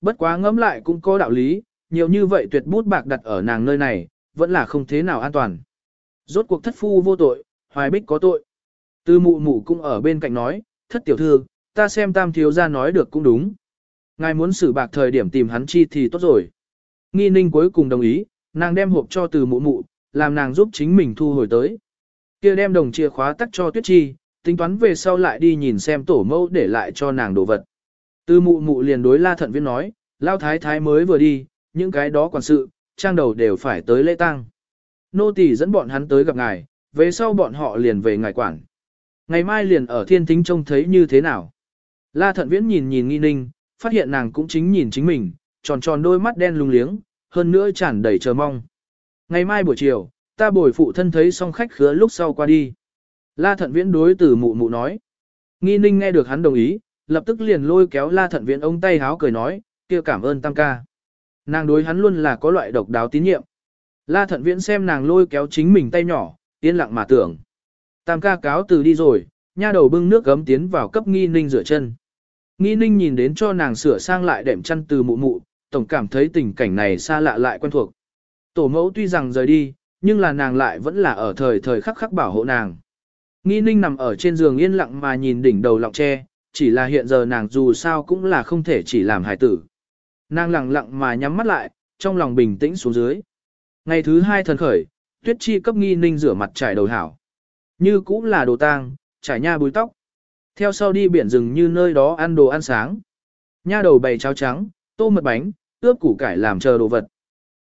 Bất quá ngẫm lại cũng có đạo lý, nhiều như vậy tuyệt bút bạc đặt ở nàng nơi này, vẫn là không thế nào an toàn. Rốt cuộc thất phu vô tội, hoài bích có tội. Tư mụ mụ cũng ở bên cạnh nói, thất tiểu thư, ta xem tam thiếu ra nói được cũng đúng. Ngài muốn xử bạc thời điểm tìm hắn chi thì tốt rồi. Nghi ninh cuối cùng đồng ý, nàng đem hộp cho từ mụ mụ, làm nàng giúp chính mình thu hồi tới. kia đem đồng chìa khóa tắt cho tuyết chi, tính toán về sau lại đi nhìn xem tổ mẫu để lại cho nàng đồ vật. Tư mụ mụ liền đối la thận Viễn nói, lao thái thái mới vừa đi, những cái đó quản sự, trang đầu đều phải tới lễ tang. Nô tỳ dẫn bọn hắn tới gặp ngài, về sau bọn họ liền về ngài quản. Ngày mai liền ở thiên thính trông thấy như thế nào. La thận viễn nhìn nhìn nghi ninh, phát hiện nàng cũng chính nhìn chính mình, tròn tròn đôi mắt đen lung liếng, hơn nữa tràn đầy chờ mong. Ngày mai buổi chiều, ta bồi phụ thân thấy xong khách khứa lúc sau qua đi. La thận viễn đối từ mụ mụ nói. Nghi ninh nghe được hắn đồng ý, lập tức liền lôi kéo la thận viễn ông tay háo cười nói, kia cảm ơn tam ca. Nàng đối hắn luôn là có loại độc đáo tín nhiệm. La thận viễn xem nàng lôi kéo chính mình tay nhỏ, yên lặng mà tưởng. Tam ca cáo từ đi rồi, nha đầu bưng nước gấm tiến vào cấp nghi ninh rửa chân. Nghi ninh nhìn đến cho nàng sửa sang lại đệm chăn từ mụ mụ, tổng cảm thấy tình cảnh này xa lạ lại quen thuộc. Tổ mẫu tuy rằng rời đi, nhưng là nàng lại vẫn là ở thời thời khắc khắc bảo hộ nàng. Nghi ninh nằm ở trên giường yên lặng mà nhìn đỉnh đầu lọng tre, chỉ là hiện giờ nàng dù sao cũng là không thể chỉ làm hài tử. Nàng lặng lặng mà nhắm mắt lại, trong lòng bình tĩnh xuống dưới. Ngày thứ hai thần khởi, tuyết chi cấp nghi ninh rửa mặt trải đầu hảo. Như cũng là đồ tang, trải nha búi tóc. Theo sau đi biển rừng như nơi đó ăn đồ ăn sáng. Nha đầu bày cháo trắng, tô mật bánh, ướp củ cải làm chờ đồ vật.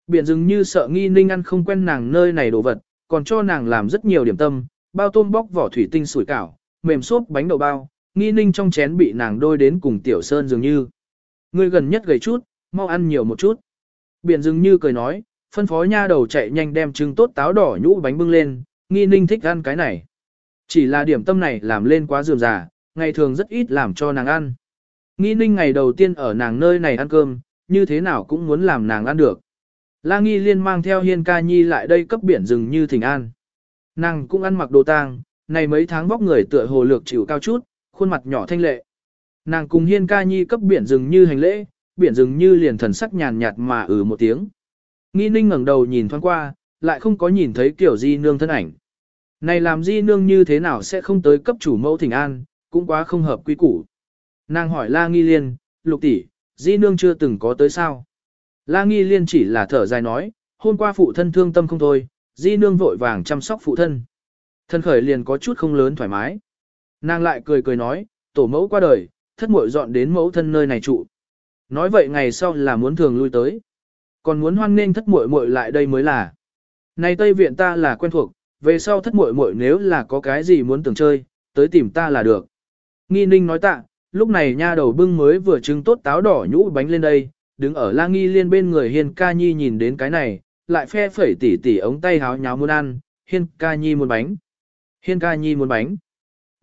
Biển rừng như sợ nghi ninh ăn không quen nàng nơi này đồ vật, còn cho nàng làm rất nhiều điểm tâm, bao tôm bóc vỏ thủy tinh sủi cảo, mềm xốp bánh đậu bao, nghi ninh trong chén bị nàng đôi đến cùng tiểu sơn dường như. Người gần nhất gầy chút, mau ăn nhiều một chút. Biển dường như cười nói, phân phó nha đầu chạy nhanh đem trứng tốt táo đỏ nhũ bánh bưng lên, nghi ninh thích ăn cái này. Chỉ là điểm tâm này làm lên quá dườm già, ngày thường rất ít làm cho nàng ăn. Nghi ninh ngày đầu tiên ở nàng nơi này ăn cơm, như thế nào cũng muốn làm nàng ăn được. La nghi liên mang theo hiên ca nhi lại đây cấp biển rừng như thỉnh an. Nàng cũng ăn mặc đồ tang, này mấy tháng vóc người tựa hồ lược chịu cao chút, khuôn mặt nhỏ thanh lệ. Nàng cùng hiên ca nhi cấp biển rừng như hành lễ, biển rừng như liền thần sắc nhàn nhạt mà ừ một tiếng. Nghi ninh ngẩng đầu nhìn thoáng qua, lại không có nhìn thấy kiểu di nương thân ảnh. Này làm di nương như thế nào sẽ không tới cấp chủ mẫu thỉnh an, cũng quá không hợp quy củ. Nàng hỏi la nghi liên, lục tỷ, di nương chưa từng có tới sao. La nghi liên chỉ là thở dài nói, hôm qua phụ thân thương tâm không thôi, di nương vội vàng chăm sóc phụ thân. Thân khởi liền có chút không lớn thoải mái. Nàng lại cười cười nói, tổ mẫu qua đời, thất muội dọn đến mẫu thân nơi này trụ. Nói vậy ngày sau là muốn thường lui tới. Còn muốn hoan nghênh thất muội muội lại đây mới là. Này Tây Viện ta là quen thuộc, về sau thất muội muội nếu là có cái gì muốn tưởng chơi, tới tìm ta là được. Nghi ninh nói tạ, lúc này nha đầu bưng mới vừa trưng tốt táo đỏ nhũ bánh lên đây, đứng ở la nghi liên bên người hiên ca nhi nhìn đến cái này, lại phe phẩy tỉ tỉ ống tay háo nháo muốn ăn, hiên ca nhi muốn bánh. Hiên ca nhi muốn bánh.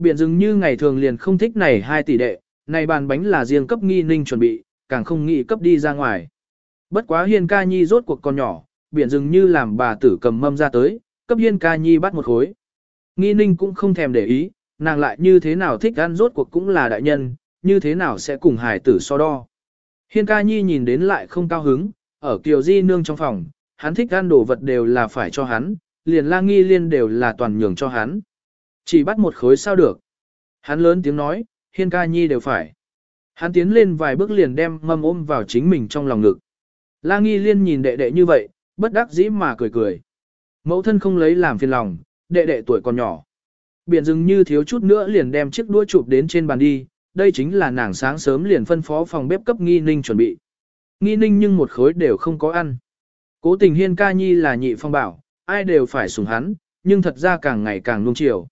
Biển dừng như ngày thường liền không thích này hai tỷ đệ, này bàn bánh là riêng cấp nghi ninh chuẩn bị, càng không nghĩ cấp đi ra ngoài. Bất quá hiên ca nhi rốt cuộc con nhỏ, biển dừng như làm bà tử cầm mâm ra tới, cấp hiên ca nhi bắt một khối. Nghi ninh cũng không thèm để ý, nàng lại như thế nào thích ăn rốt cuộc cũng là đại nhân, như thế nào sẽ cùng hải tử so đo. Hiên ca nhi nhìn đến lại không cao hứng, ở kiều di nương trong phòng, hắn thích ăn đồ vật đều là phải cho hắn, liền la nghi liên đều là toàn nhường cho hắn. Chỉ bắt một khối sao được. Hắn lớn tiếng nói, hiên ca nhi đều phải. Hắn tiến lên vài bước liền đem mâm ôm vào chính mình trong lòng ngực. La nghi liên nhìn đệ đệ như vậy, bất đắc dĩ mà cười cười. Mẫu thân không lấy làm phiền lòng, đệ đệ tuổi còn nhỏ. Biển dừng như thiếu chút nữa liền đem chiếc đũa chụp đến trên bàn đi, đây chính là nàng sáng sớm liền phân phó phòng bếp cấp nghi ninh chuẩn bị. Nghi ninh nhưng một khối đều không có ăn. Cố tình hiên ca nhi là nhị phong bảo, ai đều phải sủng hắn, nhưng thật ra càng ngày càng nuông chiều.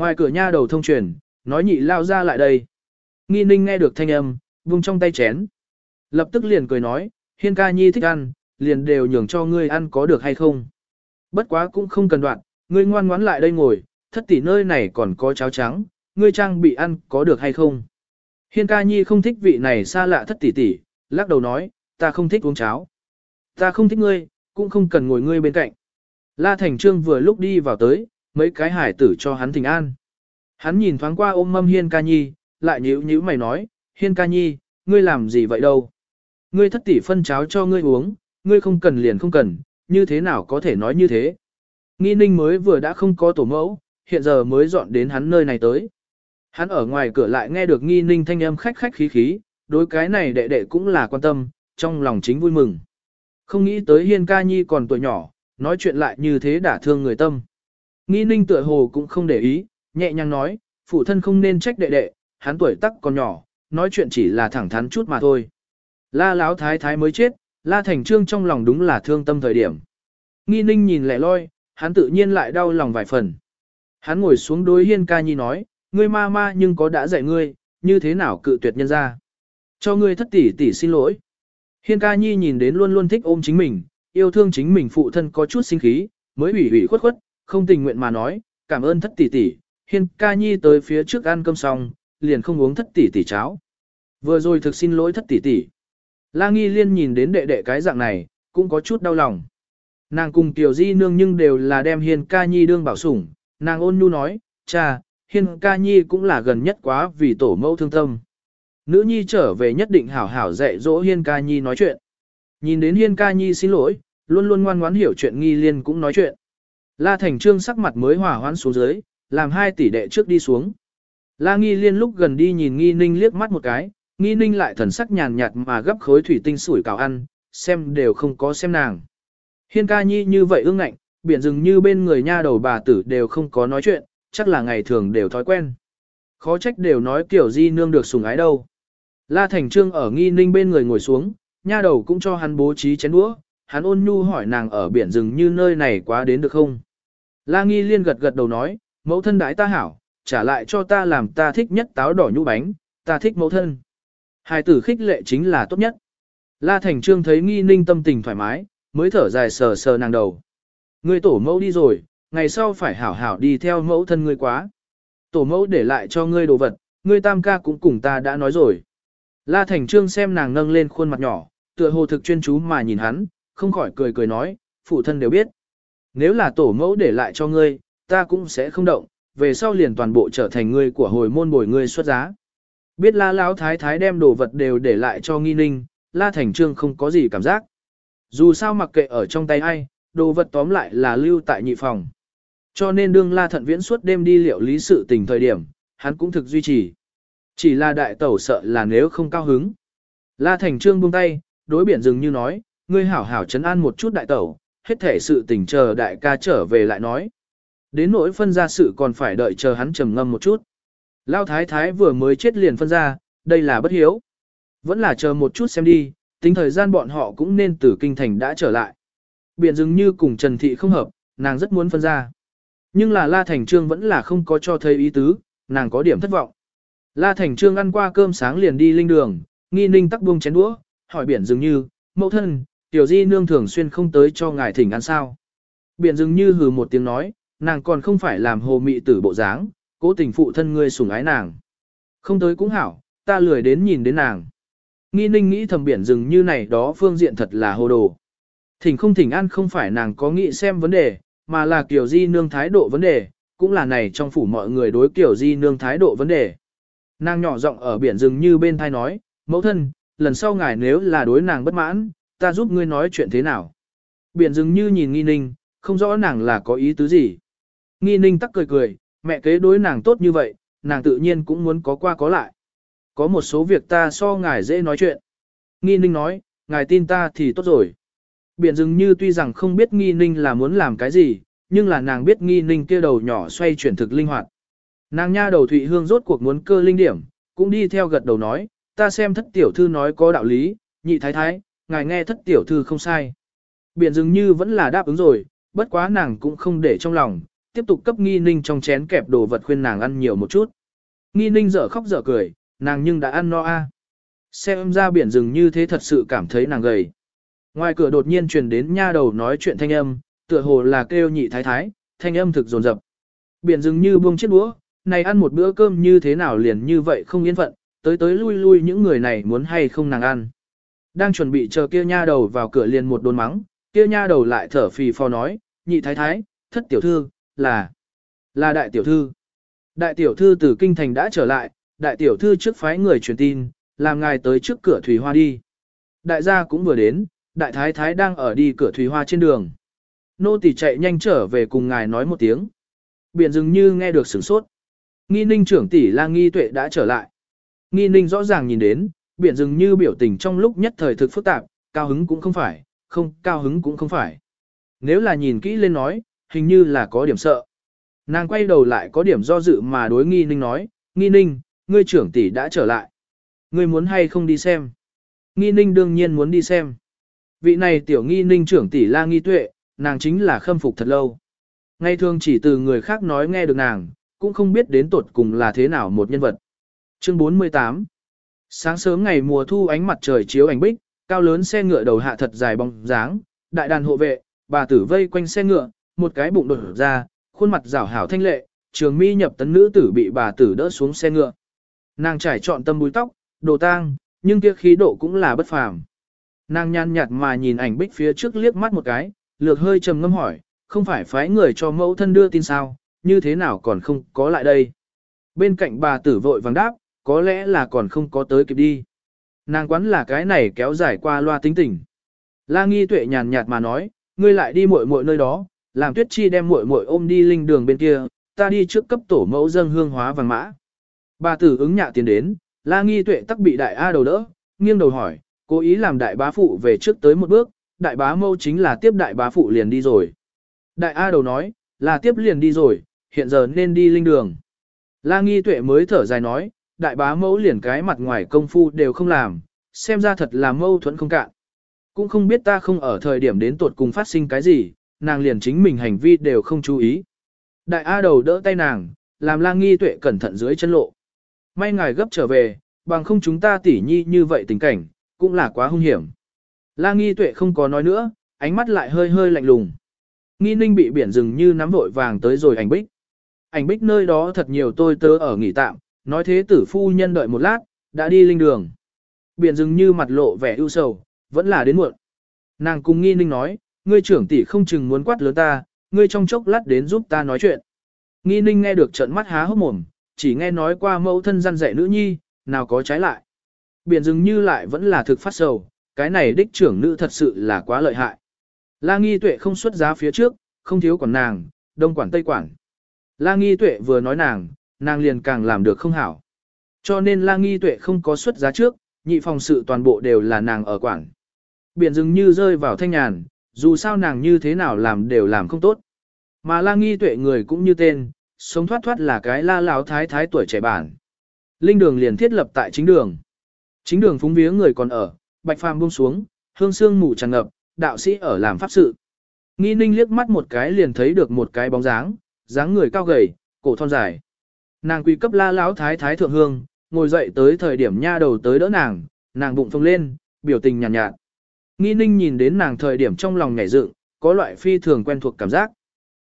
Ngoài cửa nha đầu thông truyền, nói nhị lao ra lại đây. Nghi ninh nghe được thanh âm, vung trong tay chén. Lập tức liền cười nói, hiên ca nhi thích ăn, liền đều nhường cho ngươi ăn có được hay không. Bất quá cũng không cần đoạn, ngươi ngoan ngoãn lại đây ngồi, thất tỷ nơi này còn có cháo trắng, ngươi trang bị ăn có được hay không. Hiên ca nhi không thích vị này xa lạ thất tỷ tỷ, lắc đầu nói, ta không thích uống cháo. Ta không thích ngươi, cũng không cần ngồi ngươi bên cạnh. La Thành Trương vừa lúc đi vào tới, mấy cái hải tử cho hắn thỉnh an. Hắn nhìn thoáng qua ôm mâm Hiên ca nhi, lại nhíu nhíu mày nói, Hiên ca nhi, ngươi làm gì vậy đâu? ngươi thất tỷ phân cháo cho ngươi uống, ngươi không cần liền không cần, như thế nào có thể nói như thế. Nghi ninh mới vừa đã không có tổ mẫu, hiện giờ mới dọn đến hắn nơi này tới. Hắn ở ngoài cửa lại nghe được nghi ninh thanh âm khách khách khí khí, đối cái này đệ đệ cũng là quan tâm, trong lòng chính vui mừng. Không nghĩ tới hiên ca nhi còn tuổi nhỏ, nói chuyện lại như thế đả thương người tâm. Nghi ninh tựa hồ cũng không để ý, nhẹ nhàng nói, phụ thân không nên trách đệ đệ, hắn tuổi tắc còn nhỏ, nói chuyện chỉ là thẳng thắn chút mà thôi. La láo thái thái mới chết, la thành trương trong lòng đúng là thương tâm thời điểm. Nghi ninh nhìn lẻ loi, hắn tự nhiên lại đau lòng vài phần. Hắn ngồi xuống đối hiên ca nhi nói, ngươi ma ma nhưng có đã dạy ngươi, như thế nào cự tuyệt nhân ra. Cho ngươi thất tỷ tỷ xin lỗi. Hiên ca nhi nhìn đến luôn luôn thích ôm chính mình, yêu thương chính mình phụ thân có chút sinh khí, mới ủy ủy khuất khuất, không tình nguyện mà nói, cảm ơn thất tỷ tỷ. Hiên ca nhi tới phía trước ăn cơm xong, liền không uống thất tỷ tỷ cháo. Vừa rồi thực xin lỗi thất tỷ tỷ. La nghi liên nhìn đến đệ đệ cái dạng này, cũng có chút đau lòng. Nàng cùng tiểu di nương nhưng đều là đem hiên ca nhi đương bảo sủng, nàng ôn nhu nói, cha, hiên ca nhi cũng là gần nhất quá vì tổ mẫu thương tâm. Nữ nhi trở về nhất định hảo hảo dạy dỗ hiên ca nhi nói chuyện. Nhìn đến hiên ca nhi xin lỗi, luôn luôn ngoan ngoãn hiểu chuyện nghi liên cũng nói chuyện. La Thành Trương sắc mặt mới hòa hoãn xuống dưới, làm hai tỷ đệ trước đi xuống. La Nghi Liên lúc gần đi nhìn Nghi Ninh liếc mắt một cái, Nghi Ninh lại thần sắc nhàn nhạt mà gấp khối thủy tinh sủi cảo ăn, xem đều không có xem nàng. Hiên ca nhi như vậy ương ngạnh, biển rừng như bên người nha đầu bà tử đều không có nói chuyện, chắc là ngày thường đều thói quen. Khó trách đều nói kiểu di nương được sủng ái đâu. La Thành Trương ở nghi ninh bên người ngồi xuống, nha đầu cũng cho hắn bố trí chén đũa, hắn ôn nhu hỏi nàng ở biển rừng như nơi này quá đến được không. La Nghi Liên gật gật đầu nói, mẫu thân đái ta hảo, trả lại cho ta làm ta thích nhất táo đỏ nhũ bánh, ta thích mẫu thân. Hai tử khích lệ chính là tốt nhất. La Thành Trương thấy nghi ninh tâm tình thoải mái, mới thở dài sờ sờ nàng đầu. Ngươi tổ mẫu đi rồi, ngày sau phải hảo hảo đi theo mẫu thân ngươi quá. Tổ mẫu để lại cho ngươi đồ vật, ngươi tam ca cũng cùng ta đã nói rồi. La Thành Trương xem nàng nâng lên khuôn mặt nhỏ, tựa hồ thực chuyên chú mà nhìn hắn, không khỏi cười cười nói, phụ thân đều biết. Nếu là tổ mẫu để lại cho ngươi, ta cũng sẽ không động, về sau liền toàn bộ trở thành ngươi của hồi môn bồi ngươi xuất giá. Biết la lão thái thái đem đồ vật đều để lại cho nghi ninh, la thành trương không có gì cảm giác. Dù sao mặc kệ ở trong tay ai, đồ vật tóm lại là lưu tại nhị phòng. Cho nên đương la thận viễn suốt đêm đi liệu lý sự tình thời điểm, hắn cũng thực duy trì. Chỉ là đại tẩu sợ là nếu không cao hứng. La thành trương buông tay, đối biển dừng như nói, ngươi hảo hảo chấn an một chút đại tẩu, hết thể sự tình chờ đại ca trở về lại nói. Đến nỗi phân ra sự còn phải đợi chờ hắn trầm ngâm một chút. Lao thái thái vừa mới chết liền phân ra, đây là bất hiếu. Vẫn là chờ một chút xem đi, tính thời gian bọn họ cũng nên từ kinh thành đã trở lại. Biện dừng như cùng Trần Thị không hợp, nàng rất muốn phân ra. Nhưng là La Thành Trương vẫn là không có cho thấy ý tứ, nàng có điểm thất vọng. La Thành Trương ăn qua cơm sáng liền đi linh đường, nghi ninh tắc buông chén đũa, hỏi biển dường như, mẫu thân, tiểu di nương thường xuyên không tới cho ngài thỉnh ăn sao. Biển dừng như hừ một tiếng nói, nàng còn không phải làm hồ mị tử bộ dáng, cố tình phụ thân ngươi sủng ái nàng. Không tới cũng hảo, ta lười đến nhìn đến nàng. Nghi ninh nghĩ thầm biển rừng như này đó phương diện thật là hồ đồ. Thỉnh không thỉnh ăn không phải nàng có nghĩ xem vấn đề, mà là kiểu di nương thái độ vấn đề, cũng là này trong phủ mọi người đối kiểu di nương thái độ vấn đề. Nàng nhỏ giọng ở biển rừng như bên thai nói, mẫu thân, lần sau ngài nếu là đối nàng bất mãn, ta giúp ngươi nói chuyện thế nào. Biển Dừng như nhìn nghi ninh, không rõ nàng là có ý tứ gì. Nghi ninh tắc cười cười, mẹ kế đối nàng tốt như vậy, nàng tự nhiên cũng muốn có qua có lại. Có một số việc ta so ngài dễ nói chuyện. Nghi ninh nói, ngài tin ta thì tốt rồi. Biển Dừng như tuy rằng không biết nghi ninh là muốn làm cái gì, nhưng là nàng biết nghi ninh kia đầu nhỏ xoay chuyển thực linh hoạt. Nàng nha đầu thụy hương rốt cuộc muốn cơ linh điểm, cũng đi theo gật đầu nói, ta xem thất tiểu thư nói có đạo lý, nhị thái thái, ngài nghe thất tiểu thư không sai. Biển dường như vẫn là đáp ứng rồi, bất quá nàng cũng không để trong lòng, tiếp tục cấp nghi ninh trong chén kẹp đồ vật khuyên nàng ăn nhiều một chút. Nghi ninh dở khóc dở cười, nàng nhưng đã ăn no a. Xem ra biển rừng như thế thật sự cảm thấy nàng gầy. Ngoài cửa đột nhiên truyền đến nha đầu nói chuyện thanh âm, tựa hồ là kêu nhị thái thái, thanh âm thực dồn dập. Biển rừng như buông chiếc đũa, này ăn một bữa cơm như thế nào liền như vậy không yên phận, tới tới lui lui những người này muốn hay không nàng ăn. Đang chuẩn bị chờ kia nha đầu vào cửa liền một đồn mắng, kia nha đầu lại thở phì phò nói, nhị thái thái, thất tiểu thư, là, là đại tiểu thư. Đại tiểu thư từ kinh thành đã trở lại, đại tiểu thư trước phái người truyền tin, làm ngài tới trước cửa thủy hoa đi. Đại gia cũng vừa đến, đại thái thái đang ở đi cửa thủy hoa trên đường. Nô tỳ chạy nhanh trở về cùng ngài nói một tiếng. Biển dường như nghe được sửng sốt. Nghi ninh trưởng tỷ la nghi tuệ đã trở lại. Nghi ninh rõ ràng nhìn đến, biển dường như biểu tình trong lúc nhất thời thực phức tạp, cao hứng cũng không phải, không cao hứng cũng không phải. Nếu là nhìn kỹ lên nói, hình như là có điểm sợ. Nàng quay đầu lại có điểm do dự mà đối nghi ninh nói, nghi ninh, ngươi trưởng tỷ đã trở lại. Ngươi muốn hay không đi xem? Nghi ninh đương nhiên muốn đi xem. Vị này tiểu nghi ninh trưởng tỷ la nghi tuệ, nàng chính là khâm phục thật lâu. Ngay thường chỉ từ người khác nói nghe được nàng, cũng không biết đến tột cùng là thế nào một nhân vật. Chương 48 Sáng sớm ngày mùa thu ánh mặt trời chiếu ảnh bích, cao lớn xe ngựa đầu hạ thật dài bóng dáng, đại đàn hộ vệ, bà tử vây quanh xe ngựa, một cái bụng đột ra, khuôn mặt rảo hảo thanh lệ, trường mi nhập tấn nữ tử bị bà tử đỡ xuống xe ngựa. Nàng trải trọn tâm búi tóc, đồ tang, nhưng kia khí độ cũng là bất phàm. Nàng nhàn nhạt mà nhìn ảnh bích phía trước liếc mắt một cái, lược hơi trầm ngâm hỏi, không phải phái người cho mẫu thân đưa tin sao, như thế nào còn không có lại đây. Bên cạnh bà tử vội vàng đáp, có lẽ là còn không có tới kịp đi. Nàng quán là cái này kéo dài qua loa tính tình. La nghi tuệ nhàn nhạt mà nói, ngươi lại đi muội muội nơi đó, làm tuyết chi đem muội muội ôm đi linh đường bên kia, ta đi trước cấp tổ mẫu dâng hương hóa vàng mã. Bà tử ứng nhạ tiến đến, la nghi tuệ tắc bị đại A đầu đỡ, nghiêng đầu hỏi, cố ý làm đại bá phụ về trước tới một bước, đại bá mâu chính là tiếp đại bá phụ liền đi rồi. Đại A đầu nói, là tiếp liền đi rồi, hiện giờ nên đi linh đường. La nghi tuệ mới thở dài nói, đại bá mẫu liền cái mặt ngoài công phu đều không làm, xem ra thật là mâu thuẫn không cạn. Cũng không biết ta không ở thời điểm đến tuột cùng phát sinh cái gì, nàng liền chính mình hành vi đều không chú ý. Đại A đầu đỡ tay nàng, làm la nghi tuệ cẩn thận dưới chân lộ. May ngài gấp trở về, bằng không chúng ta tỉ nhi như vậy tình cảnh, cũng là quá hung hiểm. La nghi tuệ không có nói nữa, ánh mắt lại hơi hơi lạnh lùng. Nghi ninh bị biển rừng như nắm vội vàng tới rồi ảnh bích. Ảnh bích nơi đó thật nhiều tôi tớ ở nghỉ tạm, nói thế tử phu nhân đợi một lát, đã đi linh đường. Biển rừng như mặt lộ vẻ ưu sầu, vẫn là đến muộn. Nàng cùng nghi ninh nói, ngươi trưởng tỷ không chừng muốn quát lớn ta, ngươi trong chốc lát đến giúp ta nói chuyện. Nghi ninh nghe được trận mắt há hốc mồm, chỉ nghe nói qua mẫu thân gian dạy nữ nhi, nào có trái lại. Biển rừng như lại vẫn là thực phát sầu, cái này đích trưởng nữ thật sự là quá lợi hại. La nghi tuệ không xuất giá phía trước, không thiếu quản nàng, đông quản tây quản. La nghi tuệ vừa nói nàng, nàng liền càng làm được không hảo. Cho nên la nghi tuệ không có xuất giá trước, nhị phòng sự toàn bộ đều là nàng ở quản. Biển rừng như rơi vào thanh nhàn, dù sao nàng như thế nào làm đều làm không tốt. Mà la nghi tuệ người cũng như tên, sống thoát thoát là cái la lão thái thái tuổi trẻ bản. Linh đường liền thiết lập tại chính đường. Chính đường phúng vía người còn ở, bạch phàm buông xuống, hương sương mù tràn ngập, đạo sĩ ở làm pháp sự. Nghi ninh liếc mắt một cái liền thấy được một cái bóng dáng, dáng người cao gầy, cổ thon dài. Nàng quy cấp la lão thái thái thượng hương, ngồi dậy tới thời điểm nha đầu tới đỡ nàng, nàng bụng phồng lên, biểu tình nhàn nhạt, nhạt. Nghi ninh nhìn đến nàng thời điểm trong lòng nhảy dựng, có loại phi thường quen thuộc cảm giác.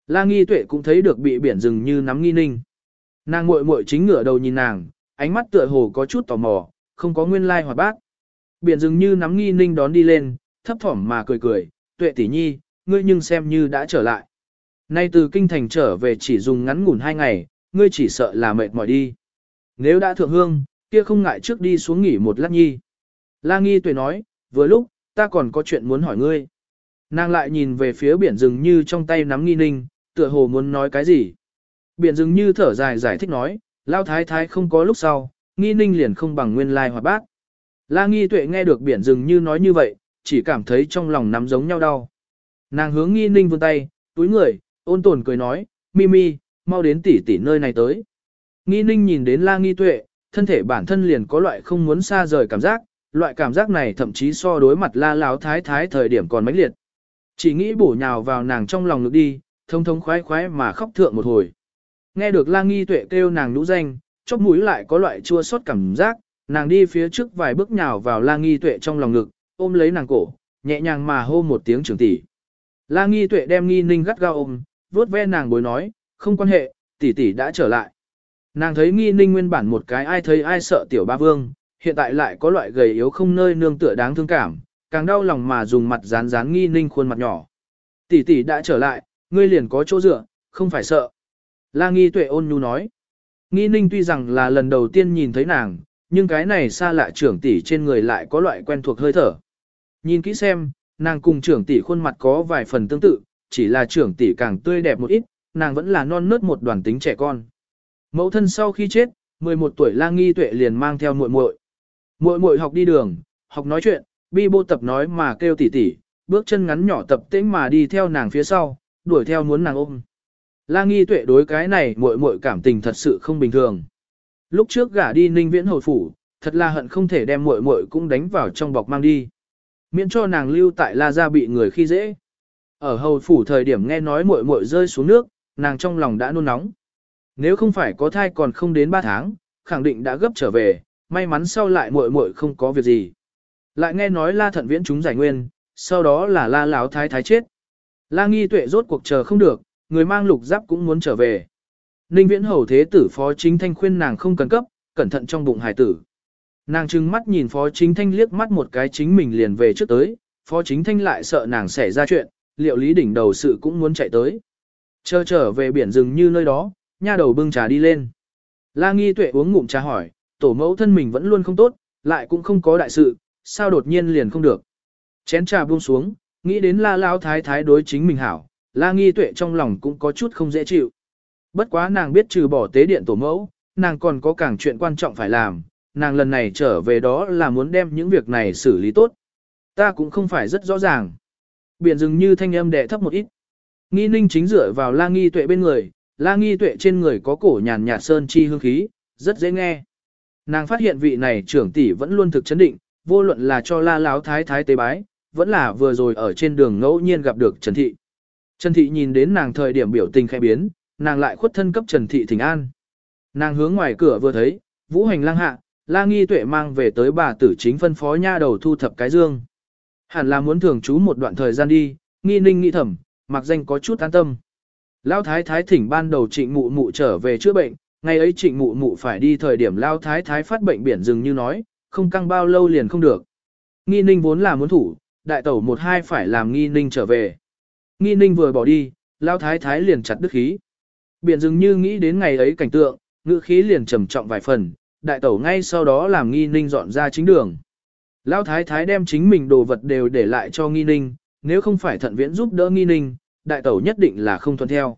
La nghi tuệ cũng thấy được bị biển rừng như nắm nghi ninh. Nàng muội muội chính ngửa đầu nhìn nàng, ánh mắt tựa hồ có chút tò mò, không có nguyên lai like hoạt bác. Biển rừng như nắm nghi ninh đón đi lên, thấp thỏm mà cười cười, tuệ tỷ nhi, ngươi nhưng xem như đã trở lại. Nay từ kinh thành trở về chỉ dùng ngắn ngủn hai ngày, ngươi chỉ sợ là mệt mỏi đi. Nếu đã thượng hương, kia không ngại trước đi xuống nghỉ một lát nhi. La nghi tuệ nói, vừa lúc, ta còn có chuyện muốn hỏi ngươi. Nàng lại nhìn về phía biển rừng như trong tay nắm nghi ninh, tựa hồ muốn nói cái gì. Biển rừng như thở dài giải thích nói, lao thái thái không có lúc sau, nghi ninh liền không bằng nguyên lai hoạt bác. La nghi tuệ nghe được biển rừng như nói như vậy, chỉ cảm thấy trong lòng nắm giống nhau đau. Nàng hướng nghi ninh vươn tay, túi người, ôn tồn cười nói, Mimi, mau đến tỷ tỷ nơi này tới. Nghi ninh nhìn đến la nghi tuệ, thân thể bản thân liền có loại không muốn xa rời cảm giác, loại cảm giác này thậm chí so đối mặt la láo thái thái thời điểm còn mãnh liệt. Chỉ nghĩ bổ nhào vào nàng trong lòng ngực đi, thông thông khoái khoái mà khóc thượng một hồi. Nghe được la nghi tuệ kêu nàng nhũ danh, chóp mũi lại có loại chua xót cảm giác, nàng đi phía trước vài bước nhào vào la nghi tuệ trong lòng ngực, ôm lấy nàng cổ, nhẹ nhàng mà hô một tiếng trưởng tỷ. La nghi tuệ đem nghi ninh gắt gao ôm, vuốt ve nàng bối nói, không quan hệ, tỷ tỷ đã trở lại. Nàng thấy nghi ninh nguyên bản một cái ai thấy ai sợ tiểu ba vương, hiện tại lại có loại gầy yếu không nơi nương tựa đáng thương cảm, càng đau lòng mà dùng mặt dán dán nghi ninh khuôn mặt nhỏ. Tỷ tỷ đã trở lại, ngươi liền có chỗ dựa, không phải sợ. La nghi tuệ ôn nhu nói. Nghi ninh tuy rằng là lần đầu tiên nhìn thấy nàng, nhưng cái này xa lạ trưởng tỷ trên người lại có loại quen thuộc hơi thở. Nhìn kỹ xem, nàng cùng trưởng tỷ khuôn mặt có vài phần tương tự, chỉ là trưởng tỷ càng tươi đẹp một ít, nàng vẫn là non nớt một đoàn tính trẻ con. Mẫu thân sau khi chết, 11 tuổi lang nghi tuệ liền mang theo muội muội. Muội muội học đi đường, học nói chuyện, bi bô tập nói mà kêu tỉ tỉ bước chân ngắn nhỏ tập tĩnh mà đi theo nàng phía sau, đuổi theo muốn nàng ôm. Lang nghi tuệ đối cái này muội muội cảm tình thật sự không bình thường. Lúc trước gả đi ninh viễn hồi phủ, thật là hận không thể đem muội muội cũng đánh vào trong bọc mang đi. Miễn cho nàng lưu tại La Gia bị người khi dễ. Ở hầu phủ thời điểm nghe nói muội muội rơi xuống nước, nàng trong lòng đã nôn nóng. Nếu không phải có thai còn không đến 3 tháng, khẳng định đã gấp trở về, may mắn sau lại muội muội không có việc gì. Lại nghe nói La Thận Viễn chúng giải nguyên, sau đó là La Lão Thái Thái chết. La Nghi Tuệ rốt cuộc chờ không được, người mang lục giáp cũng muốn trở về. Ninh Viễn Hầu Thế Tử Phó Chính Thanh khuyên nàng không cần cấp, cẩn thận trong bụng hải tử. Nàng trừng mắt nhìn Phó Chính Thanh liếc mắt một cái chính mình liền về trước tới, Phó Chính Thanh lại sợ nàng xảy ra chuyện, liệu lý đỉnh đầu sự cũng muốn chạy tới. Chờ trở về biển rừng như nơi đó, nha đầu bưng trà đi lên. La Nghi Tuệ uống ngụm trà hỏi, tổ mẫu thân mình vẫn luôn không tốt, lại cũng không có đại sự, sao đột nhiên liền không được. Chén trà buông xuống, nghĩ đến La Lão Thái Thái đối chính mình hảo, La Nghi Tuệ trong lòng cũng có chút không dễ chịu. Bất quá nàng biết trừ bỏ tế điện tổ mẫu, nàng còn có càng chuyện quan trọng phải làm, nàng lần này trở về đó là muốn đem những việc này xử lý tốt. Ta cũng không phải rất rõ ràng. Biển rừng như thanh âm đẻ thấp một ít. Nghi ninh chính dựa vào la nghi tuệ bên người, la nghi tuệ trên người có cổ nhàn nhạt sơn chi hương khí, rất dễ nghe. Nàng phát hiện vị này trưởng tỷ vẫn luôn thực chấn định, vô luận là cho la láo thái thái tế bái, vẫn là vừa rồi ở trên đường ngẫu nhiên gặp được Trần Thị. Trần Thị nhìn đến nàng thời điểm biểu tình khẽ biến, nàng lại khuất thân cấp Trần Thị thỉnh an. Nàng hướng ngoài cửa vừa thấy, vũ hành lang hạ, la nghi tuệ mang về tới bà tử chính phân phó nha đầu thu thập cái dương. Hẳn là muốn thường trú một đoạn thời gian đi, nghi ninh nghĩ thầm, mặc danh có chút an tâm. Lão thái thái thỉnh ban đầu trịnh mụ mụ trở về chữa bệnh, ngày ấy trịnh mụ mụ phải đi thời điểm Lão thái thái phát bệnh biển rừng như nói, không căng bao lâu liền không được. Nghi ninh vốn là muốn thủ, đại tẩu một hai phải làm nghi ninh trở về. Nghi ninh vừa bỏ đi, Lão thái thái liền chặt đứt khí. Biển rừng như nghĩ đến ngày ấy cảnh tượng, ngữ khí liền trầm trọng vài phần, đại tẩu ngay sau đó làm nghi ninh dọn ra chính đường. Lão thái thái đem chính mình đồ vật đều để lại cho nghi ninh, nếu không phải thận viễn giúp đỡ nghi ninh, đại tẩu nhất định là không thuận theo.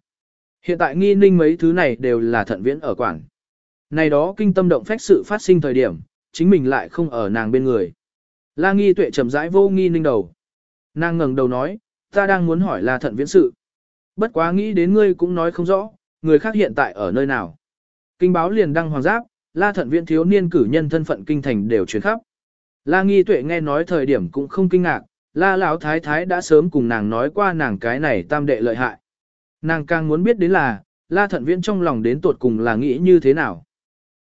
Hiện tại nghi ninh mấy thứ này đều là thận viễn ở quản. Này đó kinh tâm động phách sự phát sinh thời điểm, chính mình lại không ở nàng bên người. La nghi tuệ trầm rãi vô nghi ninh đầu. Nàng ngẩng đầu nói, ta đang muốn hỏi là thận viễn sự. Bất quá nghĩ đến ngươi cũng nói không rõ, người khác hiện tại ở nơi nào. Kinh báo liền đăng hoàng giáp, la thận viễn thiếu niên cử nhân thân phận kinh thành đều truyền khắp. La nghi tuệ nghe nói thời điểm cũng không kinh ngạc, la lão thái thái đã sớm cùng nàng nói qua nàng cái này tam đệ lợi hại. Nàng càng muốn biết đến là, la thận viễn trong lòng đến tuột cùng là nghĩ như thế nào.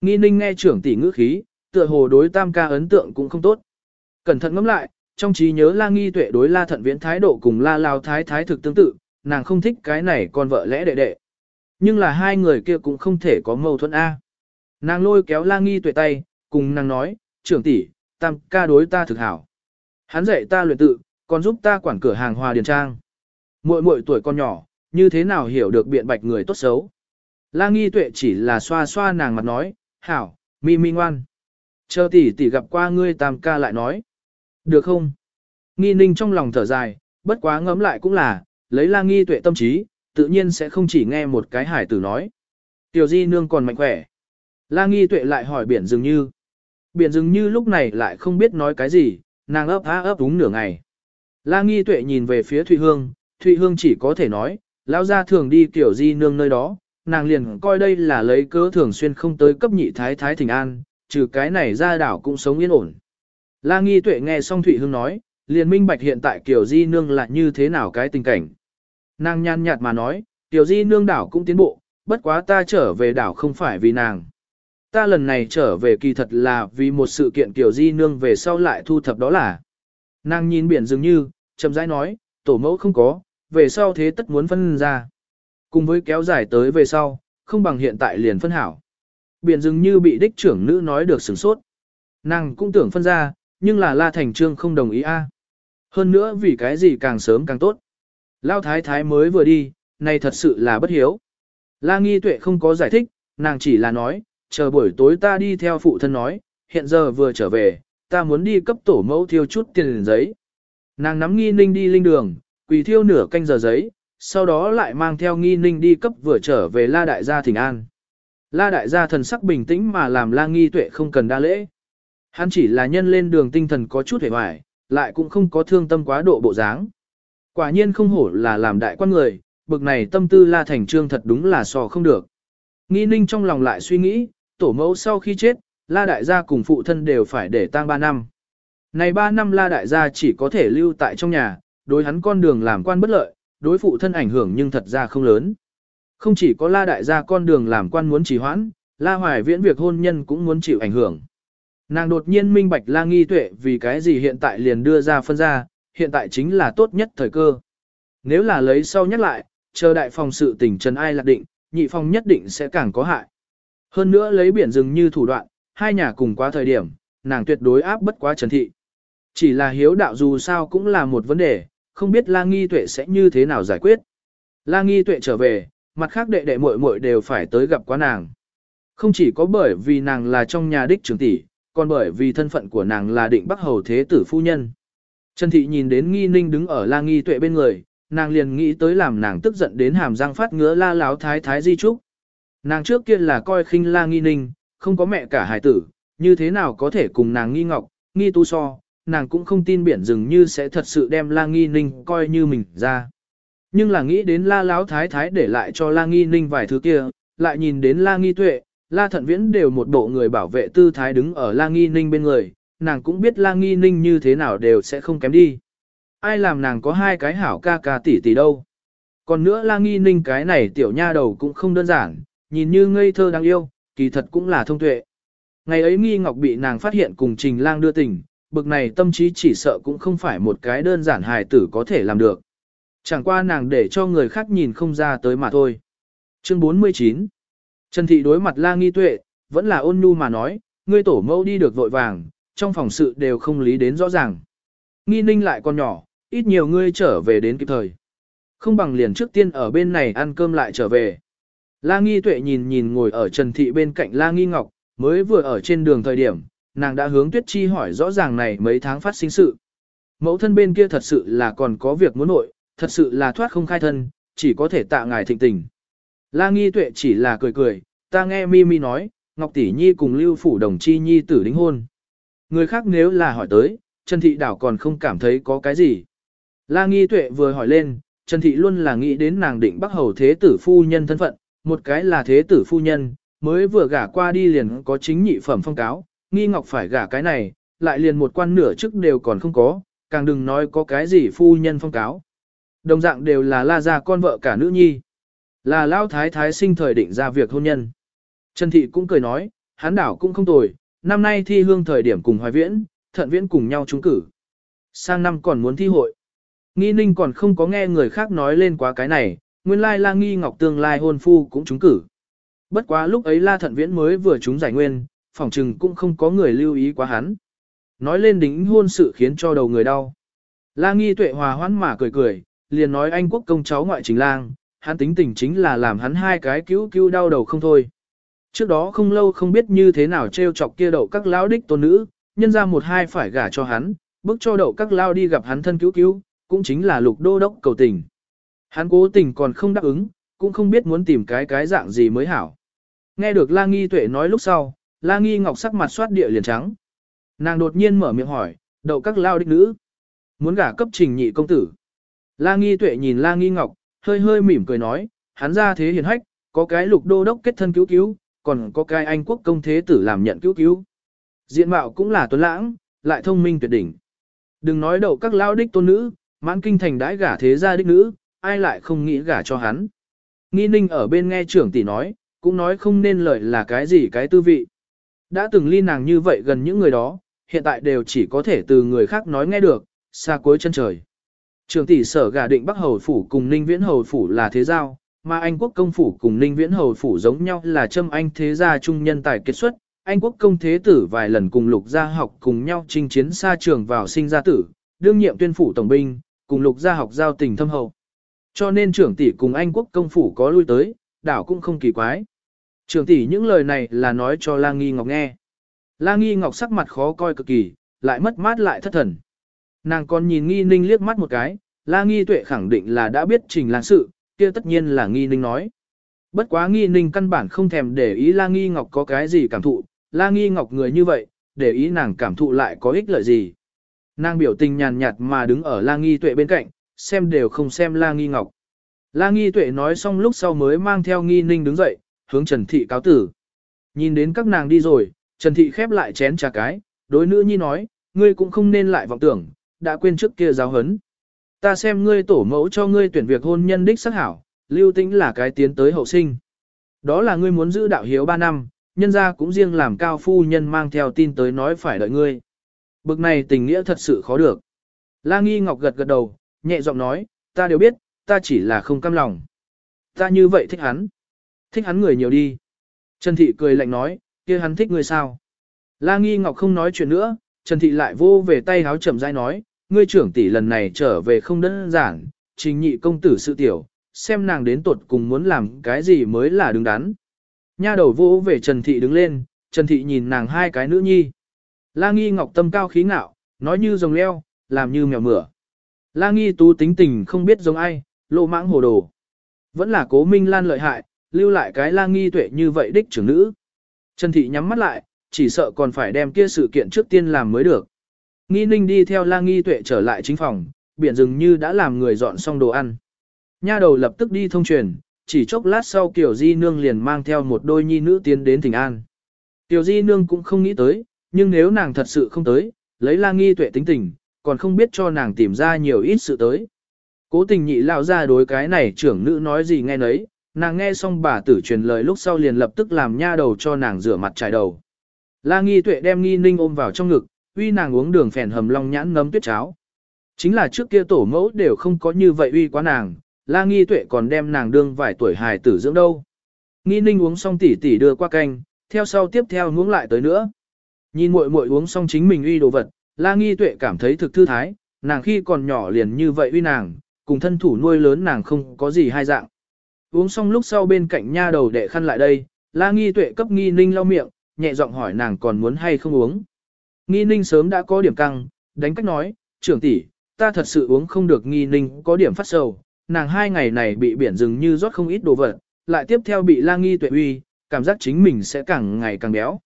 Nghi ninh nghe trưởng tỷ ngữ khí, tựa hồ đối tam ca ấn tượng cũng không tốt. Cẩn thận ngẫm lại, trong trí nhớ la nghi tuệ đối la thận viễn thái độ cùng la lão thái thái thực tương tự, nàng không thích cái này con vợ lẽ đệ đệ. Nhưng là hai người kia cũng không thể có mâu thuẫn A. Nàng lôi kéo la nghi tuệ tay, cùng nàng nói, trưởng tỷ, tam ca đối ta thực hảo. Hắn dạy ta luyện tự, còn giúp ta quản cửa hàng hòa điền trang. Muội muội tuổi con nhỏ, như thế nào hiểu được biện bạch người tốt xấu. La nghi tuệ chỉ là xoa xoa nàng mặt nói, hảo, mi mi ngoan. Chờ tỷ tỷ gặp qua ngươi tam ca lại nói. Được không? Nghi ninh trong lòng thở dài, bất quá ngấm lại cũng là, lấy la nghi tuệ tâm trí, tự nhiên sẽ không chỉ nghe một cái hải tử nói. Tiểu di nương còn mạnh khỏe. La nghi tuệ lại hỏi biển dường như. Biển dường như lúc này lại không biết nói cái gì, nàng ấp há ấp đúng nửa ngày. La nghi tuệ nhìn về phía Thụy Hương, Thụy Hương chỉ có thể nói, lão gia thường đi tiểu di nương nơi đó, nàng liền coi đây là lấy cớ thường xuyên không tới cấp nhị thái thái thỉnh an, trừ cái này ra đảo cũng sống yên ổn. La nghi tuệ nghe xong Thụy Hương nói, liền minh bạch hiện tại kiểu di nương là như thế nào cái tình cảnh. Nàng nhàn nhạt mà nói, tiểu di nương đảo cũng tiến bộ, bất quá ta trở về đảo không phải vì nàng. Ta lần này trở về kỳ thật là vì một sự kiện kiểu di nương về sau lại thu thập đó là. Nàng nhìn biển dường như, chậm rãi nói, tổ mẫu không có, về sau thế tất muốn phân ra. Cùng với kéo dài tới về sau, không bằng hiện tại liền phân hảo. Biển dường như bị đích trưởng nữ nói được sửng sốt. Nàng cũng tưởng phân ra, nhưng là La Thành Trương không đồng ý a. Hơn nữa vì cái gì càng sớm càng tốt. Lao thái thái mới vừa đi, này thật sự là bất hiếu. La nghi tuệ không có giải thích, nàng chỉ là nói, chờ buổi tối ta đi theo phụ thân nói, hiện giờ vừa trở về, ta muốn đi cấp tổ mẫu thiêu chút tiền giấy. Nàng nắm nghi ninh đi linh đường, quỳ thiêu nửa canh giờ giấy, sau đó lại mang theo nghi ninh đi cấp vừa trở về la đại gia thỉnh an. La đại gia thần sắc bình tĩnh mà làm la nghi tuệ không cần đa lễ. Hắn chỉ là nhân lên đường tinh thần có chút hề hoài, lại cũng không có thương tâm quá độ bộ dáng. Quả nhiên không hổ là làm đại quan người, bực này tâm tư la thành trương thật đúng là so không được. Nghi ninh trong lòng lại suy nghĩ, tổ mẫu sau khi chết, la đại gia cùng phụ thân đều phải để tang 3 năm. Này 3 năm la đại gia chỉ có thể lưu tại trong nhà, đối hắn con đường làm quan bất lợi, đối phụ thân ảnh hưởng nhưng thật ra không lớn. Không chỉ có la đại gia con đường làm quan muốn trì hoãn, la hoài viễn việc hôn nhân cũng muốn chịu ảnh hưởng. Nàng đột nhiên minh bạch la nghi tuệ vì cái gì hiện tại liền đưa ra phân ra, hiện tại chính là tốt nhất thời cơ. Nếu là lấy sau nhắc lại, chờ đại phòng sự tình trần ai lạc định, nhị phòng nhất định sẽ càng có hại. Hơn nữa lấy biển rừng như thủ đoạn, hai nhà cùng quá thời điểm, nàng tuyệt đối áp bất quá trần thị. Chỉ là hiếu đạo dù sao cũng là một vấn đề, không biết la nghi tuệ sẽ như thế nào giải quyết. La nghi tuệ trở về, mặt khác đệ đệ muội muội đều phải tới gặp quá nàng. Không chỉ có bởi vì nàng là trong nhà đích trưởng tỷ, còn bởi vì thân phận của nàng là định bắc hầu thế tử phu nhân. Trần Thị nhìn đến nghi ninh đứng ở la nghi tuệ bên người, nàng liền nghĩ tới làm nàng tức giận đến hàm răng phát ngứa la láo thái thái di trúc. Nàng trước kia là coi khinh la nghi ninh, không có mẹ cả hải tử, như thế nào có thể cùng nàng nghi ngọc, nghi tu so, nàng cũng không tin biển rừng như sẽ thật sự đem la nghi ninh coi như mình ra. Nhưng là nghĩ đến la láo thái thái để lại cho la nghi ninh vài thứ kia, lại nhìn đến la nghi tuệ, la thận viễn đều một bộ người bảo vệ tư thái đứng ở la nghi ninh bên người, nàng cũng biết la nghi ninh như thế nào đều sẽ không kém đi. Ai làm nàng có hai cái hảo ca ca tỷ tỷ đâu. Còn nữa la nghi ninh cái này tiểu nha đầu cũng không đơn giản, nhìn như ngây thơ đáng yêu, kỳ thật cũng là thông tuệ. Ngày ấy nghi ngọc bị nàng phát hiện cùng trình lang đưa tình, bực này tâm trí chỉ sợ cũng không phải một cái đơn giản hài tử có thể làm được. Chẳng qua nàng để cho người khác nhìn không ra tới mà thôi. Chương 49 Trần Thị đối mặt la nghi tuệ, vẫn là ôn nhu mà nói, ngươi tổ mẫu đi được vội vàng, trong phòng sự đều không lý đến rõ ràng. Nghi ninh lại còn nhỏ, ít nhiều ngươi trở về đến kịp thời. Không bằng liền trước tiên ở bên này ăn cơm lại trở về. La nghi tuệ nhìn nhìn ngồi ở Trần Thị bên cạnh La nghi ngọc, mới vừa ở trên đường thời điểm, nàng đã hướng Tuyết Chi hỏi rõ ràng này mấy tháng phát sinh sự. Mẫu thân bên kia thật sự là còn có việc muốn nội, thật sự là thoát không khai thân, chỉ có thể tạ ngài thịnh tình. La nghi tuệ chỉ là cười cười, ta nghe Mimi nói, Ngọc Tỷ Nhi cùng Lưu Phủ Đồng Chi Nhi tử đính hôn. Người khác nếu là hỏi tới, Trần Thị Đảo còn không cảm thấy có cái gì. La nghi tuệ vừa hỏi lên, Trần Thị luôn là nghĩ đến nàng định bắc hầu thế tử phu nhân thân phận, một cái là thế tử phu nhân, mới vừa gả qua đi liền có chính nhị phẩm phong cáo, nghi ngọc phải gả cái này, lại liền một quan nửa chức đều còn không có, càng đừng nói có cái gì phu nhân phong cáo. Đồng dạng đều là la gia con vợ cả nữ nhi. Là lao thái thái sinh thời định ra việc hôn nhân. Trần Thị cũng cười nói, hán đảo cũng không tồi, năm nay thi hương thời điểm cùng hoài viễn, thận viễn cùng nhau trúng cử. Sang năm còn muốn thi hội. Nghi ninh còn không có nghe người khác nói lên quá cái này, nguyên lai la nghi ngọc tương lai hôn phu cũng trúng cử. Bất quá lúc ấy la thận viễn mới vừa trúng giải nguyên, phỏng chừng cũng không có người lưu ý quá hắn. Nói lên đính hôn sự khiến cho đầu người đau. La nghi tuệ hòa hoãn mà cười cười, liền nói anh quốc công cháu ngoại chính lang, hắn tính tình chính là làm hắn hai cái cứu cứu đau đầu không thôi. Trước đó không lâu không biết như thế nào treo chọc kia đậu các lão đích tôn nữ, nhân ra một hai phải gả cho hắn, bước cho đậu các lao đi gặp hắn thân cứu cứu, cũng chính là lục đô đốc cầu tình. Hắn cố tình còn không đáp ứng, cũng không biết muốn tìm cái cái dạng gì mới hảo. Nghe được La Nghi Tuệ nói lúc sau, La Nghi Ngọc sắc mặt soát địa liền trắng. Nàng đột nhiên mở miệng hỏi, đậu các lao đích nữ. Muốn gả cấp trình nhị công tử. La Nghi Tuệ nhìn La Nghi Ngọc, hơi hơi mỉm cười nói, hắn ra thế hiền hách, có cái lục đô đốc kết thân cứu cứu, còn có cái anh quốc công thế tử làm nhận cứu cứu. Diện mạo cũng là tuấn lãng, lại thông minh tuyệt đỉnh. Đừng nói đậu các lao đích tôn nữ, mãn kinh thành đãi gả thế gia đích nữ, ai lại không nghĩ gả cho hắn. Nghi ninh ở bên nghe trưởng tỷ nói, cũng nói không nên lời là cái gì cái tư vị. Đã từng ly nàng như vậy gần những người đó, hiện tại đều chỉ có thể từ người khác nói nghe được, xa cuối chân trời. Trường tỷ sở gả định Bắc Hầu Phủ cùng Ninh Viễn Hầu Phủ là thế giao, mà Anh Quốc Công Phủ cùng Ninh Viễn Hầu Phủ giống nhau là châm anh thế gia trung nhân tài kết xuất. Anh Quốc Công Thế Tử vài lần cùng Lục Gia học cùng nhau chinh chiến xa trường vào sinh gia tử, đương nhiệm tuyên phủ tổng binh, cùng Lục Gia học giao tình thâm hậu. Cho nên trưởng tỷ cùng Anh Quốc Công Phủ có lui tới, đảo cũng không kỳ quái. Trưởng tỷ những lời này là nói cho La Nghi Ngọc nghe. La Nghi Ngọc sắc mặt khó coi cực kỳ, lại mất mát lại thất thần. Nàng còn nhìn nghi ninh liếc mắt một cái, la nghi tuệ khẳng định là đã biết trình làng sự, kia tất nhiên là nghi ninh nói. Bất quá nghi ninh căn bản không thèm để ý la nghi ngọc có cái gì cảm thụ, la nghi ngọc người như vậy, để ý nàng cảm thụ lại có ích lợi gì. Nàng biểu tình nhàn nhạt mà đứng ở la nghi tuệ bên cạnh, xem đều không xem la nghi ngọc. La nghi tuệ nói xong lúc sau mới mang theo nghi ninh đứng dậy, hướng Trần Thị cáo tử. Nhìn đến các nàng đi rồi, Trần Thị khép lại chén trà cái, đối nữ nhi nói, ngươi cũng không nên lại vọng tưởng, đã quên trước kia giáo hấn. Ta xem ngươi tổ mẫu cho ngươi tuyển việc hôn nhân đích sắc hảo, lưu tĩnh là cái tiến tới hậu sinh. Đó là ngươi muốn giữ đạo hiếu 3 năm, nhân ra cũng riêng làm cao phu nhân mang theo tin tới nói phải đợi ngươi. Bực này tình nghĩa thật sự khó được. La Nghi Ngọc gật gật đầu, nhẹ giọng nói, ta đều biết, ta chỉ là không cam lòng. Ta như vậy thích hắn. Thích hắn người nhiều đi. Trần Thị cười lạnh nói, kia hắn thích người sao? La Nghi Ngọc không nói chuyện nữa, Trần Thị lại vô về tay háo chậm rãi nói, ngươi trưởng tỷ lần này trở về không đơn giản, trình nhị công tử sự tiểu, xem nàng đến tuột cùng muốn làm cái gì mới là đứng đắn. Nha đầu vô về Trần Thị đứng lên, Trần Thị nhìn nàng hai cái nữ nhi. La Nghi Ngọc tâm cao khí ngạo, nói như rồng leo, làm như mèo mửa. La Nghi tú tính tình không biết giống ai, lộ mãng hồ đồ. Vẫn là cố minh lan lợi hại, lưu lại cái La Nghi tuệ như vậy đích trưởng nữ. Trần Thị nhắm mắt lại, chỉ sợ còn phải đem kia sự kiện trước tiên làm mới được. Nghi ninh đi theo La Nghi tuệ trở lại chính phòng, biển dường như đã làm người dọn xong đồ ăn. Nha đầu lập tức đi thông truyền, chỉ chốc lát sau Kiều Di Nương liền mang theo một đôi nhi nữ tiến đến Thịnh an. Kiều Di Nương cũng không nghĩ tới, nhưng nếu nàng thật sự không tới, lấy La Nghi tuệ tính tình, còn không biết cho nàng tìm ra nhiều ít sự tới. Cố tình nhị lao ra đối cái này trưởng nữ nói gì nghe nấy, nàng nghe xong bà tử truyền lời lúc sau liền lập tức làm nha đầu cho nàng rửa mặt trải đầu. La nghi tuệ đem nghi ninh ôm vào trong ngực, uy nàng uống đường phèn hầm long nhãn nấm tuyết cháo. Chính là trước kia tổ mẫu đều không có như vậy uy quá nàng, la nghi tuệ còn đem nàng đương vài tuổi hài tử dưỡng đâu. Nghi ninh uống xong tỉ tỉ đưa qua canh, theo sau tiếp theo uống lại tới nữa. Nhìn muội muội uống xong chính mình uy đồ vật, la nghi tuệ cảm thấy thực thư thái, nàng khi còn nhỏ liền như vậy uy nàng, cùng thân thủ nuôi lớn nàng không có gì hai dạng. Uống xong lúc sau bên cạnh nha đầu đệ khăn lại đây, la nghi tuệ cấp nghi ninh lau miệng, nhẹ giọng hỏi nàng còn muốn hay không uống. Nghi ninh sớm đã có điểm căng, đánh cách nói, trưởng tỷ, ta thật sự uống không được nghi ninh có điểm phát sầu, nàng hai ngày này bị biển rừng như rót không ít đồ vật, lại tiếp theo bị la nghi tuệ uy, cảm giác chính mình sẽ càng ngày càng béo.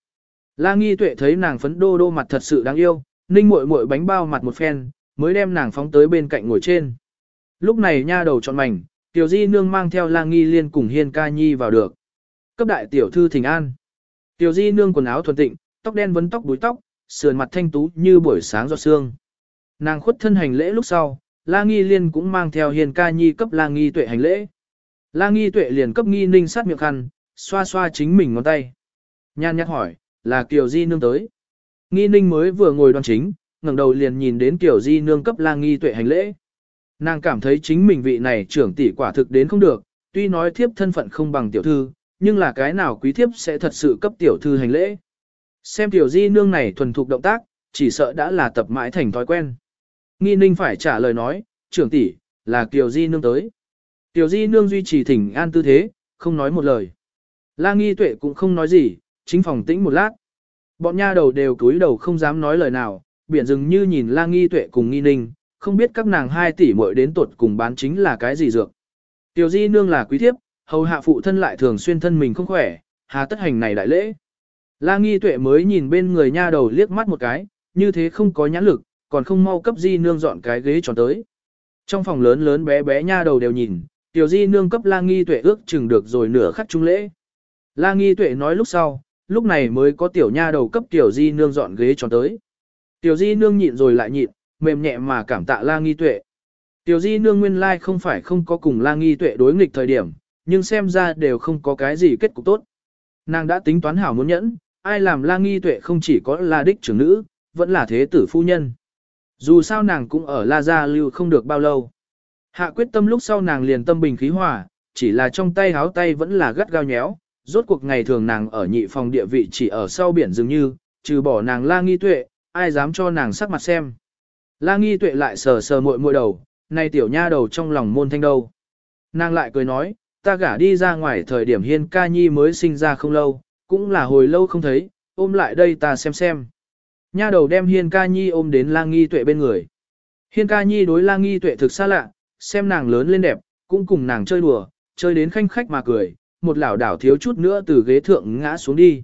La nghi tuệ thấy nàng phấn đô đô mặt thật sự đáng yêu, ninh muội muội bánh bao mặt một phen, mới đem nàng phóng tới bên cạnh ngồi trên. Lúc này nha đầu chọn mảnh, tiểu di nương mang theo la nghi liên cùng hiên ca nhi vào được. Cấp đại tiểu thư thỉnh an. Tiểu di nương quần áo thuần tịnh, tóc đen vấn tóc đuối tóc, sườn mặt thanh tú như buổi sáng giọt sương. Nàng khuất thân hành lễ lúc sau, La Nghi Liên cũng mang theo hiền ca nhi cấp La Nghi Tuệ hành lễ. La Nghi Tuệ liền cấp Nghi Ninh sát miệng khăn, xoa xoa chính mình ngón tay. Nhan nhắc hỏi, là Kiều Di Nương tới. Nghi Ninh mới vừa ngồi đoan chính, ngẩng đầu liền nhìn đến Tiểu Di Nương cấp Lang Nghi Tuệ hành lễ. Nàng cảm thấy chính mình vị này trưởng tỷ quả thực đến không được, tuy nói thiếp thân phận không bằng tiểu thư, nhưng là cái nào quý thiếp sẽ thật sự cấp tiểu thư hành lễ. Xem tiểu di nương này thuần thục động tác, chỉ sợ đã là tập mãi thành thói quen. Nghi ninh phải trả lời nói, trưởng tỷ, là tiểu di nương tới. Tiểu di nương duy trì thỉnh an tư thế, không nói một lời. La nghi tuệ cũng không nói gì, chính phòng tĩnh một lát. Bọn nha đầu đều cúi đầu không dám nói lời nào, biển rừng như nhìn la nghi tuệ cùng nghi ninh, không biết các nàng hai tỷ muội đến tuột cùng bán chính là cái gì dược. Tiểu di nương là quý thiếp, hầu hạ phụ thân lại thường xuyên thân mình không khỏe, hà tất hành này đại lễ. La nghi tuệ mới nhìn bên người nha đầu liếc mắt một cái, như thế không có nhãn lực, còn không mau cấp di nương dọn cái ghế tròn tới. Trong phòng lớn lớn bé bé nha đầu đều nhìn, tiểu di nương cấp la nghi tuệ ước chừng được rồi nửa khắc trung lễ. La nghi tuệ nói lúc sau, lúc này mới có tiểu nha đầu cấp tiểu di nương dọn ghế tròn tới. Tiểu di nương nhịn rồi lại nhịn, mềm nhẹ mà cảm tạ la nghi tuệ. Tiểu di nương nguyên lai không phải không có cùng la nghi tuệ đối nghịch thời điểm, nhưng xem ra đều không có cái gì kết cục tốt. Nàng đã tính toán hảo muốn nhẫn, ai làm la nghi tuệ không chỉ có là đích trưởng nữ, vẫn là thế tử phu nhân. Dù sao nàng cũng ở la gia lưu không được bao lâu. Hạ quyết tâm lúc sau nàng liền tâm bình khí hòa, chỉ là trong tay háo tay vẫn là gắt gao nhéo, rốt cuộc ngày thường nàng ở nhị phòng địa vị chỉ ở sau biển dường như, trừ bỏ nàng la nghi tuệ, ai dám cho nàng sắc mặt xem. La nghi tuệ lại sờ sờ muội muội đầu, nay tiểu nha đầu trong lòng môn thanh đâu. Nàng lại cười nói, ta gả đi ra ngoài thời điểm hiên ca nhi mới sinh ra không lâu, cũng là hồi lâu không thấy, ôm lại đây ta xem xem. Nha đầu đem hiên ca nhi ôm đến lang nghi tuệ bên người. Hiên ca nhi đối la nghi tuệ thực xa lạ, xem nàng lớn lên đẹp, cũng cùng nàng chơi đùa, chơi đến khanh khách mà cười, một lảo đảo thiếu chút nữa từ ghế thượng ngã xuống đi.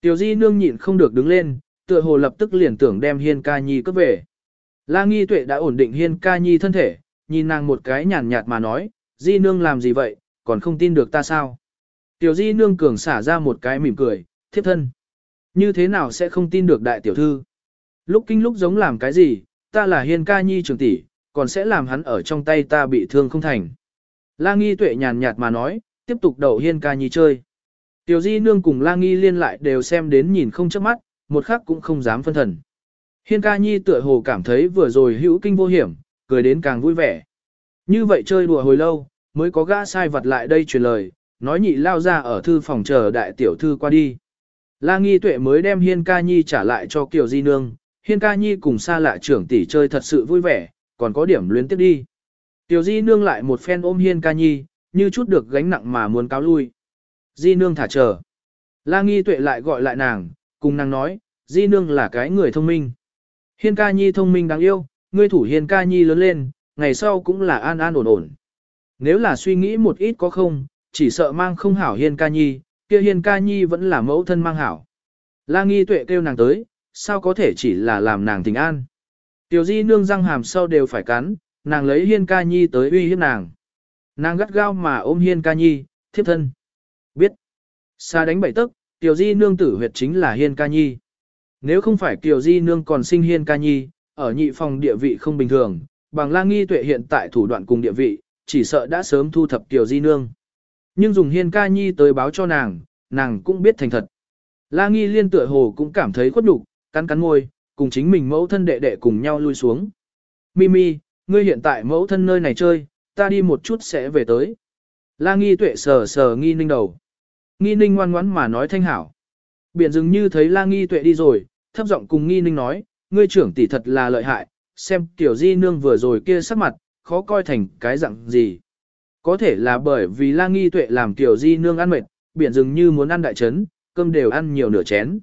Tiểu di nương nhịn không được đứng lên, tựa hồ lập tức liền tưởng đem hiên ca nhi cướp về. La nghi tuệ đã ổn định hiên ca nhi thân thể, nhìn nàng một cái nhàn nhạt mà nói, di nương làm gì vậy, còn không tin được ta sao. Tiểu di nương cường xả ra một cái mỉm cười, thiếp thân. Như thế nào sẽ không tin được đại tiểu thư? Lúc kinh lúc giống làm cái gì, ta là hiên ca nhi trường tỷ, còn sẽ làm hắn ở trong tay ta bị thương không thành. La nghi tuệ nhàn nhạt mà nói, tiếp tục đậu hiên ca nhi chơi. Tiểu di nương cùng la nghi liên lại đều xem đến nhìn không chớp mắt, một khắc cũng không dám phân thần. Hiên ca nhi tựa hồ cảm thấy vừa rồi hữu kinh vô hiểm, cười đến càng vui vẻ. Như vậy chơi đùa hồi lâu, mới có gã sai vật lại đây truyền lời, nói nhị lao ra ở thư phòng chờ đại tiểu thư qua đi. La nghi tuệ mới đem hiên ca nhi trả lại cho Kiều Di Nương, hiên ca nhi cùng xa lạ trưởng tỷ chơi thật sự vui vẻ, còn có điểm luyến tiếp đi. Tiểu Di Nương lại một phen ôm hiên ca nhi, như chút được gánh nặng mà muốn cáo lui. Di Nương thả chờ. La nghi tuệ lại gọi lại nàng, cùng nàng nói, Di Nương là cái người thông minh. Hiên ca nhi thông minh đáng yêu, ngươi thủ hiên ca nhi lớn lên, ngày sau cũng là an an ổn ổn. Nếu là suy nghĩ một ít có không, chỉ sợ mang không hảo hiên ca nhi, kia hiên ca nhi vẫn là mẫu thân mang hảo. La nghi tuệ kêu nàng tới, sao có thể chỉ là làm nàng tình an. Tiểu di nương răng hàm sau đều phải cắn, nàng lấy hiên ca nhi tới uy hiếp nàng. Nàng gắt gao mà ôm hiên ca nhi, thiếp thân. Biết. Xa đánh bảy tức, tiểu di nương tử huyệt chính là hiên ca nhi. Nếu không phải tiểu di nương còn sinh hiên ca nhi, ở nhị phòng địa vị không bình thường, bằng la nghi tuệ hiện tại thủ đoạn cùng địa vị, chỉ sợ đã sớm thu thập tiểu di nương. Nhưng dùng hiên ca nhi tới báo cho nàng, nàng cũng biết thành thật. La nghi liên tựa hồ cũng cảm thấy khuất nhục, cắn cắn môi, cùng chính mình mẫu thân đệ đệ cùng nhau lui xuống. Mimi, ngươi hiện tại mẫu thân nơi này chơi, ta đi một chút sẽ về tới. La nghi tuệ sờ sờ nghi ninh đầu. Nghi ninh ngoan ngoãn mà nói thanh hảo. Biển dường như thấy la nghi tuệ đi rồi, thấp giọng cùng nghi ninh nói, ngươi trưởng tỷ thật là lợi hại, xem tiểu di nương vừa rồi kia sắc mặt, khó coi thành cái dạng gì. Có thể là bởi vì la nghi tuệ làm tiểu di nương ăn mệt, biển dường như muốn ăn đại trấn, cơm đều ăn nhiều nửa chén.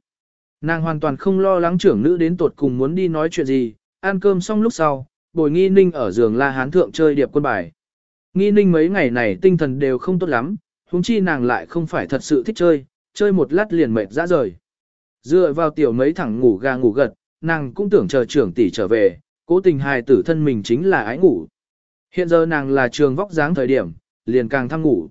Nàng hoàn toàn không lo lắng trưởng nữ đến tột cùng muốn đi nói chuyện gì, ăn cơm xong lúc sau, bồi nghi ninh ở giường la hán thượng chơi điệp quân bài. Nghi ninh mấy ngày này tinh thần đều không tốt lắm, huống chi nàng lại không phải thật sự thích chơi, chơi một lát liền mệt ra rời. Dựa vào tiểu mấy thẳng ngủ gà ngủ gật, nàng cũng tưởng chờ trưởng tỷ trở về, cố tình hài tử thân mình chính là ái ngủ. Hiện giờ nàng là trường vóc dáng thời điểm, liền càng thăng ngủ.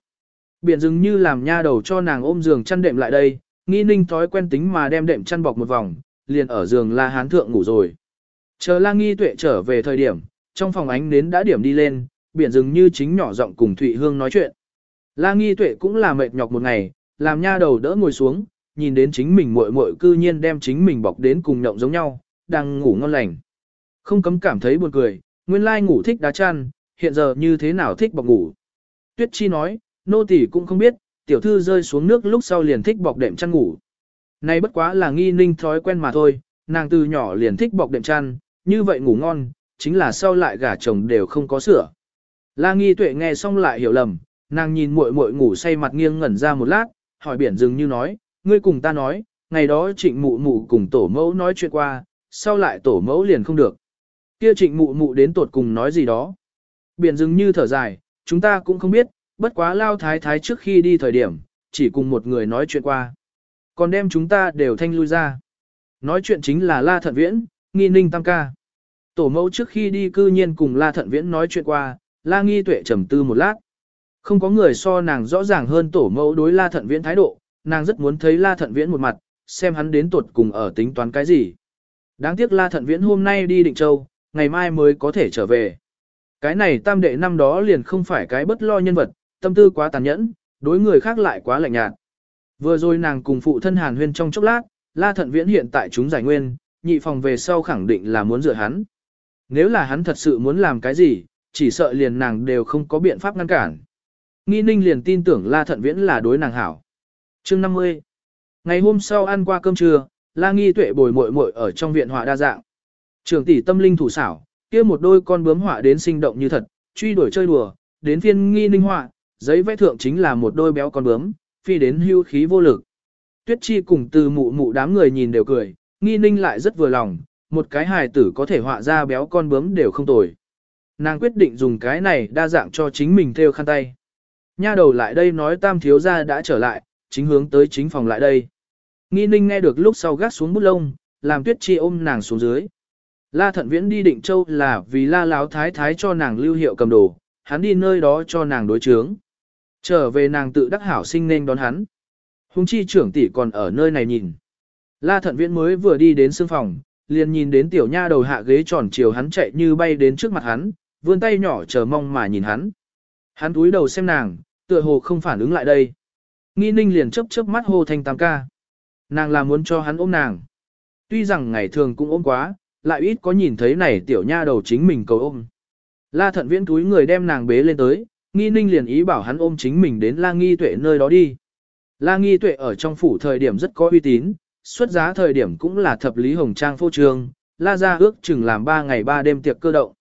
Biển dừng như làm nha đầu cho nàng ôm giường chăn đệm lại đây, nghi ninh thói quen tính mà đem đệm chăn bọc một vòng, liền ở giường la hán thượng ngủ rồi. Chờ la nghi tuệ trở về thời điểm, trong phòng ánh nến đã điểm đi lên, biển dừng như chính nhỏ giọng cùng Thụy Hương nói chuyện. La nghi tuệ cũng là mệt nhọc một ngày, làm nha đầu đỡ ngồi xuống, nhìn đến chính mình muội muội cư nhiên đem chính mình bọc đến cùng nhộng giống nhau, đang ngủ ngon lành. Không cấm cảm thấy buồn cười, nguyên lai ngủ thích đá chăn, hiện giờ như thế nào thích bọc ngủ. Tuyết Chi nói, nô tỳ cũng không biết, tiểu thư rơi xuống nước lúc sau liền thích bọc đệm chăn ngủ. nay bất quá là nghi ninh thói quen mà thôi, nàng từ nhỏ liền thích bọc đệm chăn, như vậy ngủ ngon, chính là sau lại gả chồng đều không có sửa. La nghi tuệ nghe xong lại hiểu lầm, nàng nhìn muội muội ngủ say mặt nghiêng ngẩn ra một lát, hỏi biển dừng như nói, ngươi cùng ta nói, ngày đó trịnh mụ mụ cùng tổ mẫu nói chuyện qua, sau lại tổ mẫu liền không được. Kia trịnh mụ mụ đến tột cùng nói gì đó. Biển dừng như thở dài, chúng ta cũng không biết, bất quá lao thái thái trước khi đi thời điểm, chỉ cùng một người nói chuyện qua. Còn đem chúng ta đều thanh lui ra. Nói chuyện chính là La Thận Viễn, nghi ninh tam ca. Tổ mẫu trước khi đi cư nhiên cùng La Thận Viễn nói chuyện qua, La nghi tuệ trầm tư một lát. Không có người so nàng rõ ràng hơn tổ mẫu đối La Thận Viễn thái độ, nàng rất muốn thấy La Thận Viễn một mặt, xem hắn đến tuột cùng ở tính toán cái gì. Đáng tiếc La Thận Viễn hôm nay đi Định Châu, ngày mai mới có thể trở về. Cái này tam đệ năm đó liền không phải cái bất lo nhân vật, tâm tư quá tàn nhẫn, đối người khác lại quá lạnh nhạt. Vừa rồi nàng cùng phụ thân Hàn Huyên trong chốc lát, La Thận Viễn hiện tại chúng giải nguyên, nhị phòng về sau khẳng định là muốn rửa hắn. Nếu là hắn thật sự muốn làm cái gì, chỉ sợ liền nàng đều không có biện pháp ngăn cản. Nghi ninh liền tin tưởng La Thận Viễn là đối nàng hảo. chương 50 Ngày hôm sau ăn qua cơm trưa, La Nghi Tuệ bồi muội muội ở trong viện họa đa dạng. Trường tỷ tâm linh thủ xảo, kia một đôi con bướm họa đến sinh động như thật, truy đuổi chơi đùa, đến phiên nghi ninh họa, giấy vẽ thượng chính là một đôi béo con bướm, phi đến hưu khí vô lực. Tuyết Chi cùng từ mụ mụ đám người nhìn đều cười, nghi ninh lại rất vừa lòng, một cái hài tử có thể họa ra béo con bướm đều không tồi. Nàng quyết định dùng cái này đa dạng cho chính mình theo khăn tay. Nha đầu lại đây nói tam thiếu gia đã trở lại, chính hướng tới chính phòng lại đây. Nghi ninh nghe được lúc sau gác xuống bút lông, làm tuyết chi ôm nàng xuống dưới. La thận viễn đi định châu là vì la láo thái thái cho nàng lưu hiệu cầm đồ, hắn đi nơi đó cho nàng đối chướng. Trở về nàng tự đắc hảo sinh nên đón hắn. Hùng chi trưởng tỷ còn ở nơi này nhìn. La thận viễn mới vừa đi đến sương phòng, liền nhìn đến tiểu nha đầu hạ ghế tròn chiều hắn chạy như bay đến trước mặt hắn, vươn tay nhỏ chờ mong mà nhìn hắn. Hắn túi đầu xem nàng, tựa hồ không phản ứng lại đây. Nghi ninh liền chớp chớp mắt hô thanh tam ca. Nàng là muốn cho hắn ôm nàng. Tuy rằng ngày thường cũng ôm quá, lại ít có nhìn thấy này tiểu nha đầu chính mình cầu ôm. La thận viễn túi người đem nàng bế lên tới, nghi ninh liền ý bảo hắn ôm chính mình đến la nghi tuệ nơi đó đi. La nghi tuệ ở trong phủ thời điểm rất có uy tín, xuất giá thời điểm cũng là thập lý hồng trang phô trương, la ra ước chừng làm 3 ngày 3 đêm tiệc cơ động.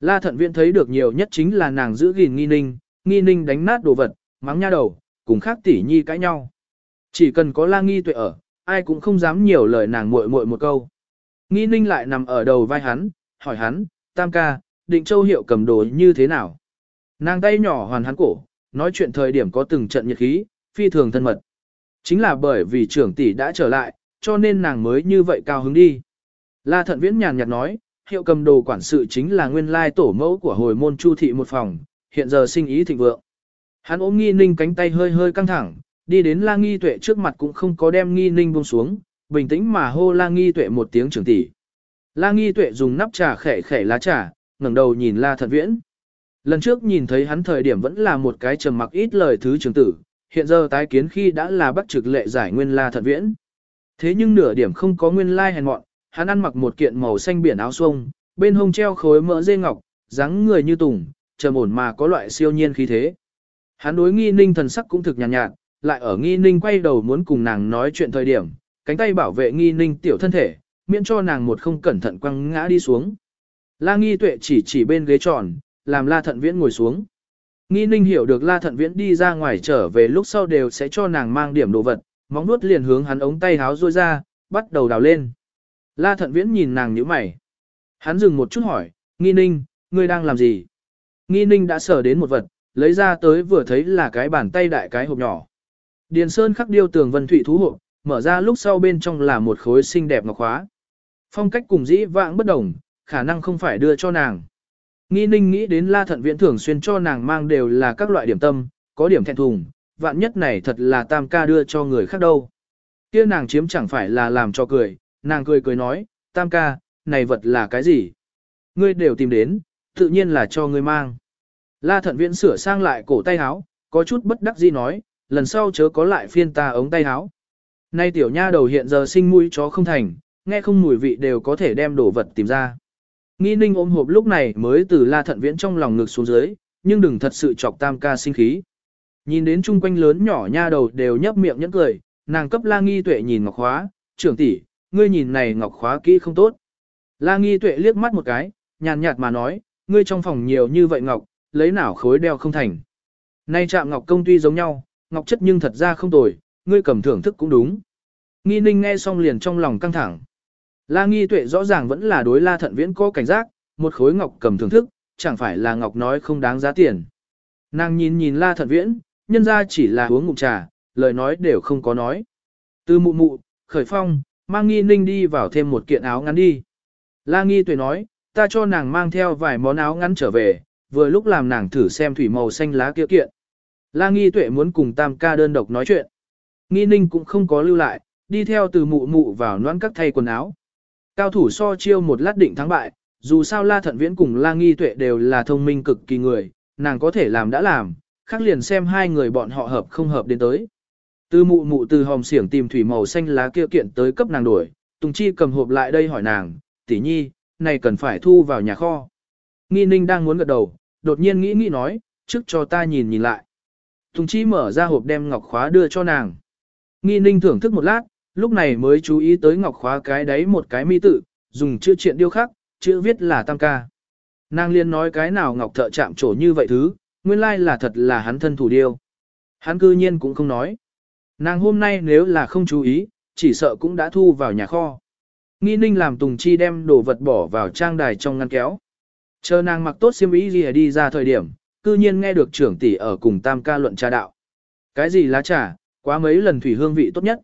La thận viễn thấy được nhiều nhất chính là nàng giữ gìn nghi ninh, nghi ninh đánh nát đồ vật, mắng nha đầu, cùng khác tỷ nhi cãi nhau. Chỉ cần có la nghi tuệ ở, ai cũng không dám nhiều lời nàng muội muội một câu. Nghi ninh lại nằm ở đầu vai hắn, hỏi hắn, tam ca, định châu hiệu cầm đồ như thế nào? Nàng tay nhỏ hoàn hắn cổ, nói chuyện thời điểm có từng trận nhiệt khí, phi thường thân mật. Chính là bởi vì trưởng tỷ đã trở lại, cho nên nàng mới như vậy cao hứng đi. La thận viễn nhàn nhạt nói, hiệu cầm đồ quản sự chính là nguyên lai tổ mẫu của hồi môn chu thị một phòng, hiện giờ sinh ý thịnh vượng. Hắn ôm nghi ninh cánh tay hơi hơi căng thẳng, đi đến la nghi tuệ trước mặt cũng không có đem nghi ninh buông xuống, bình tĩnh mà hô la nghi tuệ một tiếng trưởng tỷ. La nghi tuệ dùng nắp trà khẻ khẻ lá trà, ngẩng đầu nhìn la Thật viễn. Lần trước nhìn thấy hắn thời điểm vẫn là một cái trầm mặc ít lời thứ trưởng tử, hiện giờ tái kiến khi đã là bắt trực lệ giải nguyên la Thật viễn. Thế nhưng nửa điểm không có nguyên lai hèn mọn, hắn ăn mặc một kiện màu xanh biển áo xuông, bên hông treo khối mỡ dê ngọc, dáng người như tùng, trầm ổn mà có loại siêu nhiên khí thế. Hắn đối nghi ninh thần sắc cũng thực nhàn nhạt, nhạt, lại ở nghi ninh quay đầu muốn cùng nàng nói chuyện thời điểm, cánh tay bảo vệ nghi ninh tiểu thân thể, miễn cho nàng một không cẩn thận quăng ngã đi xuống. La nghi tuệ chỉ chỉ bên ghế tròn, làm la thận viễn ngồi xuống. Nghi ninh hiểu được la thận viễn đi ra ngoài trở về lúc sau đều sẽ cho nàng mang điểm đồ vật, móng nuốt liền hướng hắn ống tay háo rôi ra, bắt đầu đào lên. La thận viễn nhìn nàng nhíu mày. Hắn dừng một chút hỏi, nghi ninh, ngươi đang làm gì? Nghi ninh đã sở đến một vật, lấy ra tới vừa thấy là cái bàn tay đại cái hộp nhỏ. Điền Sơn khắc điêu tường vân thủy thú hộp, mở ra lúc sau bên trong là một khối xinh đẹp ngọc khóa. Phong cách cùng dĩ vãng bất đồng, khả năng không phải đưa cho nàng. Nghi ninh nghĩ đến la thận viễn thường xuyên cho nàng mang đều là các loại điểm tâm, có điểm thẹn thùng, vạn nhất này thật là tam ca đưa cho người khác đâu. kia nàng chiếm chẳng phải là làm cho cười, nàng cười cười nói, tam ca, này vật là cái gì? Ngươi đều tìm đến, tự nhiên là cho ngươi mang. La thận viễn sửa sang lại cổ tay áo, có chút bất đắc dĩ nói, lần sau chớ có lại phiên ta ống tay áo. Nay tiểu nha đầu hiện giờ sinh mũi chó không thành, nghe không mùi vị đều có thể đem đồ vật tìm ra. Nghi ninh ôm hộp lúc này mới từ la thận viễn trong lòng ngực xuống dưới, nhưng đừng thật sự chọc tam ca sinh khí. Nhìn đến chung quanh lớn nhỏ nha đầu đều nhấp miệng nhẫn cười, nàng cấp la nghi tuệ nhìn ngọc khóa, trưởng tỷ, ngươi nhìn này ngọc khóa kỹ không tốt. La nghi tuệ liếc mắt một cái, nhàn nhạt mà nói, ngươi trong phòng nhiều như vậy ngọc, lấy nào khối đeo không thành. Nay chạm ngọc công tuy giống nhau, ngọc chất nhưng thật ra không tồi, ngươi cầm thưởng thức cũng đúng. Nghi ninh nghe xong liền trong lòng căng thẳng. La nghi tuệ rõ ràng vẫn là đối la thận viễn có cảnh giác, một khối ngọc cầm thưởng thức, chẳng phải là ngọc nói không đáng giá tiền. Nàng nhìn nhìn la thận viễn, nhân ra chỉ là uống ngụm trà, lời nói đều không có nói. Từ mụ mụ, khởi phong, mang nghi ninh đi vào thêm một kiện áo ngắn đi. La nghi tuệ nói, ta cho nàng mang theo vài món áo ngắn trở về, vừa lúc làm nàng thử xem thủy màu xanh lá kia kiện. La nghi tuệ muốn cùng tam ca đơn độc nói chuyện. Nghi ninh cũng không có lưu lại, đi theo từ mụ mụ vào noãn các thay quần áo. Cao thủ so chiêu một lát định thắng bại, dù sao la thận viễn cùng la nghi tuệ đều là thông minh cực kỳ người, nàng có thể làm đã làm, khác liền xem hai người bọn họ hợp không hợp đến tới. Từ mụ mụ từ hòm xiển tìm thủy màu xanh lá kia kiện tới cấp nàng đuổi, Tùng Chi cầm hộp lại đây hỏi nàng, tỷ nhi, này cần phải thu vào nhà kho. Nghi ninh đang muốn gật đầu, đột nhiên nghĩ nghĩ nói, trước cho ta nhìn nhìn lại. Tùng Chi mở ra hộp đem ngọc khóa đưa cho nàng. Nghi ninh thưởng thức một lát, lúc này mới chú ý tới ngọc khóa cái đấy một cái mi tự, dùng chữ triện điêu khắc, chữ viết là tam ca. Nàng liên nói cái nào ngọc thợ chạm trổ như vậy thứ, nguyên lai là thật là hắn thân thủ điêu. Hắn cư nhiên cũng không nói. Nàng hôm nay nếu là không chú ý, chỉ sợ cũng đã thu vào nhà kho. Nghi ninh làm Tùng Chi đem đồ vật bỏ vào trang đài trong ngăn kéo. Chờ nàng mặc tốt xiêm y gì đi ra thời điểm, cư nhiên nghe được trưởng tỷ ở cùng tam ca luận trà đạo. Cái gì lá trà, quá mấy lần thủy hương vị tốt nhất.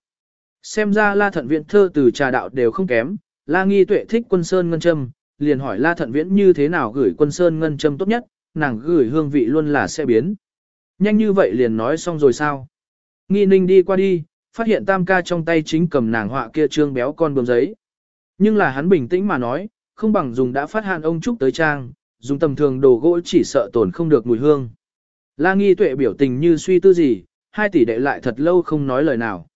Xem ra la thận viện thơ từ trà đạo đều không kém, la nghi tuệ thích quân sơn ngân châm, liền hỏi la thận viễn như thế nào gửi quân sơn ngân châm tốt nhất, nàng gửi hương vị luôn là sẽ biến. Nhanh như vậy liền nói xong rồi sao? Nghi ninh đi qua đi, phát hiện tam ca trong tay chính cầm nàng họa kia trương béo con bướm giấy. Nhưng là hắn bình tĩnh mà nói, không bằng dùng đã phát hạn ông Trúc tới trang, dùng tầm thường đồ gỗ chỉ sợ tổn không được mùi hương. La nghi tuệ biểu tình như suy tư gì, hai tỷ đệ lại thật lâu không nói lời nào.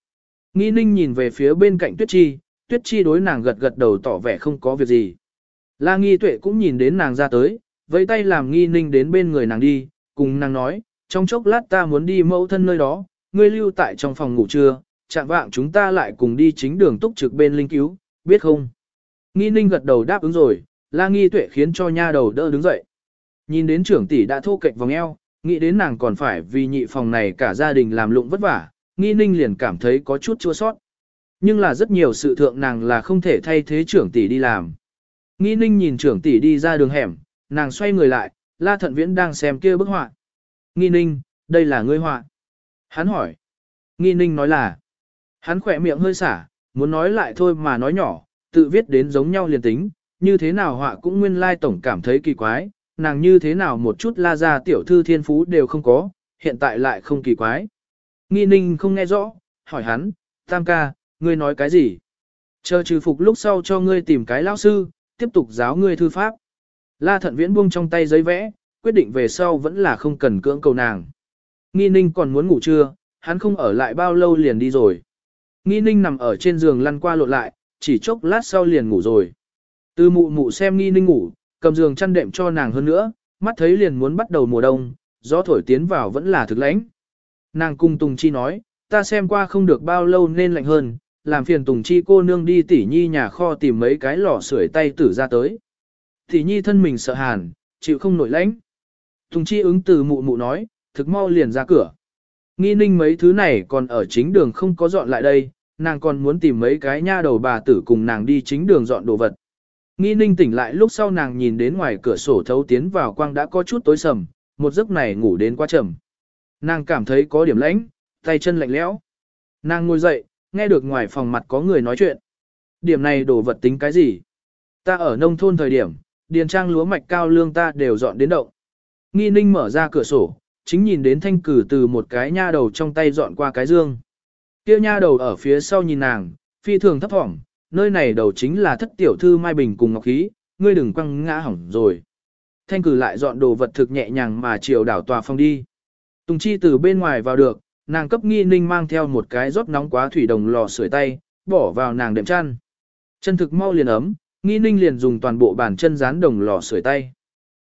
Nghi ninh nhìn về phía bên cạnh tuyết chi, tuyết chi đối nàng gật gật đầu tỏ vẻ không có việc gì. La nghi tuệ cũng nhìn đến nàng ra tới, vẫy tay làm nghi ninh đến bên người nàng đi, cùng nàng nói, trong chốc lát ta muốn đi mẫu thân nơi đó, ngươi lưu tại trong phòng ngủ trưa, chạm vạng chúng ta lại cùng đi chính đường túc trực bên linh cứu, biết không? Nghi ninh gật đầu đáp ứng rồi, la nghi tuệ khiến cho nha đầu đỡ đứng dậy. Nhìn đến trưởng tỷ đã thô cạnh vòng eo, nghĩ đến nàng còn phải vì nhị phòng này cả gia đình làm lụng vất vả, nghi ninh liền cảm thấy có chút chua sót. Nhưng là rất nhiều sự thượng nàng là không thể thay thế trưởng tỷ đi làm. Nghi ninh nhìn trưởng tỷ đi ra đường hẻm, nàng xoay người lại, la thận viễn đang xem kia bức họa. Nghi ninh, đây là ngươi họa. Hắn hỏi. Nghi ninh nói là. Hắn khỏe miệng hơi xả, muốn nói lại thôi mà nói nhỏ, tự viết đến giống nhau liền tính, như thế nào họa cũng nguyên lai tổng cảm thấy kỳ quái, nàng như thế nào một chút la ra tiểu thư thiên phú đều không có, hiện tại lại không kỳ quái. Nghi ninh không nghe rõ, hỏi hắn, tam ca, ngươi nói cái gì? Chờ trừ phục lúc sau cho ngươi tìm cái lão sư, tiếp tục giáo ngươi thư pháp. La thận viễn buông trong tay giấy vẽ, quyết định về sau vẫn là không cần cưỡng cầu nàng. Nghi ninh còn muốn ngủ trưa, hắn không ở lại bao lâu liền đi rồi. Nghi ninh nằm ở trên giường lăn qua lộn lại, chỉ chốc lát sau liền ngủ rồi. Từ mụ mụ xem nghi ninh ngủ, cầm giường chăn đệm cho nàng hơn nữa, mắt thấy liền muốn bắt đầu mùa đông, gió thổi tiến vào vẫn là thực lãnh. Nàng cung Tùng Chi nói, ta xem qua không được bao lâu nên lạnh hơn, làm phiền Tùng Chi cô nương đi tỉ nhi nhà kho tìm mấy cái lò sưởi tay tử ra tới. Tỉ nhi thân mình sợ hàn, chịu không nổi lãnh. Tùng Chi ứng từ mụ mụ nói, thực mau liền ra cửa. Nghi ninh mấy thứ này còn ở chính đường không có dọn lại đây, nàng còn muốn tìm mấy cái nha đầu bà tử cùng nàng đi chính đường dọn đồ vật. Nghi ninh tỉnh lại lúc sau nàng nhìn đến ngoài cửa sổ thấu tiến vào quang đã có chút tối sầm, một giấc này ngủ đến quá chậm. Nàng cảm thấy có điểm lãnh, tay chân lạnh lẽo. Nàng ngồi dậy, nghe được ngoài phòng mặt có người nói chuyện. Điểm này đồ vật tính cái gì? Ta ở nông thôn thời điểm, điền trang lúa mạch cao lương ta đều dọn đến động. Nghi ninh mở ra cửa sổ, chính nhìn đến thanh cử từ một cái nha đầu trong tay dọn qua cái dương. Kia nha đầu ở phía sau nhìn nàng, phi thường thấp thỏm, nơi này đầu chính là thất tiểu thư Mai Bình cùng Ngọc Khí, ngươi đừng quăng ngã hỏng rồi. Thanh cử lại dọn đồ vật thực nhẹ nhàng mà chiều đảo tòa phong đi. Tùng Chi từ bên ngoài vào được, nàng cấp nghi ninh mang theo một cái rót nóng quá thủy đồng lò sưởi tay, bỏ vào nàng đệm chăn. Chân thực mau liền ấm, nghi ninh liền dùng toàn bộ bàn chân dán đồng lò sưởi tay.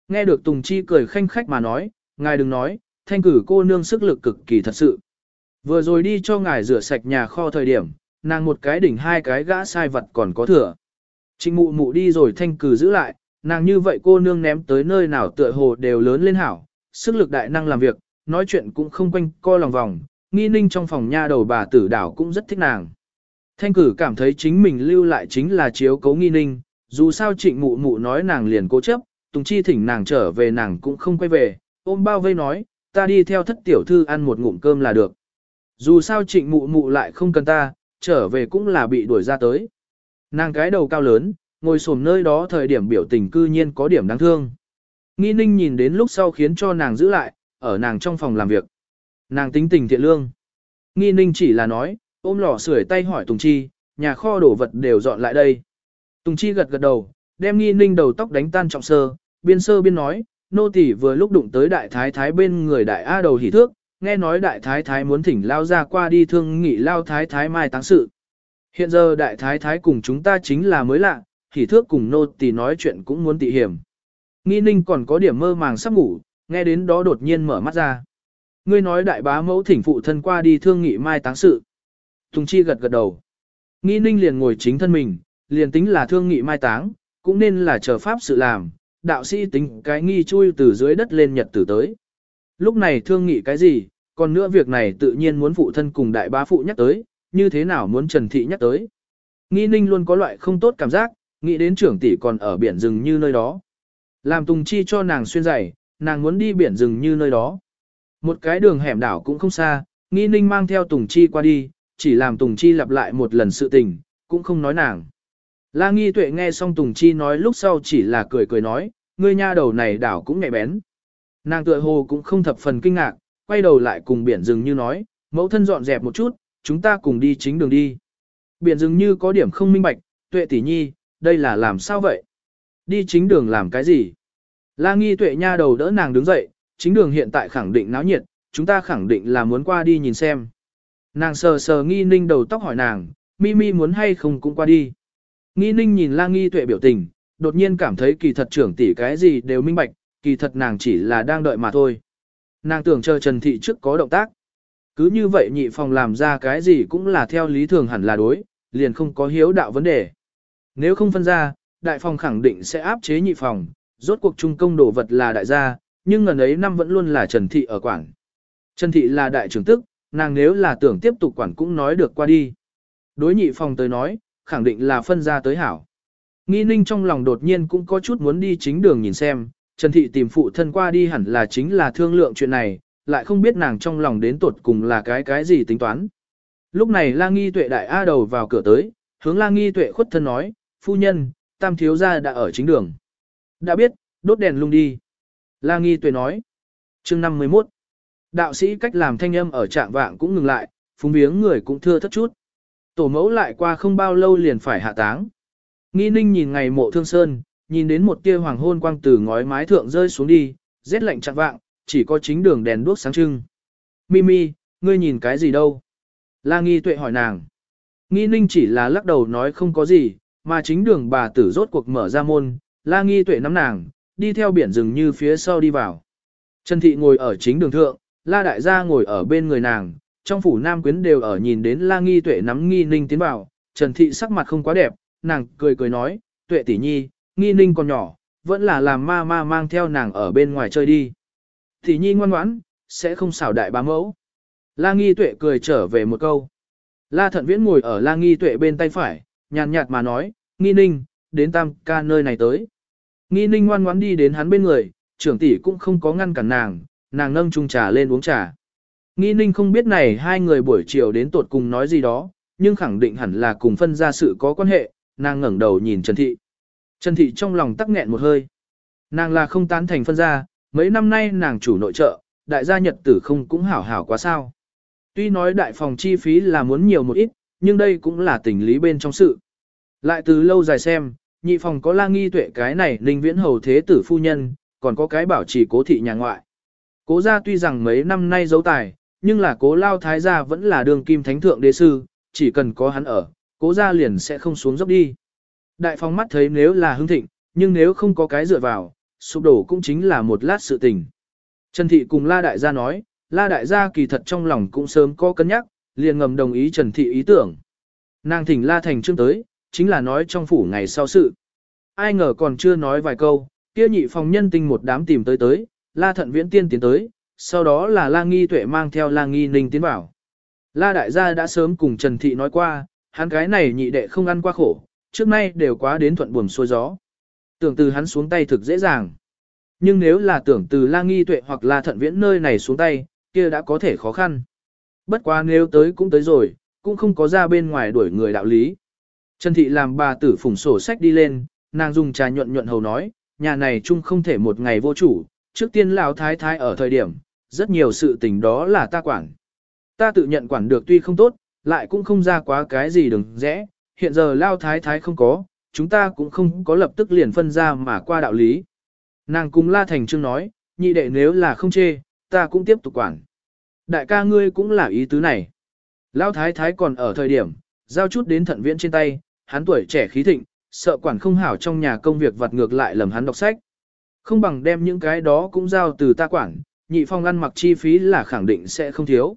Nghe được Tùng Chi cười khanh khách mà nói, ngài đừng nói, thanh cử cô nương sức lực cực kỳ thật sự. Vừa rồi đi cho ngài rửa sạch nhà kho thời điểm, nàng một cái đỉnh hai cái gã sai vật còn có thừa. Trịnh mụ mụ đi rồi thanh cử giữ lại, nàng như vậy cô nương ném tới nơi nào tựa hồ đều lớn lên hảo, sức lực đại năng làm việc, nói chuyện cũng không quanh co lòng vòng, nghi ninh trong phòng nha đầu bà tử đảo cũng rất thích nàng. Thanh cử cảm thấy chính mình lưu lại chính là chiếu cấu nghi ninh, dù sao trịnh mụ mụ nói nàng liền cố chấp, Tùng Chi thỉnh nàng trở về nàng cũng không quay về, ôm bao vây nói, ta đi theo thất tiểu thư ăn một ngụm cơm là được. Dù sao trịnh mụ mụ lại không cần ta, trở về cũng là bị đuổi ra tới. Nàng cái đầu cao lớn, ngồi xổm nơi đó thời điểm biểu tình cư nhiên có điểm đáng thương. Nghi ninh nhìn đến lúc sau khiến cho nàng giữ lại, ở nàng trong phòng làm việc. Nàng tính tình thiện lương. Nghi ninh chỉ là nói, ôm lò sưởi tay hỏi Tùng Chi, nhà kho đổ vật đều dọn lại đây. Tùng Chi gật gật đầu, đem nghi ninh đầu tóc đánh tan trọng sơ, biên sơ biên nói, nô tỳ vừa lúc đụng tới đại thái thái bên người đại A đầu hỉ thước, nghe nói đại thái thái muốn thỉnh lao ra qua đi thương nghị lao thái thái mai táng sự. Hiện giờ đại thái thái cùng chúng ta chính là mới lạ, hỉ thước cùng nô tỳ nói chuyện cũng muốn tị hiểm. Nghi ninh còn có điểm mơ màng sắp ngủ, nghe đến đó đột nhiên mở mắt ra. Ngươi nói đại bá mẫu thỉnh phụ thân qua đi thương nghị mai táng sự. Tùng Chi gật gật đầu. Nghi ninh liền ngồi chính thân mình, liền tính là thương nghị mai táng, cũng nên là chờ pháp sự làm, đạo sĩ tính cái nghi chui từ dưới đất lên nhật tử tới. Lúc này thương nghị cái gì, còn nữa việc này tự nhiên muốn phụ thân cùng đại bá phụ nhắc tới, như thế nào muốn Trần Thị nhắc tới. Nghi ninh luôn có loại không tốt cảm giác, nghĩ đến trưởng tỷ còn ở biển rừng như nơi đó. Làm Tùng Chi cho nàng xuyên giày, nàng muốn đi biển rừng như nơi đó. Một cái đường hẻm đảo cũng không xa, nghi ninh mang theo Tùng Chi qua đi, chỉ làm Tùng Chi lặp lại một lần sự tình, cũng không nói nàng. La nghi tuệ nghe xong Tùng Chi nói lúc sau chỉ là cười cười nói, ngươi nha đầu này đảo cũng nhạy bén. Nàng tựa hồ cũng không thập phần kinh ngạc, quay đầu lại cùng biển rừng như nói, mẫu thân dọn dẹp một chút, chúng ta cùng đi chính đường đi. Biển rừng như có điểm không minh bạch, tuệ tỷ nhi, đây là làm sao vậy? Đi chính đường làm cái gì? La nghi tuệ nha đầu đỡ nàng đứng dậy, chính đường hiện tại khẳng định náo nhiệt, chúng ta khẳng định là muốn qua đi nhìn xem. Nàng sờ sờ nghi ninh đầu tóc hỏi nàng, Mimi muốn hay không cũng qua đi. Nghi ninh nhìn la nghi tuệ biểu tình, đột nhiên cảm thấy kỳ thật trưởng tỷ cái gì đều minh bạch, kỳ thật nàng chỉ là đang đợi mà thôi. Nàng tưởng chờ Trần Thị trước có động tác. Cứ như vậy nhị phòng làm ra cái gì cũng là theo lý thường hẳn là đối, liền không có hiếu đạo vấn đề. Nếu không phân ra, đại phòng khẳng định sẽ áp chế nhị phòng, rốt cuộc trung công đồ vật là đại gia, nhưng ngần ấy năm vẫn luôn là Trần Thị ở quản. Trần Thị là đại trưởng tức, nàng nếu là tưởng tiếp tục quản cũng nói được qua đi. Đối nhị phòng tới nói, khẳng định là phân ra tới hảo. Nghi ninh trong lòng đột nhiên cũng có chút muốn đi chính đường nhìn xem, Trần Thị tìm phụ thân qua đi hẳn là chính là thương lượng chuyện này, lại không biết nàng trong lòng đến tột cùng là cái cái gì tính toán. Lúc này La Nghi Tuệ đại A đầu vào cửa tới, hướng La Nghi Tuệ khuất thân nói, phu nhân, tam thiếu gia đã ở chính đường. Đã biết, đốt đèn lung đi. La Nghi Tuệ nói. chương 51. Đạo sĩ cách làm thanh âm ở trạng vạng cũng ngừng lại, phúng biếng người cũng thưa thất chút. Tổ mẫu lại qua không bao lâu liền phải hạ táng. Nghi ninh nhìn ngày mộ thương sơn, nhìn đến một tia hoàng hôn quang từ ngói mái thượng rơi xuống đi, rét lạnh chặt vạng, chỉ có chính đường đèn đuốc sáng trưng. Mimi, ngươi nhìn cái gì đâu? La nghi tuệ hỏi nàng. Nghi ninh chỉ là lắc đầu nói không có gì, mà chính đường bà tử rốt cuộc mở ra môn, la nghi tuệ nắm nàng, đi theo biển rừng như phía sau đi vào. Trần thị ngồi ở chính đường thượng, la đại gia ngồi ở bên người nàng, trong phủ nam quyến đều ở nhìn đến la nghi tuệ nắm nghi ninh tiến vào, Trần thị sắc mặt không quá đẹp, nàng cười cười nói, tuệ tỷ nhi, nghi ninh còn nhỏ, vẫn là làm ma ma mang theo nàng ở bên ngoài chơi đi. Tỷ nhi ngoan ngoãn, sẽ không xảo đại bá mẫu. La nghi tuệ cười trở về một câu. La thận viễn ngồi ở la nghi tuệ bên tay phải, nhàn nhạt mà nói, nghi ninh, đến tam ca nơi này tới. Nghi ninh ngoan ngoãn đi đến hắn bên người, trưởng tỷ cũng không có ngăn cản nàng, nàng nâng chung trà lên uống trà. Nghi ninh không biết này hai người buổi chiều đến tột cùng nói gì đó, nhưng khẳng định hẳn là cùng phân ra sự có quan hệ, nàng ngẩng đầu nhìn Trần Thị. Trần Thị trong lòng tắc nghẹn một hơi. Nàng là không tán thành phân ra, mấy năm nay nàng chủ nội trợ, đại gia nhật tử không cũng hảo hảo quá sao. Tuy nói đại phòng chi phí là muốn nhiều một ít, nhưng đây cũng là tình lý bên trong sự. Lại từ lâu dài xem, nhị phòng có la nghi tuệ cái này Ninh viễn hầu thế tử phu nhân, còn có cái bảo trì cố thị nhà ngoại. Cố gia tuy rằng mấy năm nay giấu tài, nhưng là cố lao thái gia vẫn là đường kim thánh thượng đế sư, chỉ cần có hắn ở, cố gia liền sẽ không xuống dốc đi. Đại phong mắt thấy nếu là hưng thịnh, nhưng nếu không có cái dựa vào, sụp đổ cũng chính là một lát sự tình. Trần Thị cùng La Đại gia nói, La Đại gia kỳ thật trong lòng cũng sớm có cân nhắc, liền ngầm đồng ý Trần Thị ý tưởng. Nàng thỉnh La Thành Trương tới, chính là nói trong phủ ngày sau sự. Ai ngờ còn chưa nói vài câu, kia nhị phòng nhân tinh một đám tìm tới tới, La Thận Viễn tiên tiến tới, sau đó là La Nghi Tuệ mang theo La Nghi Ninh tiến vào. La Đại gia đã sớm cùng Trần Thị nói qua, hắn cái này nhị đệ không ăn qua khổ, trước nay đều quá đến thuận buồm xuôi gió. Tưởng từ hắn xuống tay thực dễ dàng. Nhưng nếu là tưởng từ La Nghi Tuệ hoặc là Thận Viễn nơi này xuống tay, kia đã có thể khó khăn. Bất quá nếu tới cũng tới rồi, cũng không có ra bên ngoài đuổi người đạo lý. Trần Thị làm bà tử phủng sổ sách đi lên, nàng dùng trà nhuận nhuận hầu nói, nhà này chung không thể một ngày vô chủ, trước tiên lão thái thái ở thời điểm, rất nhiều sự tình đó là ta quản. Ta tự nhận quản được tuy không tốt, lại cũng không ra quá cái gì đừng rẽ, hiện giờ lao thái thái không có, chúng ta cũng không có lập tức liền phân ra mà qua đạo lý. Nàng cùng La Thành Trương nói, nhị đệ nếu là không chê, ta cũng tiếp tục quản. Đại ca ngươi cũng là ý tứ này. Lao thái thái còn ở thời điểm, giao chút đến thận viễn trên tay, hắn tuổi trẻ khí thịnh, sợ quản không hảo trong nhà công việc vặt ngược lại lầm hắn đọc sách. Không bằng đem những cái đó cũng giao từ ta quản, nhị phong ăn mặc chi phí là khẳng định sẽ không thiếu.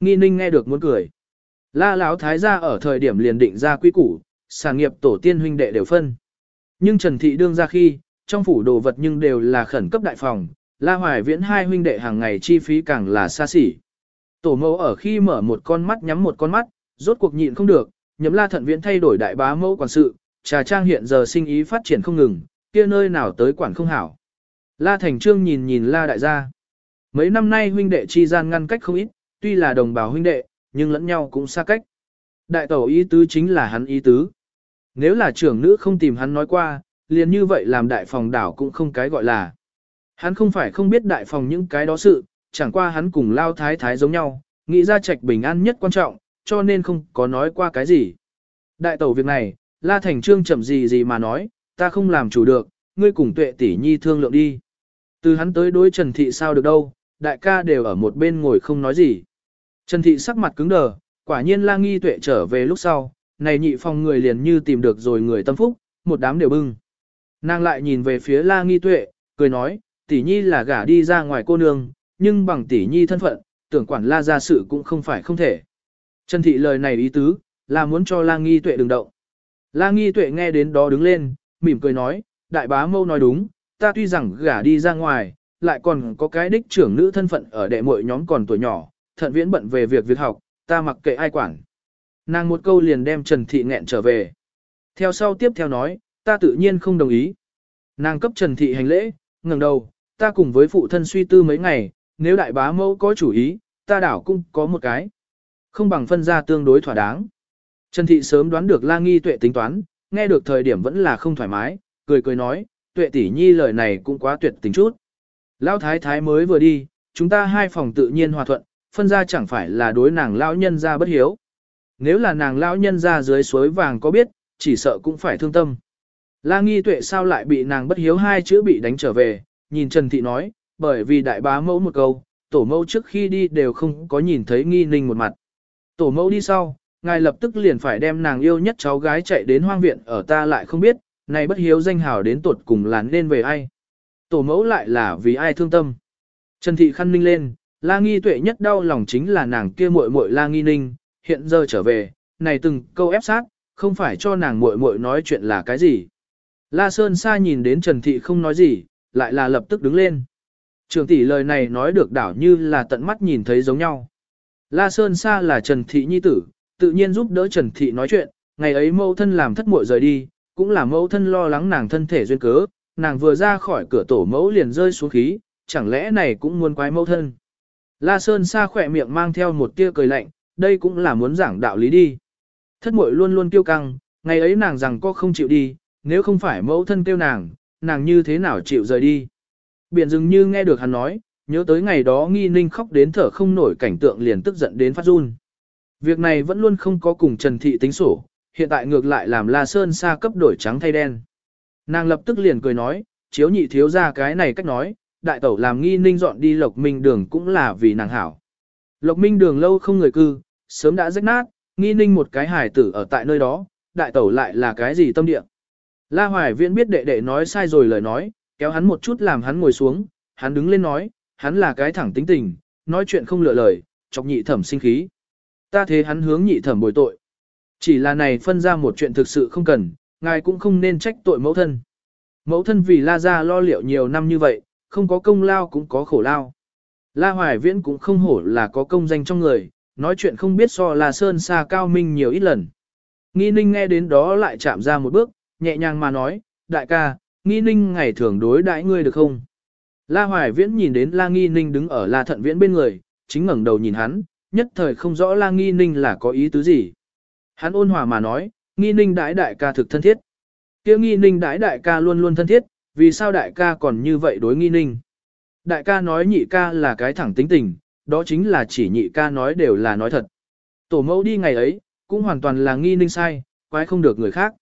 Nghi ninh nghe được muốn cười. La Lão thái gia ở thời điểm liền định ra quy củ, sản nghiệp tổ tiên huynh đệ đều phân. Nhưng Trần Thị đương ra khi, trong phủ đồ vật nhưng đều là khẩn cấp đại phòng, La Hoài Viễn hai huynh đệ hàng ngày chi phí càng là xa xỉ. Tổ mẫu ở khi mở một con mắt nhắm một con mắt, rốt cuộc nhịn không được, nhấm la thận viễn thay đổi đại bá mẫu quản sự, trà trang hiện giờ sinh ý phát triển không ngừng, kia nơi nào tới quản không hảo. La Thành Trương nhìn nhìn La đại gia. Mấy năm nay huynh đệ chi gian ngăn cách không ít, tuy là đồng bào huynh đệ, nhưng lẫn nhau cũng xa cách. Đại tẩu ý tứ chính là hắn ý tứ. Nếu là trưởng nữ không tìm hắn nói qua, liền như vậy làm đại phòng đảo cũng không cái gọi là. Hắn không phải không biết đại phòng những cái đó sự, chẳng qua hắn cùng lao thái thái giống nhau, nghĩ ra trạch bình an nhất quan trọng, cho nên không có nói qua cái gì. Đại tẩu việc này, La Thành Trương chậm gì gì mà nói, ta không làm chủ được, ngươi cùng tuệ tỷ nhi thương lượng đi. Từ hắn tới đối Trần Thị sao được đâu, đại ca đều ở một bên ngồi không nói gì. Trần Thị sắc mặt cứng đờ, quả nhiên la nghi tuệ trở về lúc sau, này nhị phòng người liền như tìm được rồi người tâm phúc, một đám đều bưng. Nàng lại nhìn về phía la nghi tuệ, cười nói, tỷ nhi là gả đi ra ngoài cô nương, nhưng bằng tỷ nhi thân phận, tưởng quản la ra sự cũng không phải không thể. Trần Thị lời này ý tứ, là muốn cho la nghi tuệ đừng động. La nghi tuệ nghe đến đó đứng lên, mỉm cười nói, đại bá mâu nói đúng, ta tuy rằng gả đi ra ngoài, lại còn có cái đích trưởng nữ thân phận ở đệ muội nhóm còn tuổi nhỏ, thận viễn bận về việc việc học, ta mặc kệ ai quản. Nàng một câu liền đem Trần Thị nghẹn trở về. Theo sau tiếp theo nói, ta tự nhiên không đồng ý. Nàng cấp Trần Thị hành lễ, ngẩng đầu, ta cùng với phụ thân suy tư mấy ngày, nếu đại bá mẫu có chủ ý, ta đảo cũng có một cái. Không bằng phân ra tương đối thỏa đáng. Trần Thị sớm đoán được La Nghi tuệ tính toán, nghe được thời điểm vẫn là không thoải mái, cười cười nói, tuệ tỷ nhi lời này cũng quá tuyệt tình chút. Lão thái thái mới vừa đi, chúng ta hai phòng tự nhiên hòa thuận, phân ra chẳng phải là đối nàng lão nhân ra bất hiếu. Nếu là nàng lão nhân ra dưới suối vàng có biết, chỉ sợ cũng phải thương tâm. La nghi tuệ sao lại bị nàng bất hiếu hai chữ bị đánh trở về, nhìn Trần Thị nói, bởi vì đại bá mẫu một câu, tổ mẫu trước khi đi đều không có nhìn thấy nghi ninh một mặt. Tổ mẫu đi sau, ngài lập tức liền phải đem nàng yêu nhất cháu gái chạy đến hoang viện ở ta lại không biết, này bất hiếu danh hào đến tuột cùng là nên về ai. Tổ mẫu lại là vì ai thương tâm. Trần Thị khăn ninh lên, La Nghi tuệ nhất đau lòng chính là nàng kia muội muội La Nghi ninh, hiện giờ trở về, này từng câu ép sát, không phải cho nàng muội muội nói chuyện là cái gì. La Sơn Sa nhìn đến Trần Thị không nói gì, lại là lập tức đứng lên. Trường tỷ lời này nói được đảo như là tận mắt nhìn thấy giống nhau. La Sơn Sa là Trần Thị nhi tử, tự nhiên giúp đỡ Trần Thị nói chuyện, ngày ấy mẫu thân làm thất muội rời đi, cũng là mẫu thân lo lắng nàng thân thể duyên cớ, nàng vừa ra khỏi cửa tổ mẫu liền rơi xuống khí, chẳng lẽ này cũng muốn quái mẫu thân. La Sơn xa khỏe miệng mang theo một tia cười lạnh, đây cũng là muốn giảng đạo lý đi. Thất muội luôn luôn kiêu căng, ngày ấy nàng rằng có không chịu đi, nếu không phải mẫu thân kêu nàng, nàng như thế nào chịu rời đi. Biển dừng như nghe được hắn nói, nhớ tới ngày đó nghi ninh khóc đến thở không nổi cảnh tượng liền tức giận đến phát run. Việc này vẫn luôn không có cùng Trần Thị tính sổ, hiện tại ngược lại làm La Sơn Sa cấp đổi trắng thay đen. Nàng lập tức liền cười nói, chiếu nhị thiếu ra cái này cách nói, đại tẩu làm nghi ninh dọn đi Lộc Minh đường cũng là vì nàng hảo. Lộc Minh đường lâu không người cư, sớm đã rách nát, nghi ninh một cái hài tử ở tại nơi đó, đại tẩu lại là cái gì tâm địa. La Hoài Viễn biết đệ đệ nói sai rồi lời nói, kéo hắn một chút làm hắn ngồi xuống, hắn đứng lên nói, hắn là cái thẳng tính tình, nói chuyện không lựa lời, chọc nhị thẩm sinh khí. Ta thế hắn hướng nhị thẩm bồi tội. Chỉ là này phân ra một chuyện thực sự không cần, ngài cũng không nên trách tội mẫu thân. Mẫu thân vì La Gia lo liệu nhiều năm như vậy, không có công lao cũng có khổ lao. La Hoài Viễn cũng không hổ là có công danh trong người, nói chuyện không biết so La Sơn xa cao minh nhiều ít lần. Nghi ninh nghe đến đó lại chạm ra một bước, nhẹ nhàng mà nói, đại ca, nghi ninh ngày thường đối đãi ngươi được không? La Hoài Viễn nhìn đến La Nghi Ninh đứng ở La Thận Viễn bên người, chính ngẩng đầu nhìn hắn, nhất thời không rõ La Nghi Ninh là có ý tứ gì. Hắn ôn hòa mà nói, nghi ninh đãi đại ca thực thân thiết. kia nghi ninh đãi đại ca luôn luôn thân thiết, vì sao đại ca còn như vậy đối nghi ninh? Đại ca nói nhị ca là cái thẳng tính tình, đó chính là chỉ nhị ca nói đều là nói thật. Tổ mẫu đi ngày ấy, cũng hoàn toàn là nghi ninh sai, quái không được người khác.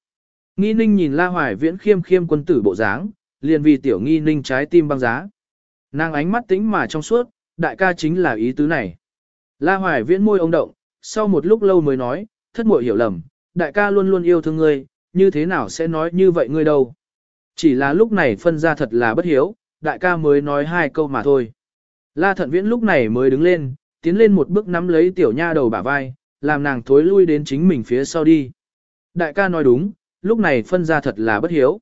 Nghi ninh nhìn La Hoài Viễn khiêm khiêm quân tử bộ dáng, liền vì tiểu nghi ninh trái tim băng giá. Nàng ánh mắt tính mà trong suốt, đại ca chính là ý tứ này. La Hoài Viễn môi ông động, sau một lúc lâu mới nói, thất muội hiểu lầm, đại ca luôn luôn yêu thương ngươi, như thế nào sẽ nói như vậy ngươi đâu. Chỉ là lúc này phân ra thật là bất hiếu, đại ca mới nói hai câu mà thôi. La thận viễn lúc này mới đứng lên, tiến lên một bước nắm lấy tiểu nha đầu bả vai, làm nàng thối lui đến chính mình phía sau đi. Đại ca nói đúng, lúc này phân ra thật là bất hiếu.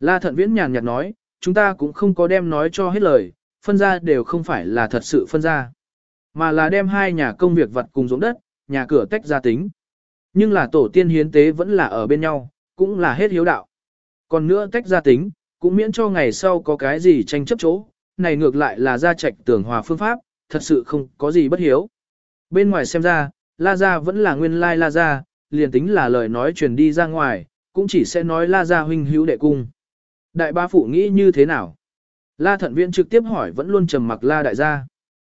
La thận viễn nhàn nhạt nói, chúng ta cũng không có đem nói cho hết lời, phân ra đều không phải là thật sự phân ra, mà là đem hai nhà công việc vật cùng giống đất, nhà cửa tách ra tính. Nhưng là tổ tiên hiến tế vẫn là ở bên nhau, cũng là hết hiếu đạo. Còn nữa tách ra tính, cũng miễn cho ngày sau có cái gì tranh chấp chỗ, này ngược lại là gia trạch tưởng hòa phương pháp, thật sự không có gì bất hiếu. Bên ngoài xem ra, La Gia vẫn là nguyên lai La Gia, liền tính là lời nói truyền đi ra ngoài, cũng chỉ sẽ nói La Gia huynh hữu đệ cung. Đại ba phụ nghĩ như thế nào? La thận viện trực tiếp hỏi vẫn luôn trầm mặc La đại gia.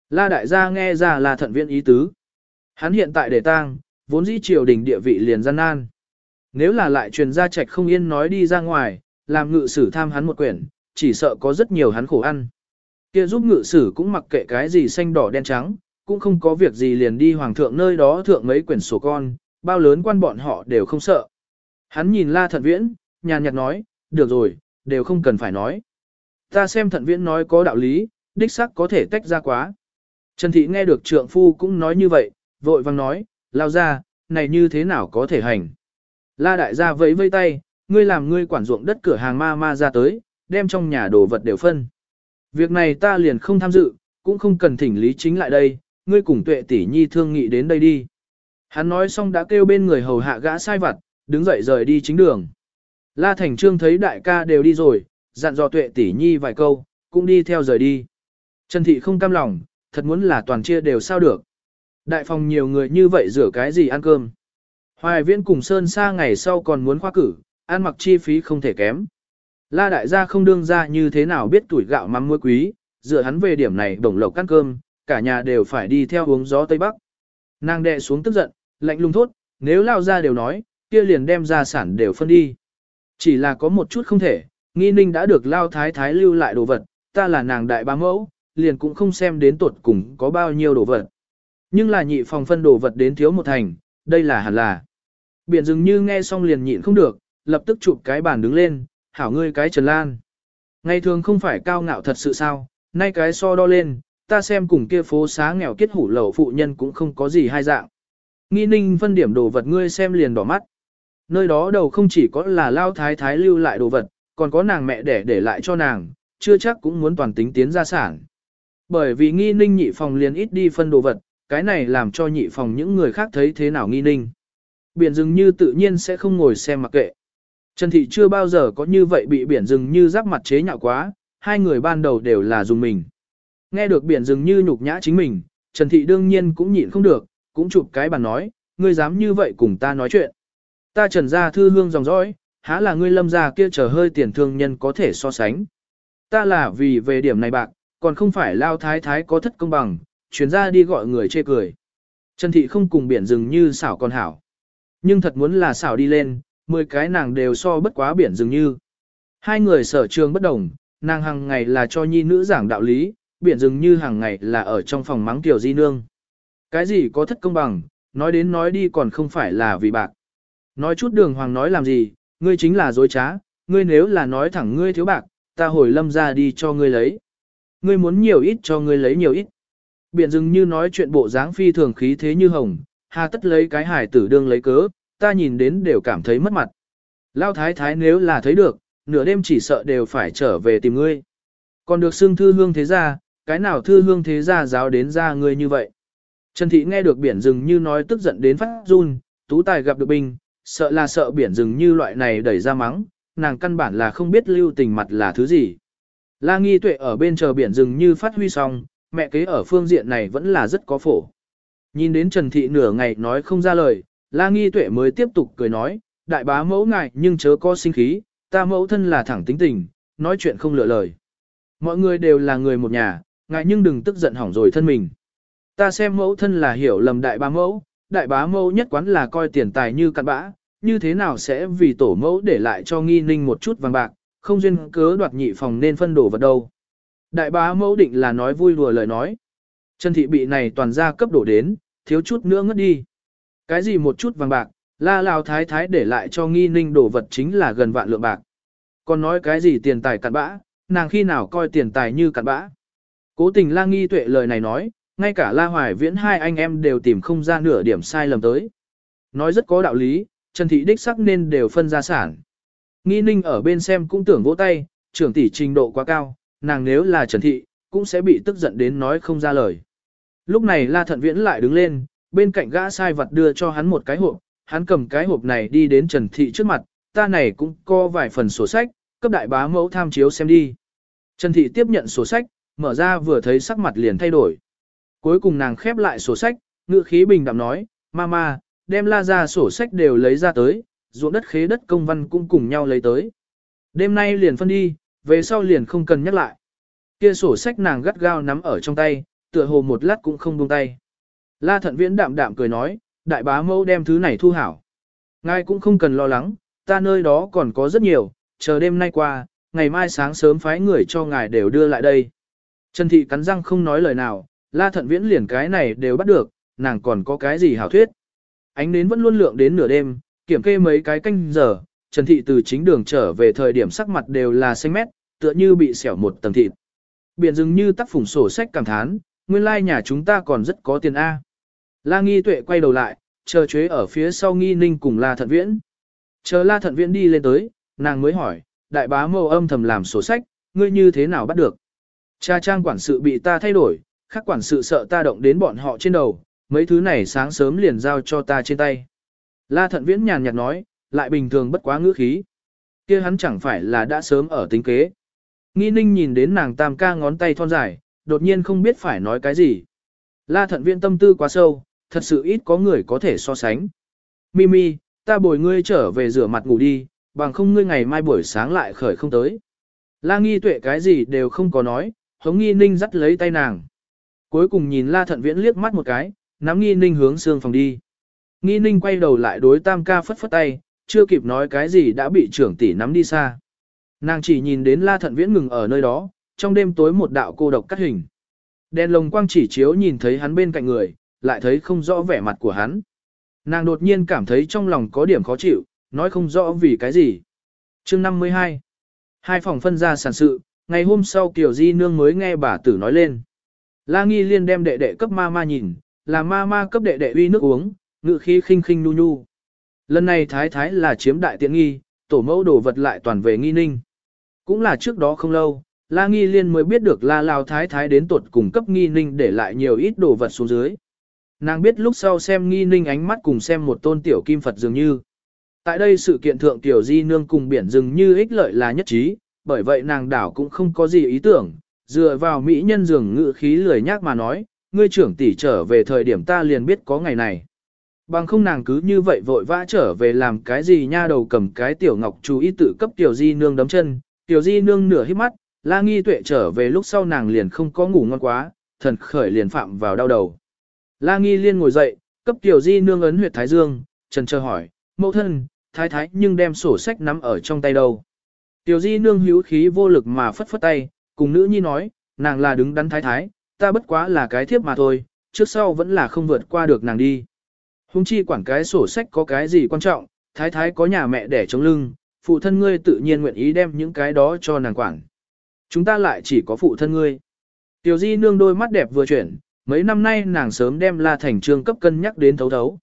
La đại gia nghe ra La thận viện ý tứ. Hắn hiện tại để tang, vốn dĩ triều đình địa vị liền gian nan. Nếu là lại truyền ra trạch không yên nói đi ra ngoài, làm ngự sử tham hắn một quyển, chỉ sợ có rất nhiều hắn khổ ăn. Kia giúp ngự sử cũng mặc kệ cái gì xanh đỏ đen trắng, cũng không có việc gì liền đi hoàng thượng nơi đó thượng mấy quyển sổ con, bao lớn quan bọn họ đều không sợ. Hắn nhìn la thận viễn, nhàn nhạt nói, được rồi, đều không cần phải nói. Ta xem thận viễn nói có đạo lý, đích xác có thể tách ra quá. Trần Thị nghe được trượng phu cũng nói như vậy, vội vàng nói, lao ra, này như thế nào có thể hành. La đại gia vẫy vây tay, ngươi làm ngươi quản ruộng đất cửa hàng ma ma ra tới, đem trong nhà đồ vật đều phân. Việc này ta liền không tham dự, cũng không cần thỉnh lý chính lại đây, ngươi cùng tuệ tỷ nhi thương nghị đến đây đi. Hắn nói xong đã kêu bên người hầu hạ gã sai vặt, đứng dậy rời đi chính đường. La Thành Trương thấy đại ca đều đi rồi, dặn dò tuệ tỷ nhi vài câu, cũng đi theo rời đi. Trần Thị không cam lòng, thật muốn là toàn chia đều sao được. Đại phòng nhiều người như vậy rửa cái gì ăn cơm. Hoài viễn cùng Sơn xa ngày sau còn muốn khoa cử, ăn mặc chi phí không thể kém. La đại gia không đương ra như thế nào biết tuổi gạo mắm muối quý, dựa hắn về điểm này đồng lộc ăn cơm, cả nhà đều phải đi theo uống gió Tây Bắc. Nàng đệ xuống tức giận, lạnh lùng thốt, nếu lao ra đều nói, kia liền đem gia sản đều phân đi. Chỉ là có một chút không thể, nghi ninh đã được lao thái thái lưu lại đồ vật, ta là nàng đại bá mẫu, liền cũng không xem đến tuột cùng có bao nhiêu đồ vật. Nhưng là nhị phòng phân đồ vật đến thiếu một thành, đây là hẳn là. Biển dường như nghe xong liền nhịn không được, lập tức chụp cái bàn đứng lên, hảo ngươi cái Trần Lan. Ngày thường không phải cao ngạo thật sự sao, nay cái so đo lên, ta xem cùng kia phố xá nghèo kết hủ lẩu phụ nhân cũng không có gì hai dạng. Nghi ninh phân điểm đồ vật ngươi xem liền đỏ mắt. Nơi đó đầu không chỉ có là lao thái thái lưu lại đồ vật, còn có nàng mẹ để để lại cho nàng, chưa chắc cũng muốn toàn tính tiến gia sản. Bởi vì nghi ninh nhị phòng liền ít đi phân đồ vật, cái này làm cho nhị phòng những người khác thấy thế nào nghi ninh. Biển rừng như tự nhiên sẽ không ngồi xem mặc kệ. Trần Thị chưa bao giờ có như vậy bị biển rừng như giáp mặt chế nhạo quá, hai người ban đầu đều là dùng mình. Nghe được biển rừng như nhục nhã chính mình, Trần Thị đương nhiên cũng nhịn không được, cũng chụp cái bàn nói, ngươi dám như vậy cùng ta nói chuyện. Ta trần ra thư hương dòng dõi, há là ngươi lâm ra kia chờ hơi tiền thương nhân có thể so sánh. Ta là vì về điểm này bạc, còn không phải lao thái thái có thất công bằng, chuyến ra đi gọi người chê cười. Trần Thị không cùng biển rừng như xảo con hảo. Nhưng thật muốn là xảo đi lên, mười cái nàng đều so bất quá biển rừng như. Hai người sở trường bất đồng, nàng hàng ngày là cho nhi nữ giảng đạo lý, biển rừng như hàng ngày là ở trong phòng mắng tiểu di nương. Cái gì có thất công bằng, nói đến nói đi còn không phải là vì bạc. Nói chút đường hoàng nói làm gì, ngươi chính là dối trá, ngươi nếu là nói thẳng ngươi thiếu bạc, ta hồi lâm ra đi cho ngươi lấy. Ngươi muốn nhiều ít cho ngươi lấy nhiều ít. Biển Dừng như nói chuyện bộ dáng phi thường khí thế như hồng, hà tất lấy cái hải tử đương lấy cớ, ta nhìn đến đều cảm thấy mất mặt. Lao thái thái nếu là thấy được, nửa đêm chỉ sợ đều phải trở về tìm ngươi. Còn được xưng thư hương thế gia, cái nào thư hương thế gia giáo đến ra ngươi như vậy. Trần Thị nghe được biển rừng như nói tức giận đến phát run, tú tài gặp được binh, sợ là sợ biển rừng như loại này đẩy ra mắng, nàng căn bản là không biết lưu tình mặt là thứ gì. La nghi tuệ ở bên chờ biển rừng như phát huy xong, mẹ kế ở phương diện này vẫn là rất có phổ. Nhìn đến Trần Thị nửa ngày nói không ra lời, La nghi tuệ mới tiếp tục cười nói, đại bá mẫu ngại nhưng chớ có sinh khí, ta mẫu thân là thẳng tính tình, nói chuyện không lựa lời. Mọi người đều là người một nhà, ngại nhưng đừng tức giận hỏng rồi thân mình. Ta xem mẫu thân là hiểu lầm đại bá mẫu, đại bá mẫu nhất quán là coi tiền tài như cặn bã, như thế nào sẽ vì tổ mẫu để lại cho nghi ninh một chút vàng bạc, không duyên cớ đoạt nhị phòng nên phân đổ vật đâu. Đại bá mẫu định là nói vui đùa lời nói. Trần thị bị này toàn ra cấp đổ đến, thiếu chút nữa ngất đi. Cái gì một chút vàng bạc, la lao thái thái để lại cho nghi ninh đổ vật chính là gần vạn lượng bạc. Còn nói cái gì tiền tài cặn bã, nàng khi nào coi tiền tài như cặn bã. Cố tình la nghi tuệ lời này nói, ngay cả la hoài viễn hai anh em đều tìm không ra nửa điểm sai lầm tới. Nói rất có đạo lý, Trần Thị đích sắc nên đều phân gia sản. Nghi ninh ở bên xem cũng tưởng vỗ tay, trưởng tỷ trình độ quá cao, nàng nếu là Trần Thị, cũng sẽ bị tức giận đến nói không ra lời. Lúc này La Thận Viễn lại đứng lên, bên cạnh gã sai vật đưa cho hắn một cái hộp, hắn cầm cái hộp này đi đến Trần Thị trước mặt, ta này cũng có vài phần sổ sách, cấp đại bá mẫu tham chiếu xem đi. Trần Thị tiếp nhận sổ sách, mở ra vừa thấy sắc mặt liền thay đổi. Cuối cùng nàng khép lại sổ sách, ngữ khí bình đạm nói, Mama, đem la ra sổ sách đều lấy ra tới, ruộng đất khế đất công văn cũng cùng nhau lấy tới. Đêm nay liền phân đi, về sau liền không cần nhắc lại. Kia sổ sách nàng gắt gao nắm ở trong tay, tựa hồ một lát cũng không buông tay. La thận viễn đạm đạm cười nói, đại bá mẫu đem thứ này thu hảo. Ngài cũng không cần lo lắng, ta nơi đó còn có rất nhiều, chờ đêm nay qua, ngày mai sáng sớm phái người cho ngài đều đưa lại đây. Trần Thị cắn răng không nói lời nào, la thận viễn liền cái này đều bắt được, nàng còn có cái gì hảo thuyết. Ánh nến vẫn luôn lượng đến nửa đêm, kiểm kê mấy cái canh giờ, Trần Thị từ chính đường trở về thời điểm sắc mặt đều là xanh mét, tựa như bị xẻo một tầng thịt. Biển dừng như tác phủng sổ sách cảm thán, nguyên lai nhà chúng ta còn rất có tiền A. La Nghi Tuệ quay đầu lại, chờ chế ở phía sau Nghi Ninh cùng La Thận Viễn. Chờ La Thận Viễn đi lên tới, nàng mới hỏi, đại bá mâu âm thầm làm sổ sách, ngươi như thế nào bắt được? Cha trang quản sự bị ta thay đổi, khác quản sự sợ ta động đến bọn họ trên đầu, mấy thứ này sáng sớm liền giao cho ta trên tay. La Thận Viễn nhàn nhạt nói, lại bình thường bất quá ngữ khí. kia hắn chẳng phải là đã sớm ở tính kế. Nghi ninh nhìn đến nàng tam ca ngón tay thon dài, đột nhiên không biết phải nói cái gì. La Thận viện tâm tư quá sâu, thật sự ít có người có thể so sánh. Mimi, ta bồi ngươi trở về rửa mặt ngủ đi, bằng không ngươi ngày mai buổi sáng lại khởi không tới. La nghi tuệ cái gì đều không có nói, hống nghi ninh dắt lấy tay nàng. Cuối cùng nhìn la thận viễn liếc mắt một cái, nắm nghi ninh hướng xương phòng đi. Nghi ninh quay đầu lại đối tam ca phất phất tay, chưa kịp nói cái gì đã bị trưởng tỷ nắm đi xa. Nàng chỉ nhìn đến la thận viễn ngừng ở nơi đó, trong đêm tối một đạo cô độc cắt hình. Đèn lồng quang chỉ chiếu nhìn thấy hắn bên cạnh người, lại thấy không rõ vẻ mặt của hắn. Nàng đột nhiên cảm thấy trong lòng có điểm khó chịu, nói không rõ vì cái gì. chương 52 Hai phòng phân ra sản sự, ngày hôm sau Kiều Di Nương mới nghe bà tử nói lên. La Nghi Liên đem đệ đệ cấp ma ma nhìn, là ma ma cấp đệ đệ uy nước uống, ngự khí khinh khinh nu nu. Lần này thái thái là chiếm đại tiện nghi, tổ mẫu đồ vật lại toàn về nghi ninh. Cũng là trước đó không lâu, La Nghi Liên mới biết được La Lao thái thái đến tuột cùng cấp nghi ninh để lại nhiều ít đồ vật xuống dưới. Nàng biết lúc sau xem nghi ninh ánh mắt cùng xem một tôn tiểu kim Phật dường như. Tại đây sự kiện thượng tiểu di nương cùng biển dường như ích lợi là nhất trí, bởi vậy nàng đảo cũng không có gì ý tưởng, dựa vào mỹ nhân dường ngự khí lười nhác mà nói, ngươi trưởng tỷ trở về thời điểm ta liền biết có ngày này. Bằng không nàng cứ như vậy vội vã trở về làm cái gì nha đầu cầm cái tiểu ngọc chú ý tự cấp tiểu di nương đấm chân, tiểu di nương nửa hít mắt, la nghi tuệ trở về lúc sau nàng liền không có ngủ ngon quá, thần khởi liền phạm vào đau đầu. La Nghi Liên ngồi dậy, cấp Tiểu Di nương ấn huyệt Thái Dương, trần chờ hỏi, mẫu thân, thái thái nhưng đem sổ sách nắm ở trong tay đâu. Tiểu Di nương hữu khí vô lực mà phất phất tay, cùng nữ nhi nói, nàng là đứng đắn thái thái, ta bất quá là cái thiếp mà thôi, trước sau vẫn là không vượt qua được nàng đi. Hùng chi quản cái sổ sách có cái gì quan trọng, thái thái có nhà mẹ để chống lưng, phụ thân ngươi tự nhiên nguyện ý đem những cái đó cho nàng quản. Chúng ta lại chỉ có phụ thân ngươi. Tiểu Di nương đôi mắt đẹp vừa chuyển, Mấy năm nay nàng sớm đem La Thành Trương cấp cân nhắc đến thấu thấu.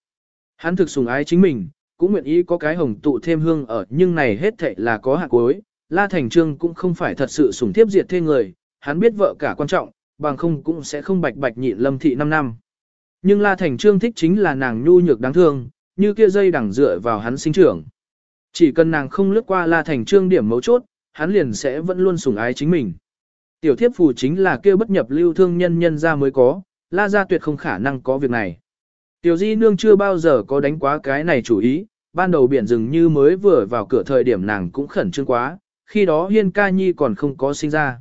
Hắn thực sùng ái chính mình, cũng nguyện ý có cái hồng tụ thêm hương ở nhưng này hết thệ là có hạ cuối. La Thành Trương cũng không phải thật sự sùng thiếp diệt thê người, hắn biết vợ cả quan trọng, bằng không cũng sẽ không bạch bạch nhịn lâm thị 5 năm. Nhưng La Thành Trương thích chính là nàng nhu nhược đáng thương, như kia dây đằng dựa vào hắn sinh trưởng. Chỉ cần nàng không lướt qua La Thành Trương điểm mấu chốt, hắn liền sẽ vẫn luôn sủng ái chính mình. Tiểu thiếp phù chính là kia bất nhập lưu thương nhân nhân ra mới có, la gia tuyệt không khả năng có việc này. Tiểu di nương chưa bao giờ có đánh quá cái này chủ ý, ban đầu biển rừng như mới vừa vào cửa thời điểm nàng cũng khẩn trương quá, khi đó hiên ca nhi còn không có sinh ra.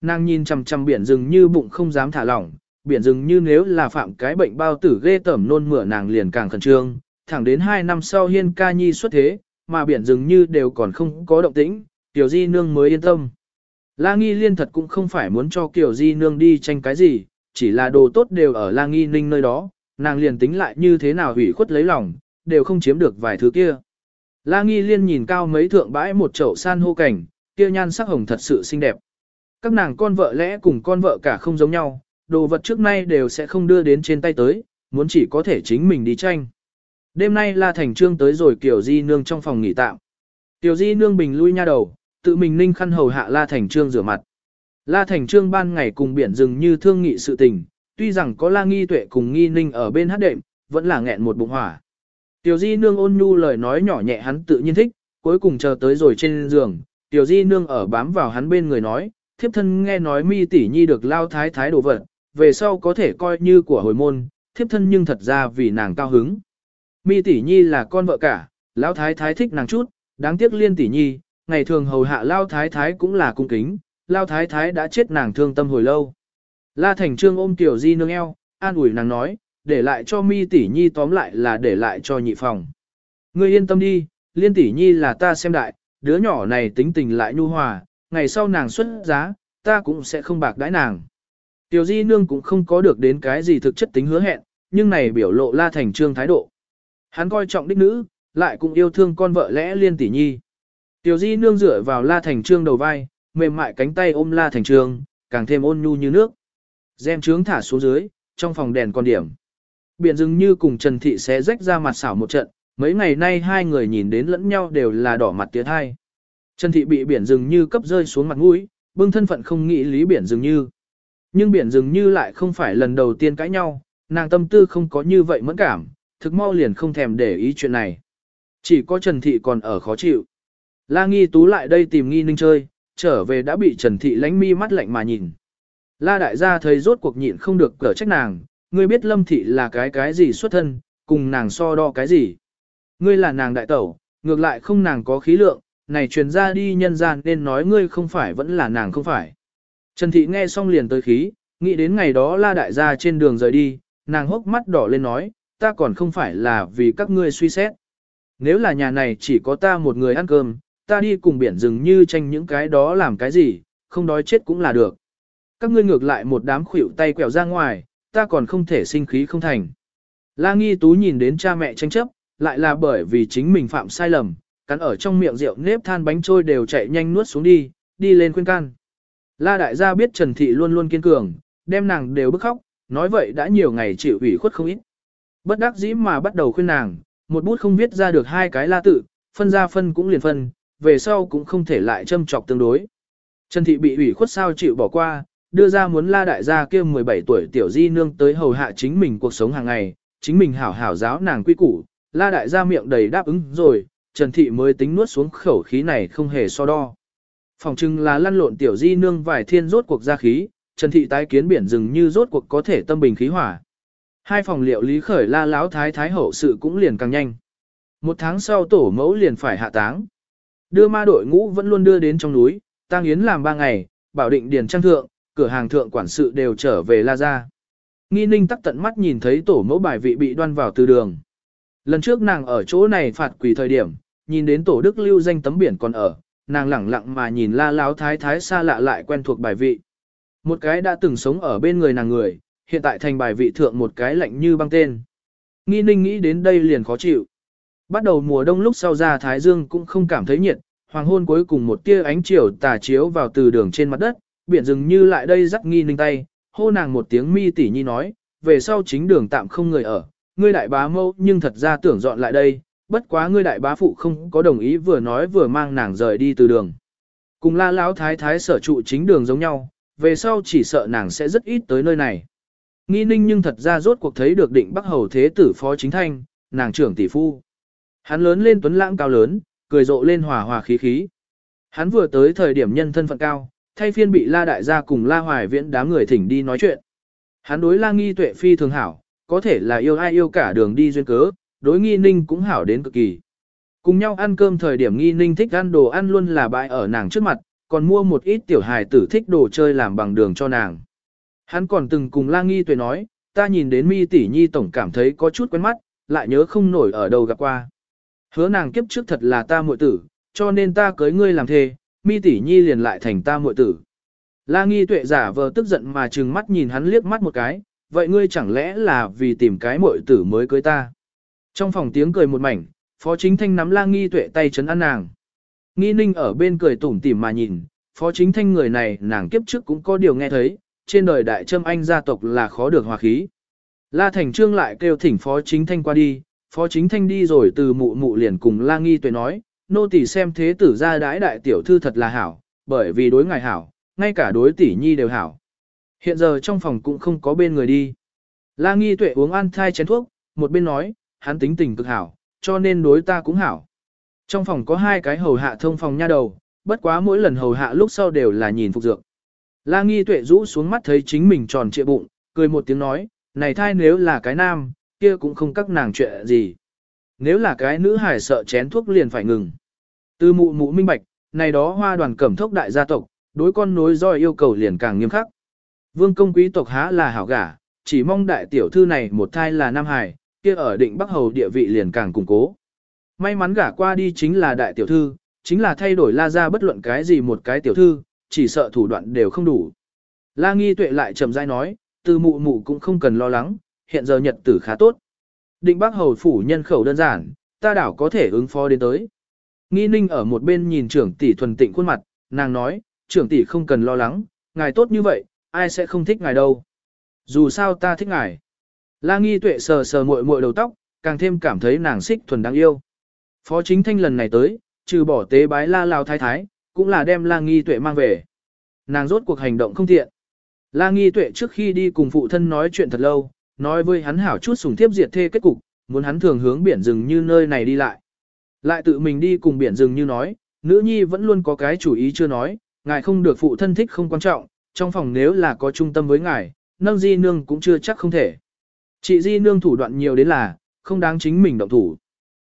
Nàng nhìn chằm chằm biển rừng như bụng không dám thả lỏng, biển rừng như nếu là phạm cái bệnh bao tử ghê tởm nôn mửa nàng liền càng khẩn trương, thẳng đến 2 năm sau hiên ca nhi xuất thế, mà biển rừng như đều còn không có động tĩnh, tiểu di nương mới yên tâm. La nghi liên thật cũng không phải muốn cho Kiều di nương đi tranh cái gì, chỉ là đồ tốt đều ở La Nghi Ninh nơi đó, nàng liền tính lại như thế nào hủy khuất lấy lòng, đều không chiếm được vài thứ kia. La Nghi Liên nhìn cao mấy thượng bãi một chậu san hô cảnh, kia nhan sắc hồng thật sự xinh đẹp. Các nàng con vợ lẽ cùng con vợ cả không giống nhau, đồ vật trước nay đều sẽ không đưa đến trên tay tới, muốn chỉ có thể chính mình đi tranh. Đêm nay La Thành Trương tới rồi Kiều Di Nương trong phòng nghỉ tạm. Kiều Di Nương bình lui nha đầu, tự mình ninh khăn hầu hạ La Thành Trương rửa mặt. La Thành Trương ban ngày cùng biển rừng như thương nghị sự tình, tuy rằng có La Nghi Tuệ cùng Nghi Ninh ở bên hát đệm, vẫn là nghẹn một bụng hỏa. Tiểu Di Nương ôn nhu lời nói nhỏ nhẹ hắn tự nhiên thích, cuối cùng chờ tới rồi trên giường, Tiểu Di Nương ở bám vào hắn bên người nói, thiếp thân nghe nói mi tỷ nhi được lao thái thái đồ vật, về sau có thể coi như của hồi môn, thiếp thân nhưng thật ra vì nàng cao hứng. Mi tỷ nhi là con vợ cả, lao thái thái thích nàng chút, đáng tiếc liên tỷ nhi, ngày thường hầu hạ lao thái thái cũng là cung kính, lao thái thái đã chết nàng thương tâm hồi lâu. La Thành Trương ôm Tiểu Di nương eo, an ủi nàng nói, để lại cho mi tỷ nhi tóm lại là để lại cho nhị phòng. Ngươi yên tâm đi, liên tỷ nhi là ta xem đại, đứa nhỏ này tính tình lại nhu hòa, ngày sau nàng xuất giá, ta cũng sẽ không bạc đãi nàng. Tiểu Di nương cũng không có được đến cái gì thực chất tính hứa hẹn, nhưng này biểu lộ La Thành Trương thái độ. Hắn coi trọng đích nữ, lại cũng yêu thương con vợ lẽ liên tỷ nhi. Tiểu Di nương dựa vào La Thành Trương đầu vai, mềm mại cánh tay ôm La Thành Trương, càng thêm ôn nhu như nước. Gem trướng thả xuống dưới, trong phòng đèn còn điểm. Biển Dừng như cùng Trần Thị sẽ rách ra mặt xảo một trận, mấy ngày nay hai người nhìn đến lẫn nhau đều là đỏ mặt tiếng hai. Trần Thị bị biển Dừng như cấp rơi xuống mặt mũi, bưng thân phận không nghĩ lý biển Dừng như. Nhưng biển dường như lại không phải lần đầu tiên cãi nhau, nàng tâm tư không có như vậy mẫn cảm, thực mau liền không thèm để ý chuyện này. Chỉ có Trần Thị còn ở khó chịu. La Nghi Tú lại đây tìm Nghi Ninh chơi, trở về đã bị Trần Thị lánh mi mắt lạnh mà nhìn. La đại gia thấy rốt cuộc nhịn không được cở trách nàng, ngươi biết Lâm Thị là cái cái gì xuất thân, cùng nàng so đo cái gì. Ngươi là nàng đại tẩu, ngược lại không nàng có khí lượng, này truyền ra đi nhân gian nên nói ngươi không phải vẫn là nàng không phải. Trần Thị nghe xong liền tới khí, nghĩ đến ngày đó la đại gia trên đường rời đi, nàng hốc mắt đỏ lên nói, ta còn không phải là vì các ngươi suy xét. Nếu là nhà này chỉ có ta một người ăn cơm, ta đi cùng biển rừng như tranh những cái đó làm cái gì, không đói chết cũng là được. Các ngươi ngược lại một đám khuỷu tay quẹo ra ngoài, ta còn không thể sinh khí không thành. La nghi tú nhìn đến cha mẹ tranh chấp, lại là bởi vì chính mình phạm sai lầm, cắn ở trong miệng rượu nếp than bánh trôi đều chạy nhanh nuốt xuống đi, đi lên khuyên can. La đại gia biết Trần Thị luôn luôn kiên cường, đem nàng đều bức khóc, nói vậy đã nhiều ngày chịu ủy khuất không ít. Bất đắc dĩ mà bắt đầu khuyên nàng, một bút không viết ra được hai cái la tự, phân ra phân cũng liền phân, về sau cũng không thể lại châm chọc tương đối. Trần Thị bị ủy khuất sao chịu bỏ qua, đưa ra muốn la đại gia kia 17 tuổi tiểu di nương tới hầu hạ chính mình cuộc sống hàng ngày, chính mình hảo hảo giáo nàng quy củ, la đại gia miệng đầy đáp ứng rồi, Trần Thị mới tính nuốt xuống khẩu khí này không hề so đo. Phòng trưng là lăn lộn tiểu di nương vài thiên rốt cuộc ra khí, Trần Thị tái kiến biển rừng như rốt cuộc có thể tâm bình khí hỏa. Hai phòng liệu lý khởi la láo thái thái hậu sự cũng liền càng nhanh. Một tháng sau tổ mẫu liền phải hạ táng. Đưa ma đội ngũ vẫn luôn đưa đến trong núi, tang yến làm ba ngày, bảo định điền trang thượng, cửa hàng thượng quản sự đều trở về la ra. Nghi ninh tắc tận mắt nhìn thấy tổ mẫu bài vị bị đoan vào từ đường. Lần trước nàng ở chỗ này phạt quỷ thời điểm, nhìn đến tổ đức lưu danh tấm biển còn ở, nàng lẳng lặng mà nhìn la láo thái thái xa lạ lại quen thuộc bài vị. Một cái đã từng sống ở bên người nàng người, hiện tại thành bài vị thượng một cái lạnh như băng tên. Nghi ninh nghĩ đến đây liền khó chịu. Bắt đầu mùa đông lúc sau ra Thái Dương cũng không cảm thấy nhiệt, hoàng hôn cuối cùng một tia ánh chiều tà chiếu vào từ đường trên mặt đất, biển rừng như lại đây dắt nghi ninh tay, hô nàng một tiếng mi tỉ nhi nói, về sau chính đường tạm không người ở, ngươi đại bá mâu nhưng thật ra tưởng dọn lại đây, bất quá ngươi đại bá phụ không có đồng ý vừa nói vừa mang nàng rời đi từ đường. Cùng la lão thái thái sở trụ chính đường giống nhau, về sau chỉ sợ nàng sẽ rất ít tới nơi này. Nghi ninh nhưng thật ra rốt cuộc thấy được định bắc hầu thế tử phó chính thanh, nàng trưởng tỷ phu. Hắn lớn lên tuấn lãng cao lớn, cười rộ lên hòa hòa khí khí. Hắn vừa tới thời điểm nhân thân phận cao, thay phiên bị la đại gia cùng la hoài viễn đám người thỉnh đi nói chuyện. Hắn đối la nghi tuệ phi thường hảo, có thể là yêu ai yêu cả đường đi duyên cớ, đối nghi ninh cũng hảo đến cực kỳ. Cùng nhau ăn cơm thời điểm nghi ninh thích ăn đồ ăn luôn là bãi ở nàng trước mặt, còn mua một ít tiểu hài tử thích đồ chơi làm bằng đường cho nàng. Hắn còn từng cùng la nghi tuệ nói, ta nhìn đến mi tỷ nhi tổng cảm thấy có chút quen mắt, lại nhớ không nổi ở đâu gặp qua. Hứa nàng kiếp trước thật là ta muội tử, cho nên ta cưới ngươi làm thê, mi tỷ nhi liền lại thành ta muội tử. La nghi tuệ giả vờ tức giận mà trừng mắt nhìn hắn liếc mắt một cái, vậy ngươi chẳng lẽ là vì tìm cái muội tử mới cưới ta. Trong phòng tiếng cười một mảnh, phó chính thanh nắm la nghi tuệ tay chấn an nàng. Nghi ninh ở bên cười tủm tỉm mà nhìn, phó chính thanh người này nàng kiếp trước cũng có điều nghe thấy, trên đời đại trâm anh gia tộc là khó được hòa khí. La Thành Trương lại kêu thỉnh phó chính thanh qua đi, phó chính thanh đi rồi từ mụ mụ liền cùng la nghi tuệ nói, nô tỳ xem thế tử gia đãi đại tiểu thư thật là hảo, bởi vì đối ngài hảo, ngay cả đối tỷ nhi đều hảo. Hiện giờ trong phòng cũng không có bên người đi. La nghi tuệ uống ăn thai chén thuốc, một bên nói, hắn tính tình cực hảo, cho nên đối ta cũng hảo. Trong phòng có hai cái hầu hạ thông phòng nha đầu, bất quá mỗi lần hầu hạ lúc sau đều là nhìn phục dược. La nghi tuệ rũ xuống mắt thấy chính mình tròn trịa bụng, cười một tiếng nói, này thai nếu là cái nam, kia cũng không các nàng chuyện gì. Nếu là cái nữ hải sợ chén thuốc liền phải ngừng. Từ mụ mụ minh bạch, này đó hoa đoàn cẩm thốc đại gia tộc, đối con nối roi yêu cầu liền càng nghiêm khắc. Vương công quý tộc há là hảo gả, chỉ mong đại tiểu thư này một thai là nam hải, kia ở định Bắc Hầu địa vị liền càng củng cố. May mắn gả qua đi chính là đại tiểu thư, chính là thay đổi la ra bất luận cái gì một cái tiểu thư, chỉ sợ thủ đoạn đều không đủ. La nghi tuệ lại chậm rãi nói, từ mụ mụ cũng không cần lo lắng, hiện giờ nhật tử khá tốt. Định Bắc Hầu phủ nhân khẩu đơn giản, ta đảo có thể ứng phó đến tới. Nghi ninh ở một bên nhìn trưởng tỷ thuần tịnh khuôn mặt, nàng nói, trưởng tỷ không cần lo lắng, ngài tốt như vậy, ai sẽ không thích ngài đâu. Dù sao ta thích ngài. La nghi tuệ sờ sờ muội muội đầu tóc, càng thêm cảm thấy nàng xích thuần đáng yêu. Phó chính thanh lần này tới, trừ bỏ tế bái la lao thái thái, cũng là đem la nghi tuệ mang về. Nàng rốt cuộc hành động không thiện. La nghi tuệ trước khi đi cùng phụ thân nói chuyện thật lâu, nói với hắn hảo chút sùng thiếp diệt thê kết cục, muốn hắn thường hướng biển rừng như nơi này đi lại. Lại tự mình đi cùng biển rừng như nói, nữ nhi vẫn luôn có cái chủ ý chưa nói, ngài không được phụ thân thích không quan trọng, trong phòng nếu là có trung tâm với ngài, nâng di nương cũng chưa chắc không thể. Chị di nương thủ đoạn nhiều đến là, không đáng chính mình động thủ.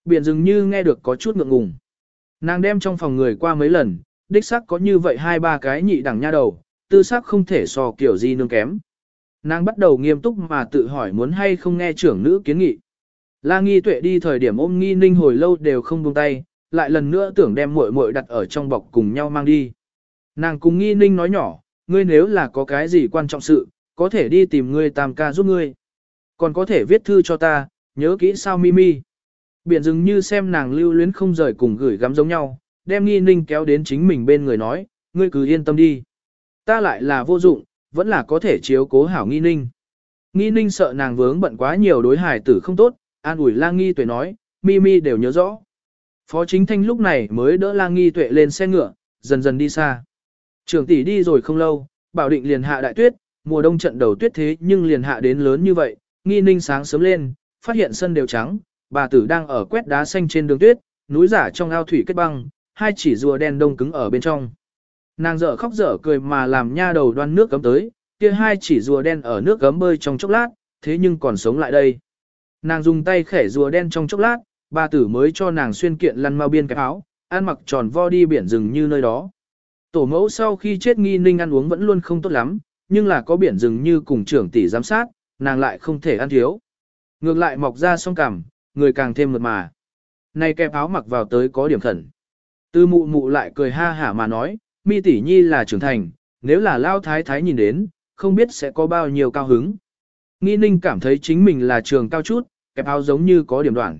Biển dường như nghe được có chút ngượng ngùng. Nàng đem trong phòng người qua mấy lần, đích xác có như vậy hai ba cái nhị đẳng nha đầu, tư xác không thể so kiểu di nương kém. Nàng bắt đầu nghiêm túc mà tự hỏi muốn hay không nghe trưởng nữ kiến nghị. La nghi tuệ đi thời điểm ôm nghi ninh hồi lâu đều không buông tay, lại lần nữa tưởng đem muội muội đặt ở trong bọc cùng nhau mang đi. Nàng cùng nghi ninh nói nhỏ, ngươi nếu là có cái gì quan trọng sự, có thể đi tìm ngươi tam ca giúp ngươi. Còn có thể viết thư cho ta, nhớ kỹ sao Mimi. Biển dừng như xem nàng lưu luyến không rời cùng gửi gắm giống nhau, đem nghi ninh kéo đến chính mình bên người nói, ngươi cứ yên tâm đi. Ta lại là vô dụng, vẫn là có thể chiếu cố hảo nghi ninh. Nghi ninh sợ nàng vướng bận quá nhiều đối hải tử không tốt, an ủi lang nghi tuệ nói, Mimi đều nhớ rõ. Phó chính thanh lúc này mới đỡ lang nghi tuệ lên xe ngựa, dần dần đi xa. Trường tỷ đi rồi không lâu, bảo định liền hạ đại tuyết, mùa đông trận đầu tuyết thế nhưng liền hạ đến lớn như vậy, nghi ninh sáng sớm lên, phát hiện sân đều trắng, bà tử đang ở quét đá xanh trên đường tuyết, núi giả trong ao thủy kết băng, hai chỉ rùa đen đông cứng ở bên trong. Nàng dở khóc dở cười mà làm nha đầu đoan nước cấm tới, kia hai chỉ rùa đen ở nước gấm bơi trong chốc lát, thế nhưng còn sống lại đây. Nàng dùng tay khẻ rùa đen trong chốc lát, bà tử mới cho nàng xuyên kiện lăn mau biên cái áo, ăn mặc tròn vo đi biển rừng như nơi đó. Tổ mẫu sau khi chết nghi ninh ăn uống vẫn luôn không tốt lắm, nhưng là có biển rừng như cùng trưởng tỷ giám sát, nàng lại không thể ăn thiếu. Ngược lại mọc ra song cằm, người càng thêm mượt mà. Này kẹp áo mặc vào tới có điểm khẩn. Tư mụ mụ lại cười ha hả mà nói, mi tỷ nhi là trưởng thành, nếu là lao thái thái nhìn đến, không biết sẽ có bao nhiêu cao hứng. Nghi ninh cảm thấy chính mình là trường cao chút, kẹp áo giống như có điểm đoạn.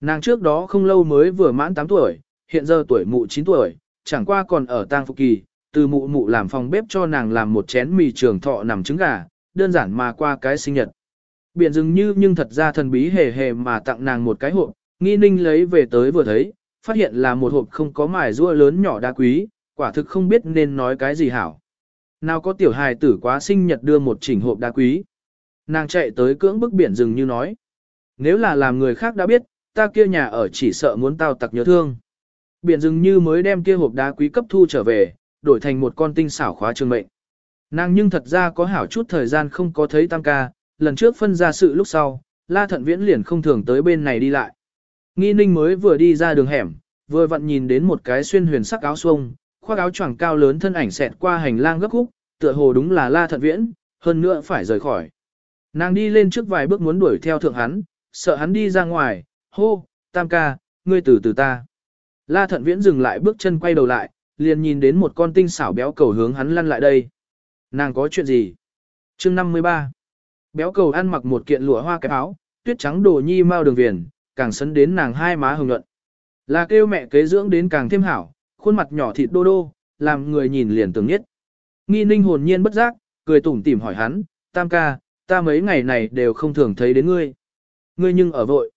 Nàng trước đó không lâu mới vừa mãn 8 tuổi, hiện giờ tuổi mụ 9 tuổi, chẳng qua còn ở tang phục kỳ, từ mụ mụ làm phòng bếp cho nàng làm một chén mì trường thọ nằm trứng gà, đơn giản mà qua cái sinh nhật. Biển dừng như nhưng thật ra thần bí hề hề mà tặng nàng một cái hộp, nghi ninh lấy về tới vừa thấy, phát hiện là một hộp không có mài rua lớn nhỏ đa quý, quả thực không biết nên nói cái gì hảo. Nào có tiểu hài tử quá sinh nhật đưa một chỉnh hộp đa quý. Nàng chạy tới cưỡng bức biển rừng như nói. Nếu là làm người khác đã biết, ta kia nhà ở chỉ sợ muốn tao tặc nhớ thương. Biển rừng như mới đem kia hộp đá quý cấp thu trở về, đổi thành một con tinh xảo khóa trường mệnh. Nàng nhưng thật ra có hảo chút thời gian không có thấy tam ca, lần trước phân ra sự lúc sau, la thận viễn liền không thường tới bên này đi lại. Nghi ninh mới vừa đi ra đường hẻm, vừa vặn nhìn đến một cái xuyên huyền sắc áo xuông, khoác áo choàng cao lớn thân ảnh xẹt qua hành lang gấp khúc, tựa hồ đúng là la thận viễn, hơn nữa phải rời khỏi. Nàng đi lên trước vài bước muốn đuổi theo thượng hắn, sợ hắn đi ra ngoài, hô, tam ca, ngươi từ từ ta. La thận viễn dừng lại bước chân quay đầu lại, liền nhìn đến một con tinh xảo béo cầu hướng hắn lăn lại đây. Nàng có chuyện gì? chương 53. Béo cầu ăn mặc một kiện lụa hoa cái áo, tuyết trắng đồ nhi mau đường viền, càng sấn đến nàng hai má hồng nhuận. Là kêu mẹ kế dưỡng đến càng thêm hảo, khuôn mặt nhỏ thịt đô đô, làm người nhìn liền tưởng nhất. Nghi ninh hồn nhiên bất giác, cười tủm tỉm hỏi hắn, tam ca, ta mấy ngày này đều không thường thấy đến ngươi. Ngươi nhưng ở vội.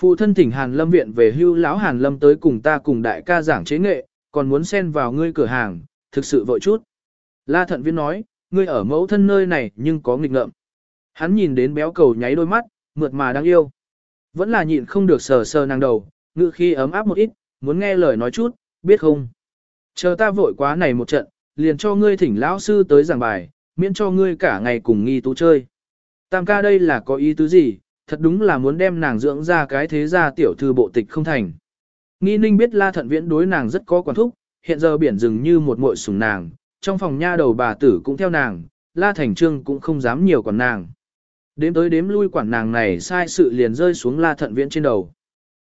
Phụ thân thỉnh Hàn Lâm viện về hưu lão Hàn Lâm tới cùng ta cùng đại ca giảng chế nghệ, còn muốn xen vào ngươi cửa hàng, thực sự vội chút. La Thận Viễn nói, ngươi ở mẫu thân nơi này nhưng có nghịch ngợm. Hắn nhìn đến béo cầu nháy đôi mắt, mượt mà đang yêu. Vẫn là nhịn không được sờ sờ nàng đầu, ngự khi ấm áp một ít, muốn nghe lời nói chút, biết không? Chờ ta vội quá này một trận, liền cho ngươi thỉnh lão sư tới giảng bài, miễn cho ngươi cả ngày cùng nghi tú chơi. Tam ca đây là có ý tứ gì, thật đúng là muốn đem nàng dưỡng ra cái thế gia tiểu thư bộ tịch không thành. Nghi ninh biết la thận viễn đối nàng rất có quản thúc, hiện giờ biển rừng như một muội sủng nàng, trong phòng nha đầu bà tử cũng theo nàng, la thành trương cũng không dám nhiều quản nàng. Đếm tới đếm lui quản nàng này sai sự liền rơi xuống la thận viễn trên đầu.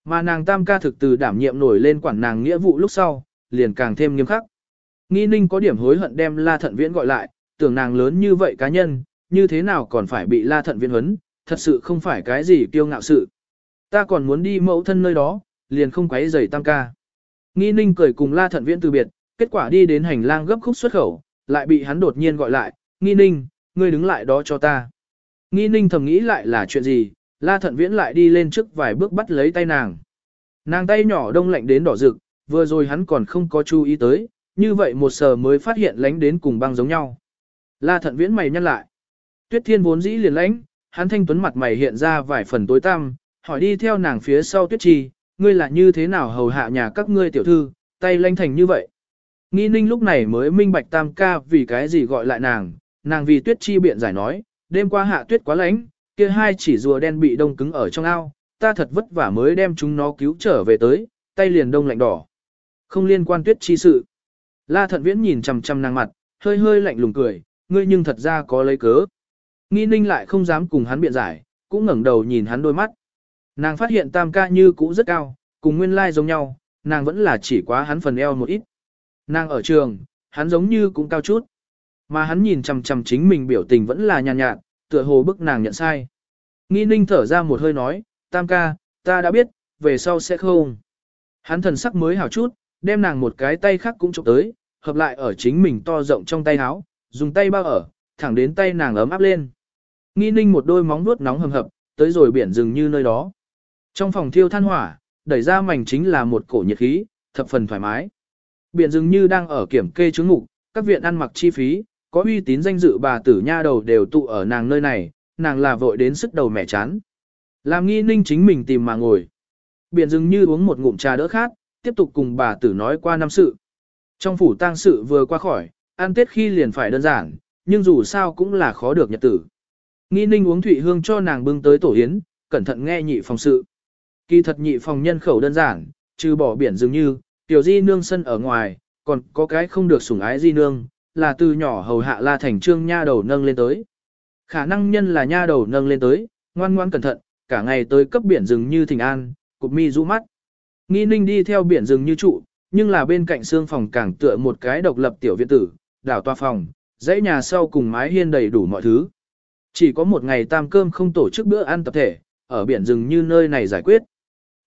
Mà nàng tam ca thực từ đảm nhiệm nổi lên quản nàng nghĩa vụ lúc sau, liền càng thêm nghiêm khắc. Nghi ninh có điểm hối hận đem la thận viễn gọi lại, tưởng nàng lớn như vậy cá nhân, như thế nào còn phải bị la thận viễn huấn, thật sự không phải cái gì kiêu ngạo sự. Ta còn muốn đi mẫu thân nơi đó, liền không quấy rầy tam ca. Nghi ninh cười cùng la thận viễn từ biệt, kết quả đi đến hành lang gấp khúc xuất khẩu, lại bị hắn đột nhiên gọi lại, nghi ninh, ngươi đứng lại đó cho ta. Nghi ninh thầm nghĩ lại là chuyện gì, la thận viễn lại đi lên trước vài bước bắt lấy tay nàng. Nàng tay nhỏ đông lạnh đến đỏ rực, vừa rồi hắn còn không có chú ý tới, như vậy một sờ mới phát hiện lánh đến cùng băng giống nhau. La thận viễn mày nhăn lại. Tuyết thiên vốn dĩ liền lãnh, hắn thanh tuấn mặt mày hiện ra vài phần tối tăm, hỏi đi theo nàng phía sau tuyết chi, ngươi là như thế nào hầu hạ nhà các ngươi tiểu thư, tay lanh thành như vậy. Nghi ninh lúc này mới minh bạch tam ca vì cái gì gọi lại nàng, nàng vì tuyết chi biện giải nói, đêm qua hạ tuyết quá lánh, kia hai chỉ rùa đen bị đông cứng ở trong ao, ta thật vất vả mới đem chúng nó cứu trở về tới, tay liền đông lạnh đỏ. Không liên quan tuyết chi sự. La thận viễn nhìn chằm chằm nàng mặt, hơi hơi lạnh lùng cười, ngươi nhưng thật ra có lấy cớ. Nghi ninh lại không dám cùng hắn biện giải, cũng ngẩng đầu nhìn hắn đôi mắt. Nàng phát hiện tam ca như cũ rất cao, cùng nguyên lai giống nhau, nàng vẫn là chỉ quá hắn phần eo một ít. Nàng ở trường, hắn giống như cũng cao chút. Mà hắn nhìn chằm chằm chính mình biểu tình vẫn là nhàn nhạt, nhạt, tựa hồ bức nàng nhận sai. Nghi ninh thở ra một hơi nói, tam ca, ta đã biết, về sau sẽ không. Hắn thần sắc mới hảo chút, đem nàng một cái tay khác cũng chụp tới, hợp lại ở chính mình to rộng trong tay áo, dùng tay bao ở, thẳng đến tay nàng ấm áp lên. Nghi ninh một đôi móng vuốt nóng hầm hập, tới rồi biển rừng như nơi đó. Trong phòng thiêu than hỏa, đẩy ra mảnh chính là một cổ nhiệt khí, thập phần thoải mái. Biển dường như đang ở kiểm kê chứng ngục, các viện ăn mặc chi phí, có uy tín danh dự bà tử nha đầu đều tụ ở nàng nơi này, nàng là vội đến sức đầu mẹ chán. Làm nghi ninh chính mình tìm mà ngồi. Biển dường như uống một ngụm trà đỡ khát, tiếp tục cùng bà tử nói qua năm sự. Trong phủ tang sự vừa qua khỏi, ăn tết khi liền phải đơn giản, nhưng dù sao cũng là khó được nhật tử. Nghi ninh uống thủy hương cho nàng bưng tới tổ yến, cẩn thận nghe nhị phòng sự. Kỳ thật nhị phòng nhân khẩu đơn giản, trừ bỏ biển dường như, tiểu di nương sân ở ngoài, còn có cái không được sủng ái di nương, là từ nhỏ hầu hạ la thành trương nha đầu nâng lên tới. Khả năng nhân là nha đầu nâng lên tới, ngoan ngoan cẩn thận, cả ngày tới cấp biển rừng như thỉnh an, cục mi rũ mắt. Nghi ninh đi theo biển rừng như trụ, nhưng là bên cạnh xương phòng càng tựa một cái độc lập tiểu viện tử, đảo toa phòng, dãy nhà sau cùng mái hiên đầy đủ mọi thứ. Chỉ có một ngày tam cơm không tổ chức bữa ăn tập thể, ở biển rừng như nơi này giải quyết.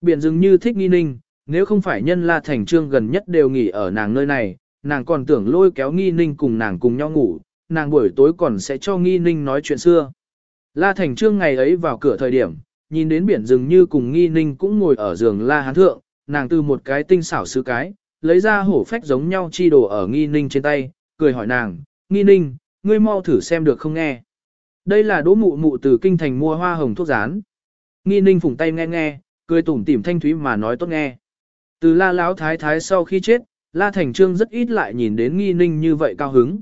Biển rừng như thích nghi ninh, nếu không phải nhân la thành trương gần nhất đều nghỉ ở nàng nơi này, nàng còn tưởng lôi kéo nghi ninh cùng nàng cùng nhau ngủ, nàng buổi tối còn sẽ cho nghi ninh nói chuyện xưa. La thành trương ngày ấy vào cửa thời điểm, nhìn đến biển rừng như cùng nghi ninh cũng ngồi ở giường la hán thượng, nàng từ một cái tinh xảo sứ cái, lấy ra hổ phách giống nhau chi đồ ở nghi ninh trên tay, cười hỏi nàng, nghi ninh, ngươi mau thử xem được không nghe. Đây là đỗ mụ mụ từ kinh thành mua hoa hồng thuốc rán. Nghi ninh phủng tay nghe nghe, cười tủm tỉm thanh thúy mà nói tốt nghe. Từ la lão thái thái sau khi chết, la thành trương rất ít lại nhìn đến nghi ninh như vậy cao hứng.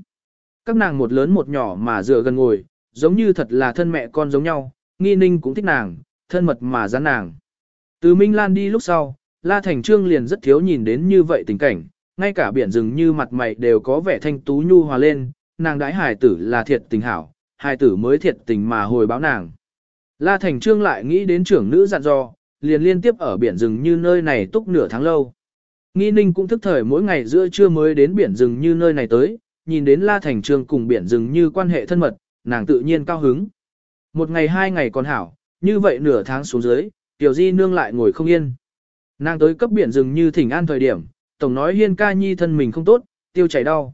Các nàng một lớn một nhỏ mà dựa gần ngồi, giống như thật là thân mẹ con giống nhau, nghi ninh cũng thích nàng, thân mật mà gián nàng. Từ Minh Lan đi lúc sau, La Thành Trương liền rất thiếu nhìn đến như vậy tình cảnh, ngay cả biển rừng như mặt mày đều có vẻ thanh tú nhu hòa lên, nàng đãi hài tử là thiệt tình hảo, hài tử mới thiệt tình mà hồi báo nàng. La Thành Trương lại nghĩ đến trưởng nữ dặn dò, liền liên tiếp ở biển rừng như nơi này túc nửa tháng lâu. Nghi ninh cũng thức thời mỗi ngày giữa trưa mới đến biển rừng như nơi này tới, nhìn đến La Thành Trương cùng biển rừng như quan hệ thân mật, nàng tự nhiên cao hứng. Một ngày hai ngày còn hảo, như vậy nửa tháng xuống dưới, Tiểu Di nương lại ngồi không yên. Nàng tới cấp biển rừng như thỉnh an thời điểm, tổng nói hiên ca nhi thân mình không tốt, tiêu chảy đau.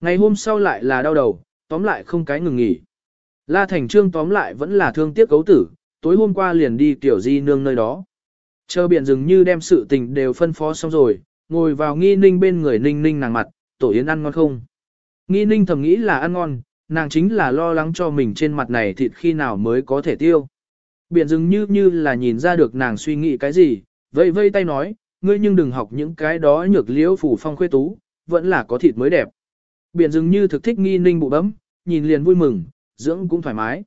Ngày hôm sau lại là đau đầu, tóm lại không cái ngừng nghỉ. La Thành Trương tóm lại vẫn là thương tiếc cấu tử, tối hôm qua liền đi tiểu di nương nơi đó. Chờ biển dừng như đem sự tình đều phân phó xong rồi, ngồi vào nghi ninh bên người ninh ninh nàng mặt, tổ yến ăn ngon không. Nghi ninh thầm nghĩ là ăn ngon, nàng chính là lo lắng cho mình trên mặt này thịt khi nào mới có thể tiêu. Biển dừng như như là nhìn ra được nàng suy nghĩ cái gì, vây vây tay nói, ngươi nhưng đừng học những cái đó nhược liễu phủ phong khuê tú, vẫn là có thịt mới đẹp. Biển dừng như thực thích nghi ninh bụ bấm, nhìn liền vui mừng, dưỡng cũng thoải mái.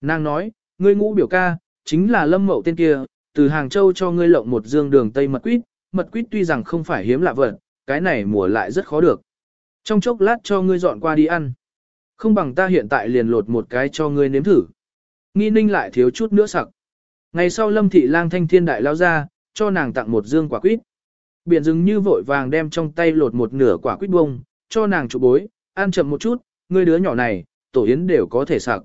Nàng nói, ngươi ngũ biểu ca, chính là lâm mậu tên kia, từ Hàng Châu cho ngươi lộng một dương đường Tây mật quýt, mật quýt tuy rằng không phải hiếm lạ vật, cái này mùa lại rất khó được. Trong chốc lát cho ngươi dọn qua đi ăn. Không bằng ta hiện tại liền lột một cái cho ngươi nếm thử. Nghi ninh lại thiếu chút nữa sặc. Ngày sau lâm thị lang thanh thiên đại lao ra, cho nàng tặng một dương quả quýt. Biển rừng như vội vàng đem trong tay lột một nửa quả quýt bông, cho nàng chụp bối, ăn chậm một chút, ngươi đứa nhỏ này, tổ yến đều có thể sặc.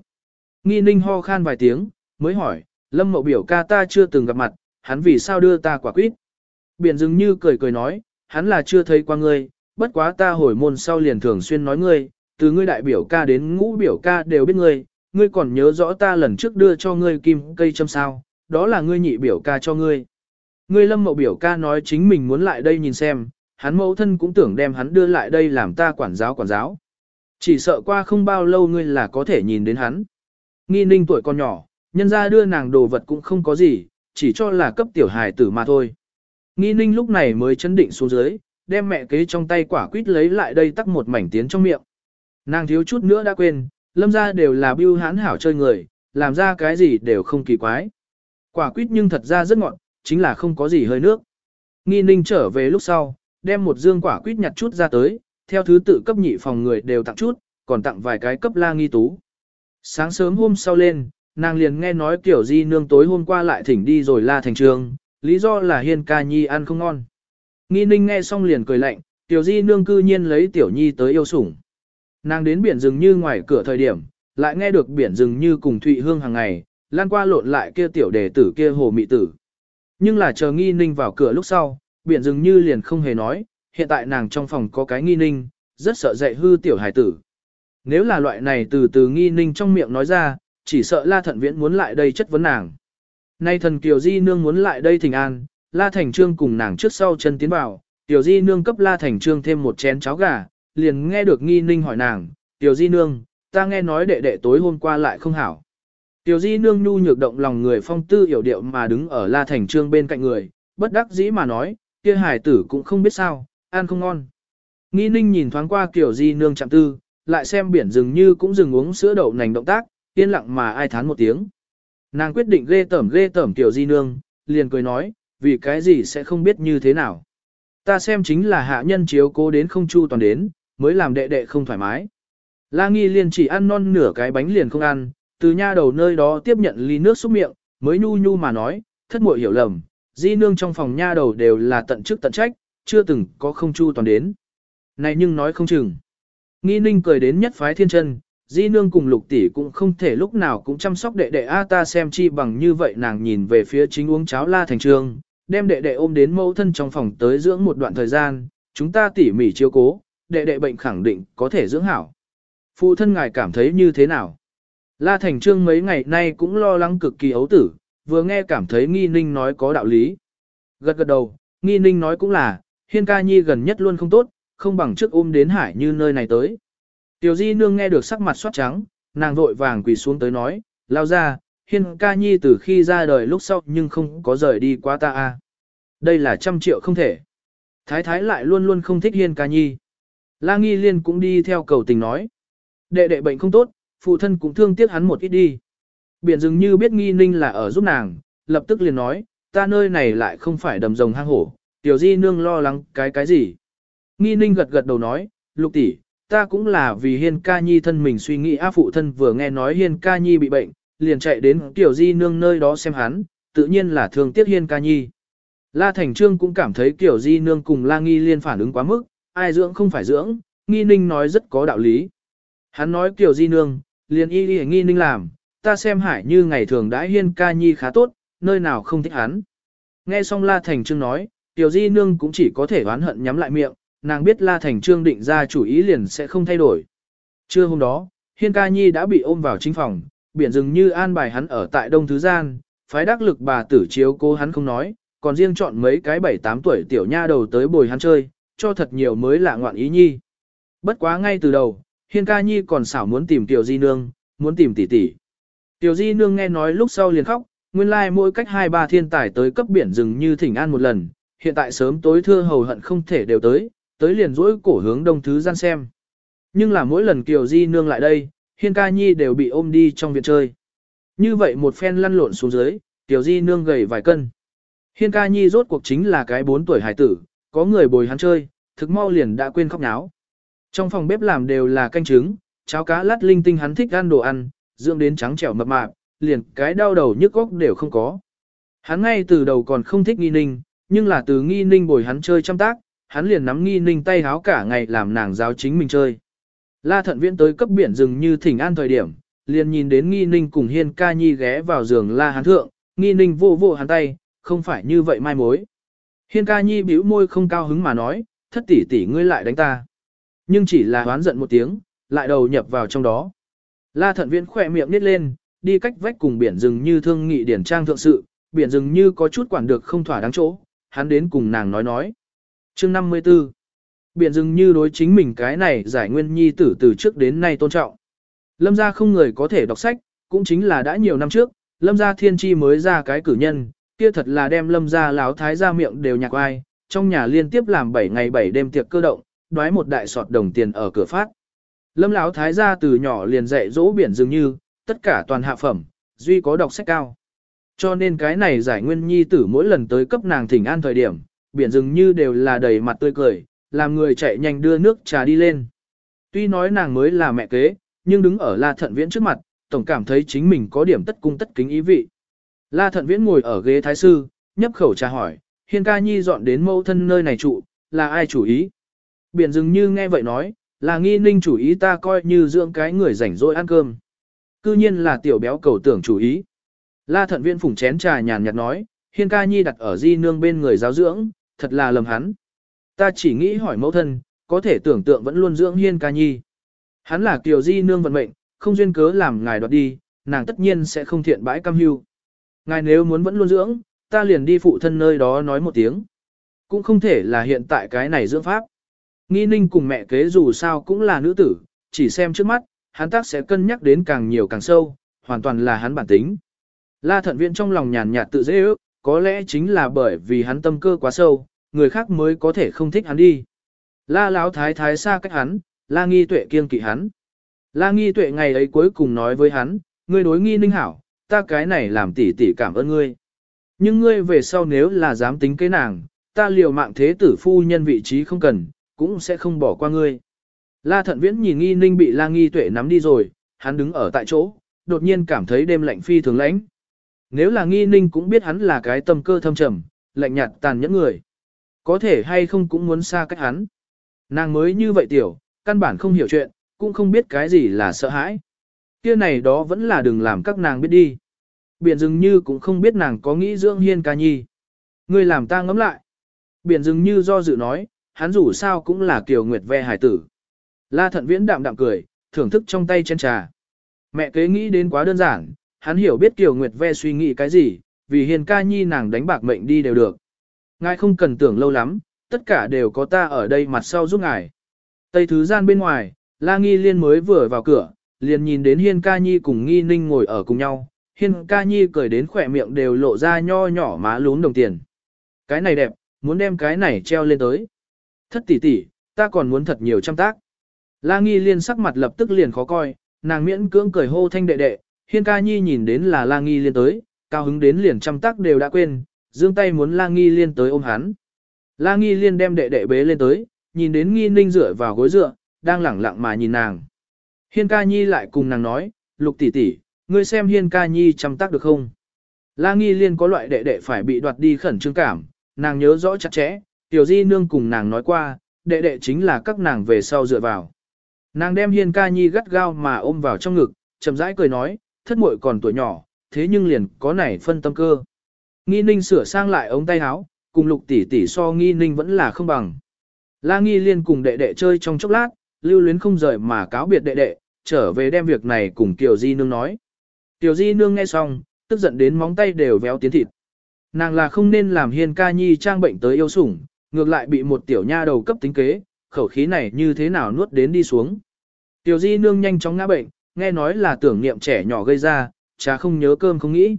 Nghi ninh ho khan vài tiếng, mới hỏi, lâm mậu biểu ca ta chưa từng gặp mặt, hắn vì sao đưa ta quả quýt. Biển dường như cười cười nói, hắn là chưa thấy qua ngươi, bất quá ta hồi môn sau liền thường xuyên nói ngươi, từ ngươi đại biểu ca đến ngũ biểu ca đều biết ngươi, ngươi còn nhớ rõ ta lần trước đưa cho ngươi kim cây châm sao, đó là ngươi nhị biểu ca cho ngươi. Ngươi lâm mậu biểu ca nói chính mình muốn lại đây nhìn xem, hắn mẫu thân cũng tưởng đem hắn đưa lại đây làm ta quản giáo quản giáo. Chỉ sợ qua không bao lâu ngươi là có thể nhìn đến hắn. Nghi ninh tuổi còn nhỏ, nhân ra đưa nàng đồ vật cũng không có gì, chỉ cho là cấp tiểu hài tử mà thôi. Nghi ninh lúc này mới chấn định xuống dưới, đem mẹ kế trong tay quả quýt lấy lại đây tắc một mảnh tiến trong miệng. Nàng thiếu chút nữa đã quên, lâm ra đều là bưu hán hảo chơi người, làm ra cái gì đều không kỳ quái. Quả quýt nhưng thật ra rất ngọt, chính là không có gì hơi nước. Nghi ninh trở về lúc sau, đem một dương quả quýt nhặt chút ra tới, theo thứ tự cấp nhị phòng người đều tặng chút, còn tặng vài cái cấp la nghi tú. Sáng sớm hôm sau lên, nàng liền nghe nói kiểu di nương tối hôm qua lại thỉnh đi rồi la thành trường, lý do là hiên ca nhi ăn không ngon. Nghi ninh nghe xong liền cười lạnh, tiểu di nương cư nhiên lấy tiểu nhi tới yêu sủng. Nàng đến biển rừng như ngoài cửa thời điểm, lại nghe được biển rừng như cùng Thụy Hương hàng ngày, lan qua lộn lại kia tiểu đề tử kia hồ mị tử. Nhưng là chờ nghi ninh vào cửa lúc sau, biển rừng như liền không hề nói, hiện tại nàng trong phòng có cái nghi ninh, rất sợ dạy hư tiểu hải tử. Nếu là loại này từ từ nghi ninh trong miệng nói ra, chỉ sợ La Thận Viễn muốn lại đây chất vấn nàng. Nay thần Kiều Di Nương muốn lại đây thỉnh an, La Thành Trương cùng nàng trước sau chân tiến vào, Tiểu Di Nương cấp La Thành Trương thêm một chén cháo gà, liền nghe được nghi ninh hỏi nàng, Tiểu Di Nương, ta nghe nói đệ đệ tối hôm qua lại không hảo. Tiểu Di Nương nhu nhược động lòng người phong tư hiểu điệu mà đứng ở La Thành Trương bên cạnh người, bất đắc dĩ mà nói, kia hải tử cũng không biết sao, ăn không ngon. Nghi ninh nhìn thoáng qua Tiểu Di Nương chạm tư, lại xem biển rừng như cũng dừng uống sữa đậu nành động tác, yên lặng mà ai thán một tiếng. Nàng quyết định ghê tẩm ghê tẩm Tiểu Di Nương, liền cười nói, vì cái gì sẽ không biết như thế nào. Ta xem chính là hạ nhân chiếu cố đến không chu toàn đến, mới làm đệ đệ không thoải mái. La Nghi liền chỉ ăn non nửa cái bánh liền không ăn, từ nha đầu nơi đó tiếp nhận ly nước xúc miệng, mới nhu nhu mà nói, thất muội hiểu lầm, di nương trong phòng nha đầu đều là tận chức tận trách, chưa từng có không chu toàn đến. Này nhưng nói không chừng. Nghi ninh cười đến nhất phái thiên chân, di nương cùng lục tỷ cũng không thể lúc nào cũng chăm sóc đệ đệ A ta xem chi bằng như vậy nàng nhìn về phía chính uống cháo la thành trương, đem đệ đệ ôm đến mẫu thân trong phòng tới dưỡng một đoạn thời gian, chúng ta tỉ mỉ chiếu cố, đệ đệ bệnh khẳng định có thể dưỡng hảo. Phụ thân ngài cảm thấy như thế nào? La Thành Trương mấy ngày nay cũng lo lắng cực kỳ ấu tử, vừa nghe cảm thấy nghi ninh nói có đạo lý. Gật gật đầu, nghi ninh nói cũng là, hiên ca nhi gần nhất luôn không tốt, không bằng trước ôm đến hải như nơi này tới. Tiểu di nương nghe được sắc mặt soát trắng, nàng vội vàng quỳ xuống tới nói, lao ra, hiên ca nhi từ khi ra đời lúc sau nhưng không có rời đi quá ta a. Đây là trăm triệu không thể. Thái thái lại luôn luôn không thích hiên ca nhi. La nghi liên cũng đi theo cầu tình nói. Đệ đệ bệnh không tốt, phụ thân cũng thương tiếc hắn một ít đi. Biển dường như biết nghi ninh là ở giúp nàng, lập tức liền nói, ta nơi này lại không phải đầm rồng hang hổ, tiểu di nương lo lắng cái cái gì. Nghi ninh gật gật đầu nói, lục tỷ, ta cũng là vì hiên ca nhi thân mình suy nghĩ á phụ thân vừa nghe nói hiên ca nhi bị bệnh, liền chạy đến tiểu di nương nơi đó xem hắn, tự nhiên là thương tiếc hiên ca nhi. La Thành Trương cũng cảm thấy kiểu di nương cùng La Nghi liên phản ứng quá mức, ai dưỡng không phải dưỡng, Nghi Ninh nói rất có đạo lý. Hắn nói kiểu di nương, liền y y Nghi Ninh làm, ta xem hải như ngày thường đãi hiên ca nhi khá tốt, nơi nào không thích hắn. Nghe xong La Thành Trương nói, tiểu di nương cũng chỉ có thể oán hận nhắm lại miệng, nàng biết La Thành Trương định ra chủ ý liền sẽ không thay đổi. Trưa hôm đó, hiên ca nhi đã bị ôm vào chính phòng, biển rừng như an bài hắn ở tại Đông Thứ Gian, phái đắc lực bà tử chiếu cố hắn không nói, còn riêng chọn mấy cái 7-8 tuổi tiểu nha đầu tới bồi hắn chơi, cho thật nhiều mới lạ ngoạn ý nhi. Bất quá ngay từ đầu, hiên ca nhi còn xảo muốn tìm tiểu di nương, muốn tìm tỷ tỷ. Tiểu di nương nghe nói lúc sau liền khóc, Nguyên lai like mỗi cách hai ba thiên tài tới cấp biển rừng như thỉnh an một lần, hiện tại sớm tối thưa hầu hận không thể đều tới, tới liền rỗi cổ hướng đông thứ gian xem. Nhưng là mỗi lần Kiều Di nương lại đây, Hiên ca nhi đều bị ôm đi trong viện chơi. Như vậy một phen lăn lộn xuống dưới, Kiều Di nương gầy vài cân. Hiên ca nhi rốt cuộc chính là cái 4 tuổi hải tử, có người bồi hắn chơi, thực mau liền đã quên khóc náo. Trong phòng bếp làm đều là canh trứng, cháo cá lát linh tinh hắn thích ăn đồ ăn, dưỡng đến trắng trẻo mập mạp, liền cái đau đầu nhức óc đều không có. Hắn ngay từ đầu còn không thích nghi ninh, nhưng là từ nghi ninh bồi hắn chơi chăm tác, hắn liền nắm nghi ninh tay háo cả ngày làm nàng giáo chính mình chơi. La thận viễn tới cấp biển rừng như thỉnh an thời điểm, liền nhìn đến nghi ninh cùng hiên ca nhi ghé vào giường la hắn thượng, nghi ninh vô vô hắn tay, không phải như vậy mai mối. Hiên ca nhi bĩu môi không cao hứng mà nói, thất tỷ tỷ ngươi lại đánh ta. Nhưng chỉ là hoán giận một tiếng, lại đầu nhập vào trong đó. La thận viễn khỏe miệng nít lên, đi cách vách cùng biển rừng như thương nghị điển trang thượng sự, biển rừng như có chút quản được không thỏa đáng chỗ, hắn đến cùng nàng nói nói chương 54 Biển rừng như đối chính mình cái này giải nguyên nhi tử từ trước đến nay tôn trọng. Lâm gia không người có thể đọc sách, cũng chính là đã nhiều năm trước, lâm gia thiên chi mới ra cái cử nhân, kia thật là đem lâm gia láo thái ra miệng đều nhạc ai, trong nhà liên tiếp làm 7 ngày 7 đêm tiệc cơ động, đoái một đại sọt đồng tiền ở cửa phát. Lâm láo thái gia từ nhỏ liền dạy dỗ biển dường như, tất cả toàn hạ phẩm, duy có đọc sách cao. Cho nên cái này giải nguyên nhi tử mỗi lần tới cấp nàng thỉnh an thời điểm, biển rừng như đều là đầy mặt tươi cười, làm người chạy nhanh đưa nước trà đi lên. Tuy nói nàng mới là mẹ kế, nhưng đứng ở La Thận Viễn trước mặt, tổng cảm thấy chính mình có điểm tất cung tất kính ý vị. La Thận Viễn ngồi ở ghế thái sư, nhấp khẩu trà hỏi, Hiên ca nhi dọn đến mẫu thân nơi này trụ, là ai chủ ý? Biển rừng như nghe vậy nói, là nghi ninh chủ ý ta coi như dưỡng cái người rảnh rỗi ăn cơm. Cư nhiên là tiểu béo cầu tưởng chủ ý. La thận viên phủng chén trà nhàn nhạt nói, hiên ca nhi đặt ở di nương bên người giáo dưỡng, thật là lầm hắn. Ta chỉ nghĩ hỏi mẫu thân, có thể tưởng tượng vẫn luôn dưỡng hiên ca nhi. Hắn là kiều di nương vận mệnh, không duyên cớ làm ngài đoạt đi, nàng tất nhiên sẽ không thiện bãi cam hưu. Ngài nếu muốn vẫn luôn dưỡng, ta liền đi phụ thân nơi đó nói một tiếng. Cũng không thể là hiện tại cái này dưỡng pháp. Nghi ninh cùng mẹ kế dù sao cũng là nữ tử, chỉ xem trước mắt, hắn tác sẽ cân nhắc đến càng nhiều càng sâu, hoàn toàn là hắn bản tính. La thận viện trong lòng nhàn nhạt tự dễ ước, có lẽ chính là bởi vì hắn tâm cơ quá sâu, người khác mới có thể không thích hắn đi. La láo thái thái xa cách hắn, la nghi tuệ kiêng kỵ hắn. La nghi tuệ ngày ấy cuối cùng nói với hắn, ngươi đối nghi ninh hảo, ta cái này làm tỉ tỉ cảm ơn ngươi. Nhưng ngươi về sau nếu là dám tính cái nàng, ta liều mạng thế tử phu nhân vị trí không cần, cũng sẽ không bỏ qua ngươi. La thận viễn nhìn nghi ninh bị la nghi tuệ nắm đi rồi, hắn đứng ở tại chỗ, đột nhiên cảm thấy đêm lạnh phi thường lãnh. Nếu là nghi ninh cũng biết hắn là cái tâm cơ thâm trầm, lạnh nhạt tàn nhẫn người. Có thể hay không cũng muốn xa cách hắn. Nàng mới như vậy tiểu, căn bản không hiểu chuyện, cũng không biết cái gì là sợ hãi. Kia này đó vẫn là đừng làm các nàng biết đi. Biển dường như cũng không biết nàng có nghĩ dưỡng hiên ca nhi. Người làm ta ngẫm lại. Biển dường như do dự nói, hắn dù sao cũng là kiều nguyệt ve hải tử. La thận viễn đạm đạm cười, thưởng thức trong tay chén trà. Mẹ kế nghĩ đến quá đơn giản, hắn hiểu biết kiều nguyệt ve suy nghĩ cái gì, vì hiền ca nhi nàng đánh bạc mệnh đi đều được. Ngài không cần tưởng lâu lắm, tất cả đều có ta ở đây mặt sau giúp ngài. Tây thứ gian bên ngoài, La Nghi Liên mới vừa vào cửa, liền nhìn đến Hiên Ca Nhi cùng Nghi Ninh ngồi ở cùng nhau. Hiên Ca Nhi cười đến khỏe miệng đều lộ ra nho nhỏ má lún đồng tiền. Cái này đẹp, muốn đem cái này treo lên tới. Thất tỷ tỷ, ta còn muốn thật nhiều trăm tác. La Nghi Liên sắc mặt lập tức liền khó coi, nàng miễn cưỡng cười hô thanh đệ đệ, Hiên Ca Nhi nhìn đến là La Nghi Liên tới, cao hứng đến liền trăm tác đều đã quên, giương tay muốn La Nghi Liên tới ôm hắn. La Nghi Liên đem đệ đệ bế lên tới, nhìn đến Nghi Ninh dựa vào gối dựa, đang lẳng lặng mà nhìn nàng. Hiên Ca Nhi lại cùng nàng nói, Lục tỷ tỷ, ngươi xem Hiên Ca Nhi trăm tác được không? La Nghi Liên có loại đệ đệ phải bị đoạt đi khẩn trương cảm, nàng nhớ rõ chặt chẽ, Tiểu Di Nương cùng nàng nói qua, đệ đệ chính là các nàng về sau dựa vào. Nàng đem Hiên Ca Nhi gắt gao mà ôm vào trong ngực, chậm rãi cười nói, thất muội còn tuổi nhỏ, thế nhưng liền có nảy phân tâm cơ. Nghi Ninh sửa sang lại ống tay áo, cùng Lục tỷ tỷ so Nghi Ninh vẫn là không bằng. La Nghi Liên cùng đệ đệ chơi trong chốc lát, lưu luyến không rời mà cáo biệt đệ đệ, trở về đem việc này cùng Kiều Di Nương nói. Kiều Di Nương nghe xong, tức giận đến móng tay đều véo tiến thịt. Nàng là không nên làm hiên ca nhi trang bệnh tới yêu sủng, ngược lại bị một tiểu nha đầu cấp tính kế, khẩu khí này như thế nào nuốt đến đi xuống. Tiểu Di Nương nhanh chóng ngã bệnh, nghe nói là tưởng niệm trẻ nhỏ gây ra, cha không nhớ cơm không nghĩ.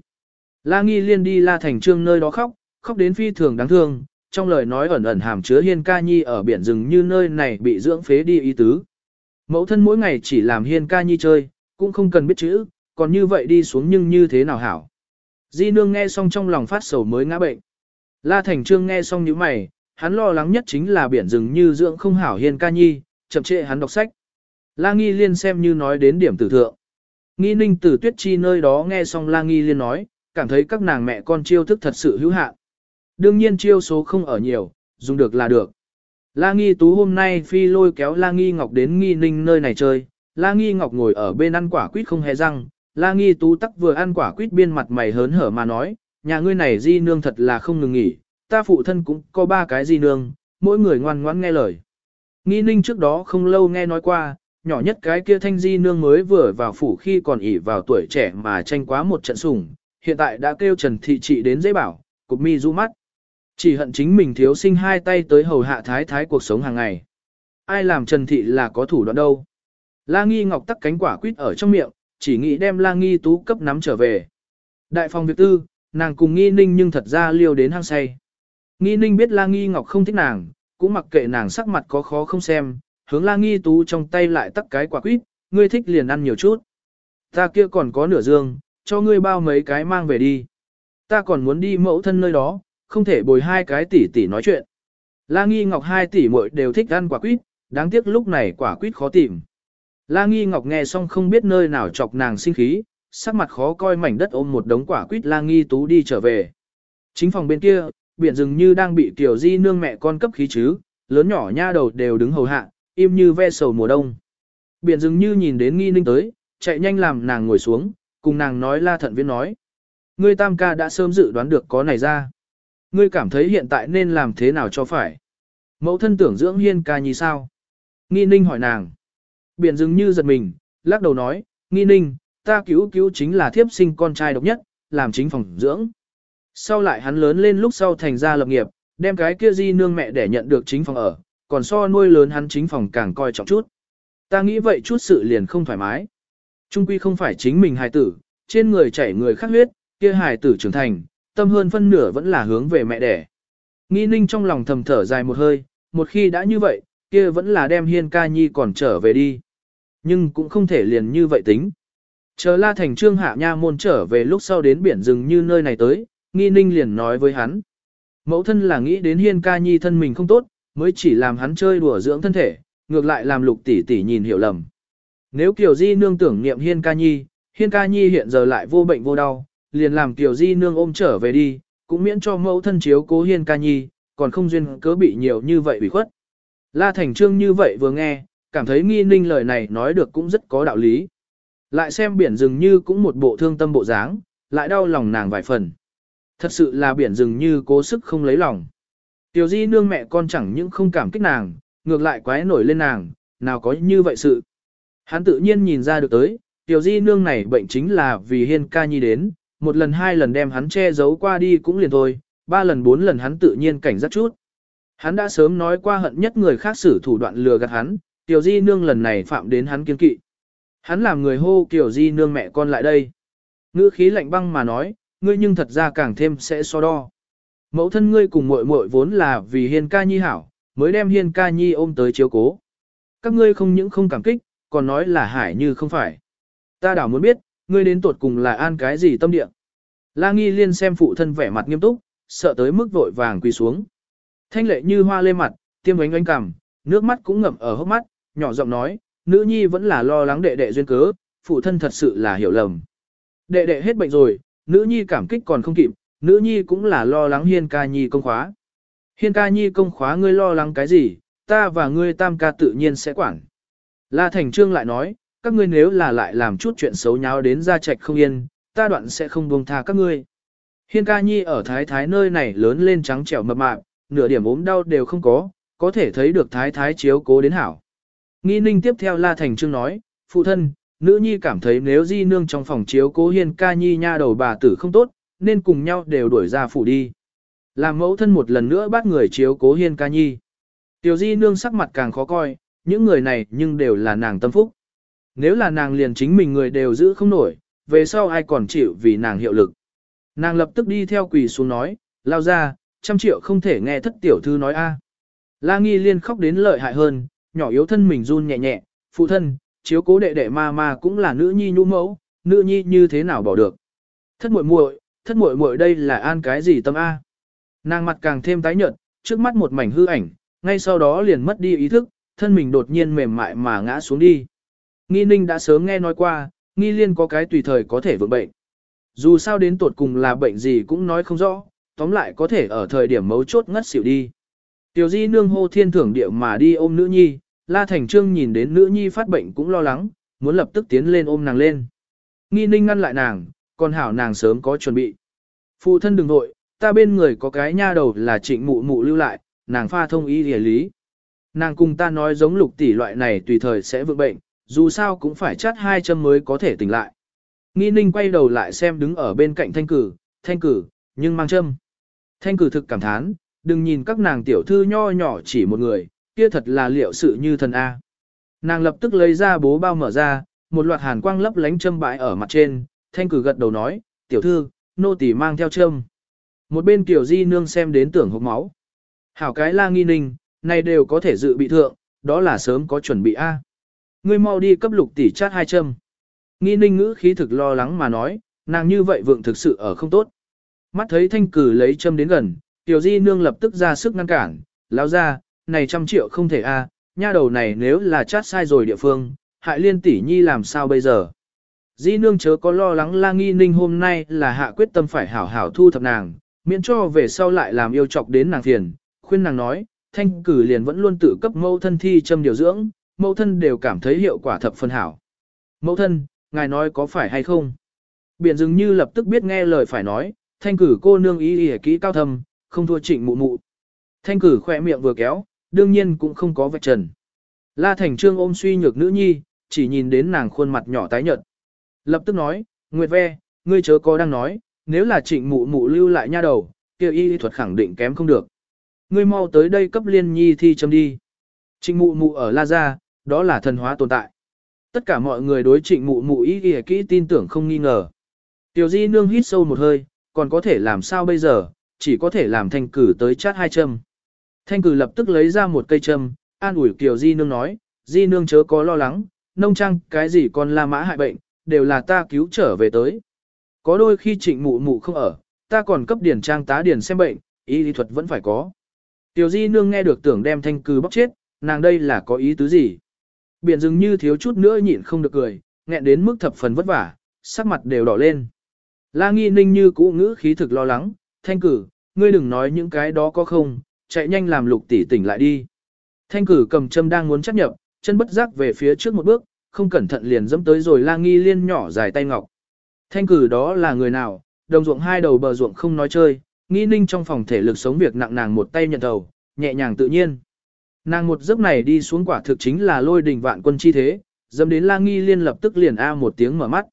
La Nghi Liên đi La Thành Trương nơi đó khóc, khóc đến phi thường đáng thương, trong lời nói ẩn ẩn hàm chứa Hiên Ca Nhi ở biển rừng như nơi này bị dưỡng phế đi ý tứ. Mẫu thân mỗi ngày chỉ làm Hiên Ca Nhi chơi, cũng không cần biết chữ, còn như vậy đi xuống nhưng như thế nào hảo. Di nương nghe xong trong lòng phát sầu mới ngã bệnh. La Thành Trương nghe xong như mày, hắn lo lắng nhất chính là biển rừng như dưỡng không hảo Hiên Ca Nhi, chậm trễ hắn đọc sách. La Nghi Liên xem như nói đến điểm tử thượng. Nghi ninh từ tuyết chi nơi đó nghe xong La Nghi Liên nói, cảm thấy các nàng mẹ con chiêu thức thật sự hữu hạn. Đương nhiên chiêu số không ở nhiều, dùng được là được. La Nghi Tú hôm nay phi lôi kéo La Nghi Ngọc đến Nghi Ninh nơi này chơi, La Nghi Ngọc ngồi ở bên ăn quả quýt không hề răng, La Nghi Tú tắc vừa ăn quả quýt biên mặt mày hớn hở mà nói, nhà ngươi này di nương thật là không ngừng nghỉ, ta phụ thân cũng có ba cái di nương, mỗi người ngoan ngoãn nghe lời. Nghi Ninh trước đó không lâu nghe nói qua, nhỏ nhất cái kia thanh di nương mới vừa vào phủ khi còn ỉ vào tuổi trẻ mà tranh quá một trận sủng, hiện tại đã kêu Trần Thị Trị đến dễ bảo, cục mi du mắt. Chỉ hận chính mình thiếu sinh hai tay tới hầu hạ thái thái cuộc sống hàng ngày. Ai làm Trần Thị là có thủ đoạn đâu. La Nghi Ngọc tắc cánh quả quýt ở trong miệng, chỉ nghĩ đem La Nghi tú cấp nắm trở về. Đại phòng việc tư, nàng cùng Nghi Ninh nhưng thật ra liêu đến hang say. Nghi Ninh biết La Nghi Ngọc không thích nàng, cũng mặc kệ nàng sắc mặt có khó không xem, hướng La Nghi tú trong tay lại tắt cái quả quýt, ngươi thích liền ăn nhiều chút. Ta kia còn có nửa dương, cho ngươi bao mấy cái mang về đi. Ta còn muốn đi mẫu thân nơi đó, không thể bồi hai cái tỷ tỷ nói chuyện. La Nghi Ngọc hai tỷ muội đều thích ăn quả quýt, đáng tiếc lúc này quả quýt khó tìm. La Nghi Ngọc nghe xong không biết nơi nào chọc nàng sinh khí, sắc mặt khó coi mảnh đất ôm một đống quả quýt La Nghi Tú đi trở về. Chính phòng bên kia, biển rừng như đang bị tiểu di nương mẹ con cấp khí chứ, lớn nhỏ nha đầu đều đứng hầu hạ, im như ve sầu mùa đông. Biển dường như nhìn đến nghi ninh tới, chạy nhanh làm nàng ngồi xuống, cùng nàng nói la thận viên nói. Ngươi tam ca đã sớm dự đoán được có này ra. Ngươi cảm thấy hiện tại nên làm thế nào cho phải. Mẫu thân tưởng dưỡng hiên ca như sao? Nghi ninh hỏi nàng. Biển dường như giật mình, lắc đầu nói, nghi ninh, ta cứu cứu chính là thiếp sinh con trai độc nhất, làm chính phòng dưỡng. Sau lại hắn lớn lên lúc sau thành ra lập nghiệp, đem cái kia di nương mẹ để nhận được chính phòng ở, còn so nuôi lớn hắn chính phòng càng coi trọng chút. Ta nghĩ vậy chút sự liền không thoải mái. Trung quy không phải chính mình hài tử, trên người chảy người khác huyết, kia hài tử trưởng thành, tâm hơn phân nửa vẫn là hướng về mẹ đẻ. Nghi ninh trong lòng thầm thở dài một hơi, một khi đã như vậy, kia vẫn là đem hiên ca nhi còn trở về đi. Nhưng cũng không thể liền như vậy tính. Chờ la thành trương hạ nha môn trở về lúc sau đến biển rừng như nơi này tới, nghi ninh liền nói với hắn. Mẫu thân là nghĩ đến hiên ca nhi thân mình không tốt, mới chỉ làm hắn chơi đùa dưỡng thân thể, ngược lại làm lục tỷ tỷ nhìn hiểu lầm. Nếu Kiều Di nương tưởng niệm Hiên ca nhi, Hiên ca nhi hiện giờ lại vô bệnh vô đau, liền làm Kiều Di nương ôm trở về đi, cũng miễn cho mẫu thân chiếu cố Hiên ca nhi, còn không duyên cớ bị nhiều như vậy bị khuất. La Thành Trương như vậy vừa nghe, cảm thấy nghi ninh lời này nói được cũng rất có đạo lý. Lại xem biển rừng như cũng một bộ thương tâm bộ dáng, lại đau lòng nàng vài phần. Thật sự là biển rừng như cố sức không lấy lòng. Tiểu di nương mẹ con chẳng những không cảm kích nàng, ngược lại quái nổi lên nàng, nào có như vậy sự. Hắn tự nhiên nhìn ra được tới, tiểu di nương này bệnh chính là vì hiên ca nhi đến, một lần hai lần đem hắn che giấu qua đi cũng liền thôi, ba lần bốn lần hắn tự nhiên cảnh giác chút. Hắn đã sớm nói qua hận nhất người khác xử thủ đoạn lừa gạt hắn, tiểu di nương lần này phạm đến hắn kiên kỵ. Hắn làm người hô tiểu di nương mẹ con lại đây. Ngữ khí lạnh băng mà nói, ngươi nhưng thật ra càng thêm sẽ so đo. Mẫu thân ngươi cùng muội muội vốn là vì hiên ca nhi hảo, mới đem hiên ca nhi ôm tới chiếu cố. Các ngươi không những không cảm kích, còn nói là hải như không phải. Ta đảo muốn biết, ngươi đến tuột cùng là an cái gì tâm địa. La nghi liên xem phụ thân vẻ mặt nghiêm túc, sợ tới mức vội vàng quỳ xuống. Thanh lệ như hoa lê mặt, tiêm ánh ánh cằm, nước mắt cũng ngậm ở hốc mắt, nhỏ giọng nói, nữ nhi vẫn là lo lắng đệ đệ duyên cớ, phụ thân thật sự là hiểu lầm. Đệ đệ hết bệnh rồi, nữ nhi cảm kích còn không kịp, nữ nhi cũng là lo lắng hiên ca nhi công khóa. Hiên ca nhi công khóa ngươi lo lắng cái gì, ta và ngươi tam ca tự nhiên sẽ quản. La Thành Trương lại nói, các ngươi nếu là lại làm chút chuyện xấu nháo đến ra trạch không yên, ta đoạn sẽ không buông tha các ngươi. Hiên ca nhi ở thái thái nơi này lớn lên trắng trẻo mập mạp, nửa điểm ốm đau đều không có, có thể thấy được thái thái chiếu cố đến hảo. Nghi ninh tiếp theo La Thành Trương nói, phụ thân, nữ nhi cảm thấy nếu di nương trong phòng chiếu cố hiên ca nhi nha đầu bà tử không tốt, nên cùng nhau đều đuổi ra phủ đi. Làm mẫu thân một lần nữa bắt người chiếu cố hiên ca nhi. Tiểu di nương sắc mặt càng khó coi, những người này nhưng đều là nàng tâm phúc. Nếu là nàng liền chính mình người đều giữ không nổi, về sau ai còn chịu vì nàng hiệu lực. Nàng lập tức đi theo quỳ xuống nói, lao ra, trăm triệu không thể nghe thất tiểu thư nói a. La nghi liên khóc đến lợi hại hơn, nhỏ yếu thân mình run nhẹ nhẹ, phụ thân, chiếu cố đệ đệ ma ma cũng là nữ nhi nhũ mẫu, nữ nhi như thế nào bỏ được. Thất muội muội, thất muội muội đây là an cái gì tâm a? Nàng mặt càng thêm tái nhợt, trước mắt một mảnh hư ảnh, ngay sau đó liền mất đi ý thức, thân mình đột nhiên mềm mại mà ngã xuống đi. Nghi ninh đã sớm nghe nói qua, nghi liên có cái tùy thời có thể vượng bệnh. Dù sao đến tột cùng là bệnh gì cũng nói không rõ, tóm lại có thể ở thời điểm mấu chốt ngất xỉu đi. Tiểu di nương hô thiên thưởng địa mà đi ôm nữ nhi, La Thành Trương nhìn đến nữ nhi phát bệnh cũng lo lắng, muốn lập tức tiến lên ôm nàng lên. Nghi ninh ngăn lại nàng, còn hảo nàng sớm có chuẩn bị. Phụ thân đừng nội, ta bên người có cái nha đầu là trịnh mụ mụ lưu lại, nàng pha thông ý địa lý. Nàng cùng ta nói giống lục tỷ loại này tùy thời sẽ vượng bệnh, dù sao cũng phải chắt hai châm mới có thể tỉnh lại. Nghi ninh quay đầu lại xem đứng ở bên cạnh thanh cử, thanh cử, nhưng mang châm. Thanh cử thực cảm thán, đừng nhìn các nàng tiểu thư nho nhỏ chỉ một người, kia thật là liệu sự như thần A. Nàng lập tức lấy ra bố bao mở ra, một loạt hàn quang lấp lánh châm bãi ở mặt trên, thanh cử gật đầu nói, tiểu thư, nô tỳ mang theo châm. Một bên tiểu di nương xem đến tưởng hộp máu. Hảo cái la nghi ninh, này đều có thể dự bị thượng, đó là sớm có chuẩn bị A. Ngươi mau đi cấp lục tỷ chát hai châm. Nghi ninh ngữ khí thực lo lắng mà nói, nàng như vậy vượng thực sự ở không tốt. Mắt thấy thanh cử lấy châm đến gần, tiểu di nương lập tức ra sức ngăn cản, lao ra, này trăm triệu không thể a, nha đầu này nếu là chát sai rồi địa phương, hại liên tỷ nhi làm sao bây giờ. Di nương chớ có lo lắng la nghi ninh hôm nay là hạ quyết tâm phải hảo hảo thu thập nàng, miễn cho về sau lại làm yêu chọc đến nàng phiền, khuyên nàng nói, thanh cử liền vẫn luôn tự cấp mâu thân thi châm điều dưỡng, mẫu thân đều cảm thấy hiệu quả thập phân hảo. Mẫu thân, ngài nói có phải hay không? Biển dường như lập tức biết nghe lời phải nói, thanh cử cô nương ý ý kỹ cao thâm, không thua trịnh mụ mụ. Thanh cử khỏe miệng vừa kéo, đương nhiên cũng không có vạch trần. La Thành Trương ôm suy nhược nữ nhi, chỉ nhìn đến nàng khuôn mặt nhỏ tái nhợt. Lập tức nói, Nguyệt ve, ngươi chớ có đang nói, nếu là trịnh mụ mụ lưu lại nha đầu, kêu y thuật khẳng định kém không được. Ngươi mau tới đây cấp liên nhi thi chấm đi. Trịnh mụ mụ ở La Gia, đó là thần hóa tồn tại. Tất cả mọi người đối trịnh mụ mụ ý ghi kỹ tin tưởng không nghi ngờ. Tiểu di nương hít sâu một hơi, còn có thể làm sao bây giờ, chỉ có thể làm thanh cử tới chát hai châm. Thanh cử lập tức lấy ra một cây châm, an ủi Kiều di nương nói, di nương chớ có lo lắng, nông trang cái gì con la mã hại bệnh, đều là ta cứu trở về tới. Có đôi khi trịnh mụ mụ không ở, ta còn cấp điển trang tá điển xem bệnh, y lý thuật vẫn phải có. Tiểu di nương nghe được tưởng đem thanh cử bóc chết, nàng đây là có ý tứ gì? Biển dường như thiếu chút nữa nhịn không được cười, nghẹn đến mức thập phần vất vả, sắc mặt đều đỏ lên. La nghi ninh như cũ ngữ khí thực lo lắng, thanh cử, ngươi đừng nói những cái đó có không, chạy nhanh làm lục tỷ tỉnh lại đi. Thanh cử cầm châm đang muốn chấp nhập, chân bất giác về phía trước một bước, không cẩn thận liền dẫm tới rồi la nghi liên nhỏ dài tay ngọc. Thanh cử đó là người nào, đồng ruộng hai đầu bờ ruộng không nói chơi, nghi ninh trong phòng thể lực sống việc nặng nàng một tay nhận đầu, nhẹ nhàng tự nhiên. Nàng một giấc này đi xuống quả thực chính là lôi đình vạn quân chi thế, dâm đến la nghi liên lập tức liền a một tiếng mở mắt.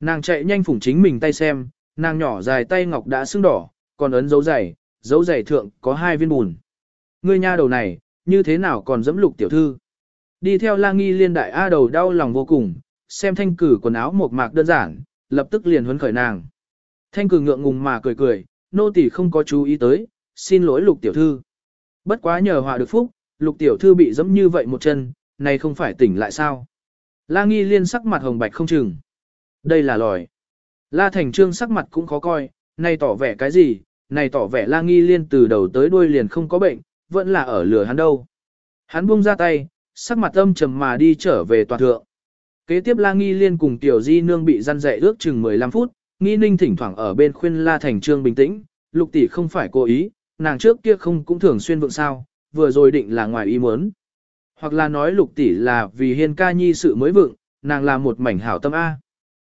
Nàng chạy nhanh phủng chính mình tay xem, nàng nhỏ dài tay ngọc đã sưng đỏ, còn ấn dấu giày, dấu giày thượng có hai viên bùn. Ngươi nha đầu này, như thế nào còn dẫm lục tiểu thư? Đi theo la nghi liên đại a đầu đau lòng vô cùng, xem thanh cử quần áo một mạc đơn giản, lập tức liền huấn khởi nàng. Thanh cử ngượng ngùng mà cười cười, nô tỳ không có chú ý tới, xin lỗi lục tiểu thư. Bất quá nhờ họa được phúc, lục tiểu thư bị dẫm như vậy một chân, này không phải tỉnh lại sao? La nghi liên sắc mặt hồng bạch không chừng. Đây là lòi. La thành trương sắc mặt cũng khó coi, này tỏ vẻ cái gì, này tỏ vẻ la nghi liên từ đầu tới đuôi liền không có bệnh, vẫn là ở lửa hắn đâu. Hắn buông ra tay, sắc mặt âm trầm mà đi trở về tòa thượng. Kế tiếp la nghi liên cùng tiểu di nương bị răn dạy ước chừng 15 phút, nghi ninh thỉnh thoảng ở bên khuyên la thành trương bình tĩnh, lục tỷ không phải cố ý, nàng trước kia không cũng thường xuyên vượng sao, vừa rồi định là ngoài ý muốn. Hoặc là nói lục tỷ là vì hiên ca nhi sự mới vượng, nàng là một mảnh hảo tâm A.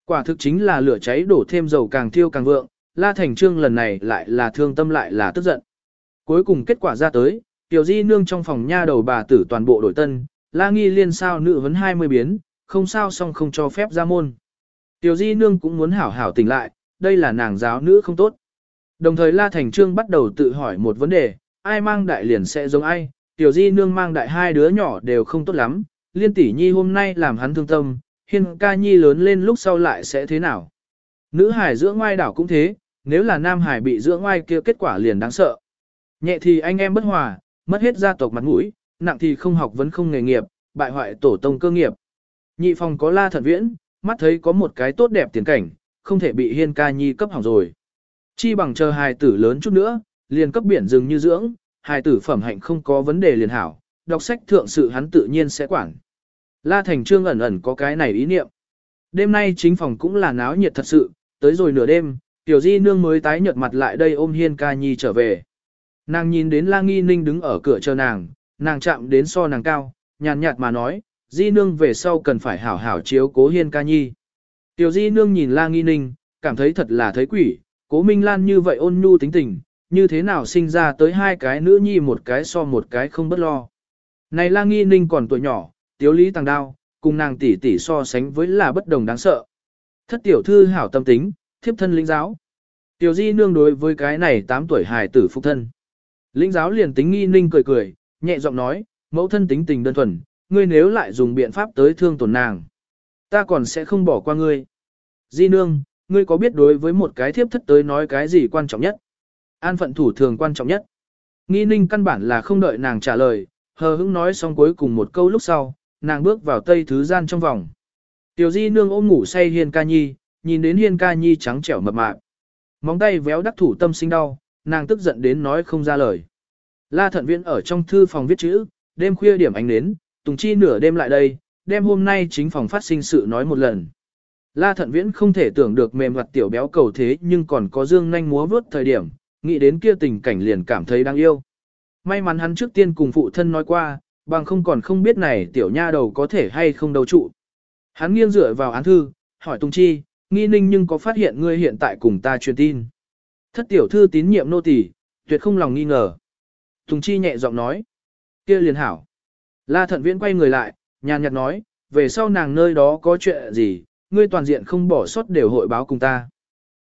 Quả thực chính là lửa cháy đổ thêm dầu càng thiêu càng vượng, La Thành Trương lần này lại là thương tâm lại là tức giận. Cuối cùng kết quả ra tới, Tiểu Di nương trong phòng nha đầu bà tử toàn bộ đổi tân, La Nghi liên sao nữ vấn 20 biến, không sao xong không cho phép ra môn. Tiểu Di nương cũng muốn hảo hảo tỉnh lại, đây là nàng giáo nữ không tốt. Đồng thời La Thành Trương bắt đầu tự hỏi một vấn đề, ai mang đại liền sẽ giống ai, Tiểu Di nương mang đại hai đứa nhỏ đều không tốt lắm, liên tỷ nhi hôm nay làm hắn thương tâm, hiên ca nhi lớn lên lúc sau lại sẽ thế nào. Nữ hải giữa ngoai đảo cũng thế, nếu là Nam Hải bị dưỡng ngoài kia kết quả liền đáng sợ. Nhẹ thì anh em bất hòa, mất hết gia tộc mặt mũi, nặng thì không học vấn không nghề nghiệp, bại hoại tổ tông cơ nghiệp. Nhị phòng có la thật viễn, mắt thấy có một cái tốt đẹp tiền cảnh, không thể bị hiên ca nhi cấp hỏng rồi. Chi bằng chờ hài tử lớn chút nữa, liền cấp biển rừng như dưỡng, hài tử phẩm hạnh không có vấn đề liền hảo, đọc sách thượng sự hắn tự nhiên sẽ quản. La Thành Trương ẩn ẩn có cái này ý niệm. Đêm nay chính phòng cũng là náo nhiệt thật sự, tới rồi nửa đêm, Tiểu Di Nương mới tái nhợt mặt lại đây ôm Hiên ca nhi trở về. Nàng nhìn đến La Nghi Ninh đứng ở cửa chờ nàng, nàng chạm đến so nàng cao, nhàn nhạt mà nói, Di Nương về sau cần phải hảo hảo chiếu cố Hiên ca nhi. Tiểu Di Nương nhìn La Nghi Ninh, cảm thấy thật là thấy quỷ, cố Minh Lan như vậy ôn nhu tính tình, như thế nào sinh ra tới hai cái nữ nhi một cái so một cái không bất lo. Này La Nghi Ninh còn tuổi nhỏ, tiếu lý tàng đao, cùng nàng tỷ tỷ so sánh với là bất đồng đáng sợ. Thất tiểu thư hảo tâm tính, thiếp thân linh giáo. Tiểu di nương đối với cái này 8 tuổi hài tử phục thân. linh giáo liền tính nghi ninh cười cười, nhẹ giọng nói, mẫu thân tính tình đơn thuần, ngươi nếu lại dùng biện pháp tới thương tổn nàng. Ta còn sẽ không bỏ qua ngươi. Di nương, ngươi có biết đối với một cái thiếp thất tới nói cái gì quan trọng nhất? An phận thủ thường quan trọng nhất. Nghi ninh căn bản là không đợi nàng trả lời, hờ hững nói xong cuối cùng một câu lúc sau, nàng bước vào tây thứ gian trong vòng. Tiểu di nương ôm ngủ say hiên ca nhi, nhìn đến hiên ca nhi trắng trẻo mập mạp. Móng tay véo đắc thủ tâm sinh đau, nàng tức giận đến nói không ra lời. La thận viễn ở trong thư phòng viết chữ, đêm khuya điểm ánh đến, Tùng Chi nửa đêm lại đây, đêm hôm nay chính phòng phát sinh sự nói một lần. La thận viễn không thể tưởng được mềm mặt tiểu béo cầu thế nhưng còn có dương nhanh múa vớt thời điểm, nghĩ đến kia tình cảnh liền cảm thấy đáng yêu. May mắn hắn trước tiên cùng phụ thân nói qua, bằng không còn không biết này tiểu nha đầu có thể hay không đầu trụ. Hắn nghiêng dựa vào án thư, hỏi Tùng Chi, nghi ninh nhưng có phát hiện ngươi hiện tại cùng ta truyền tin. Thất tiểu thư tín nhiệm nô tỳ, tuyệt không lòng nghi ngờ. Tùng Chi nhẹ giọng nói, kia liền hảo. La thận viễn quay người lại, nhàn nhạt nói, về sau nàng nơi đó có chuyện gì, ngươi toàn diện không bỏ sót đều hội báo cùng ta.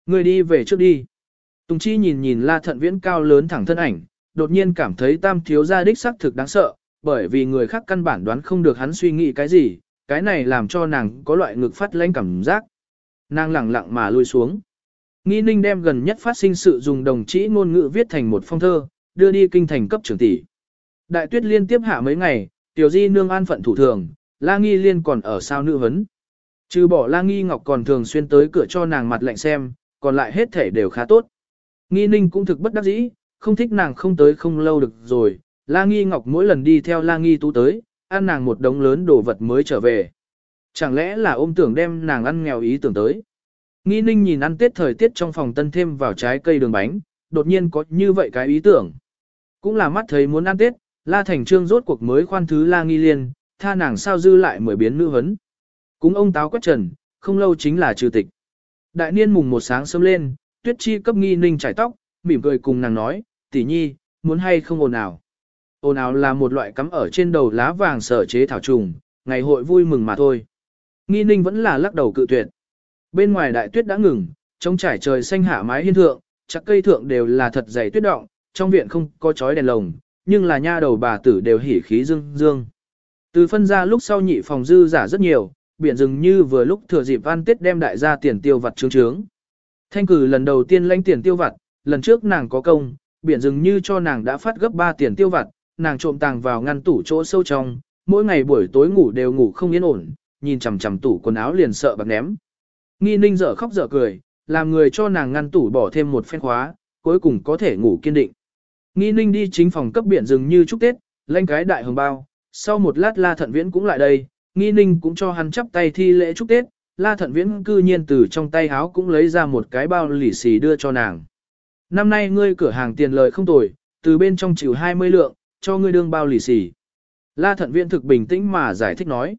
Ngươi đi về trước đi. Tùng Chi nhìn nhìn La thận viễn cao lớn thẳng thân ảnh, đột nhiên cảm thấy tam thiếu gia đích xác thực đáng sợ, bởi vì người khác căn bản đoán không được hắn suy nghĩ cái gì, cái này làm cho nàng có loại ngực phát lãnh cảm giác. Nàng lặng lặng mà lui xuống. Nghi ninh đem gần nhất phát sinh sự dùng đồng chỉ ngôn ngữ viết thành một phong thơ, đưa đi kinh thành cấp trưởng tỷ. Đại tuyết liên tiếp hạ mấy ngày, tiểu di nương an phận thủ thường, la nghi liên còn ở sao nữ vấn. Trừ bỏ la nghi ngọc còn thường xuyên tới cửa cho nàng mặt lạnh xem, còn lại hết thể đều khá tốt. Nghi ninh cũng thực bất đắc dĩ, không thích nàng không tới không lâu được rồi, La Nghi Ngọc mỗi lần đi theo La Nghi Tú tới, ăn nàng một đống lớn đồ vật mới trở về. Chẳng lẽ là ôm tưởng đem nàng ăn nghèo ý tưởng tới. Nghi ninh nhìn ăn tết thời tiết trong phòng tân thêm vào trái cây đường bánh, đột nhiên có như vậy cái ý tưởng. Cũng là mắt thấy muốn ăn tết, La Thành Trương rốt cuộc mới khoan thứ La Nghi Liên, tha nàng sao dư lại mười biến nữ hấn. Cũng ông táo quét trần, không lâu chính là trừ tịch. Đại niên mùng một sáng sớm lên, tuyết chi cấp nghi ninh trải tóc, mỉm cười cùng nàng nói, tỷ nhi, muốn hay không ồn nào. Ồn ào là một loại cắm ở trên đầu lá vàng sở chế thảo trùng, ngày hội vui mừng mà thôi. Nghi ninh vẫn là lắc đầu cự tuyệt. Bên ngoài đại tuyết đã ngừng, trong trải trời xanh hạ mái hiên thượng, chắc cây thượng đều là thật dày tuyết động, trong viện không có chói đèn lồng, nhưng là nha đầu bà tử đều hỉ khí dương dương. Từ phân ra lúc sau nhị phòng dư giả rất nhiều, biển rừng như vừa lúc thừa dịp ăn tết đem đại gia tiền tiêu vặt trướng trướng. Thanh cử lần đầu tiên lãnh tiền tiêu vặt, lần trước nàng có công, biển rừng như cho nàng đã phát gấp 3 tiền tiêu vặt, nàng trộm tàng vào ngăn tủ chỗ sâu trong, mỗi ngày buổi tối ngủ đều ngủ không yên ổn, nhìn chằm chằm tủ quần áo liền sợ bạc ném. Nghi ninh dở khóc dở cười, làm người cho nàng ngăn tủ bỏ thêm một phen khóa, cuối cùng có thể ngủ kiên định. Nghi ninh đi chính phòng cấp biển rừng như chúc Tết, lanh cái đại hồng bao, sau một lát la thận viễn cũng lại đây, nghi ninh cũng cho hắn chắp tay thi lễ chúc Tết, la thận viễn cư nhiên từ trong tay háo cũng lấy ra một cái bao lì xì đưa cho nàng. Năm nay ngươi cửa hàng tiền lời không tồi, từ bên trong chịu 20 lượng, cho ngươi đương bao lì xì. La thận viễn thực bình tĩnh mà giải thích nói.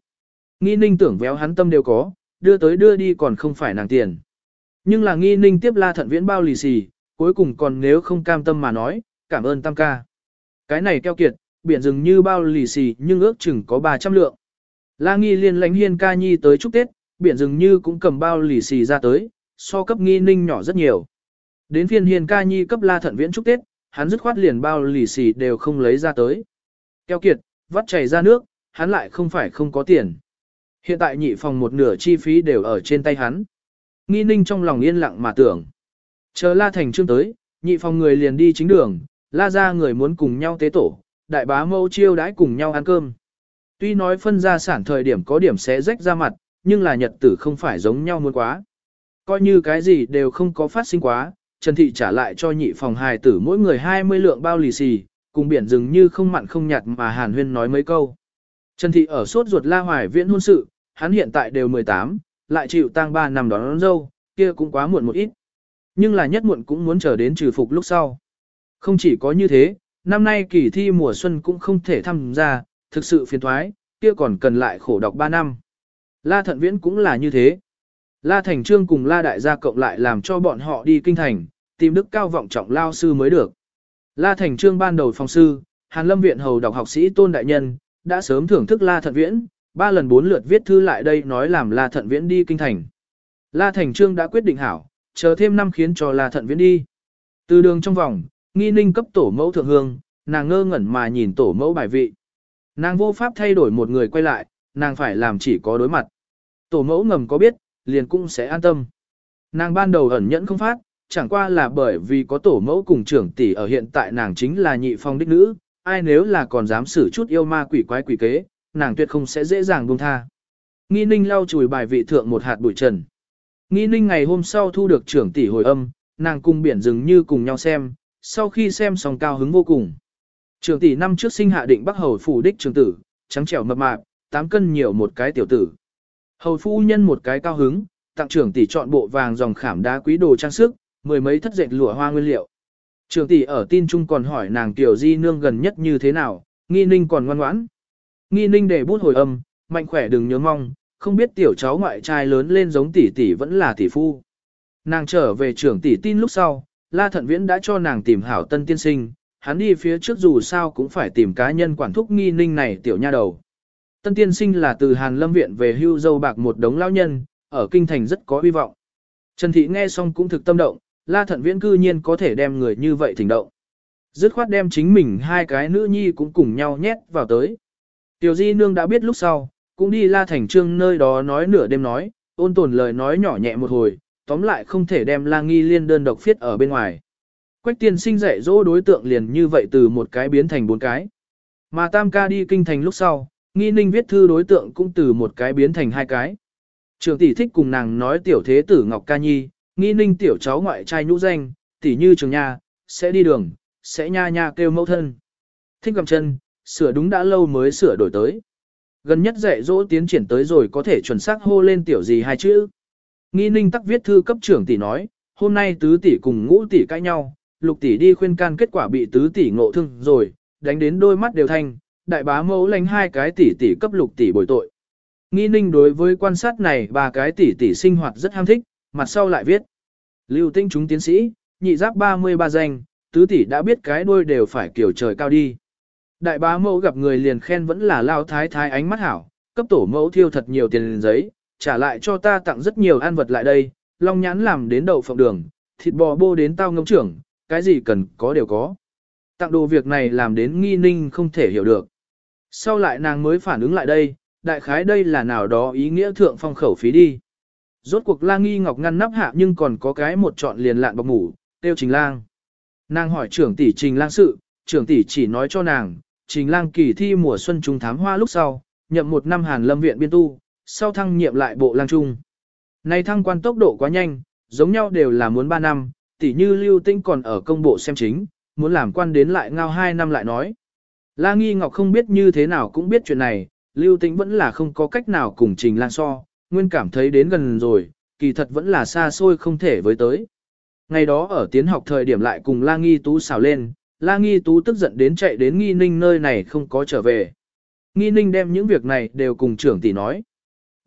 Nghi ninh tưởng véo hắn tâm đều có, đưa tới đưa đi còn không phải nàng tiền. Nhưng là nghi ninh tiếp la thận viễn bao lì xì, cuối cùng còn nếu không cam tâm mà nói, cảm ơn tam ca. Cái này keo kiệt, biển rừng như bao lì xì nhưng ước chừng có 300 lượng. La nghi liên lãnh hiên ca nhi tới chúc Tết, biển rừng như cũng cầm bao lì xì ra tới, so cấp nghi ninh nhỏ rất nhiều. Đến phiên hiên ca nhi cấp la thận viễn chúc Tết, hắn dứt khoát liền bao lì xì đều không lấy ra tới. Keo kiệt, vắt chảy ra nước, hắn lại không phải không có tiền. Hiện tại nhị phòng một nửa chi phí đều ở trên tay hắn. Nghi ninh trong lòng yên lặng mà tưởng. Chờ La Thành Trương tới, nhị phòng người liền đi chính đường, La ra người muốn cùng nhau tế tổ, đại bá mâu chiêu đãi cùng nhau ăn cơm. Tuy nói phân gia sản thời điểm có điểm xé rách ra mặt, nhưng là nhật tử không phải giống nhau muốn quá. Coi như cái gì đều không có phát sinh quá, Trần Thị trả lại cho nhị phòng hài tử mỗi người 20 lượng bao lì xì, cùng biển dừng như không mặn không nhạt mà Hàn Huyên nói mấy câu. Trần Thị ở sốt ruột la hoài viễn hôn sự, hắn hiện tại đều 18, lại chịu tang 3 năm đón, đón dâu, kia cũng quá muộn một ít. Nhưng là nhất muộn cũng muốn chờ đến trừ phục lúc sau. Không chỉ có như thế, năm nay kỳ thi mùa xuân cũng không thể tham gia, thực sự phiền thoái, kia còn cần lại khổ đọc 3 năm. La Thận Viễn cũng là như thế. La Thành Trương cùng La Đại gia cộng lại làm cho bọn họ đi kinh thành, tìm đức cao vọng trọng lao sư mới được. La Thành Trương ban đầu phòng sư, Hàn Lâm Viện hầu đọc học sĩ Tôn Đại Nhân, đã sớm thưởng thức La Thận Viễn, ba lần bốn lượt viết thư lại đây nói làm La Thận Viễn đi kinh thành. La Thành Trương đã quyết định hảo, chờ thêm năm khiến cho La Thận Viễn đi. Từ đường trong vòng, nghi ninh cấp tổ mẫu thượng hương, nàng ngơ ngẩn mà nhìn tổ mẫu bài vị. Nàng vô pháp thay đổi một người quay lại, nàng phải làm chỉ có đối mặt. Tổ mẫu ngầm có biết, liền cũng sẽ an tâm. Nàng ban đầu ẩn nhẫn không phát, chẳng qua là bởi vì có tổ mẫu cùng trưởng tỷ ở hiện tại nàng chính là nhị phong đích nữ, ai nếu là còn dám xử chút yêu ma quỷ quái quỷ kế, nàng tuyệt không sẽ dễ dàng buông tha. Nghi ninh lau chùi bài vị thượng một hạt bụi trần. Nghi ninh ngày hôm sau thu được trưởng tỷ hồi âm, nàng cùng biển dừng như cùng nhau xem, sau khi xem xong cao hứng vô cùng. trường tỷ năm trước sinh hạ định bắc hầu phủ đích trường tử, trắng trẻo mập mạp, 8 cân nhiều một cái tiểu tử. Hầu phu nhân một cái cao hứng, tặng trưởng tỷ chọn bộ vàng dòng khảm đá quý đồ trang sức, mười mấy thất dệt lụa hoa nguyên liệu. Trường tỷ ở tin chung còn hỏi nàng tiểu di nương gần nhất như thế nào, nghi ninh còn ngoan ngoãn. Nghi ninh để bút hồi âm, mạnh khỏe đừng nhớ mong, không biết tiểu cháu ngoại trai lớn lên giống tỷ tỷ vẫn là tỷ phu. Nàng trở về trưởng tỷ tin lúc sau, La Thận Viễn đã cho nàng tìm hảo tân tiên sinh, hắn đi phía trước dù sao cũng phải tìm cá nhân quản thúc nghi ninh này tiểu nha đầu. Tân tiên sinh là từ Hàn Lâm Viện về hưu dâu bạc một đống lão nhân, ở kinh thành rất có hy vọng. Trần Thị nghe xong cũng thực tâm động, La Thận Viễn cư nhiên có thể đem người như vậy thỉnh động. Dứt khoát đem chính mình hai cái nữ nhi cũng cùng nhau nhét vào tới. Tiểu Di Nương đã biết lúc sau, cũng đi La Thành Trương nơi đó nói nửa đêm nói, ôn tồn lời nói nhỏ nhẹ một hồi, tóm lại không thể đem La Nghi Liên đơn độc phiết ở bên ngoài. Quách tiên sinh dạy dỗ đối tượng liền như vậy từ một cái biến thành bốn cái. Mà Tam ca đi kinh thành lúc sau, nghi ninh viết thư đối tượng cũng từ một cái biến thành hai cái. Trường tỷ thích cùng nàng nói tiểu thế tử Ngọc Ca Nhi, nghi ninh tiểu cháu ngoại trai nhũ danh, tỷ như trường nha, sẽ đi đường, sẽ nha nha kêu mẫu thân. Thích cầm chân, sửa đúng đã lâu mới sửa đổi tới. Gần nhất dạy dỗ tiến triển tới rồi có thể chuẩn xác hô lên tiểu gì hai chữ. Nghi ninh tắc viết thư cấp trưởng tỷ nói, hôm nay tứ tỷ cùng ngũ tỷ cãi nhau, lục tỷ đi khuyên can kết quả bị tứ tỷ ngộ thương rồi, đánh đến đôi mắt đều thanh, đại bá mẫu lánh hai cái tỷ tỷ cấp lục tỷ bồi tội. Nghi ninh đối với quan sát này ba cái tỷ tỷ sinh hoạt rất ham thích, mặt sau lại viết. Lưu tinh chúng tiến sĩ, nhị giáp 33 danh, tứ tỷ đã biết cái đôi đều phải kiểu trời cao đi. Đại bá mẫu gặp người liền khen vẫn là lao thái thái ánh mắt hảo, cấp tổ mẫu thiêu thật nhiều tiền giấy, trả lại cho ta tặng rất nhiều ăn vật lại đây, long nhãn làm đến đậu phộng đường, thịt bò bô đến tao ngông trưởng, cái gì cần có đều có. Tặng đồ việc này làm đến nghi ninh không thể hiểu được. Sau lại nàng mới phản ứng lại đây, đại khái đây là nào đó ý nghĩa thượng phong khẩu phí đi. Rốt cuộc la nghi ngọc ngăn nắp hạ nhưng còn có cái một chọn liền lạn bọc ngủ, tiêu trình lang. Nàng hỏi trưởng tỷ trình lang sự, trưởng tỷ chỉ nói cho nàng, trình lang kỳ thi mùa xuân trung thám hoa lúc sau, nhậm một năm hàn lâm viện biên tu, sau thăng nhiệm lại bộ lang trung. Này thăng quan tốc độ quá nhanh, giống nhau đều là muốn 3 năm, tỷ như lưu tinh còn ở công bộ xem chính, muốn làm quan đến lại ngao 2 năm lại nói. La Nghi Ngọc không biết như thế nào cũng biết chuyện này, Lưu Tĩnh vẫn là không có cách nào cùng Trình lang so, nguyên cảm thấy đến gần rồi, kỳ thật vẫn là xa xôi không thể với tới. Ngày đó ở tiến học thời điểm lại cùng La Nghi Tú xào lên, La Nghi Tú tức giận đến chạy đến Nghi Ninh nơi này không có trở về. Nghi Ninh đem những việc này đều cùng trưởng tỷ nói.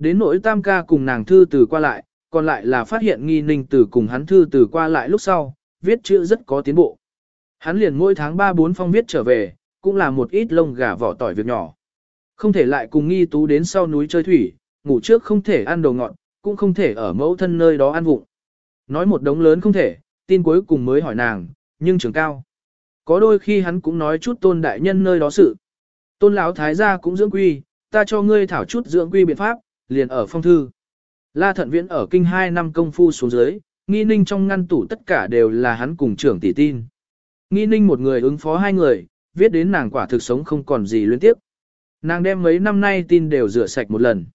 Đến nỗi tam ca cùng nàng thư từ qua lại, còn lại là phát hiện Nghi Ninh từ cùng hắn thư từ qua lại lúc sau, viết chữ rất có tiến bộ. Hắn liền mỗi tháng 3-4 phong viết trở về, cũng là một ít lông gà vỏ tỏi việc nhỏ. Không thể lại cùng nghi tú đến sau núi chơi thủy, ngủ trước không thể ăn đồ ngọt, cũng không thể ở mẫu thân nơi đó ăn vụng. Nói một đống lớn không thể, tin cuối cùng mới hỏi nàng, nhưng trường cao. Có đôi khi hắn cũng nói chút tôn đại nhân nơi đó sự. Tôn lão thái gia cũng dưỡng quy, ta cho ngươi thảo chút dưỡng quy biện pháp, liền ở phong thư. La thận viễn ở kinh 2 năm công phu xuống dưới, nghi ninh trong ngăn tủ tất cả đều là hắn cùng trưởng tỷ tin. Nghi ninh một người ứng phó hai người, viết đến nàng quả thực sống không còn gì luyến tiếp. Nàng đem mấy năm nay tin đều rửa sạch một lần.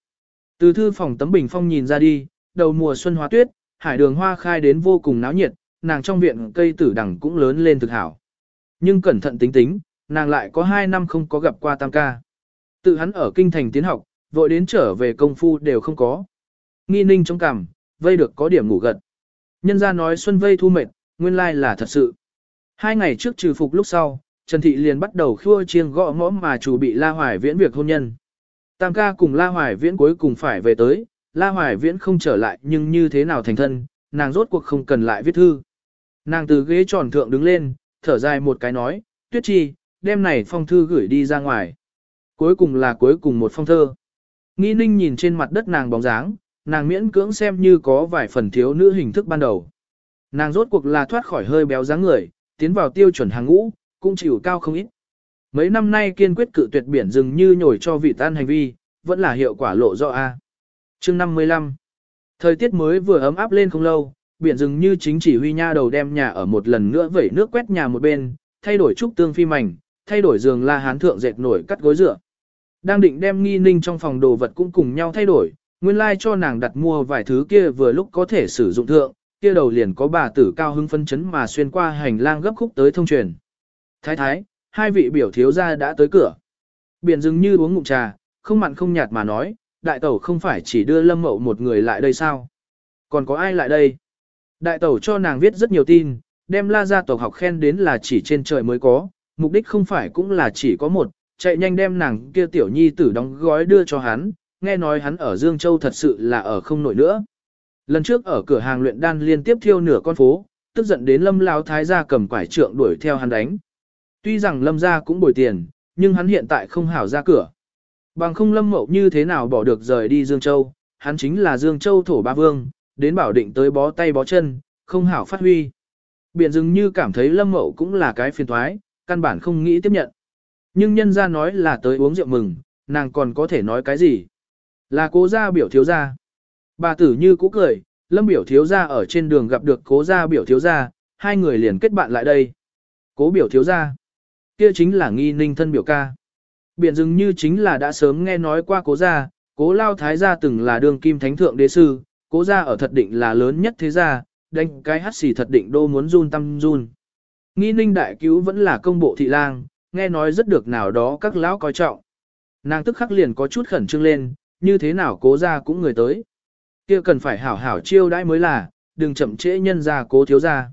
Từ thư phòng tấm bình phong nhìn ra đi, đầu mùa xuân hóa tuyết, hải đường hoa khai đến vô cùng náo nhiệt, nàng trong viện cây tử đằng cũng lớn lên thực hảo. Nhưng cẩn thận tính tính, nàng lại có hai năm không có gặp qua tam ca. Tự hắn ở kinh thành tiến học, vội đến trở về công phu đều không có. Nghi ninh trong cằm, vây được có điểm ngủ gật. Nhân ra nói xuân vây thu mệt, nguyên lai là thật sự. Hai ngày trước trừ phục lúc sau, Trần Thị liền bắt đầu khua chiêng gõ ngõ mà chủ bị La Hoài Viễn việc hôn nhân. Tam ca cùng La Hoài Viễn cuối cùng phải về tới, La Hoài Viễn không trở lại nhưng như thế nào thành thân, nàng rốt cuộc không cần lại viết thư. Nàng từ ghế tròn thượng đứng lên, thở dài một cái nói, Tuyết Chi, đêm này phong thư gửi đi ra ngoài. Cuối cùng là cuối cùng một phong thơ. Nghi ninh nhìn trên mặt đất nàng bóng dáng, nàng miễn cưỡng xem như có vài phần thiếu nữ hình thức ban đầu. Nàng rốt cuộc là thoát khỏi hơi béo dáng người, tiến vào tiêu chuẩn hàng ngũ, cũng chịu cao không ít. Mấy năm nay kiên quyết cự tuyệt biển rừng như nhồi cho vị tan hành vi, vẫn là hiệu quả lộ rõ A. chương 55 Thời tiết mới vừa ấm áp lên không lâu, biển rừng như chính chỉ huy nha đầu đem nhà ở một lần nữa vẩy nước quét nhà một bên, thay đổi trúc tương phi mảnh, thay đổi giường la hán thượng dệt nổi cắt gối dựa. Đang định đem nghi ninh trong phòng đồ vật cũng cùng nhau thay đổi, nguyên lai like cho nàng đặt mua vài thứ kia vừa lúc có thể sử dụng thượng, kia đầu liền có bà tử cao hưng phân chấn mà xuyên qua hành lang gấp khúc tới thông truyền. Thái thái, hai vị biểu thiếu gia đã tới cửa. Biển dừng như uống ngụm trà, không mặn không nhạt mà nói, đại tẩu không phải chỉ đưa lâm mậu một người lại đây sao? Còn có ai lại đây? Đại tẩu cho nàng viết rất nhiều tin, đem la gia tộc học khen đến là chỉ trên trời mới có, mục đích không phải cũng là chỉ có một, chạy nhanh đem nàng kia tiểu nhi tử đóng gói đưa cho hắn, nghe nói hắn ở Dương Châu thật sự là ở không nổi nữa. Lần trước ở cửa hàng luyện đan liên tiếp thiêu nửa con phố, tức giận đến lâm Lão thái gia cầm quải trượng đuổi theo hắn đánh. Tuy rằng lâm gia cũng bồi tiền, nhưng hắn hiện tại không hảo ra cửa. Bằng không lâm mậu như thế nào bỏ được rời đi Dương Châu, hắn chính là Dương Châu thổ ba vương, đến bảo định tới bó tay bó chân, không hảo phát huy. Biện dừng như cảm thấy lâm mậu cũng là cái phiền thoái, căn bản không nghĩ tiếp nhận. Nhưng nhân ra nói là tới uống rượu mừng, nàng còn có thể nói cái gì? Là cố gia biểu thiếu gia. Bà tử như cũ cười, lâm biểu thiếu gia ở trên đường gặp được cố gia biểu thiếu gia, hai người liền kết bạn lại đây. Cố biểu thiếu gia. Kia chính là nghi ninh thân biểu ca. Biện dừng như chính là đã sớm nghe nói qua cố gia, cố lao thái gia từng là đường kim thánh thượng đế sư, cố gia ở thật định là lớn nhất thế gia, đánh cái hát xì thật định đô muốn run tâm run. Nghi ninh đại cứu vẫn là công bộ thị lang, nghe nói rất được nào đó các lão coi trọng. Nàng tức khắc liền có chút khẩn trương lên, như thế nào cố ra cũng người tới. kia cần phải hảo hảo chiêu đãi mới là, đừng chậm trễ nhân ra cố thiếu ra.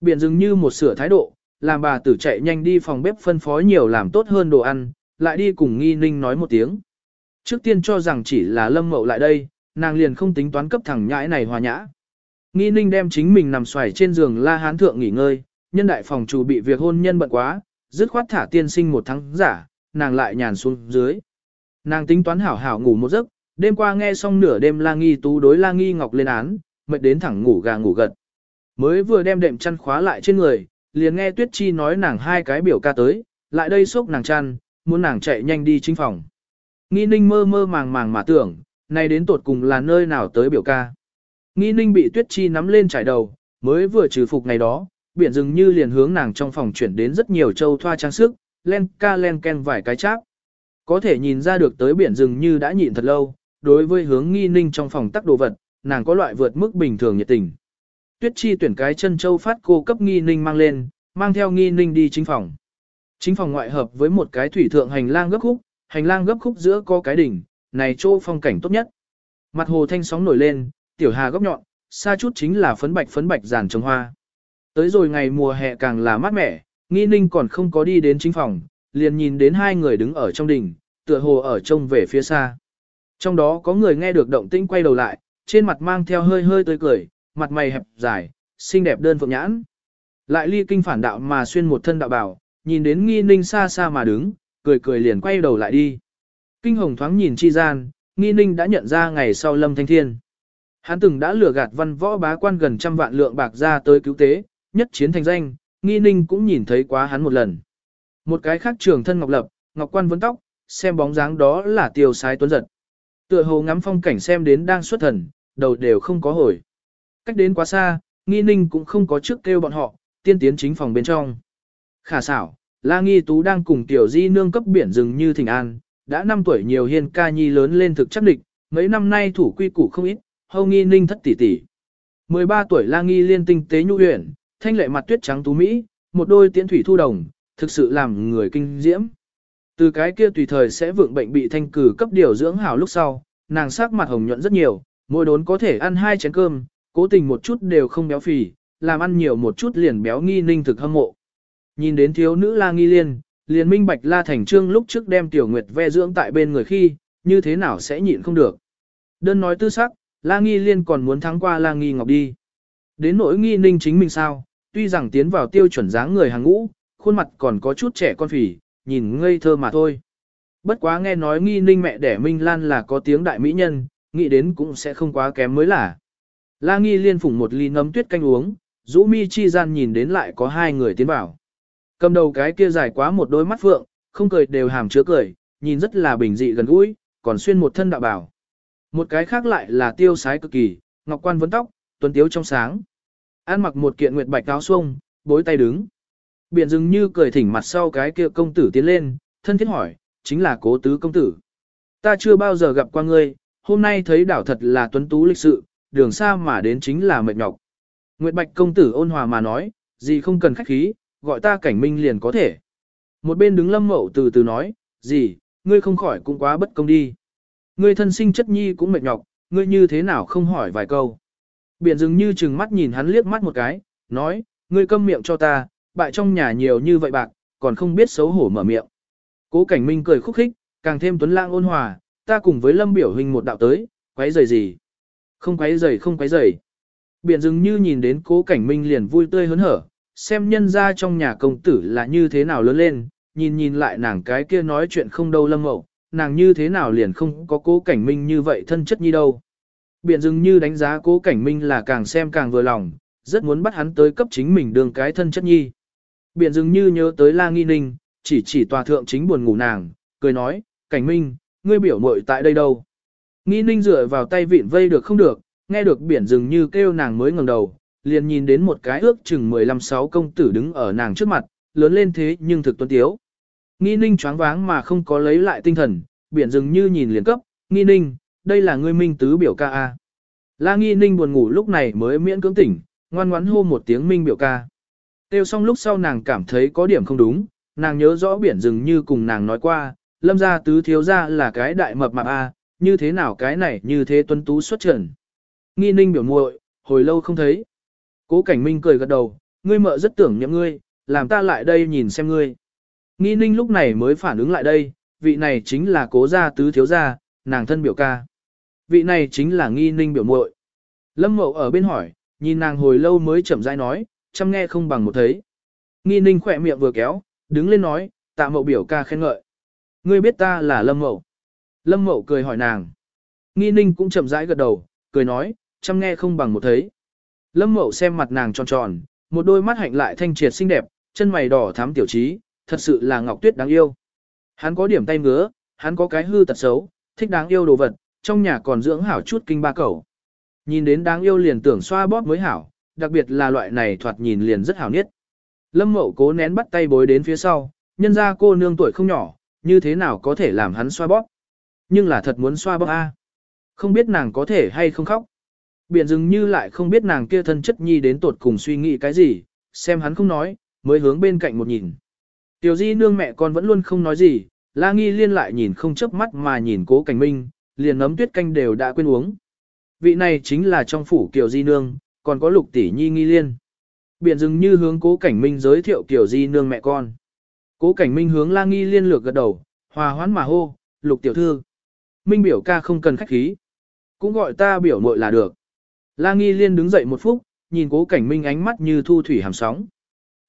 Biển dừng như một sửa thái độ, làm bà tử chạy nhanh đi phòng bếp phân phó nhiều làm tốt hơn đồ ăn, lại đi cùng nghi ninh nói một tiếng. Trước tiên cho rằng chỉ là lâm mậu lại đây, nàng liền không tính toán cấp thẳng nhãi này hòa nhã. Nghi ninh đem chính mình nằm xoài trên giường la hán thượng nghỉ ngơi, nhân đại phòng chủ bị việc hôn nhân bận quá, dứt khoát thả tiên sinh một tháng giả, nàng lại nhàn xuống dưới. Nàng tính toán hảo hảo ngủ một giấc, đêm qua nghe xong nửa đêm la nghi tú đối la nghi ngọc lên án, mệt đến thẳng ngủ gà ngủ gật. Mới vừa đem đệm chăn khóa lại trên người, liền nghe Tuyết Chi nói nàng hai cái biểu ca tới, lại đây xúc nàng chăn, muốn nàng chạy nhanh đi chính phòng. Nghi ninh mơ mơ màng màng mà tưởng, nay đến tột cùng là nơi nào tới biểu ca. Nghi ninh bị Tuyết Chi nắm lên trải đầu, mới vừa trừ phục ngày đó, biển rừng như liền hướng nàng trong phòng chuyển đến rất nhiều châu thoa trang sức, len ca len ken vài cái cháp. Có thể nhìn ra được tới biển rừng như đã nhịn thật lâu, đối với hướng nghi ninh trong phòng tắc đồ vật, nàng có loại vượt mức bình thường nhiệt tình. Tuyết chi tuyển cái chân châu phát cô cấp nghi ninh mang lên, mang theo nghi ninh đi chính phòng. Chính phòng ngoại hợp với một cái thủy thượng hành lang gấp khúc, hành lang gấp khúc giữa có cái đỉnh, này chỗ phong cảnh tốt nhất. Mặt hồ thanh sóng nổi lên, tiểu hà góc nhọn, xa chút chính là phấn bạch phấn bạch giàn trồng hoa. Tới rồi ngày mùa hè càng là mát mẻ, nghi ninh còn không có đi đến chính phòng, liền nhìn đến hai người đứng ở trong đình, tựa hồ ở trông về phía xa. Trong đó có người nghe được động tĩnh quay đầu lại, trên mặt mang theo hơi hơi tươi cười, mặt mày hẹp dài, xinh đẹp đơn phượng nhãn. Lại ly kinh phản đạo mà xuyên một thân đạo bảo, nhìn đến nghi ninh xa xa mà đứng, cười cười liền quay đầu lại đi. Kinh hồng thoáng nhìn chi gian, nghi ninh đã nhận ra ngày sau lâm thanh thiên. Hắn từng đã lừa gạt văn võ bá quan gần trăm vạn lượng bạc ra tới cứu tế, nhất chiến thành danh, nghi ninh cũng nhìn thấy quá hắn một lần. Một cái khác trường thân ngọc lập, ngọc quan vấn tóc, xem bóng dáng đó là tiêu sái tuấn giật. Tựa hồ ngắm phong cảnh xem đến đang xuất thần, đầu đều không có hồi. Cách đến quá xa, nghi ninh cũng không có trước kêu bọn họ, tiên tiến chính phòng bên trong. Khả xảo, La Nghi Tú đang cùng tiểu di nương cấp biển rừng như thỉnh an, đã 5 tuổi nhiều hiên ca nhi lớn lên thực chắc địch, mấy năm nay thủ quy củ không ít, hầu nghi ninh thất tỷ tỷ. 13 tuổi La Nghi liên tinh tế nhu huyền, thanh lệ mặt tuyết trắng tú Mỹ, một đôi tiễn thủy thu đồng, thực sự làm người kinh diễm. Từ cái kia tùy thời sẽ vượng bệnh bị thanh cử cấp điều dưỡng hảo lúc sau, nàng sắc mặt hồng nhuận rất nhiều, mỗi đốn có thể ăn hai chén cơm, cố tình một chút đều không béo phì, làm ăn nhiều một chút liền béo nghi ninh thực hâm mộ. Nhìn đến thiếu nữ La Nghi Liên, liền minh bạch La Thành Trương lúc trước đem Tiểu Nguyệt ve dưỡng tại bên người khi, như thế nào sẽ nhịn không được. Đơn nói tư sắc, La Nghi Liên còn muốn thắng qua La Nghi Ngọc đi. Đến nỗi nghi ninh chính mình sao, tuy rằng tiến vào tiêu chuẩn dáng người hàng ngũ, khuôn mặt còn có chút trẻ con phỉ, nhìn ngây thơ mà thôi. Bất quá nghe nói nghi ninh mẹ đẻ Minh Lan là có tiếng đại mỹ nhân, nghĩ đến cũng sẽ không quá kém mới là. La nghi liên phủng một ly nấm tuyết canh uống, rũ mi chi gian nhìn đến lại có hai người tiến vào. Cầm đầu cái kia dài quá một đôi mắt phượng, không cười đều hàm chứa cười, nhìn rất là bình dị gần gũi, còn xuyên một thân đạo bảo. Một cái khác lại là tiêu sái cực kỳ, ngọc quan vấn tóc, tuấn tiếu trong sáng. Ăn mặc một kiện nguyệt bạch áo xuông, bối tay đứng. Biển dừng như cười thỉnh mặt sau cái kia công tử tiến lên, thân thiết hỏi, chính là cố tứ công tử. Ta chưa bao giờ gặp qua ngươi, hôm nay thấy đảo thật là tuấn tú lịch sự, đường xa mà đến chính là mệt nhọc. Nguyệt Bạch công tử ôn hòa mà nói, gì không cần khách khí, gọi ta cảnh minh liền có thể. Một bên đứng lâm mậu từ từ nói, gì, ngươi không khỏi cũng quá bất công đi. Ngươi thân sinh chất nhi cũng mệt nhọc, ngươi như thế nào không hỏi vài câu. Biển dừng như chừng mắt nhìn hắn liếc mắt một cái, nói, ngươi câm miệng cho ta, bại trong nhà nhiều như vậy bạc, còn không biết xấu hổ mở miệng. Cố cảnh minh cười khúc khích, càng thêm tuấn lang ôn hòa, ta cùng với lâm biểu hình một đạo tới, quấy rầy gì. Không quấy rầy không quấy rầy. Biển dừng như nhìn đến cố cảnh minh liền vui tươi hớn hở, xem nhân ra trong nhà công tử là như thế nào lớn lên, nhìn nhìn lại nàng cái kia nói chuyện không đâu lâm mậu, nàng như thế nào liền không có cố cảnh minh như vậy thân chất như đâu. Biện dừng như đánh giá cố cảnh minh là càng xem càng vừa lòng, rất muốn bắt hắn tới cấp chính mình đường cái thân chất nhi. Biện dừng như nhớ tới la nghi ninh, chỉ chỉ tòa thượng chính buồn ngủ nàng, cười nói, cảnh minh, ngươi biểu muội tại đây đâu. Nghi ninh dựa vào tay vịn vây được không được, nghe được biển dường như kêu nàng mới ngẩng đầu, liền nhìn đến một cái ước chừng 15-6 công tử đứng ở nàng trước mặt, lớn lên thế nhưng thực tuấn tiếu. Nghi ninh choáng váng mà không có lấy lại tinh thần, biển dường như nhìn liền cấp, nghi ninh, đây là ngươi minh tứ biểu ca A. La nghi ninh buồn ngủ lúc này mới miễn cưỡng tỉnh, ngoan ngoãn hô một tiếng minh biểu ca. Tiêu xong lúc sau nàng cảm thấy có điểm không đúng, nàng nhớ rõ biển rừng như cùng nàng nói qua, lâm gia tứ thiếu gia là cái đại mập mạp A, như thế nào cái này như thế tuấn tú xuất trần. Nghi ninh biểu muội, hồi lâu không thấy. Cố cảnh minh cười gật đầu, ngươi mợ rất tưởng nhậm ngươi, làm ta lại đây nhìn xem ngươi. Nghi ninh lúc này mới phản ứng lại đây, vị này chính là cố gia tứ thiếu gia, nàng thân biểu ca. Vị này chính là nghi ninh biểu muội. Lâm mậu ở bên hỏi, nhìn nàng hồi lâu mới chậm rãi nói, chăm nghe không bằng một thấy. Nghi ninh khỏe miệng vừa kéo, đứng lên nói, tạ mậu biểu ca khen ngợi. Ngươi biết ta là lâm mậu. Lâm mậu cười hỏi nàng. Nghi ninh cũng chậm rãi gật đầu, cười nói, chăm nghe không bằng một thấy. Lâm mậu xem mặt nàng tròn tròn, một đôi mắt hạnh lại thanh triệt xinh đẹp, chân mày đỏ thắm tiểu trí, thật sự là ngọc tuyết đáng yêu. Hắn có điểm tay ngứa, hắn có cái hư tật xấu, thích đáng yêu đồ vật, trong nhà còn dưỡng hảo chút kinh ba cẩu. Nhìn đến đáng yêu liền tưởng xoa bóp mới hảo, đặc biệt là loại này thoạt nhìn liền rất hảo nhất. Lâm mậu cố nén bắt tay bối đến phía sau, nhân ra cô nương tuổi không nhỏ, như thế nào có thể làm hắn xoa bóp. Nhưng là thật muốn xoa bóp A. Không biết nàng có thể hay không khóc. Biển dừng như lại không biết nàng kia thân chất nhi đến tột cùng suy nghĩ cái gì, xem hắn không nói, mới hướng bên cạnh một nhìn. Tiểu di nương mẹ con vẫn luôn không nói gì, la nghi liên lại nhìn không chớp mắt mà nhìn cố cảnh minh, liền nấm tuyết canh đều đã quên uống. Vị này chính là trong phủ Kiều Di Nương, còn có lục tỷ nhi nghi liên. Biển dừng như hướng cố cảnh minh giới thiệu Kiều Di Nương mẹ con. Cố cảnh minh hướng la nghi liên lược gật đầu, hòa hoãn mà hô, lục tiểu thư. Minh biểu ca không cần khách khí. Cũng gọi ta biểu muội là được. La nghi liên đứng dậy một phút, nhìn cố cảnh minh ánh mắt như thu thủy hàm sóng.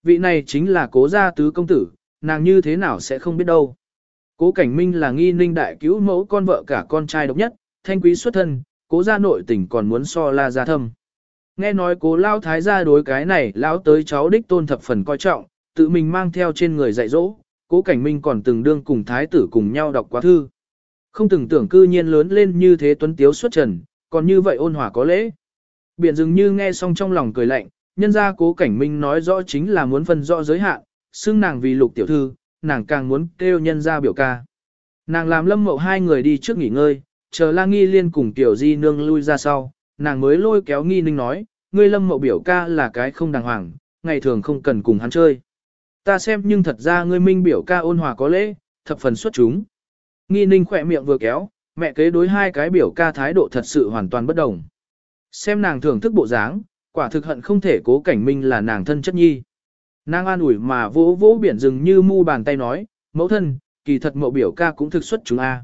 Vị này chính là cố gia tứ công tử, nàng như thế nào sẽ không biết đâu. Cố cảnh minh là nghi ninh đại cứu mẫu con vợ cả con trai độc nhất, thanh quý xuất thân, cố gia nội tình còn muốn so la gia thâm. Nghe nói cố lao thái gia đối cái này lão tới cháu đích tôn thập phần coi trọng, tự mình mang theo trên người dạy dỗ, cố cảnh minh còn từng đương cùng thái tử cùng nhau đọc quá thư. Không từng tưởng cư nhiên lớn lên như thế tuấn tiếu xuất trần, còn như vậy ôn hòa có lễ. Biển dường như nghe xong trong lòng cười lạnh, nhân ra cố cảnh minh nói rõ chính là muốn phân rõ giới hạn, xưng nàng vì lục tiểu thư, nàng càng muốn kêu nhân ra biểu ca. Nàng làm lâm mậu hai người đi trước nghỉ ngơi, chờ la nghi liên cùng tiểu di nương lui ra sau, nàng mới lôi kéo nghi ninh nói, ngươi lâm mậu biểu ca là cái không đàng hoàng, ngày thường không cần cùng hắn chơi. Ta xem nhưng thật ra ngươi minh biểu ca ôn hòa có lễ, thập phần xuất chúng. Nghi ninh khỏe miệng vừa kéo, mẹ kế đối hai cái biểu ca thái độ thật sự hoàn toàn bất đồng. Xem nàng thưởng thức bộ dáng, quả thực hận không thể cố cảnh minh là nàng thân chất nhi. Nàng an ủi mà vỗ vỗ biển rừng như mu bàn tay nói, mẫu thân, kỳ thật mậu biểu ca cũng thực xuất chúng a.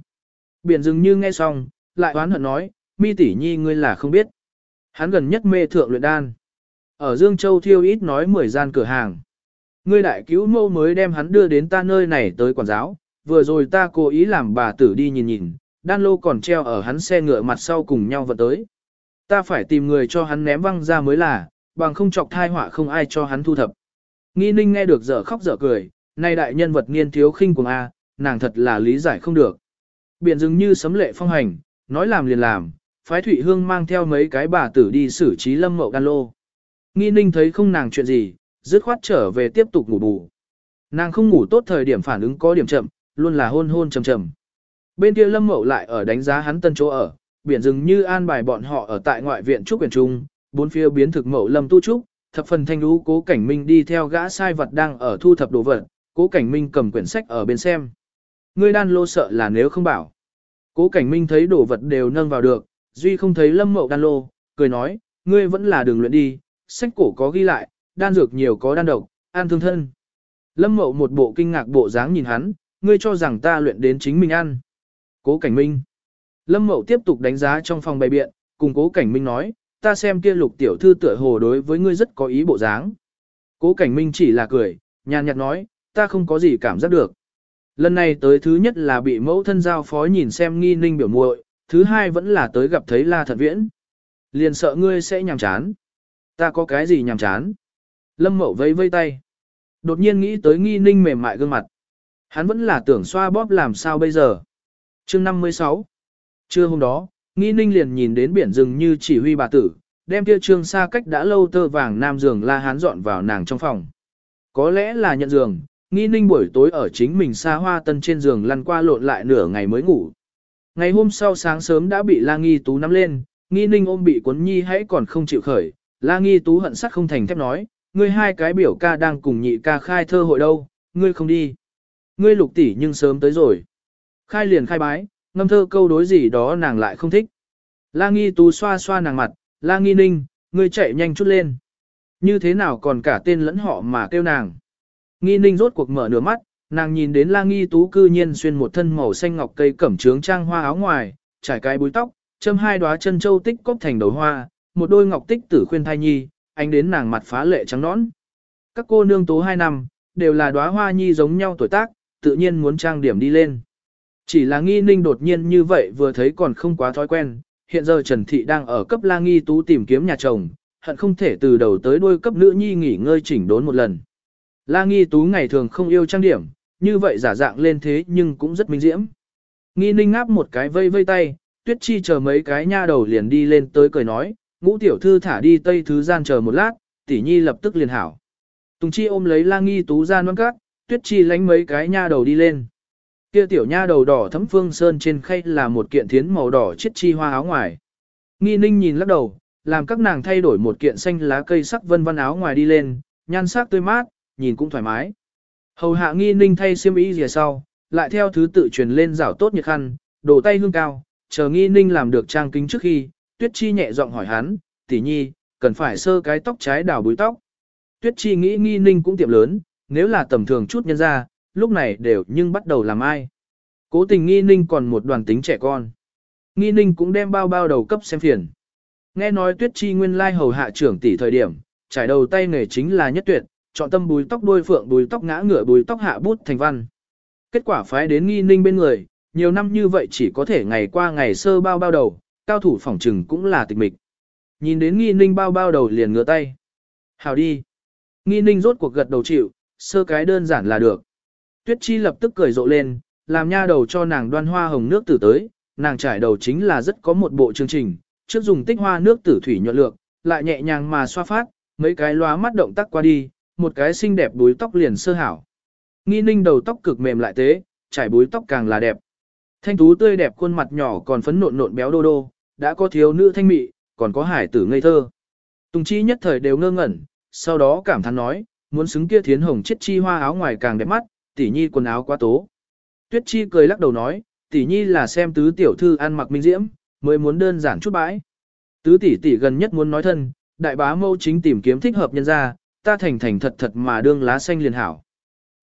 Biển rừng như nghe xong, lại oán hận nói, mi tỷ nhi ngươi là không biết. Hắn gần nhất mê thượng luyện đan. Ở Dương Châu thiêu ít nói 10 gian cửa hàng. Ngươi đại cứu mâu mới đem hắn đưa đến ta nơi này tới quản giáo, vừa rồi ta cố ý làm bà tử đi nhìn nhìn, đan lô còn treo ở hắn xe ngựa mặt sau cùng nhau vận tới. Ta phải tìm người cho hắn ném văng ra mới là, bằng không chọc thai họa không ai cho hắn thu thập. Nghi ninh nghe được dở khóc dở cười, nay đại nhân vật niên thiếu khinh cùng A, nàng thật là lý giải không được. Biển dường như sấm lệ phong hành, nói làm liền làm, phái Thụy Hương mang theo mấy cái bà tử đi xử trí lâm mậu đan lô. Nghi ninh thấy không nàng chuyện gì, dứt khoát trở về tiếp tục ngủ bù. Nàng không ngủ tốt thời điểm phản ứng có điểm chậm, luôn là hôn hôn trầm trầm. Bên kia lâm mậu lại ở đánh giá hắn tân chỗ ở, biển rừng như an bài bọn họ ở tại ngoại viện trúc quyền trung, bốn phía biến thực mậu lâm tu trúc, thập phần thanh lũ cố cảnh minh đi theo gã sai vật đang ở thu thập đồ vật, cố cảnh minh cầm quyển sách ở bên xem. Ngươi đan lô sợ là nếu không bảo. Cố cảnh minh thấy đồ vật đều nâng vào được, duy không thấy lâm mậu đan lô, cười nói, ngươi vẫn là đường luyện đi, sách cổ có ghi lại, đan dược nhiều có đan độc, an thương thân. Lâm mậu một bộ kinh ngạc bộ dáng nhìn hắn, ngươi cho rằng ta luyện đến chính mình ăn. Cố cảnh minh. Lâm mậu tiếp tục đánh giá trong phòng bày biện, cùng cố cảnh minh nói, ta xem kia lục tiểu thư tựa hồ đối với ngươi rất có ý bộ dáng. Cố cảnh minh chỉ là cười, nhàn nhạt nói, ta không có gì cảm giác được. Lần này tới thứ nhất là bị mẫu thân giao phó nhìn xem nghi ninh biểu muội, thứ hai vẫn là tới gặp thấy la thật viễn. Liền sợ ngươi sẽ nhàm chán. Ta có cái gì nhàm chán? Lâm mậu vây vây tay. Đột nhiên nghĩ tới nghi ninh mềm mại gương mặt. Hắn vẫn là tưởng xoa bóp làm sao bây giờ. chương 56 Trưa hôm đó, nghi ninh liền nhìn đến biển rừng như chỉ huy bà tử, đem kia trương xa cách đã lâu tơ vàng nam giường la hán dọn vào nàng trong phòng. Có lẽ là nhận giường, nghi ninh buổi tối ở chính mình xa hoa tân trên giường lăn qua lộn lại nửa ngày mới ngủ. Ngày hôm sau sáng sớm đã bị la nghi tú nắm lên, nghi ninh ôm bị cuốn nhi hãy còn không chịu khởi, la nghi tú hận sắt không thành thép nói, ngươi hai cái biểu ca đang cùng nhị ca khai thơ hội đâu, ngươi không đi. Ngươi lục tỷ nhưng sớm tới rồi. Khai liền khai bái, ngâm thơ câu đối gì đó nàng lại không thích. La nghi tú xoa xoa nàng mặt, la nghi ninh, ngươi chạy nhanh chút lên. Như thế nào còn cả tên lẫn họ mà kêu nàng. Nghi ninh rốt cuộc mở nửa mắt, nàng nhìn đến la nghi tú cư nhiên xuyên một thân màu xanh ngọc cây cẩm trướng trang hoa áo ngoài, trải cái búi tóc, châm hai đóa chân châu tích cốc thành đầu hoa, một đôi ngọc tích tử khuyên thai nhi, ánh đến nàng mặt phá lệ trắng nõn. Các cô nương tố hai năm, đều là đóa hoa nhi giống nhau tuổi tác, tự nhiên muốn trang điểm đi lên. Chỉ là nghi ninh đột nhiên như vậy vừa thấy còn không quá thói quen, hiện giờ Trần Thị đang ở cấp la nghi tú tìm kiếm nhà chồng, hận không thể từ đầu tới đuôi cấp nữ nhi nghỉ ngơi chỉnh đốn một lần. La nghi tú ngày thường không yêu trang điểm, như vậy giả dạng lên thế nhưng cũng rất minh diễm. Nghi ninh ngáp một cái vây vây tay, tuyết chi chờ mấy cái nha đầu liền đi lên tới cười nói, ngũ tiểu thư thả đi tây thứ gian chờ một lát, tỷ nhi lập tức liền hảo. Tùng chi ôm lấy la nghi tú ra non cát, tuyết chi lánh mấy cái nha đầu đi lên. Kia tiểu nha đầu đỏ thấm phương sơn trên khay là một kiện thiến màu đỏ chiết chi hoa áo ngoài. Nghi ninh nhìn lắc đầu, làm các nàng thay đổi một kiện xanh lá cây sắc vân vân áo ngoài đi lên, nhan sắc tươi mát, nhìn cũng thoải mái. Hầu hạ nghi ninh thay xiêm y rìa sau, lại theo thứ tự truyền lên rảo tốt nhiệt khăn, đổ tay hương cao, chờ nghi ninh làm được trang kính trước khi, tuyết chi nhẹ giọng hỏi hắn, tỷ nhi, cần phải sơ cái tóc trái đào búi tóc. Tuyết chi nghĩ nghi ninh cũng tiệm lớn, nếu là tầm thường chút nhân ra, lúc này đều nhưng bắt đầu làm ai. Cố tình nghi ninh còn một đoàn tính trẻ con. Nghi ninh cũng đem bao bao đầu cấp xem phiền. Nghe nói tuyết chi nguyên lai hầu hạ trưởng tỷ thời điểm, trải đầu tay nghề chính là nhất tuyệt, chọn tâm bùi tóc đuôi phượng bùi tóc ngã ngựa bùi tóc hạ bút thành văn. Kết quả phái đến nghi ninh bên người, nhiều năm như vậy chỉ có thể ngày qua ngày sơ bao bao đầu, cao thủ phỏng trừng cũng là tịch mịch. Nhìn đến nghi ninh bao bao đầu liền ngửa tay. Hào đi. Nghi ninh rốt cuộc gật đầu chịu, sơ cái đơn giản là được. Tuyết chi lập tức cười rộ lên, làm nha đầu cho nàng đoan hoa hồng nước tử tới, nàng trải đầu chính là rất có một bộ chương trình, trước dùng tích hoa nước tử thủy nhuận lược, lại nhẹ nhàng mà xoa phát, mấy cái lóa mắt động tác qua đi, một cái xinh đẹp búi tóc liền sơ hảo. Nghi ninh đầu tóc cực mềm lại tế, trải búi tóc càng là đẹp. Thanh tú tươi đẹp khuôn mặt nhỏ còn phấn nộn nộn béo đô đô, đã có thiếu nữ thanh mị, còn có hải tử ngây thơ. Tùng chi nhất thời đều ngơ ngẩn, sau đó cảm thán nói, muốn xứng kia thiến hồng chiết chi hoa áo ngoài càng đẹp mắt, tỷ nhi quần áo quá tố. Tuyết chi cười lắc đầu nói, tỷ nhi là xem tứ tiểu thư ăn mặc minh diễm, mới muốn đơn giản chút bãi. Tứ tỷ tỷ gần nhất muốn nói thân, đại bá mâu chính tìm kiếm thích hợp nhân ra, ta thành thành thật thật mà đương lá xanh liền hảo.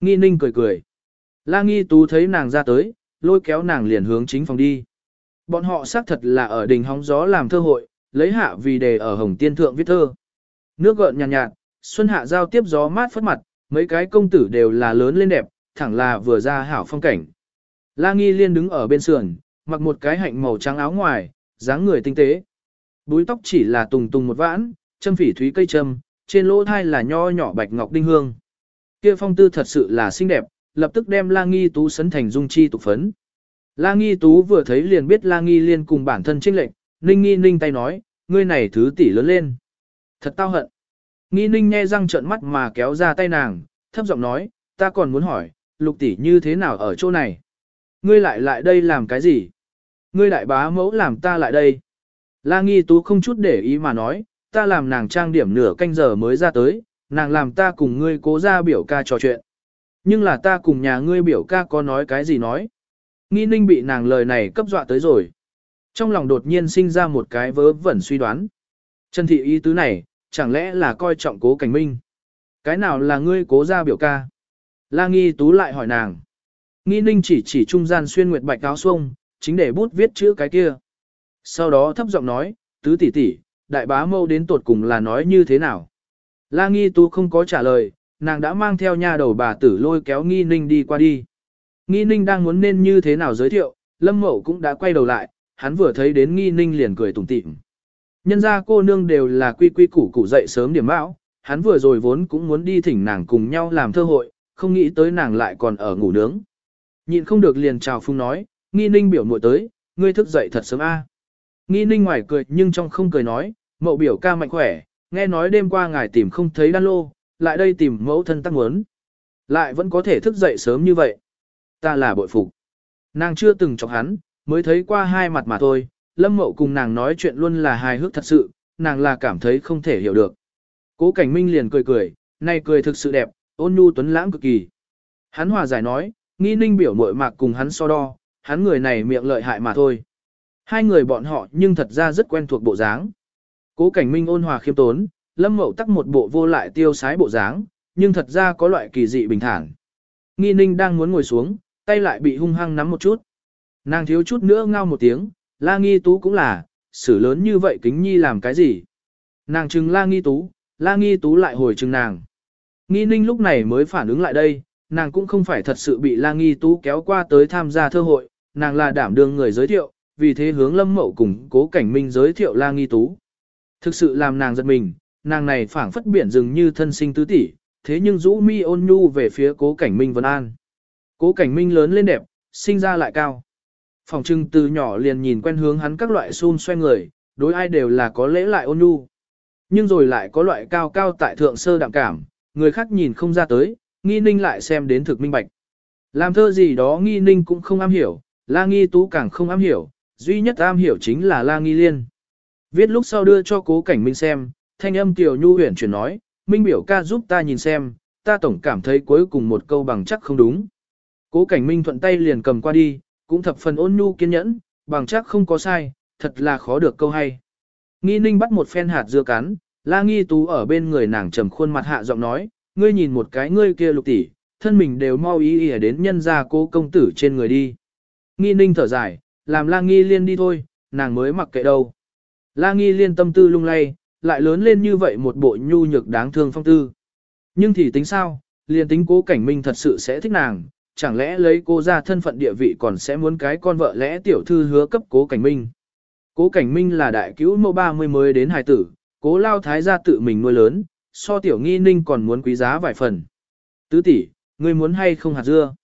Nghi ninh cười cười. La nghi tú thấy nàng ra tới, lôi kéo nàng liền hướng chính phòng đi. Bọn họ xác thật là ở đình hóng gió làm thơ hội, lấy hạ vì đề ở Hồng Tiên Thượng viết thơ. Nước gợn nhàn nhạt, nhạt, xuân hạ giao tiếp gió mát phất mặt, mấy cái công tử đều là lớn lên đẹp, thẳng là vừa ra hảo phong cảnh. La Nghi Liên đứng ở bên sườn, mặc một cái hạnh màu trắng áo ngoài, dáng người tinh tế. Búi tóc chỉ là tùng tùng một vãn, châm phỉ thúy cây châm, trên lỗ thai là nho nhỏ bạch ngọc đinh hương. Kia phong tư thật sự là xinh đẹp, lập tức đem La Nghi Tú sấn thành dung chi tục phấn. La Nghi Tú vừa thấy liền biết La Nghi Liên cùng bản thân trinh lệnh, Ninh Nghi Ninh tay nói, ngươi này thứ tỷ lớn lên. Thật tao hận. Nghi Ninh nghe răng trợn mắt mà kéo ra tay nàng, thấp giọng nói, ta còn muốn hỏi, lục tỷ như thế nào ở chỗ này? Ngươi lại lại đây làm cái gì? Ngươi đại bá mẫu làm ta lại đây. La Nghi Tú không chút để ý mà nói, ta làm nàng trang điểm nửa canh giờ mới ra tới, nàng làm ta cùng ngươi cố ra biểu ca trò chuyện. Nhưng là ta cùng nhà ngươi biểu ca có nói cái gì nói. Nghi ninh bị nàng lời này cấp dọa tới rồi. Trong lòng đột nhiên sinh ra một cái vớ vẩn suy đoán. Trần thị ý tứ này, chẳng lẽ là coi trọng cố cảnh minh. Cái nào là ngươi cố ra biểu ca? La nghi tú lại hỏi nàng. Nghi ninh chỉ chỉ trung gian xuyên nguyệt bạch áo xuông, chính để bút viết chữ cái kia. Sau đó thấp giọng nói, tứ tỷ tỷ, đại bá mâu đến tột cùng là nói như thế nào? La nghi tú không có trả lời, nàng đã mang theo nha đầu bà tử lôi kéo nghi ninh đi qua đi. Nghi ninh đang muốn nên như thế nào giới thiệu, lâm mậu cũng đã quay đầu lại, hắn vừa thấy đến nghi ninh liền cười tủm tỉm. Nhân ra cô nương đều là quy quy củ củ dậy sớm điểm bão, hắn vừa rồi vốn cũng muốn đi thỉnh nàng cùng nhau làm thơ hội, không nghĩ tới nàng lại còn ở ngủ nướng. Nhịn không được liền chào phung nói, nghi ninh biểu muội tới, ngươi thức dậy thật sớm a. Nghi ninh ngoài cười nhưng trong không cười nói, mậu biểu ca mạnh khỏe, nghe nói đêm qua ngài tìm không thấy đan lô, lại đây tìm mẫu thân tăng muốn. Lại vẫn có thể thức dậy sớm như vậy. Ta là bội phục. Nàng chưa từng chọc hắn, mới thấy qua hai mặt mà thôi, lâm mậu cùng nàng nói chuyện luôn là hài hước thật sự, nàng là cảm thấy không thể hiểu được. Cố cảnh minh liền cười cười, này cười thực sự đẹp, ôn nhu tuấn lãng cực kỳ. Hắn hòa giải nói, nghi ninh biểu mội mạc cùng hắn so đo, hắn người này miệng lợi hại mà thôi. Hai người bọn họ nhưng thật ra rất quen thuộc bộ dáng. Cố cảnh minh ôn hòa khiêm tốn, lâm mậu tắc một bộ vô lại tiêu sái bộ dáng, nhưng thật ra có loại kỳ dị bình thản. Nghi ninh đang muốn ngồi xuống, tay lại bị hung hăng nắm một chút. Nàng thiếu chút nữa ngao một tiếng, la nghi tú cũng là, xử lớn như vậy kính nhi làm cái gì. Nàng chừng la nghi tú, la nghi tú lại hồi chừng nàng. Nghi ninh lúc này mới phản ứng lại đây, nàng cũng không phải thật sự bị la nghi tú kéo qua tới tham gia thơ hội, nàng là đảm đương người giới thiệu, vì thế hướng lâm mậu cùng cố cảnh minh giới thiệu la nghi tú. Thực sự làm nàng giật mình, nàng này phảng phất biển rừng như thân sinh tứ tỷ, thế nhưng rũ mi ôn nhu về phía cố cảnh minh vân an. Cố cảnh minh lớn lên đẹp, sinh ra lại cao. Phòng trưng từ nhỏ liền nhìn quen hướng hắn các loại xun xoay người, đối ai đều là có lễ lại ôn nhu. Nhưng rồi lại có loại cao cao tại thượng sơ đạm cảm, người khác nhìn không ra tới, nghi ninh lại xem đến thực minh bạch. Làm thơ gì đó nghi ninh cũng không am hiểu, la nghi tú càng không am hiểu, duy nhất am hiểu chính là la nghi liên. Viết lúc sau đưa cho cố cảnh minh xem, thanh âm tiểu nhu huyền chuyển nói, minh biểu ca giúp ta nhìn xem, ta tổng cảm thấy cuối cùng một câu bằng chắc không đúng. Cố cảnh minh thuận tay liền cầm qua đi, cũng thập phần ôn nhu kiên nhẫn, bằng chắc không có sai, thật là khó được câu hay. Nghi ninh bắt một phen hạt dưa cắn, la nghi tú ở bên người nàng trầm khuôn mặt hạ giọng nói, ngươi nhìn một cái ngươi kia lục tỷ, thân mình đều mau ý ý đến nhân ra cố công tử trên người đi. Nghi ninh thở dài, làm la nghi liên đi thôi, nàng mới mặc kệ đâu. La nghi liên tâm tư lung lay, lại lớn lên như vậy một bộ nhu nhược đáng thương phong tư. Nhưng thì tính sao, liền tính cố cảnh minh thật sự sẽ thích nàng, chẳng lẽ lấy cô ra thân phận địa vị còn sẽ muốn cái con vợ lẽ tiểu thư hứa cấp cố cảnh minh. Cố cảnh minh là đại cứu mẫu 30 mới đến hài tử, cố lao thái gia tự mình nuôi lớn, so tiểu nghi ninh còn muốn quý giá vài phần. Tứ tỷ, ngươi muốn hay không hạt dưa?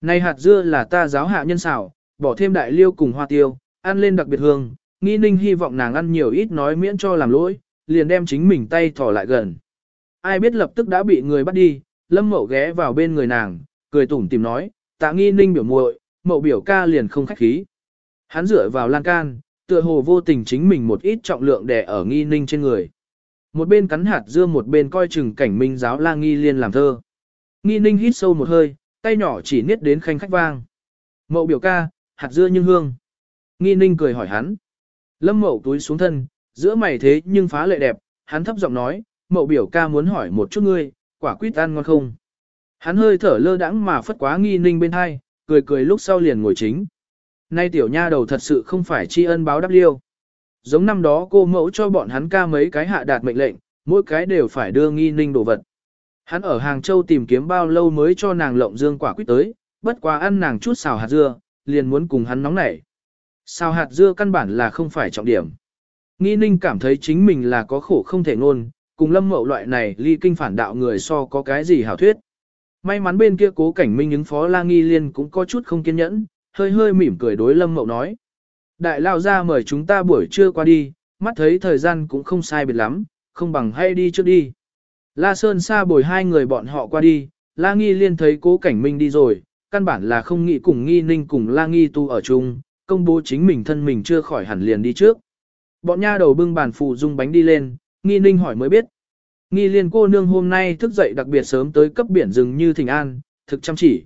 Này hạt dưa là ta giáo hạ nhân xảo, bỏ thêm đại liêu cùng hoa tiêu, ăn lên đặc biệt hương, nghi ninh hy vọng nàng ăn nhiều ít nói miễn cho làm lỗi, liền đem chính mình tay thỏ lại gần. Ai biết lập tức đã bị người bắt đi, lâm mậu ghé vào bên người nàng, cười tủm tìm nói, tạ nghi ninh biểu muội, mậu biểu ca liền không khách khí. Hắn dựa vào lan can, tựa hồ vô tình chính mình một ít trọng lượng đè ở nghi ninh trên người. Một bên cắn hạt dưa một bên coi chừng cảnh minh giáo la nghi liên làm thơ. Nghi ninh hít sâu một hơi, tay nhỏ chỉ niết đến khanh khách vang. Mậu biểu ca, hạt dưa nhưng hương. Nghi ninh cười hỏi hắn. Lâm mậu túi xuống thân, giữa mày thế nhưng phá lệ đẹp, hắn thấp giọng nói, mậu biểu ca muốn hỏi một chút ngươi, quả quýt ăn ngon không? Hắn hơi thở lơ đãng mà phất quá nghi ninh bên hai, cười cười lúc sau liền ngồi chính. Nay tiểu nha đầu thật sự không phải tri ân báo đáp liêu. Giống năm đó cô mẫu cho bọn hắn ca mấy cái hạ đạt mệnh lệnh, mỗi cái đều phải đưa nghi ninh đồ vật. Hắn ở Hàng Châu tìm kiếm bao lâu mới cho nàng lộng dương quả quýt tới, bất quá ăn nàng chút xào hạt dưa, liền muốn cùng hắn nóng nảy. Xào hạt dưa căn bản là không phải trọng điểm. Nghi ninh cảm thấy chính mình là có khổ không thể ngôn, cùng lâm mậu loại này ly kinh phản đạo người so có cái gì hảo thuyết. May mắn bên kia cố cảnh minh ứng phó la nghi liên cũng có chút không kiên nhẫn, hơi hơi mỉm cười đối lâm mậu nói. Đại lao ra mời chúng ta buổi trưa qua đi, mắt thấy thời gian cũng không sai biệt lắm, không bằng hay đi trước đi. La Sơn xa bồi hai người bọn họ qua đi, La Nghi liên thấy cố cảnh minh đi rồi, căn bản là không nghĩ cùng Nghi Ninh cùng La Nghi tu ở chung, công bố chính mình thân mình chưa khỏi hẳn liền đi trước. Bọn nha đầu bưng bàn phụ dung bánh đi lên, Nghi Ninh hỏi mới biết. Nghi liên cô nương hôm nay thức dậy đặc biệt sớm tới cấp biển rừng như Thịnh An, thực chăm chỉ.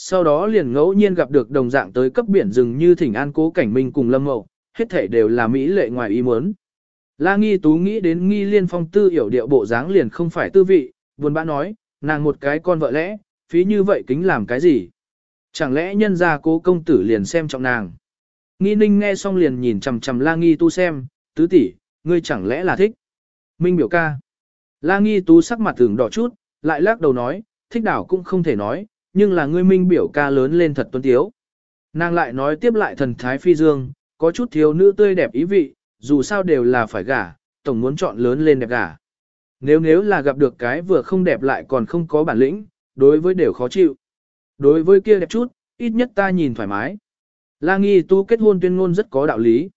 Sau đó liền ngẫu nhiên gặp được đồng dạng tới cấp biển rừng như thỉnh An cố cảnh minh cùng Lâm Mậu, hết thể đều là mỹ lệ ngoài ý muốn. La Nghi Tú nghĩ đến Nghi Liên Phong tư hiểu điệu bộ dáng liền không phải tư vị, buồn bã nói, nàng một cái con vợ lẽ, phí như vậy kính làm cái gì? Chẳng lẽ nhân gia cố công tử liền xem trọng nàng? Nghi Ninh nghe xong liền nhìn chằm chằm La Nghi Tu xem, tứ tỷ, ngươi chẳng lẽ là thích? Minh biểu ca. La Nghi Tú sắc mặt thường đỏ chút, lại lắc đầu nói, thích đảo cũng không thể nói, nhưng là ngươi Minh biểu ca lớn lên thật tuấn tiếu. Nàng lại nói tiếp lại thần thái phi dương, có chút thiếu nữ tươi đẹp ý vị, dù sao đều là phải gả, tổng muốn chọn lớn lên đẹp gả. Nếu nếu là gặp được cái vừa không đẹp lại còn không có bản lĩnh, đối với đều khó chịu. Đối với kia đẹp chút, ít nhất ta nhìn thoải mái. La Nghi tu kết hôn tuyên ngôn rất có đạo lý.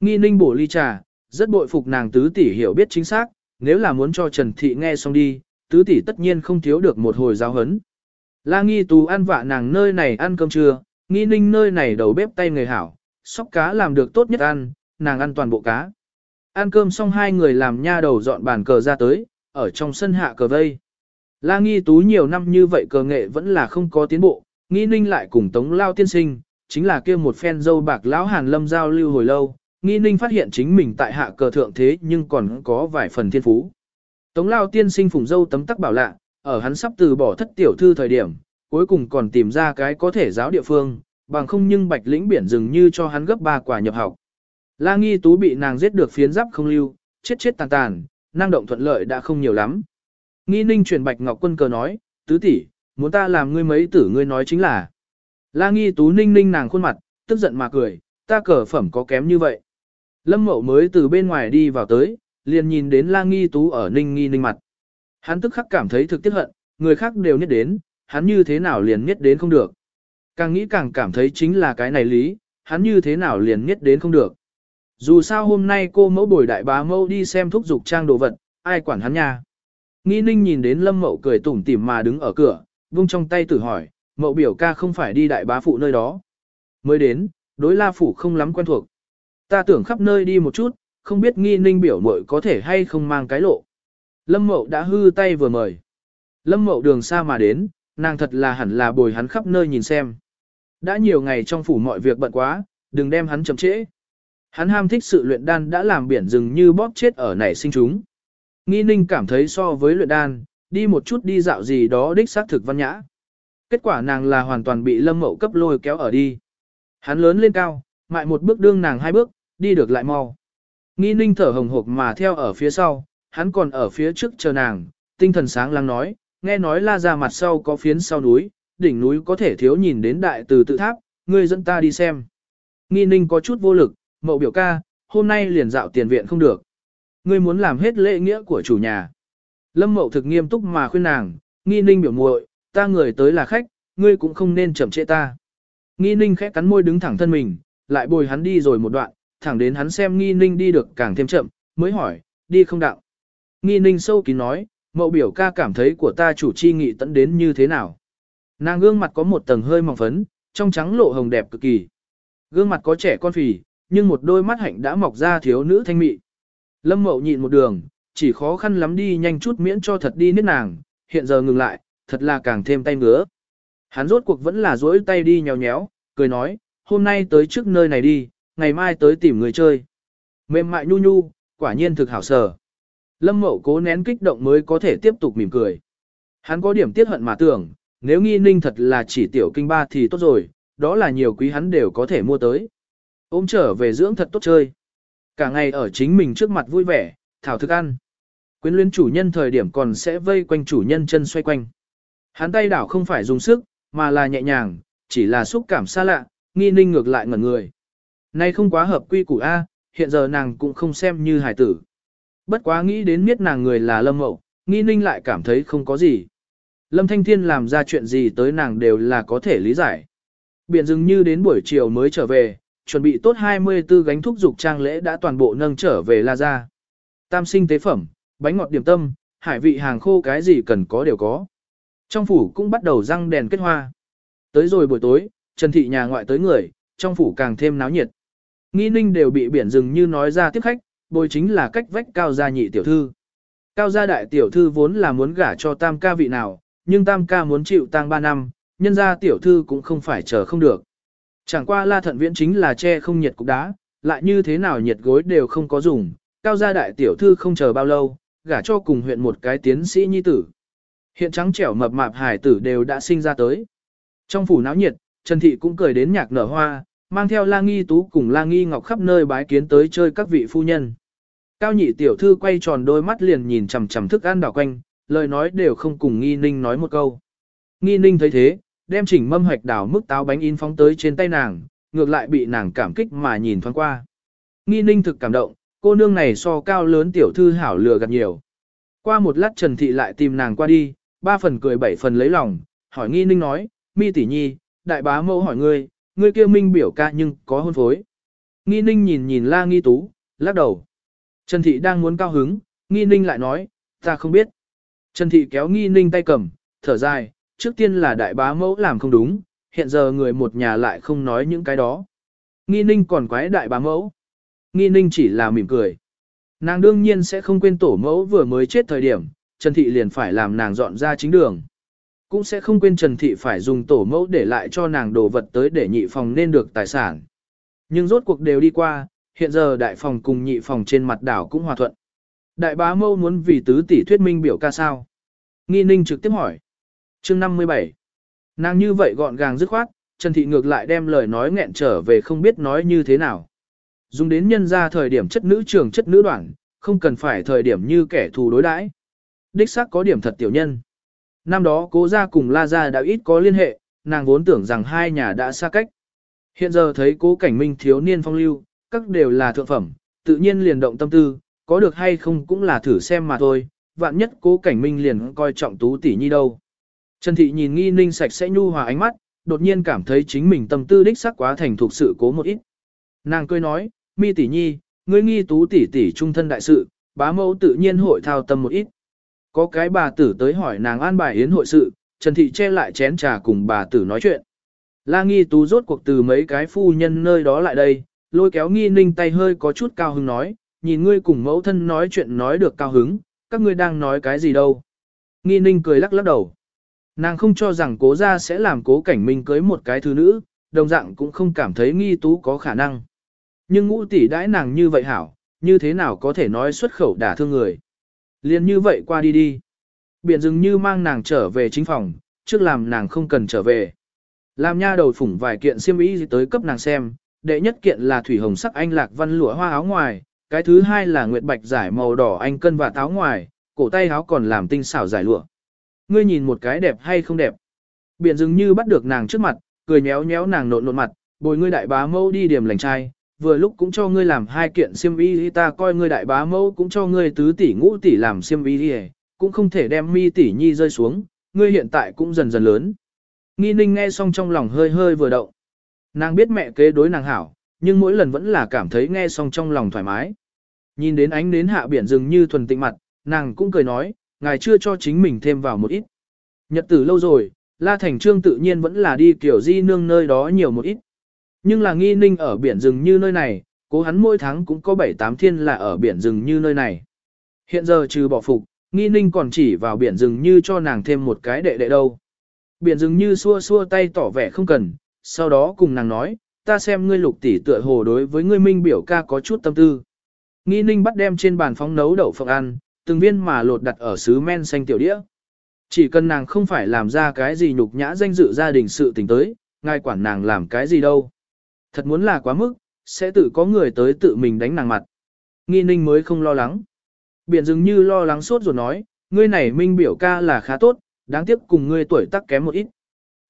Nghi ninh bổ ly trà, rất bội phục nàng tứ tỷ hiểu biết chính xác, nếu là muốn cho Trần Thị nghe xong đi, tứ tỷ tất nhiên không thiếu được một hồi giáo hấn. La Nghi tú ăn vạ nàng nơi này ăn cơm trưa, Nghi ninh nơi này đầu bếp tay người hảo, sóc cá làm được tốt nhất ăn, nàng ăn toàn bộ cá. Ăn cơm xong hai người làm nha đầu dọn bàn cờ ra tới, ở trong sân hạ cờ vây. La nghi tú nhiều năm như vậy cờ nghệ vẫn là không có tiến bộ, nghi ninh lại cùng tống lao tiên sinh, chính là kia một phen dâu bạc lão hàn lâm giao lưu hồi lâu, nghi ninh phát hiện chính mình tại hạ cờ thượng thế nhưng còn có vài phần thiên phú. Tống lao tiên sinh phùng dâu tấm tắc bảo lạ, ở hắn sắp từ bỏ thất tiểu thư thời điểm, cuối cùng còn tìm ra cái có thể giáo địa phương, bằng không nhưng bạch lĩnh biển rừng như cho hắn gấp ba quả nhập học. La Nghi Tú bị nàng giết được phiến giáp không lưu, chết chết tàn tàn, năng động thuận lợi đã không nhiều lắm. Nghi Ninh truyền Bạch Ngọc Quân cờ nói, tứ tỷ, muốn ta làm ngươi mấy tử ngươi nói chính là. La Nghi Tú ninh ninh nàng khuôn mặt, tức giận mà cười, ta cờ phẩm có kém như vậy. Lâm Mậu mới từ bên ngoài đi vào tới, liền nhìn đến La Nghi Tú ở ninh nghi ninh mặt. Hắn tức khắc cảm thấy thực tiết hận, người khác đều nhất đến, hắn như thế nào liền nhất đến không được. Càng nghĩ càng cảm thấy chính là cái này lý, hắn như thế nào liền nhất đến không được. Dù sao hôm nay cô mẫu bồi đại bá mẫu đi xem thúc dục trang đồ vật, ai quản hắn nha. Nghi ninh nhìn đến lâm mậu cười tủm tỉm mà đứng ở cửa, vung trong tay tử hỏi, mậu biểu ca không phải đi đại bá phụ nơi đó. Mới đến, đối la phủ không lắm quen thuộc. Ta tưởng khắp nơi đi một chút, không biết nghi ninh biểu mội có thể hay không mang cái lộ. Lâm mậu đã hư tay vừa mời. Lâm mậu đường xa mà đến, nàng thật là hẳn là bồi hắn khắp nơi nhìn xem. Đã nhiều ngày trong phủ mọi việc bận quá, đừng đem hắn chậm trễ. Hắn ham thích sự luyện đan đã làm biển rừng như bóp chết ở nảy sinh chúng. Nghi ninh cảm thấy so với luyện đan, đi một chút đi dạo gì đó đích xác thực văn nhã. Kết quả nàng là hoàn toàn bị lâm mậu cấp lôi kéo ở đi. Hắn lớn lên cao, mại một bước đương nàng hai bước, đi được lại mau. Nghi ninh thở hồng hộc mà theo ở phía sau, hắn còn ở phía trước chờ nàng, tinh thần sáng lắng nói, nghe nói la ra mặt sau có phiến sau núi, đỉnh núi có thể thiếu nhìn đến đại từ tự tháp, ngươi dẫn ta đi xem. Nghi ninh có chút vô lực, mậu biểu ca, hôm nay liền dạo tiền viện không được. Ngươi muốn làm hết lễ nghĩa của chủ nhà. Lâm mậu thực nghiêm túc mà khuyên nàng, nghi ninh biểu muội, ta người tới là khách, ngươi cũng không nên chậm trễ ta. Nghi ninh khẽ cắn môi đứng thẳng thân mình, lại bồi hắn đi rồi một đoạn, thẳng đến hắn xem nghi ninh đi được càng thêm chậm, mới hỏi, đi không đạo. Nghi ninh sâu kín nói, mậu biểu ca cảm thấy của ta chủ chi nghị tận đến như thế nào. Nàng gương mặt có một tầng hơi mỏng phấn, trong trắng lộ hồng đẹp cực kỳ. Gương mặt có trẻ con phì, nhưng một đôi mắt hạnh đã mọc ra thiếu nữ thanh mị. Lâm mậu nhịn một đường, chỉ khó khăn lắm đi nhanh chút miễn cho thật đi nết nàng, hiện giờ ngừng lại, thật là càng thêm tay ngứa. Hắn rốt cuộc vẫn là dỗi tay đi nhéo nhéo, cười nói, hôm nay tới trước nơi này đi, ngày mai tới tìm người chơi. Mềm mại nhu nhu, quả nhiên thực hảo sở. Lâm mậu cố nén kích động mới có thể tiếp tục mỉm cười. Hắn có điểm tiết hận mà tưởng, nếu nghi ninh thật là chỉ tiểu kinh ba thì tốt rồi, đó là nhiều quý hắn đều có thể mua tới. Ôm trở về dưỡng thật tốt chơi. Cả ngày ở chính mình trước mặt vui vẻ, thảo thức ăn. Quyến luyến chủ nhân thời điểm còn sẽ vây quanh chủ nhân chân xoay quanh. Hắn tay đảo không phải dùng sức, mà là nhẹ nhàng, chỉ là xúc cảm xa lạ, nghi ninh ngược lại ngẩn người. Nay không quá hợp quy củ A, hiện giờ nàng cũng không xem như hải tử. Bất quá nghĩ đến miết nàng người là lâm mậu, nghi ninh lại cảm thấy không có gì. Lâm Thanh Thiên làm ra chuyện gì tới nàng đều là có thể lý giải. Biển dừng như đến buổi chiều mới trở về, chuẩn bị tốt 24 gánh thúc dục trang lễ đã toàn bộ nâng trở về La Gia. Tam sinh tế phẩm, bánh ngọt điểm tâm, hải vị hàng khô cái gì cần có đều có. Trong phủ cũng bắt đầu răng đèn kết hoa. Tới rồi buổi tối, Trần Thị nhà ngoại tới người, trong phủ càng thêm náo nhiệt. Nghi ninh đều bị biển rừng như nói ra tiếp khách, bồi chính là cách vách cao gia nhị tiểu thư. Cao gia đại tiểu thư vốn là muốn gả cho tam ca vị nào, nhưng tam ca muốn chịu tang 3 năm, nhân gia tiểu thư cũng không phải chờ không được. Chẳng qua la thận viễn chính là che không nhiệt cục đá, lại như thế nào nhiệt gối đều không có dùng, cao gia đại tiểu thư không chờ bao lâu, gả cho cùng huyện một cái tiến sĩ nhi tử. Hiện trắng trẻo mập mạp hải tử đều đã sinh ra tới. Trong phủ náo nhiệt, Trần Thị cũng cười đến nhạc nở hoa, mang theo la nghi tú cùng la nghi ngọc khắp nơi bái kiến tới chơi các vị phu nhân. Cao nhị tiểu thư quay tròn đôi mắt liền nhìn chằm chằm thức ăn đảo quanh, lời nói đều không cùng nghi ninh nói một câu. Nghi ninh thấy thế, đem chỉnh mâm hoạch đảo mức táo bánh in phóng tới trên tay nàng, ngược lại bị nàng cảm kích mà nhìn thoáng qua. Nghi ninh thực cảm động, cô nương này so cao lớn tiểu thư hảo lừa gạt nhiều. Qua một lát Trần Thị lại tìm nàng qua đi, ba phần cười bảy phần lấy lòng, hỏi nghi ninh nói, mi tỷ nhi, đại bá mẫu hỏi ngươi, ngươi kia minh biểu ca nhưng có hôn phối. Nghi ninh nhìn nhìn la nghi tú, lắc đầu. Trần Thị đang muốn cao hứng, nghi ninh lại nói, ta không biết. Trần Thị kéo nghi ninh tay cầm, thở dài, trước tiên là đại bá mẫu làm không đúng, hiện giờ người một nhà lại không nói những cái đó. Nghi ninh còn quái đại bá mẫu. Nghi ninh chỉ là mỉm cười. Nàng đương nhiên sẽ không quên tổ mẫu vừa mới chết thời điểm, Trần Thị liền phải làm nàng dọn ra chính đường. Cũng sẽ không quên Trần Thị phải dùng tổ mẫu để lại cho nàng đồ vật tới để nhị phòng nên được tài sản. Nhưng rốt cuộc đều đi qua, hiện giờ đại phòng cùng nhị phòng trên mặt đảo cũng hòa thuận. Đại bá mâu muốn vì tứ tỷ thuyết minh biểu ca sao? Nghi ninh trực tiếp hỏi. chương 57. Nàng như vậy gọn gàng dứt khoát, Trần Thị ngược lại đem lời nói nghẹn trở về không biết nói như thế nào. Dùng đến nhân ra thời điểm chất nữ trường chất nữ đoạn, không cần phải thời điểm như kẻ thù đối đãi. Đích xác có điểm thật tiểu nhân. Năm đó cố gia cùng La gia đã ít có liên hệ, nàng vốn tưởng rằng hai nhà đã xa cách. Hiện giờ thấy cố cảnh minh thiếu niên phong lưu, các đều là thượng phẩm, tự nhiên liền động tâm tư, có được hay không cũng là thử xem mà thôi, vạn nhất cố cảnh minh liền coi trọng tú tỷ nhi đâu. Trần Thị nhìn nghi ninh sạch sẽ nhu hòa ánh mắt, đột nhiên cảm thấy chính mình tâm tư đích sắc quá thành thuộc sự cố một ít. Nàng cười nói, mi tỷ nhi, ngươi nghi tú tỷ tỷ trung thân đại sự, bá mẫu tự nhiên hội thao tâm một ít. Có cái bà tử tới hỏi nàng an bài yến hội sự, Trần Thị che lại chén trà cùng bà tử nói chuyện. La nghi tú rốt cuộc từ mấy cái phu nhân nơi đó lại đây, lôi kéo nghi ninh tay hơi có chút cao hứng nói, nhìn ngươi cùng mẫu thân nói chuyện nói được cao hứng, các ngươi đang nói cái gì đâu. Nghi ninh cười lắc lắc đầu. Nàng không cho rằng cố gia sẽ làm cố cảnh minh cưới một cái thứ nữ, đồng dạng cũng không cảm thấy nghi tú có khả năng. Nhưng ngũ tỷ đãi nàng như vậy hảo, như thế nào có thể nói xuất khẩu đả thương người. Liên như vậy qua đi đi. Biển dừng như mang nàng trở về chính phòng, trước làm nàng không cần trở về. Làm nha đầu phủng vài kiện xiêm y tới cấp nàng xem, đệ nhất kiện là thủy hồng sắc anh lạc văn lụa hoa áo ngoài, cái thứ hai là nguyệt bạch giải màu đỏ anh cân và táo ngoài, cổ tay áo còn làm tinh xảo giải lụa. Ngươi nhìn một cái đẹp hay không đẹp. Biển dừng như bắt được nàng trước mặt, cười nhéo nhéo nàng nộn nộn mặt, bồi ngươi đại bá mâu đi điểm lành trai, vừa lúc cũng cho ngươi làm hai kiện xiêm y ta coi ngươi đại bá mẫu cũng cho ngươi tứ tỷ ngũ tỷ làm xiêm y cũng không thể đem mi tỷ nhi rơi xuống, ngươi hiện tại cũng dần dần lớn. Nghi ninh nghe xong trong lòng hơi hơi vừa động. Nàng biết mẹ kế đối nàng hảo, nhưng mỗi lần vẫn là cảm thấy nghe xong trong lòng thoải mái. Nhìn đến ánh đến hạ biển rừng như thuần tịnh mặt, nàng cũng cười nói, ngài chưa cho chính mình thêm vào một ít. Nhật tử lâu rồi, La Thành Trương tự nhiên vẫn là đi kiểu di nương nơi đó nhiều một ít. Nhưng là nghi ninh ở biển rừng như nơi này, cố hắn mỗi tháng cũng có 7-8 thiên là ở biển rừng như nơi này. Hiện giờ trừ bỏ phục, nghi ninh còn chỉ vào biển rừng như cho nàng thêm một cái đệ đệ đâu. Biển rừng như xua xua tay tỏ vẻ không cần, sau đó cùng nàng nói, ta xem ngươi lục tỷ tựa hồ đối với ngươi minh biểu ca có chút tâm tư. Nghi ninh bắt đem trên bàn phóng nấu đậu phộng ăn, từng viên mà lột đặt ở sứ men xanh tiểu đĩa. Chỉ cần nàng không phải làm ra cái gì nhục nhã danh dự gia đình sự tình tới, ngài quản nàng làm cái gì đâu. Thật muốn là quá mức, sẽ tự có người tới tự mình đánh nàng mặt. Nghi ninh mới không lo lắng. Biển dường như lo lắng sốt rồi nói, ngươi này minh biểu ca là khá tốt, đáng tiếc cùng ngươi tuổi tác kém một ít.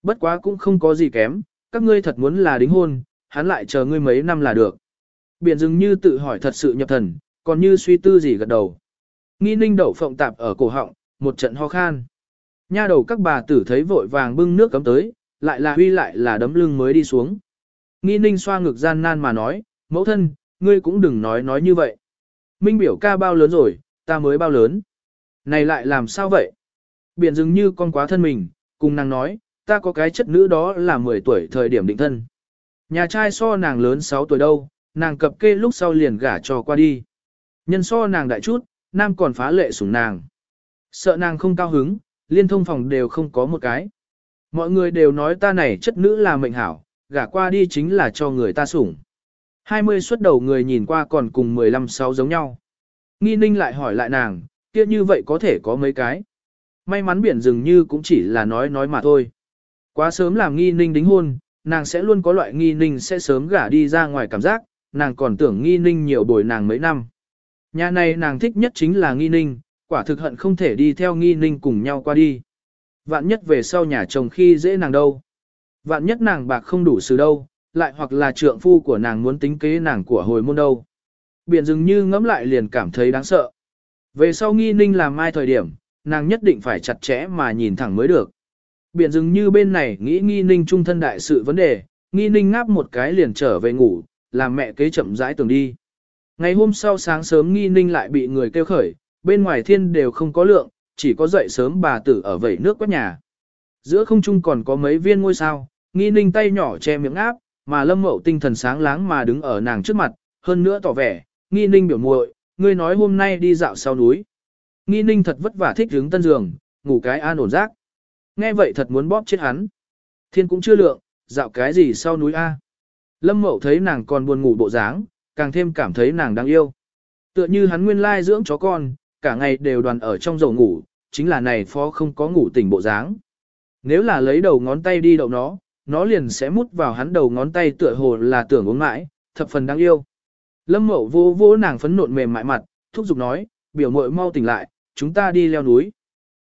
Bất quá cũng không có gì kém, các ngươi thật muốn là đính hôn, hắn lại chờ ngươi mấy năm là được. Biển dường như tự hỏi thật sự nhập thần, còn như suy tư gì gật đầu. Nghi ninh đậu phộng tạp ở cổ họng, một trận ho khan. Nha đầu các bà tử thấy vội vàng bưng nước cấm tới, lại là huy lại là đấm lưng mới đi xuống. Nghi ninh xoa ngực gian nan mà nói, mẫu thân, ngươi cũng đừng nói nói như vậy. Minh biểu ca bao lớn rồi, ta mới bao lớn. Này lại làm sao vậy? Biển dường như con quá thân mình, cùng nàng nói, ta có cái chất nữ đó là 10 tuổi thời điểm định thân. Nhà trai so nàng lớn 6 tuổi đâu, nàng cập kê lúc sau liền gả cho qua đi. Nhân so nàng đại chút, nam còn phá lệ sủng nàng. Sợ nàng không cao hứng, liên thông phòng đều không có một cái. Mọi người đều nói ta này chất nữ là mệnh hảo, gả qua đi chính là cho người ta sủng. 20 xuất đầu người nhìn qua còn cùng 15 sáu giống nhau. Nghi ninh lại hỏi lại nàng, kia như vậy có thể có mấy cái. May mắn biển dường như cũng chỉ là nói nói mà thôi. Quá sớm làm nghi ninh đính hôn, nàng sẽ luôn có loại nghi ninh sẽ sớm gả đi ra ngoài cảm giác, nàng còn tưởng nghi ninh nhiều bồi nàng mấy năm. Nhà này nàng thích nhất chính là nghi ninh, quả thực hận không thể đi theo nghi ninh cùng nhau qua đi. Vạn nhất về sau nhà chồng khi dễ nàng đâu. Vạn nhất nàng bạc không đủ xử đâu, lại hoặc là trượng phu của nàng muốn tính kế nàng của hồi môn đâu. Biển dường như ngẫm lại liền cảm thấy đáng sợ. Về sau nghi ninh làm mai thời điểm, nàng nhất định phải chặt chẽ mà nhìn thẳng mới được. Biển dường như bên này nghĩ nghi ninh trung thân đại sự vấn đề, nghi ninh ngáp một cái liền trở về ngủ, làm mẹ kế chậm rãi tường đi. Ngày hôm sau sáng sớm nghi ninh lại bị người kêu khởi, bên ngoài thiên đều không có lượng, chỉ có dậy sớm bà tử ở vẩy nước quét nhà. Giữa không trung còn có mấy viên ngôi sao, nghi ninh tay nhỏ che miệng áp, mà lâm mậu tinh thần sáng láng mà đứng ở nàng trước mặt, hơn nữa tỏ vẻ, nghi ninh biểu muội, ngươi nói hôm nay đi dạo sau núi. Nghi ninh thật vất vả thích đứng tân giường, ngủ cái an ổn rác. Nghe vậy thật muốn bóp chết hắn. Thiên cũng chưa lượng, dạo cái gì sau núi A. Lâm mậu thấy nàng còn buồn ngủ bộ dáng, càng thêm cảm thấy nàng đáng yêu. Tựa như hắn nguyên lai dưỡng chó con, cả ngày đều đoàn ở trong dầu ngủ, chính là này phó không có ngủ tỉnh bộ dáng. Nếu là lấy đầu ngón tay đi đậu nó, nó liền sẽ mút vào hắn đầu ngón tay tựa hồ là tưởng uống mãi, thập phần đáng yêu. Lâm mậu vô vô nàng phấn nộn mềm mại mặt, thúc giục nói, biểu mội mau tỉnh lại, chúng ta đi leo núi.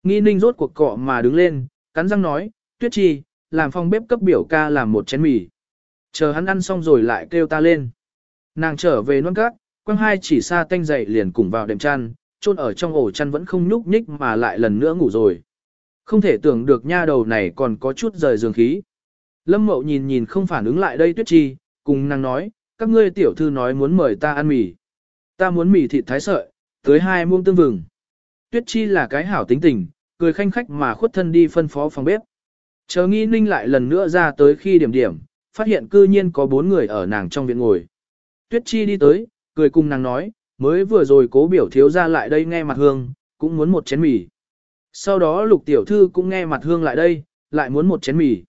Nghi ninh rốt cuộc cọ mà đứng lên, cắn răng nói, tuyết chi, làm phong bếp cấp biểu ca làm một chén mì. Chờ hắn ăn xong rồi lại kêu ta lên. Nàng trở về non cát, quăng hai chỉ xa tanh dậy liền cùng vào đệm chăn, chôn ở trong ổ chăn vẫn không nhúc nhích mà lại lần nữa ngủ rồi. Không thể tưởng được nha đầu này còn có chút rời giường khí. Lâm mậu nhìn nhìn không phản ứng lại đây tuyết chi, cùng nàng nói, các ngươi tiểu thư nói muốn mời ta ăn mì. Ta muốn mì thịt thái sợi, tới hai muông tương vừng. Tuyết chi là cái hảo tính tình, cười khanh khách mà khuất thân đi phân phó phòng bếp. Chờ nghi ninh lại lần nữa ra tới khi điểm điểm, phát hiện cư nhiên có bốn người ở nàng trong viện ngồi. Tuyết chi đi tới, cười cùng nàng nói, mới vừa rồi cố biểu thiếu ra lại đây nghe mặt hương, cũng muốn một chén mì. Sau đó lục tiểu thư cũng nghe mặt hương lại đây, lại muốn một chén mì.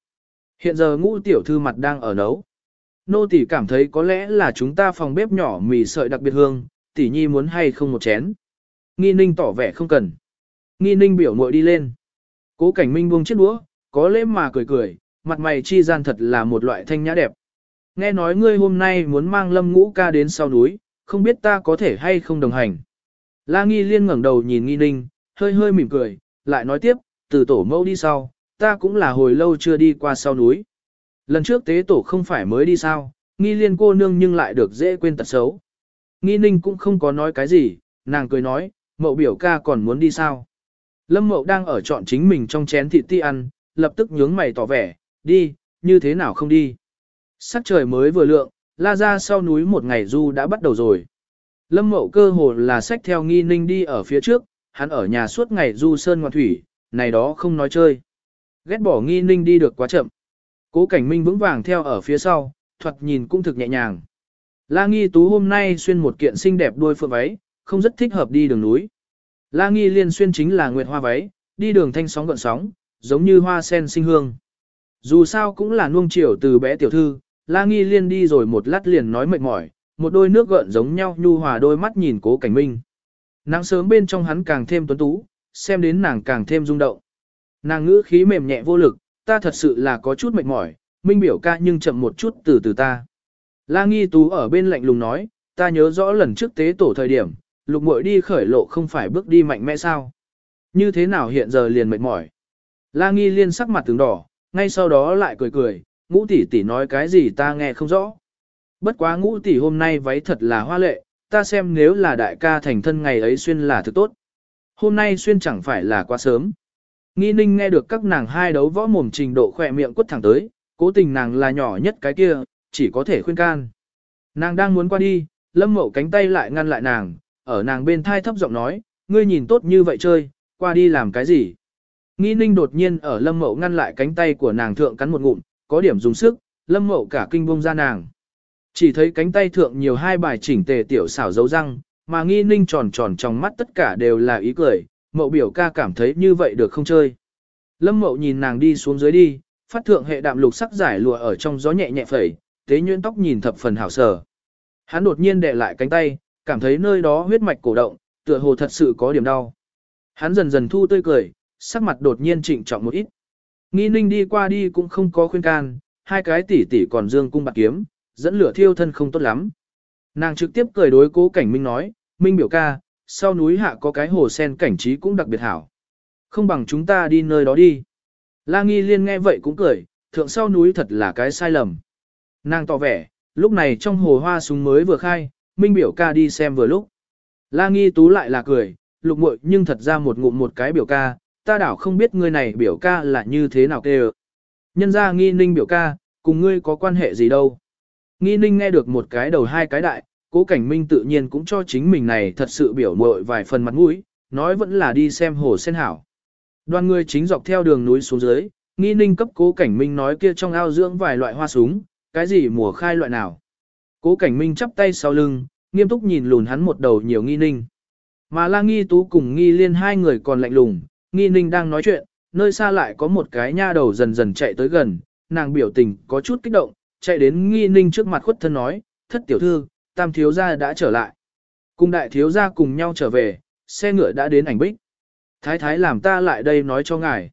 Hiện giờ ngũ tiểu thư mặt đang ở nấu. Nô tỷ cảm thấy có lẽ là chúng ta phòng bếp nhỏ mì sợi đặc biệt hương, tỷ nhi muốn hay không một chén. Nghi ninh tỏ vẻ không cần. Nghi ninh biểu muội đi lên. Cố cảnh minh buông chiếc đũa, có lễ mà cười cười, mặt mày chi gian thật là một loại thanh nhã đẹp. Nghe nói ngươi hôm nay muốn mang lâm ngũ ca đến sau núi, không biết ta có thể hay không đồng hành. La nghi liên ngẩng đầu nhìn nghi ninh, hơi hơi mỉm cười, lại nói tiếp, từ tổ mẫu đi sau, ta cũng là hồi lâu chưa đi qua sau núi. Lần trước tế tổ không phải mới đi sao, nghi liên cô nương nhưng lại được dễ quên tật xấu. Nghi ninh cũng không có nói cái gì, nàng cười nói, mậu biểu ca còn muốn đi sao. Lâm mậu đang ở chọn chính mình trong chén thịt ti ăn, lập tức nhướng mày tỏ vẻ, đi, như thế nào không đi. Sắc trời mới vừa lượng, la ra sau núi một ngày du đã bắt đầu rồi. Lâm mậu cơ hồ là sách theo nghi ninh đi ở phía trước, hắn ở nhà suốt ngày du sơn ngoan thủy, này đó không nói chơi. Ghét bỏ nghi ninh đi được quá chậm. Cố cảnh minh vững vàng theo ở phía sau, thuật nhìn cũng thực nhẹ nhàng. La nghi tú hôm nay xuyên một kiện xinh đẹp đôi phượng váy, không rất thích hợp đi đường núi. La nghi liên xuyên chính là nguyệt hoa váy, đi đường thanh sóng gợn sóng, giống như hoa sen sinh hương. Dù sao cũng là nuông chiều từ bé tiểu thư, La nghi liên đi rồi một lát liền nói mệt mỏi, một đôi nước gợn giống nhau nhu hòa đôi mắt nhìn cố cảnh minh. Nắng sớm bên trong hắn càng thêm tuấn tú, xem đến nàng càng thêm rung động. Nàng ngữ khí mềm nhẹ vô lực, ta thật sự là có chút mệt mỏi, minh biểu ca nhưng chậm một chút từ từ ta. La nghi tú ở bên lạnh lùng nói, ta nhớ rõ lần trước tế tổ thời điểm, lục muội đi khởi lộ không phải bước đi mạnh mẽ sao. Như thế nào hiện giờ liền mệt mỏi. La nghi liên sắc mặt tướng đỏ, ngay sau đó lại cười cười, ngũ tỷ tỷ nói cái gì ta nghe không rõ. Bất quá ngũ tỷ hôm nay váy thật là hoa lệ, ta xem nếu là đại ca thành thân ngày ấy xuyên là thực tốt. Hôm nay xuyên chẳng phải là quá sớm. Nghi ninh nghe được các nàng hai đấu võ mồm trình độ khỏe miệng quất thẳng tới, cố tình nàng là nhỏ nhất cái kia, chỉ có thể khuyên can. Nàng đang muốn qua đi, lâm mậu cánh tay lại ngăn lại nàng, ở nàng bên thai thấp giọng nói, ngươi nhìn tốt như vậy chơi, qua đi làm cái gì. Nghi ninh đột nhiên ở lâm mậu ngăn lại cánh tay của nàng thượng cắn một ngụm, có điểm dùng sức, lâm mậu cả kinh bông ra nàng. Chỉ thấy cánh tay thượng nhiều hai bài chỉnh tề tiểu xảo dấu răng, mà nghi ninh tròn tròn trong mắt tất cả đều là ý cười, mậu biểu ca cảm thấy như vậy được không chơi. Lâm mậu nhìn nàng đi xuống dưới đi, phát thượng hệ đạm lục sắc giải lụa ở trong gió nhẹ nhẹ phẩy, tế nhuyễn tóc nhìn thập phần hảo sở. Hắn đột nhiên đè lại cánh tay, cảm thấy nơi đó huyết mạch cổ động, tựa hồ thật sự có điểm đau. Hắn dần dần thu tươi cười, sắc mặt đột nhiên trịnh trọng một ít. Nghi ninh đi qua đi cũng không có khuyên can, hai cái tỷ tỷ còn dương cung bạc kiếm, dẫn lửa thiêu thân không tốt lắm. Nàng trực tiếp cười đối cố cảnh Minh nói, Minh biểu ca, sau núi hạ có cái hồ sen cảnh trí cũng đặc biệt hảo. Không bằng chúng ta đi nơi đó đi. La Nghi Liên nghe vậy cũng cười, thượng sau núi thật là cái sai lầm. Nàng tỏ vẻ, lúc này trong hồ hoa súng mới vừa khai, Minh biểu ca đi xem vừa lúc. La Nghi Tú lại là cười, lục muội nhưng thật ra một ngụm một cái biểu ca, ta đảo không biết ngươi này biểu ca là như thế nào kêu. Nhân ra nghi ninh biểu ca, cùng ngươi có quan hệ gì đâu. Nghi ninh nghe được một cái đầu hai cái đại, cố cảnh minh tự nhiên cũng cho chính mình này thật sự biểu mội vài phần mặt mũi, nói vẫn là đi xem hồ sen hảo. Đoàn người chính dọc theo đường núi xuống dưới, nghi ninh cấp cố cảnh minh nói kia trong ao dưỡng vài loại hoa súng, cái gì mùa khai loại nào. Cố cảnh minh chắp tay sau lưng, nghiêm túc nhìn lùn hắn một đầu nhiều nghi ninh. Mà la nghi tú cùng nghi liên hai người còn lạnh lùng, nghi ninh đang nói chuyện, nơi xa lại có một cái nha đầu dần dần chạy tới gần, nàng biểu tình có chút kích động, chạy đến nghi ninh trước mặt khuất thân nói, thất tiểu thư, tam thiếu gia đã trở lại. Cùng đại thiếu gia cùng nhau trở về, xe ngựa đã đến ảnh bích. Thái thái làm ta lại đây nói cho ngài.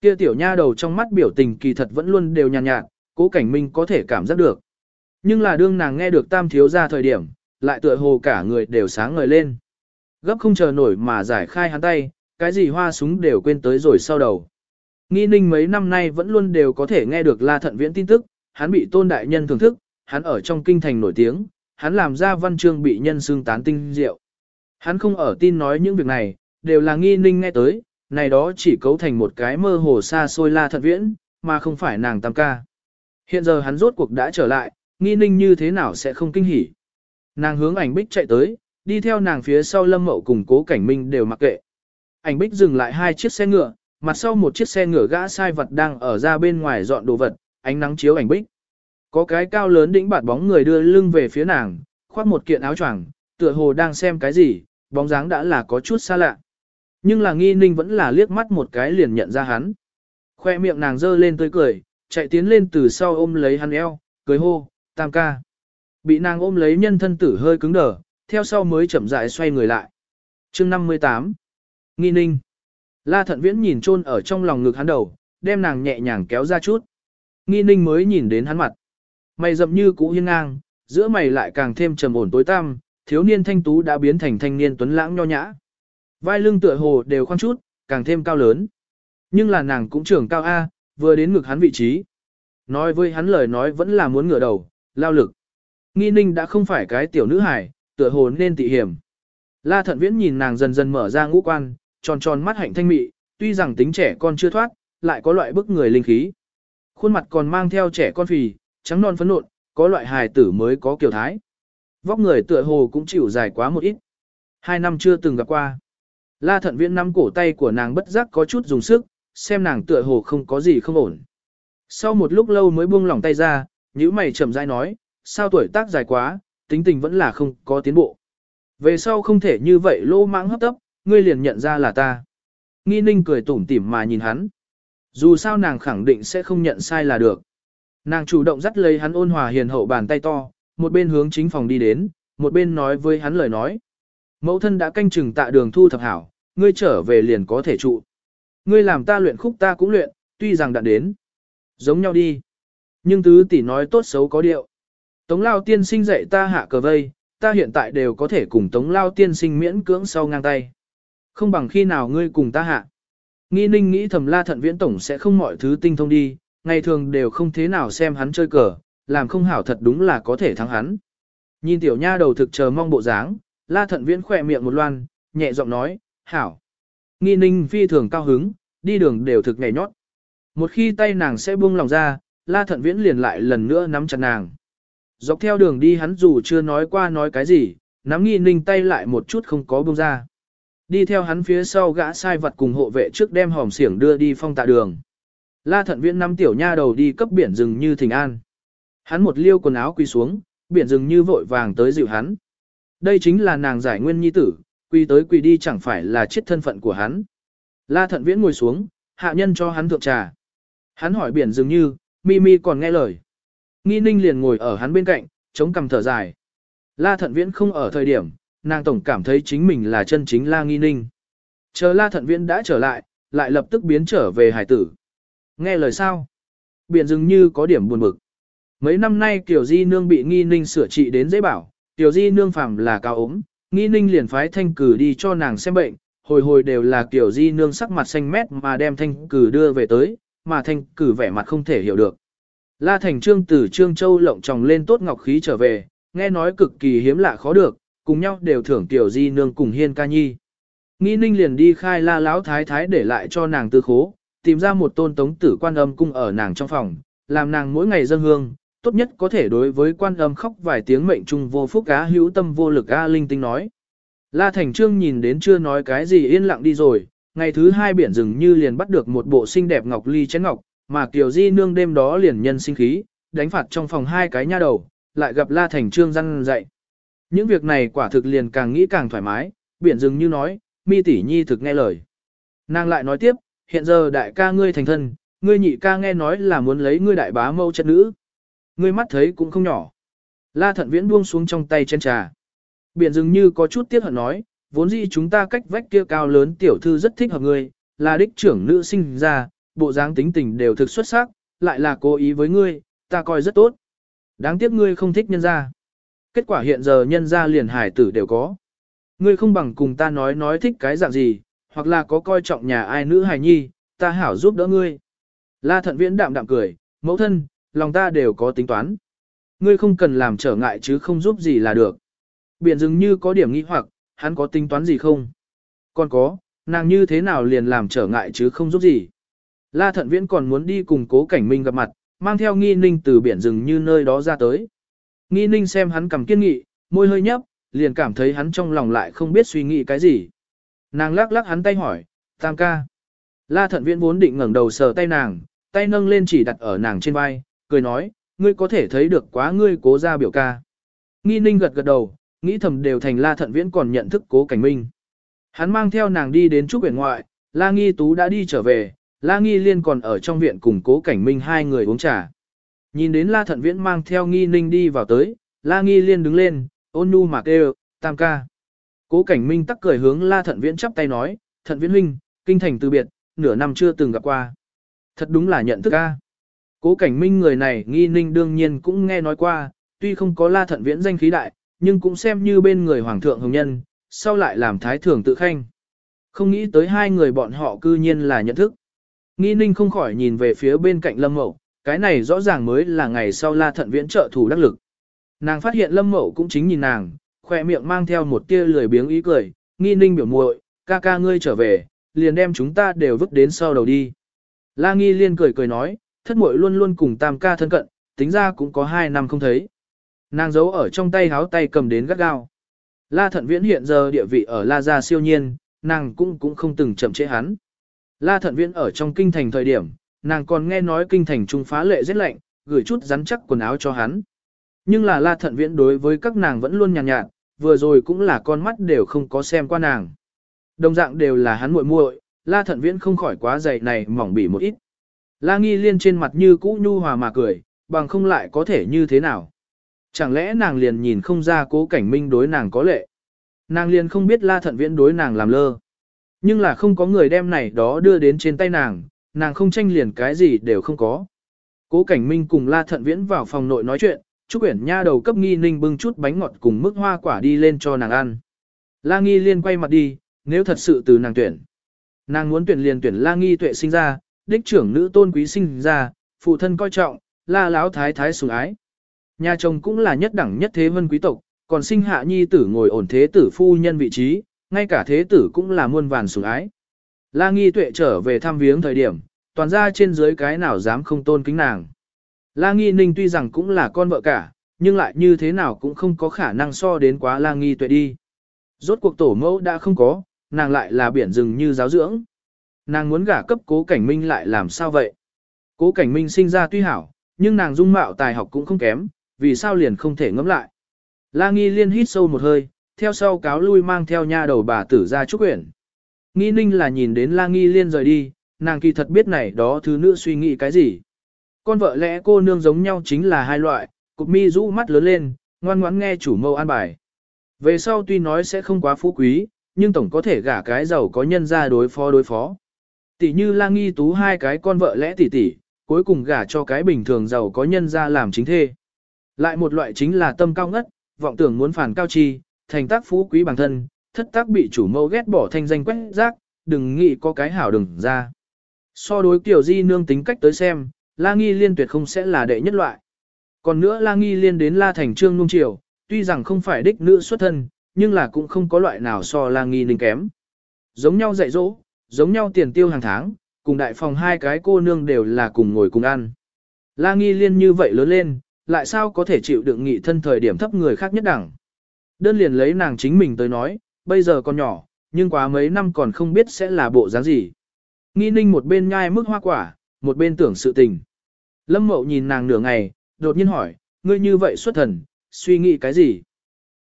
Kia tiểu nha đầu trong mắt biểu tình kỳ thật vẫn luôn đều nhàn nhạt, nhạt, cố cảnh minh có thể cảm giác được. Nhưng là đương nàng nghe được tam thiếu gia thời điểm, lại tựa hồ cả người đều sáng ngời lên. Gấp không chờ nổi mà giải khai hắn tay, cái gì hoa súng đều quên tới rồi sau đầu. Nghi ninh mấy năm nay vẫn luôn đều có thể nghe được La Thận Viễn tin tức, hắn bị tôn đại nhân thưởng thức, hắn ở trong kinh thành nổi tiếng, hắn làm ra văn chương bị nhân xương tán tinh diệu. Hắn không ở tin nói những việc này, đều là nghi ninh nghe tới, này đó chỉ cấu thành một cái mơ hồ xa xôi La thật Viễn, mà không phải nàng tam ca. Hiện giờ hắn rốt cuộc đã trở lại, nghi ninh như thế nào sẽ không kinh hỉ. Nàng hướng ảnh bích chạy tới, đi theo nàng phía sau lâm mậu cùng cố cảnh minh đều mặc kệ. Ảnh bích dừng lại hai chiếc xe ngựa, mặt sau một chiếc xe ngựa gã sai vật đang ở ra bên ngoài dọn đồ vật, ánh nắng chiếu ảnh bích. Có cái cao lớn đĩnh bạt bóng người đưa lưng về phía nàng, khoác một kiện áo choàng, tựa hồ đang xem cái gì, bóng dáng đã là có chút xa lạ. Nhưng là nghi ninh vẫn là liếc mắt một cái liền nhận ra hắn. Khoe miệng nàng dơ lên tươi cười, chạy tiến lên từ sau ôm lấy hắn eo, cười hô, tam ca. Bị nàng ôm lấy nhân thân tử hơi cứng đờ, theo sau mới chậm rãi xoay người lại. chương 58 Nghi ninh. La thận viễn nhìn chôn ở trong lòng ngực hắn đầu, đem nàng nhẹ nhàng kéo ra chút. Nghi ninh mới nhìn đến hắn mặt. Mày rậm như cũ hiên ngang, giữa mày lại càng thêm trầm ổn tối tăm, thiếu niên thanh tú đã biến thành thanh niên tuấn lãng nho nhã. Vai lưng tựa hồ đều khoan chút, càng thêm cao lớn. Nhưng là nàng cũng trưởng cao A, vừa đến ngực hắn vị trí. Nói với hắn lời nói vẫn là muốn ngửa đầu, lao lực. Nghi ninh đã không phải cái tiểu nữ hải, tựa hồ nên tị hiểm. La thận viễn nhìn nàng dần dần mở ra ngũ quan, tròn tròn mắt hạnh thanh mị, tuy rằng tính trẻ con chưa thoát, lại có loại bức người linh khí. Khuôn mặt còn mang theo trẻ con phì, trắng non phấn nộn, có loại hài tử mới có kiểu thái. Vóc người tựa hồ cũng chịu dài quá một ít. Hai năm chưa từng gặp qua. La thận viễn nắm cổ tay của nàng bất giác có chút dùng sức, xem nàng tựa hồ không có gì không ổn. Sau một lúc lâu mới buông lỏng tay ra, nhíu mày chậm rãi nói, sao tuổi tác dài quá, tính tình vẫn là không có tiến bộ. Về sau không thể như vậy lô mãng hấp tấp, ngươi liền nhận ra là ta. Nghi ninh cười tủm tỉm mà nhìn hắn. Dù sao nàng khẳng định sẽ không nhận sai là được. Nàng chủ động dắt lấy hắn ôn hòa hiền hậu bàn tay to, một bên hướng chính phòng đi đến, một bên nói với hắn lời nói. Mẫu thân đã canh chừng tạ đường thu thập hảo, ngươi trở về liền có thể trụ. Ngươi làm ta luyện khúc ta cũng luyện, tuy rằng đã đến. Giống nhau đi. Nhưng tứ tỷ nói tốt xấu có điệu. Tống lao tiên sinh dạy ta hạ cờ vây, ta hiện tại đều có thể cùng tống lao tiên sinh miễn cưỡng sau ngang tay. Không bằng khi nào ngươi cùng ta hạ. Nghi ninh nghĩ thầm la thận viễn tổng sẽ không mọi thứ tinh thông đi, ngày thường đều không thế nào xem hắn chơi cờ, làm không hảo thật đúng là có thể thắng hắn. Nhìn tiểu nha đầu thực chờ mong bộ dáng, la thận viễn khỏe miệng một loan, nhẹ giọng nói, hảo. Nghi ninh phi thường cao hứng, đi đường đều thực nhảy nhót. Một khi tay nàng sẽ buông lòng ra, la thận viễn liền lại lần nữa nắm chặt nàng. Dọc theo đường đi hắn dù chưa nói qua nói cái gì, nắm nghi ninh tay lại một chút không có buông ra. Đi theo hắn phía sau gã sai vật cùng hộ vệ trước đem hòm xiểng đưa đi phong tạ đường. La thận viễn năm tiểu nha đầu đi cấp biển rừng như thỉnh an. Hắn một liêu quần áo quỳ xuống, biển rừng như vội vàng tới dịu hắn. Đây chính là nàng giải nguyên nhi tử, quỳ tới quỳ đi chẳng phải là chết thân phận của hắn. La thận viễn ngồi xuống, hạ nhân cho hắn thượng trà. Hắn hỏi biển rừng như, mi mi còn nghe lời. Nghi ninh liền ngồi ở hắn bên cạnh, chống cằm thở dài. La thận viễn không ở thời điểm, nàng tổng cảm thấy chính mình là chân chính la nghi ninh. Chờ la thận viễn đã trở lại, lại lập tức biến trở về hải tử. Nghe lời sao? Biển dường như có điểm buồn bực. Mấy năm nay Tiểu Di Nương bị nghi ninh sửa trị đến dễ bảo, Tiểu Di Nương phàm là cao ốm, nghi ninh liền phái thanh cử đi cho nàng xem bệnh, hồi hồi đều là Tiểu Di Nương sắc mặt xanh mét mà đem thanh cử đưa về tới, mà thanh cử vẻ mặt không thể hiểu được. La Thành Trương từ Trương Châu lộng tròng lên tốt ngọc khí trở về, nghe nói cực kỳ hiếm lạ khó được, cùng nhau đều thưởng Tiểu Di Nương cùng Hiên ca nhi. Nghi ninh liền đi khai la lão thái thái để lại cho nàng tư khố, tìm ra một tôn tống tử quan âm cung ở nàng trong phòng, làm nàng mỗi ngày dâng hương, tốt nhất có thể đối với quan âm khóc vài tiếng mệnh trung vô phúc cá hữu tâm vô lực a linh tinh nói. La Thành Trương nhìn đến chưa nói cái gì yên lặng đi rồi, ngày thứ hai biển rừng như liền bắt được một bộ xinh đẹp ngọc ly chén ngọc, mà Kiều Di nương đêm đó liền nhân sinh khí, đánh phạt trong phòng hai cái nha đầu, lại gặp La Thành Trương răn dậy. Những việc này quả thực liền càng nghĩ càng thoải mái, biển rừng như nói, mi tỷ nhi thực nghe lời. Nàng lại nói tiếp, hiện giờ đại ca ngươi thành thân, ngươi nhị ca nghe nói là muốn lấy ngươi đại bá mâu chất nữ. Ngươi mắt thấy cũng không nhỏ. La thận viễn buông xuống trong tay chân trà. Biển dường như có chút tiếc hận nói, vốn dĩ chúng ta cách vách kia cao lớn tiểu thư rất thích hợp ngươi, là đích trưởng nữ sinh ra, bộ dáng tính tình đều thực xuất sắc, lại là cố ý với ngươi, ta coi rất tốt. Đáng tiếc ngươi không thích nhân gia. Kết quả hiện giờ nhân gia liền hải tử đều có. Ngươi không bằng cùng ta nói nói thích cái dạng gì, hoặc là có coi trọng nhà ai nữ hài nhi, ta hảo giúp đỡ ngươi. La thận viễn đạm đạm cười, mẫu thân, lòng ta đều có tính toán. Ngươi không cần làm trở ngại chứ không giúp gì là được. Biển dường như có điểm nghi hoặc, hắn có tính toán gì không? Còn có, nàng như thế nào liền làm trở ngại chứ không giúp gì? La thận viễn còn muốn đi cùng cố cảnh minh gặp mặt, mang theo nghi ninh từ biển rừng như nơi đó ra tới. Nghi ninh xem hắn cầm kiên nghị, môi hơi nhấp, liền cảm thấy hắn trong lòng lại không biết suy nghĩ cái gì. Nàng lắc lắc hắn tay hỏi, tam ca. La thận viễn vốn định ngẩng đầu sờ tay nàng, tay nâng lên chỉ đặt ở nàng trên vai, cười nói, ngươi có thể thấy được quá ngươi cố ra biểu ca. Nghi ninh gật gật đầu, nghĩ thầm đều thành la thận viễn còn nhận thức cố cảnh minh. Hắn mang theo nàng đi đến trúc viện ngoại, la nghi tú đã đi trở về, la nghi liên còn ở trong viện cùng cố cảnh minh hai người uống trà. Nhìn đến la thận viễn mang theo nghi ninh đi vào tới, la nghi liên đứng lên, ôn nhu mà kêu, tam ca. Cố cảnh minh tắc cười hướng la thận viễn chắp tay nói, thận viễn huynh, kinh thành từ biệt, nửa năm chưa từng gặp qua. Thật đúng là nhận thức a. Cố cảnh minh người này nghi ninh đương nhiên cũng nghe nói qua, tuy không có la thận viễn danh khí đại, nhưng cũng xem như bên người hoàng thượng hồng nhân, sau lại làm thái thượng tự khanh. Không nghĩ tới hai người bọn họ cư nhiên là nhận thức. Nghi ninh không khỏi nhìn về phía bên cạnh lâm mậu, cái này rõ ràng mới là ngày sau la thận viễn trợ thủ đắc lực. Nàng phát hiện lâm mậu cũng chính nhìn nàng, khoe miệng mang theo một tia lười biếng ý cười, nghi ninh biểu muội, ca ca ngươi trở về, liền đem chúng ta đều vứt đến sau đầu đi. La nghi liên cười cười nói, thất muội luôn luôn cùng tam ca thân cận, tính ra cũng có hai năm không thấy. Nàng giấu ở trong tay háo tay cầm đến gắt gao. La Thận Viễn hiện giờ địa vị ở La Gia siêu nhiên, nàng cũng cũng không từng chậm trễ hắn. La Thận Viễn ở trong kinh thành thời điểm, nàng còn nghe nói kinh thành trung phá lệ rất lạnh, gửi chút rắn chắc quần áo cho hắn. Nhưng là La Thận Viễn đối với các nàng vẫn luôn nhàn nhạt, nhạt, vừa rồi cũng là con mắt đều không có xem qua nàng. Đồng dạng đều là hắn muội muội, La Thận Viễn không khỏi quá dày này mỏng bỉ một ít. La Nghi Liên trên mặt như cũ nhu hòa mà cười, bằng không lại có thể như thế nào. Chẳng lẽ nàng liền nhìn không ra cố cảnh minh đối nàng có lệ. Nàng liền không biết La Thận Viễn đối nàng làm lơ. Nhưng là không có người đem này đó đưa đến trên tay nàng, nàng không tranh liền cái gì đều không có. Cố Cảnh Minh cùng La Thận Viễn vào phòng nội nói chuyện, Trúc Uyển Nha đầu cấp Nghi Ninh bưng chút bánh ngọt cùng mức hoa quả đi lên cho nàng ăn. La Nghi Liên quay mặt đi, nếu thật sự từ nàng tuyển. Nàng muốn tuyển liền tuyển La Nghi Tuệ sinh ra, đích trưởng nữ tôn quý sinh ra, phụ thân coi trọng, La lão Thái Thái sủng ái. Nhà chồng cũng là nhất đẳng nhất thế vân quý tộc, còn sinh hạ nhi tử ngồi ổn thế tử phu nhân vị trí, ngay cả thế tử cũng là muôn vàn sủng ái. La Nghi Tuệ trở về thăm viếng thời điểm, toàn ra trên dưới cái nào dám không tôn kính nàng. La Nghi Ninh tuy rằng cũng là con vợ cả, nhưng lại như thế nào cũng không có khả năng so đến quá La Nghi Tuệ đi. Rốt cuộc tổ mẫu đã không có, nàng lại là biển rừng như giáo dưỡng. Nàng muốn gả cấp cố cảnh minh lại làm sao vậy? Cố cảnh minh sinh ra tuy hảo, nhưng nàng dung mạo tài học cũng không kém, vì sao liền không thể ngẫm lại. La Nghi liên hít sâu một hơi, theo sau cáo lui mang theo nha đầu bà tử ra trúc quyển. Nghi ninh là nhìn đến La Nghi liên rời đi, nàng kỳ thật biết này đó thứ nữ suy nghĩ cái gì. Con vợ lẽ cô nương giống nhau chính là hai loại, cục mi rũ mắt lớn lên, ngoan ngoãn nghe chủ mâu an bài. Về sau tuy nói sẽ không quá phú quý, nhưng tổng có thể gả cái giàu có nhân ra đối phó đối phó. Tỷ như la nghi tú hai cái con vợ lẽ tỷ tỷ, cuối cùng gả cho cái bình thường giàu có nhân ra làm chính thê. Lại một loại chính là tâm cao ngất, vọng tưởng muốn phản cao chi, thành tác phú quý bản thân, thất tác bị chủ mâu ghét bỏ thanh danh quét rác, đừng nghĩ có cái hảo đừng ra. So đối kiểu di nương tính cách tới xem, La Nghi Liên tuyệt không sẽ là đệ nhất loại. Còn nữa La Nghi Liên đến La Thành Trương Nung Triều, tuy rằng không phải đích nữ xuất thân, nhưng là cũng không có loại nào so La Nghi Ninh kém. Giống nhau dạy dỗ, giống nhau tiền tiêu hàng tháng, cùng đại phòng hai cái cô nương đều là cùng ngồi cùng ăn. La Nghi Liên như vậy lớn lên, lại sao có thể chịu đựng nghị thân thời điểm thấp người khác nhất đẳng. Đơn liền lấy nàng chính mình tới nói, bây giờ còn nhỏ, nhưng quá mấy năm còn không biết sẽ là bộ dáng gì. Nghi ninh một bên nhai mức hoa quả, một bên tưởng sự tình. Lâm mậu nhìn nàng nửa ngày, đột nhiên hỏi, ngươi như vậy xuất thần, suy nghĩ cái gì?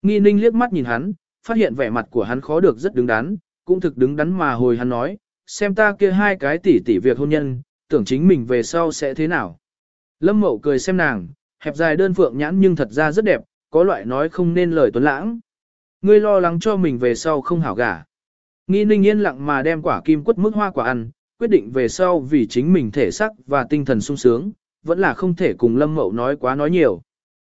Nghi ninh liếc mắt nhìn hắn, phát hiện vẻ mặt của hắn khó được rất đứng đắn, cũng thực đứng đắn mà hồi hắn nói, xem ta kia hai cái tỉ tỉ việc hôn nhân, tưởng chính mình về sau sẽ thế nào. Lâm mậu cười xem nàng, hẹp dài đơn phượng nhãn nhưng thật ra rất đẹp, có loại nói không nên lời tuấn lãng. Ngươi lo lắng cho mình về sau không hảo gả. Nghi ninh yên lặng mà đem quả kim quất mức hoa quả ăn, quyết định về sau vì chính mình thể sắc và tinh thần sung sướng, vẫn là không thể cùng Lâm Mậu nói quá nói nhiều.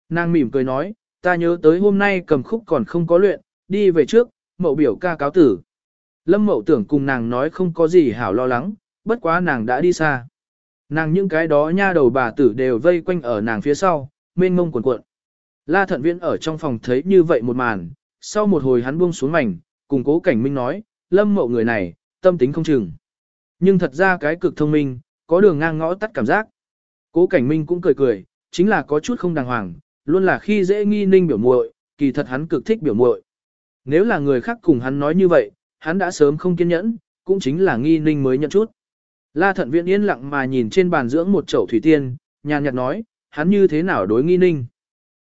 Nàng mỉm cười nói, ta nhớ tới hôm nay cầm khúc còn không có luyện, đi về trước, Mậu biểu ca cáo tử. Lâm Mậu tưởng cùng nàng nói không có gì hảo lo lắng, bất quá nàng đã đi xa. Nàng những cái đó nha đầu bà tử đều vây quanh ở nàng phía sau, mênh mông cuộn cuộn. La thận viễn ở trong phòng thấy như vậy một màn, sau một hồi hắn buông xuống mảnh, cùng cố cảnh minh nói, lâm mậu người này, tâm tính không chừng. Nhưng thật ra cái cực thông minh, có đường ngang ngõ tắt cảm giác. Cố Cảnh Minh cũng cười cười, chính là có chút không đàng hoàng, luôn là khi dễ nghi ninh biểu muội, kỳ thật hắn cực thích biểu muội. Nếu là người khác cùng hắn nói như vậy, hắn đã sớm không kiên nhẫn, cũng chính là nghi ninh mới nhận chút. La Thận Viễn yên lặng mà nhìn trên bàn dưỡng một chậu thủy tiên, nhàn nhạt nói, hắn như thế nào đối nghi ninh.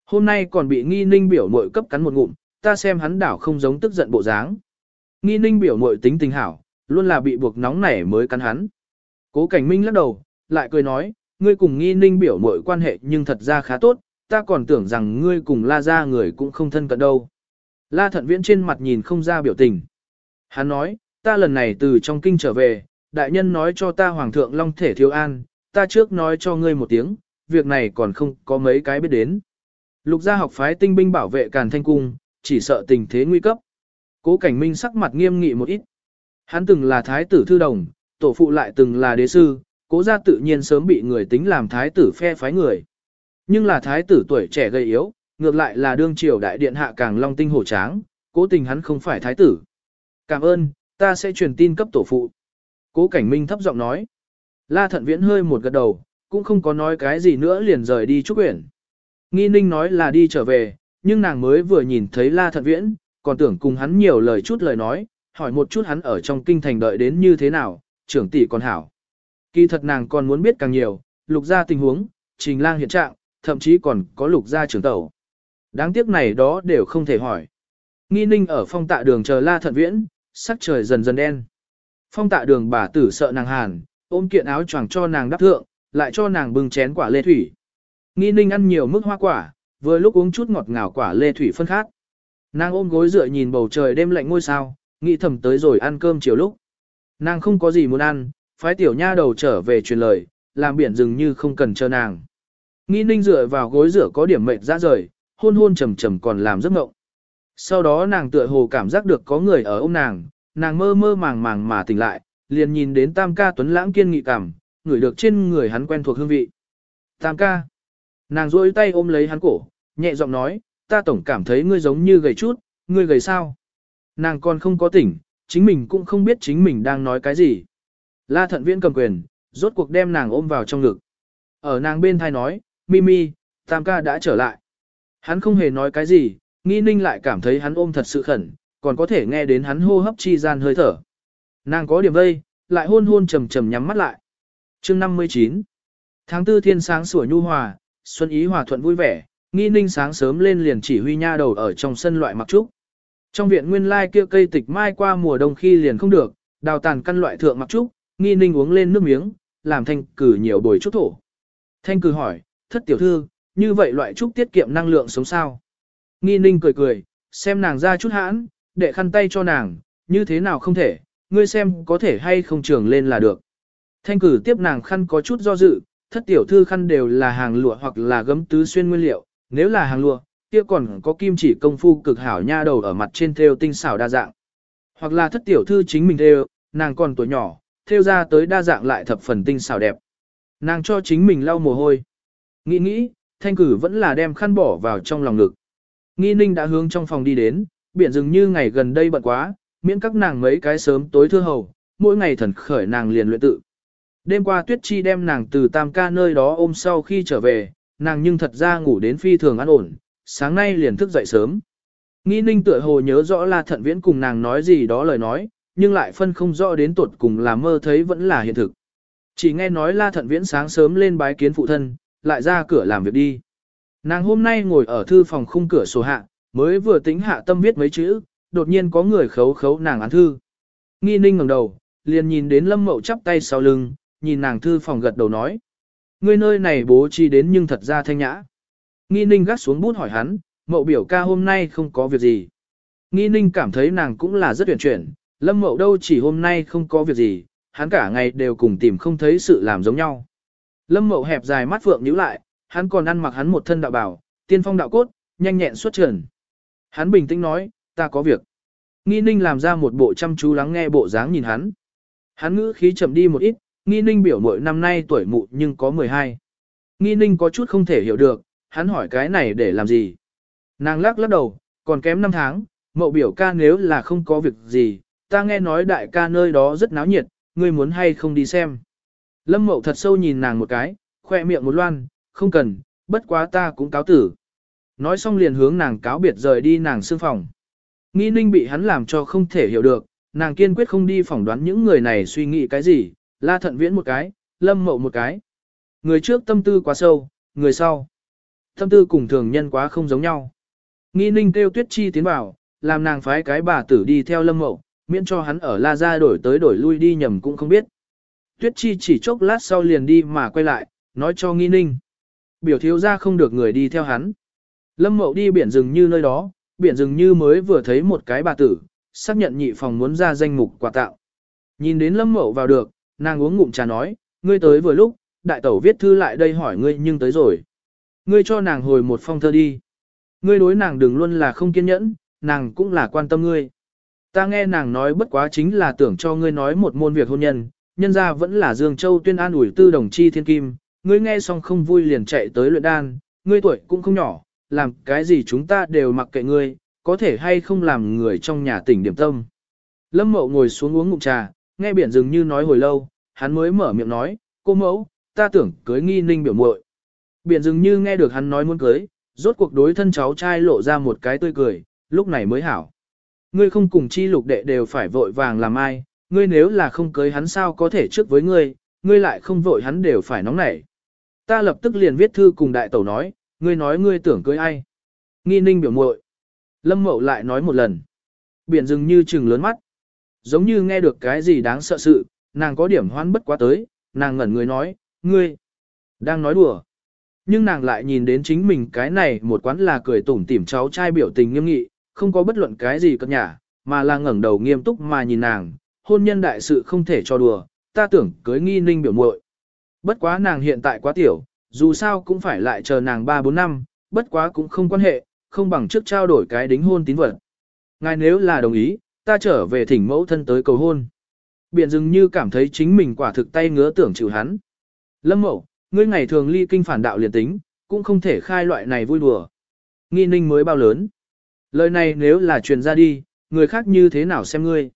Hôm nay còn bị nghi ninh biểu muội cấp cắn một ngụm, ta xem hắn đảo không giống tức giận bộ dáng. Nghi ninh biểu muội tính tình hảo, luôn là bị buộc nóng nảy mới cắn hắn. Cố Cảnh Minh lắc đầu, lại cười nói, ngươi cùng nghi ninh biểu mội quan hệ nhưng thật ra khá tốt, ta còn tưởng rằng ngươi cùng la ra người cũng không thân cận đâu. La thận viễn trên mặt nhìn không ra biểu tình. Hắn nói, ta lần này từ trong kinh trở về, đại nhân nói cho ta hoàng thượng long thể thiếu an, ta trước nói cho ngươi một tiếng, việc này còn không có mấy cái biết đến. Lục gia học phái tinh binh bảo vệ càn thanh cung, chỉ sợ tình thế nguy cấp. Cố cảnh minh sắc mặt nghiêm nghị một ít. Hắn từng là thái tử thư đồng, tổ phụ lại từng là đế sư, cố gia tự nhiên sớm bị người tính làm thái tử phe phái người. Nhưng là thái tử tuổi trẻ gầy yếu, ngược lại là đương triều đại điện hạ càng long tinh hổ tráng, cố tình hắn không phải thái tử. Cảm ơn, ta sẽ truyền tin cấp tổ phụ. Cố cảnh minh thấp giọng nói. La thận viễn hơi một gật đầu, cũng không có nói cái gì nữa liền rời đi trúc quyển. Nghi ninh nói là đi trở về, nhưng nàng mới vừa nhìn thấy La Thận Viễn, còn tưởng cùng hắn nhiều lời chút lời nói, hỏi một chút hắn ở trong kinh thành đợi đến như thế nào, trưởng tỷ còn hảo. Kỳ thật nàng còn muốn biết càng nhiều, lục gia tình huống, trình lang hiện trạng, thậm chí còn có lục gia trưởng tẩu. Đáng tiếc này đó đều không thể hỏi. Nghi ninh ở phong tạ đường chờ La Thận Viễn, sắc trời dần dần đen. Phong tạ đường bà tử sợ nàng hàn, ôm kiện áo choàng cho nàng đắp thượng, lại cho nàng bưng chén quả lê thủy. Nghi ninh ăn nhiều mức hoa quả, vừa lúc uống chút ngọt ngào quả lê thủy phân khát. Nàng ôm gối dựa nhìn bầu trời đêm lạnh ngôi sao, nghĩ thầm tới rồi ăn cơm chiều lúc. Nàng không có gì muốn ăn, phái tiểu nha đầu trở về truyền lời, làm biển dừng như không cần chờ nàng. Nghĩ ninh dựa vào gối rửa có điểm mệt ra rời, hôn hôn trầm trầm còn làm giấc mộng. Sau đó nàng tựa hồ cảm giác được có người ở ôm nàng, nàng mơ mơ màng màng mà tỉnh lại, liền nhìn đến tam ca tuấn lãng kiên nghị cảm, ngửi được trên người hắn quen thuộc hương vị. Tam ca. Nàng rôi tay ôm lấy hắn cổ, nhẹ giọng nói, ta tổng cảm thấy ngươi giống như gầy chút, ngươi gầy sao? Nàng còn không có tỉnh, chính mình cũng không biết chính mình đang nói cái gì. La thận viễn cầm quyền, rốt cuộc đem nàng ôm vào trong ngực. Ở nàng bên thai nói, Mimi, Tam ca đã trở lại. Hắn không hề nói cái gì, nghi ninh lại cảm thấy hắn ôm thật sự khẩn, còn có thể nghe đến hắn hô hấp chi gian hơi thở. Nàng có điểm vây, lại hôn hôn trầm trầm nhắm mắt lại. chương 59 Tháng tư thiên sáng sủa nhu hòa, xuân ý hòa thuận vui vẻ, nghi ninh sáng sớm lên liền chỉ huy nha đầu ở trong sân loại mặc trúc. Trong viện nguyên lai kia cây tịch mai qua mùa đông khi liền không được, đào tàn căn loại thượng mặc trúc, nghi ninh uống lên nước miếng, làm thanh cử nhiều bồi chút thổ. Thanh cử hỏi, thất tiểu thư, như vậy loại trúc tiết kiệm năng lượng sống sao? Nghi ninh cười cười, xem nàng ra chút hãn, để khăn tay cho nàng, như thế nào không thể, ngươi xem có thể hay không trường lên là được. Thanh cử tiếp nàng khăn có chút do dự, thất tiểu thư khăn đều là hàng lụa hoặc là gấm tứ xuyên nguyên liệu, nếu là hàng lụa, kia còn có kim chỉ công phu cực hảo nha đầu ở mặt trên thêu tinh xảo đa dạng. Hoặc là thất tiểu thư chính mình thêu, nàng còn tuổi nhỏ, thêu ra tới đa dạng lại thập phần tinh xảo đẹp. Nàng cho chính mình lau mồ hôi. Nghĩ nghĩ, thanh cử vẫn là đem khăn bỏ vào trong lòng ngực. Nghi ninh đã hướng trong phòng đi đến, biển dường như ngày gần đây bận quá, miễn các nàng mấy cái sớm tối thưa hầu, mỗi ngày thần khởi nàng liền luyện tự. Đêm qua Tuyết Chi đem nàng từ Tam ca nơi đó ôm sau khi trở về, nàng nhưng thật ra ngủ đến phi thường an ổn, sáng nay liền thức dậy sớm. Nghi ninh tựa hồ nhớ rõ La Thận Viễn cùng nàng nói gì đó lời nói, nhưng lại phân không rõ đến tuột cùng là mơ thấy vẫn là hiện thực. Chỉ nghe nói La Thận Viễn sáng sớm lên bái kiến phụ thân, lại ra cửa làm việc đi. Nàng hôm nay ngồi ở thư phòng khung cửa sổ hạ, mới vừa tính hạ tâm viết mấy chữ, đột nhiên có người khấu khấu nàng án thư. Nghi ninh ngẩng đầu, liền nhìn đến Lâm Mậu chắp tay sau lưng, nhìn nàng thư phòng gật đầu nói. Ngươi nơi này bố trí đến nhưng thật ra thanh nhã. Nghi ninh gắt xuống bút hỏi hắn, mậu biểu ca hôm nay không có việc gì. Nghi ninh cảm thấy nàng cũng là rất tuyển chuyển, lâm mậu đâu chỉ hôm nay không có việc gì, hắn cả ngày đều cùng tìm không thấy sự làm giống nhau. Lâm mậu hẹp dài mắt phượng nhíu lại, hắn còn ăn mặc hắn một thân đạo bảo, tiên phong đạo cốt, nhanh nhẹn xuất trần. Hắn bình tĩnh nói, ta có việc. Nghi ninh làm ra một bộ chăm chú lắng nghe bộ dáng nhìn hắn. Hắn ngữ khí chậm đi một ít, nghi ninh biểu mội năm nay tuổi mụ nhưng có 12. Nghi ninh có chút không thể hiểu được, hắn hỏi cái này để làm gì. Nàng lắc lắc đầu, còn kém 5 tháng, mậu biểu ca nếu là không có việc gì, ta nghe nói đại ca nơi đó rất náo nhiệt, ngươi muốn hay không đi xem. Lâm mậu thật sâu nhìn nàng một cái, khoe miệng một loan, không cần, bất quá ta cũng cáo tử. Nói xong liền hướng nàng cáo biệt rời đi nàng xương phòng. Nghi ninh bị hắn làm cho không thể hiểu được, nàng kiên quyết không đi phỏng đoán những người này suy nghĩ cái gì, la thận viễn một cái, lâm mậu một cái. Người trước tâm tư quá sâu, người sau. Tâm tư cùng thường nhân quá không giống nhau. Nghi ninh kêu tuyết chi tiến vào, làm nàng phái cái bà tử đi theo lâm mậu, miễn cho hắn ở la ra đổi tới đổi lui đi nhầm cũng không biết. Tuyết chi chỉ chốc lát sau liền đi mà quay lại, nói cho nghi ninh. Biểu thiếu ra không được người đi theo hắn. Lâm mậu đi biển rừng như nơi đó, biển rừng như mới vừa thấy một cái bà tử, xác nhận nhị phòng muốn ra danh mục quà tạo. Nhìn đến lâm mậu vào được, nàng uống ngụm trà nói, ngươi tới vừa lúc, đại tẩu viết thư lại đây hỏi ngươi nhưng tới rồi. Ngươi cho nàng hồi một phong thơ đi. Ngươi đối nàng đừng luôn là không kiên nhẫn, nàng cũng là quan tâm ngươi. Ta nghe nàng nói bất quá chính là tưởng cho ngươi nói một môn việc hôn nhân, nhân ra vẫn là Dương Châu tuyên an ủi tư đồng chi thiên kim, ngươi nghe xong không vui liền chạy tới luyện đan, ngươi tuổi cũng không nhỏ, làm cái gì chúng ta đều mặc kệ ngươi, có thể hay không làm người trong nhà tỉnh điểm tâm. Lâm Mậu ngồi xuống uống ngụm trà, nghe biển dường như nói hồi lâu, hắn mới mở miệng nói, cô mẫu, ta tưởng cưới nghi ninh biểu muội. Biển dường như nghe được hắn nói muốn cưới, Rốt cuộc đối thân cháu trai lộ ra một cái tươi cười, lúc này mới hảo. Ngươi không cùng chi lục đệ đều phải vội vàng làm ai, ngươi nếu là không cưới hắn sao có thể trước với ngươi, ngươi lại không vội hắn đều phải nóng nảy. Ta lập tức liền viết thư cùng đại tẩu nói, ngươi nói ngươi tưởng cưới ai. Nghi ninh biểu muội. Lâm mậu lại nói một lần. Biển dường như trừng lớn mắt. Giống như nghe được cái gì đáng sợ sự, nàng có điểm hoan bất quá tới, nàng ngẩn người nói, ngươi, đang nói đùa. Nhưng nàng lại nhìn đến chính mình cái này một quán là cười tủm tỉm cháu trai biểu tình nghiêm nghị, không có bất luận cái gì cất nhả, mà là ngẩng đầu nghiêm túc mà nhìn nàng, hôn nhân đại sự không thể cho đùa, ta tưởng cưới nghi ninh biểu muội. Bất quá nàng hiện tại quá tiểu, dù sao cũng phải lại chờ nàng 3-4 năm, bất quá cũng không quan hệ, không bằng trước trao đổi cái đính hôn tín vật. Ngài nếu là đồng ý, ta trở về thỉnh mẫu thân tới cầu hôn. Biện dừng như cảm thấy chính mình quả thực tay ngứa tưởng chịu hắn. Lâm mẫu, ngươi ngày thường ly kinh phản đạo liền tính, cũng không thể khai loại này vui đùa. Nghi ninh mới bao lớn. Lời này nếu là truyền ra đi, người khác như thế nào xem ngươi.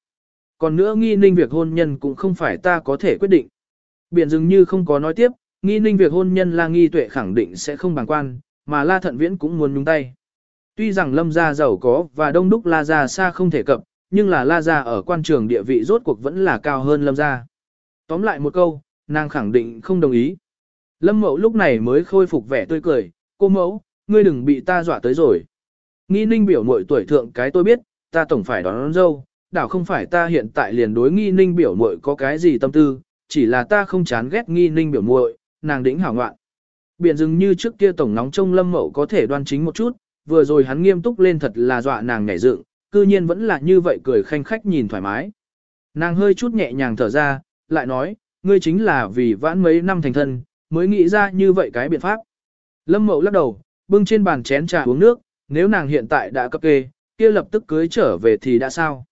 Còn nữa nghi ninh việc hôn nhân cũng không phải ta có thể quyết định. Biện dừng như không có nói tiếp, nghi ninh việc hôn nhân là nghi tuệ khẳng định sẽ không bằng quan, mà la thận viễn cũng muốn nhúng tay. Tuy rằng lâm gia giàu có và đông đúc la gia xa không thể cập, nhưng là la gia ở quan trường địa vị rốt cuộc vẫn là cao hơn lâm gia. Tóm lại một câu, nàng khẳng định không đồng ý. Lâm mẫu lúc này mới khôi phục vẻ tươi cười, cô mẫu, ngươi đừng bị ta dọa tới rồi. Nghi ninh biểu muội tuổi thượng cái tôi biết, ta tổng phải đón, đón dâu, đảo không phải ta hiện tại liền đối nghi ninh biểu muội có cái gì tâm tư, chỉ là ta không chán ghét nghi ninh biểu muội, nàng đỉnh hảo ngoạn. Biển dừng như trước kia tổng nóng trông lâm mẫu có thể đoan chính một chút, vừa rồi hắn nghiêm túc lên thật là dọa nàng nhảy dựng, cư nhiên vẫn là như vậy cười khanh khách nhìn thoải mái. Nàng hơi chút nhẹ nhàng thở ra, lại nói, ngươi chính là vì vãn mấy năm thành thân, mới nghĩ ra như vậy cái biện pháp. Lâm mậu lắc đầu, bưng trên bàn chén trà uống nước, nếu nàng hiện tại đã cấp kê, kia lập tức cưới trở về thì đã sao?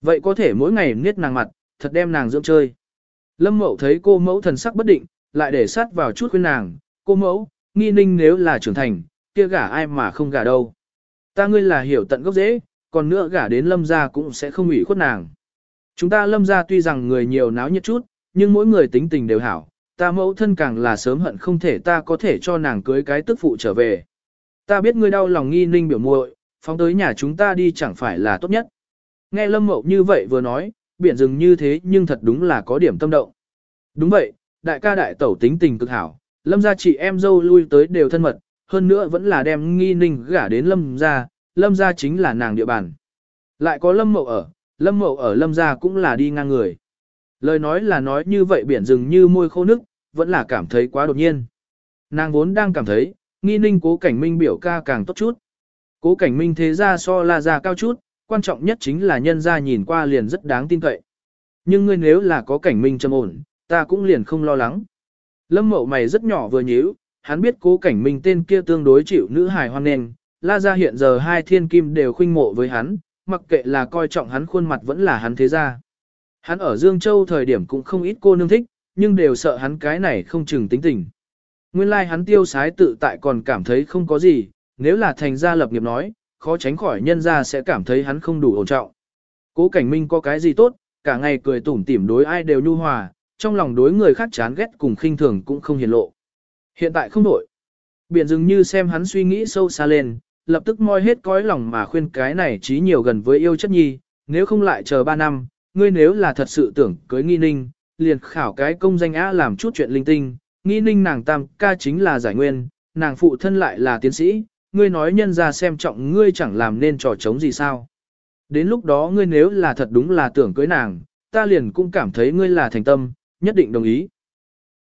Vậy có thể mỗi ngày niết nàng mặt, thật đem nàng dưỡng chơi. Lâm mậu thấy cô mẫu thần sắc bất định, lại để sát vào chút khuyên nàng, cô mẫu, nghi ninh nếu là trưởng thành, kia gả ai mà không gả đâu. Ta ngươi là hiểu tận gốc dễ, còn nữa gả đến lâm gia cũng sẽ không ủy khuất nàng. Chúng ta lâm gia tuy rằng người nhiều náo nhiệt chút, nhưng mỗi người tính tình đều hảo, ta mẫu thân càng là sớm hận không thể ta có thể cho nàng cưới cái tức phụ trở về. Ta biết ngươi đau lòng nghi ninh biểu muội, phóng tới nhà chúng ta đi chẳng phải là tốt nhất. Nghe lâm mậu như vậy vừa nói, biển rừng như thế nhưng thật đúng là có điểm tâm động. Đúng vậy, đại ca đại tẩu tính tình cực hảo, lâm gia chị em dâu lui tới đều thân mật, hơn nữa vẫn là đem nghi ninh gả đến lâm gia, lâm gia chính là nàng địa bàn. Lại có lâm mậu ở, lâm mậu ở lâm gia cũng là đi ngang người. Lời nói là nói như vậy biển rừng như môi khô nước, vẫn là cảm thấy quá đột nhiên. Nàng vốn đang cảm thấy, nghi ninh cố cảnh minh biểu ca càng tốt chút. Cố cảnh minh thế ra so la ra cao chút, quan trọng nhất chính là nhân ra nhìn qua liền rất đáng tin cậy. Nhưng ngươi nếu là có cảnh minh trầm ổn, ta cũng liền không lo lắng. Lâm mậu mày rất nhỏ vừa nhíu, hắn biết cố cảnh minh tên kia tương đối chịu nữ hài hoan nền, la ra hiện giờ hai thiên kim đều khinh mộ với hắn, mặc kệ là coi trọng hắn khuôn mặt vẫn là hắn thế ra. Hắn ở Dương Châu thời điểm cũng không ít cô nương thích, nhưng đều sợ hắn cái này không chừng tính tình. Nguyên lai like hắn tiêu sái tự tại còn cảm thấy không có gì, nếu là thành gia lập nghiệp nói, khó tránh khỏi nhân gia sẽ cảm thấy hắn không đủ ổn trọng. Cố cảnh minh có cái gì tốt, cả ngày cười tủm tỉm đối ai đều nhu hòa, trong lòng đối người khác chán ghét cùng khinh thường cũng không hiển lộ. Hiện tại không đổi. Biển dường như xem hắn suy nghĩ sâu xa lên, lập tức moi hết cõi lòng mà khuyên cái này trí nhiều gần với yêu chất nhi, nếu không lại chờ 3 năm, ngươi nếu là thật sự tưởng cưới nghi ninh, liền khảo cái công danh á làm chút chuyện linh tinh, nghi ninh nàng tam ca chính là giải nguyên, nàng phụ thân lại là tiến sĩ, ngươi nói nhân ra xem trọng ngươi chẳng làm nên trò chống gì sao. Đến lúc đó ngươi nếu là thật đúng là tưởng cưới nàng, ta liền cũng cảm thấy ngươi là thành tâm, nhất định đồng ý.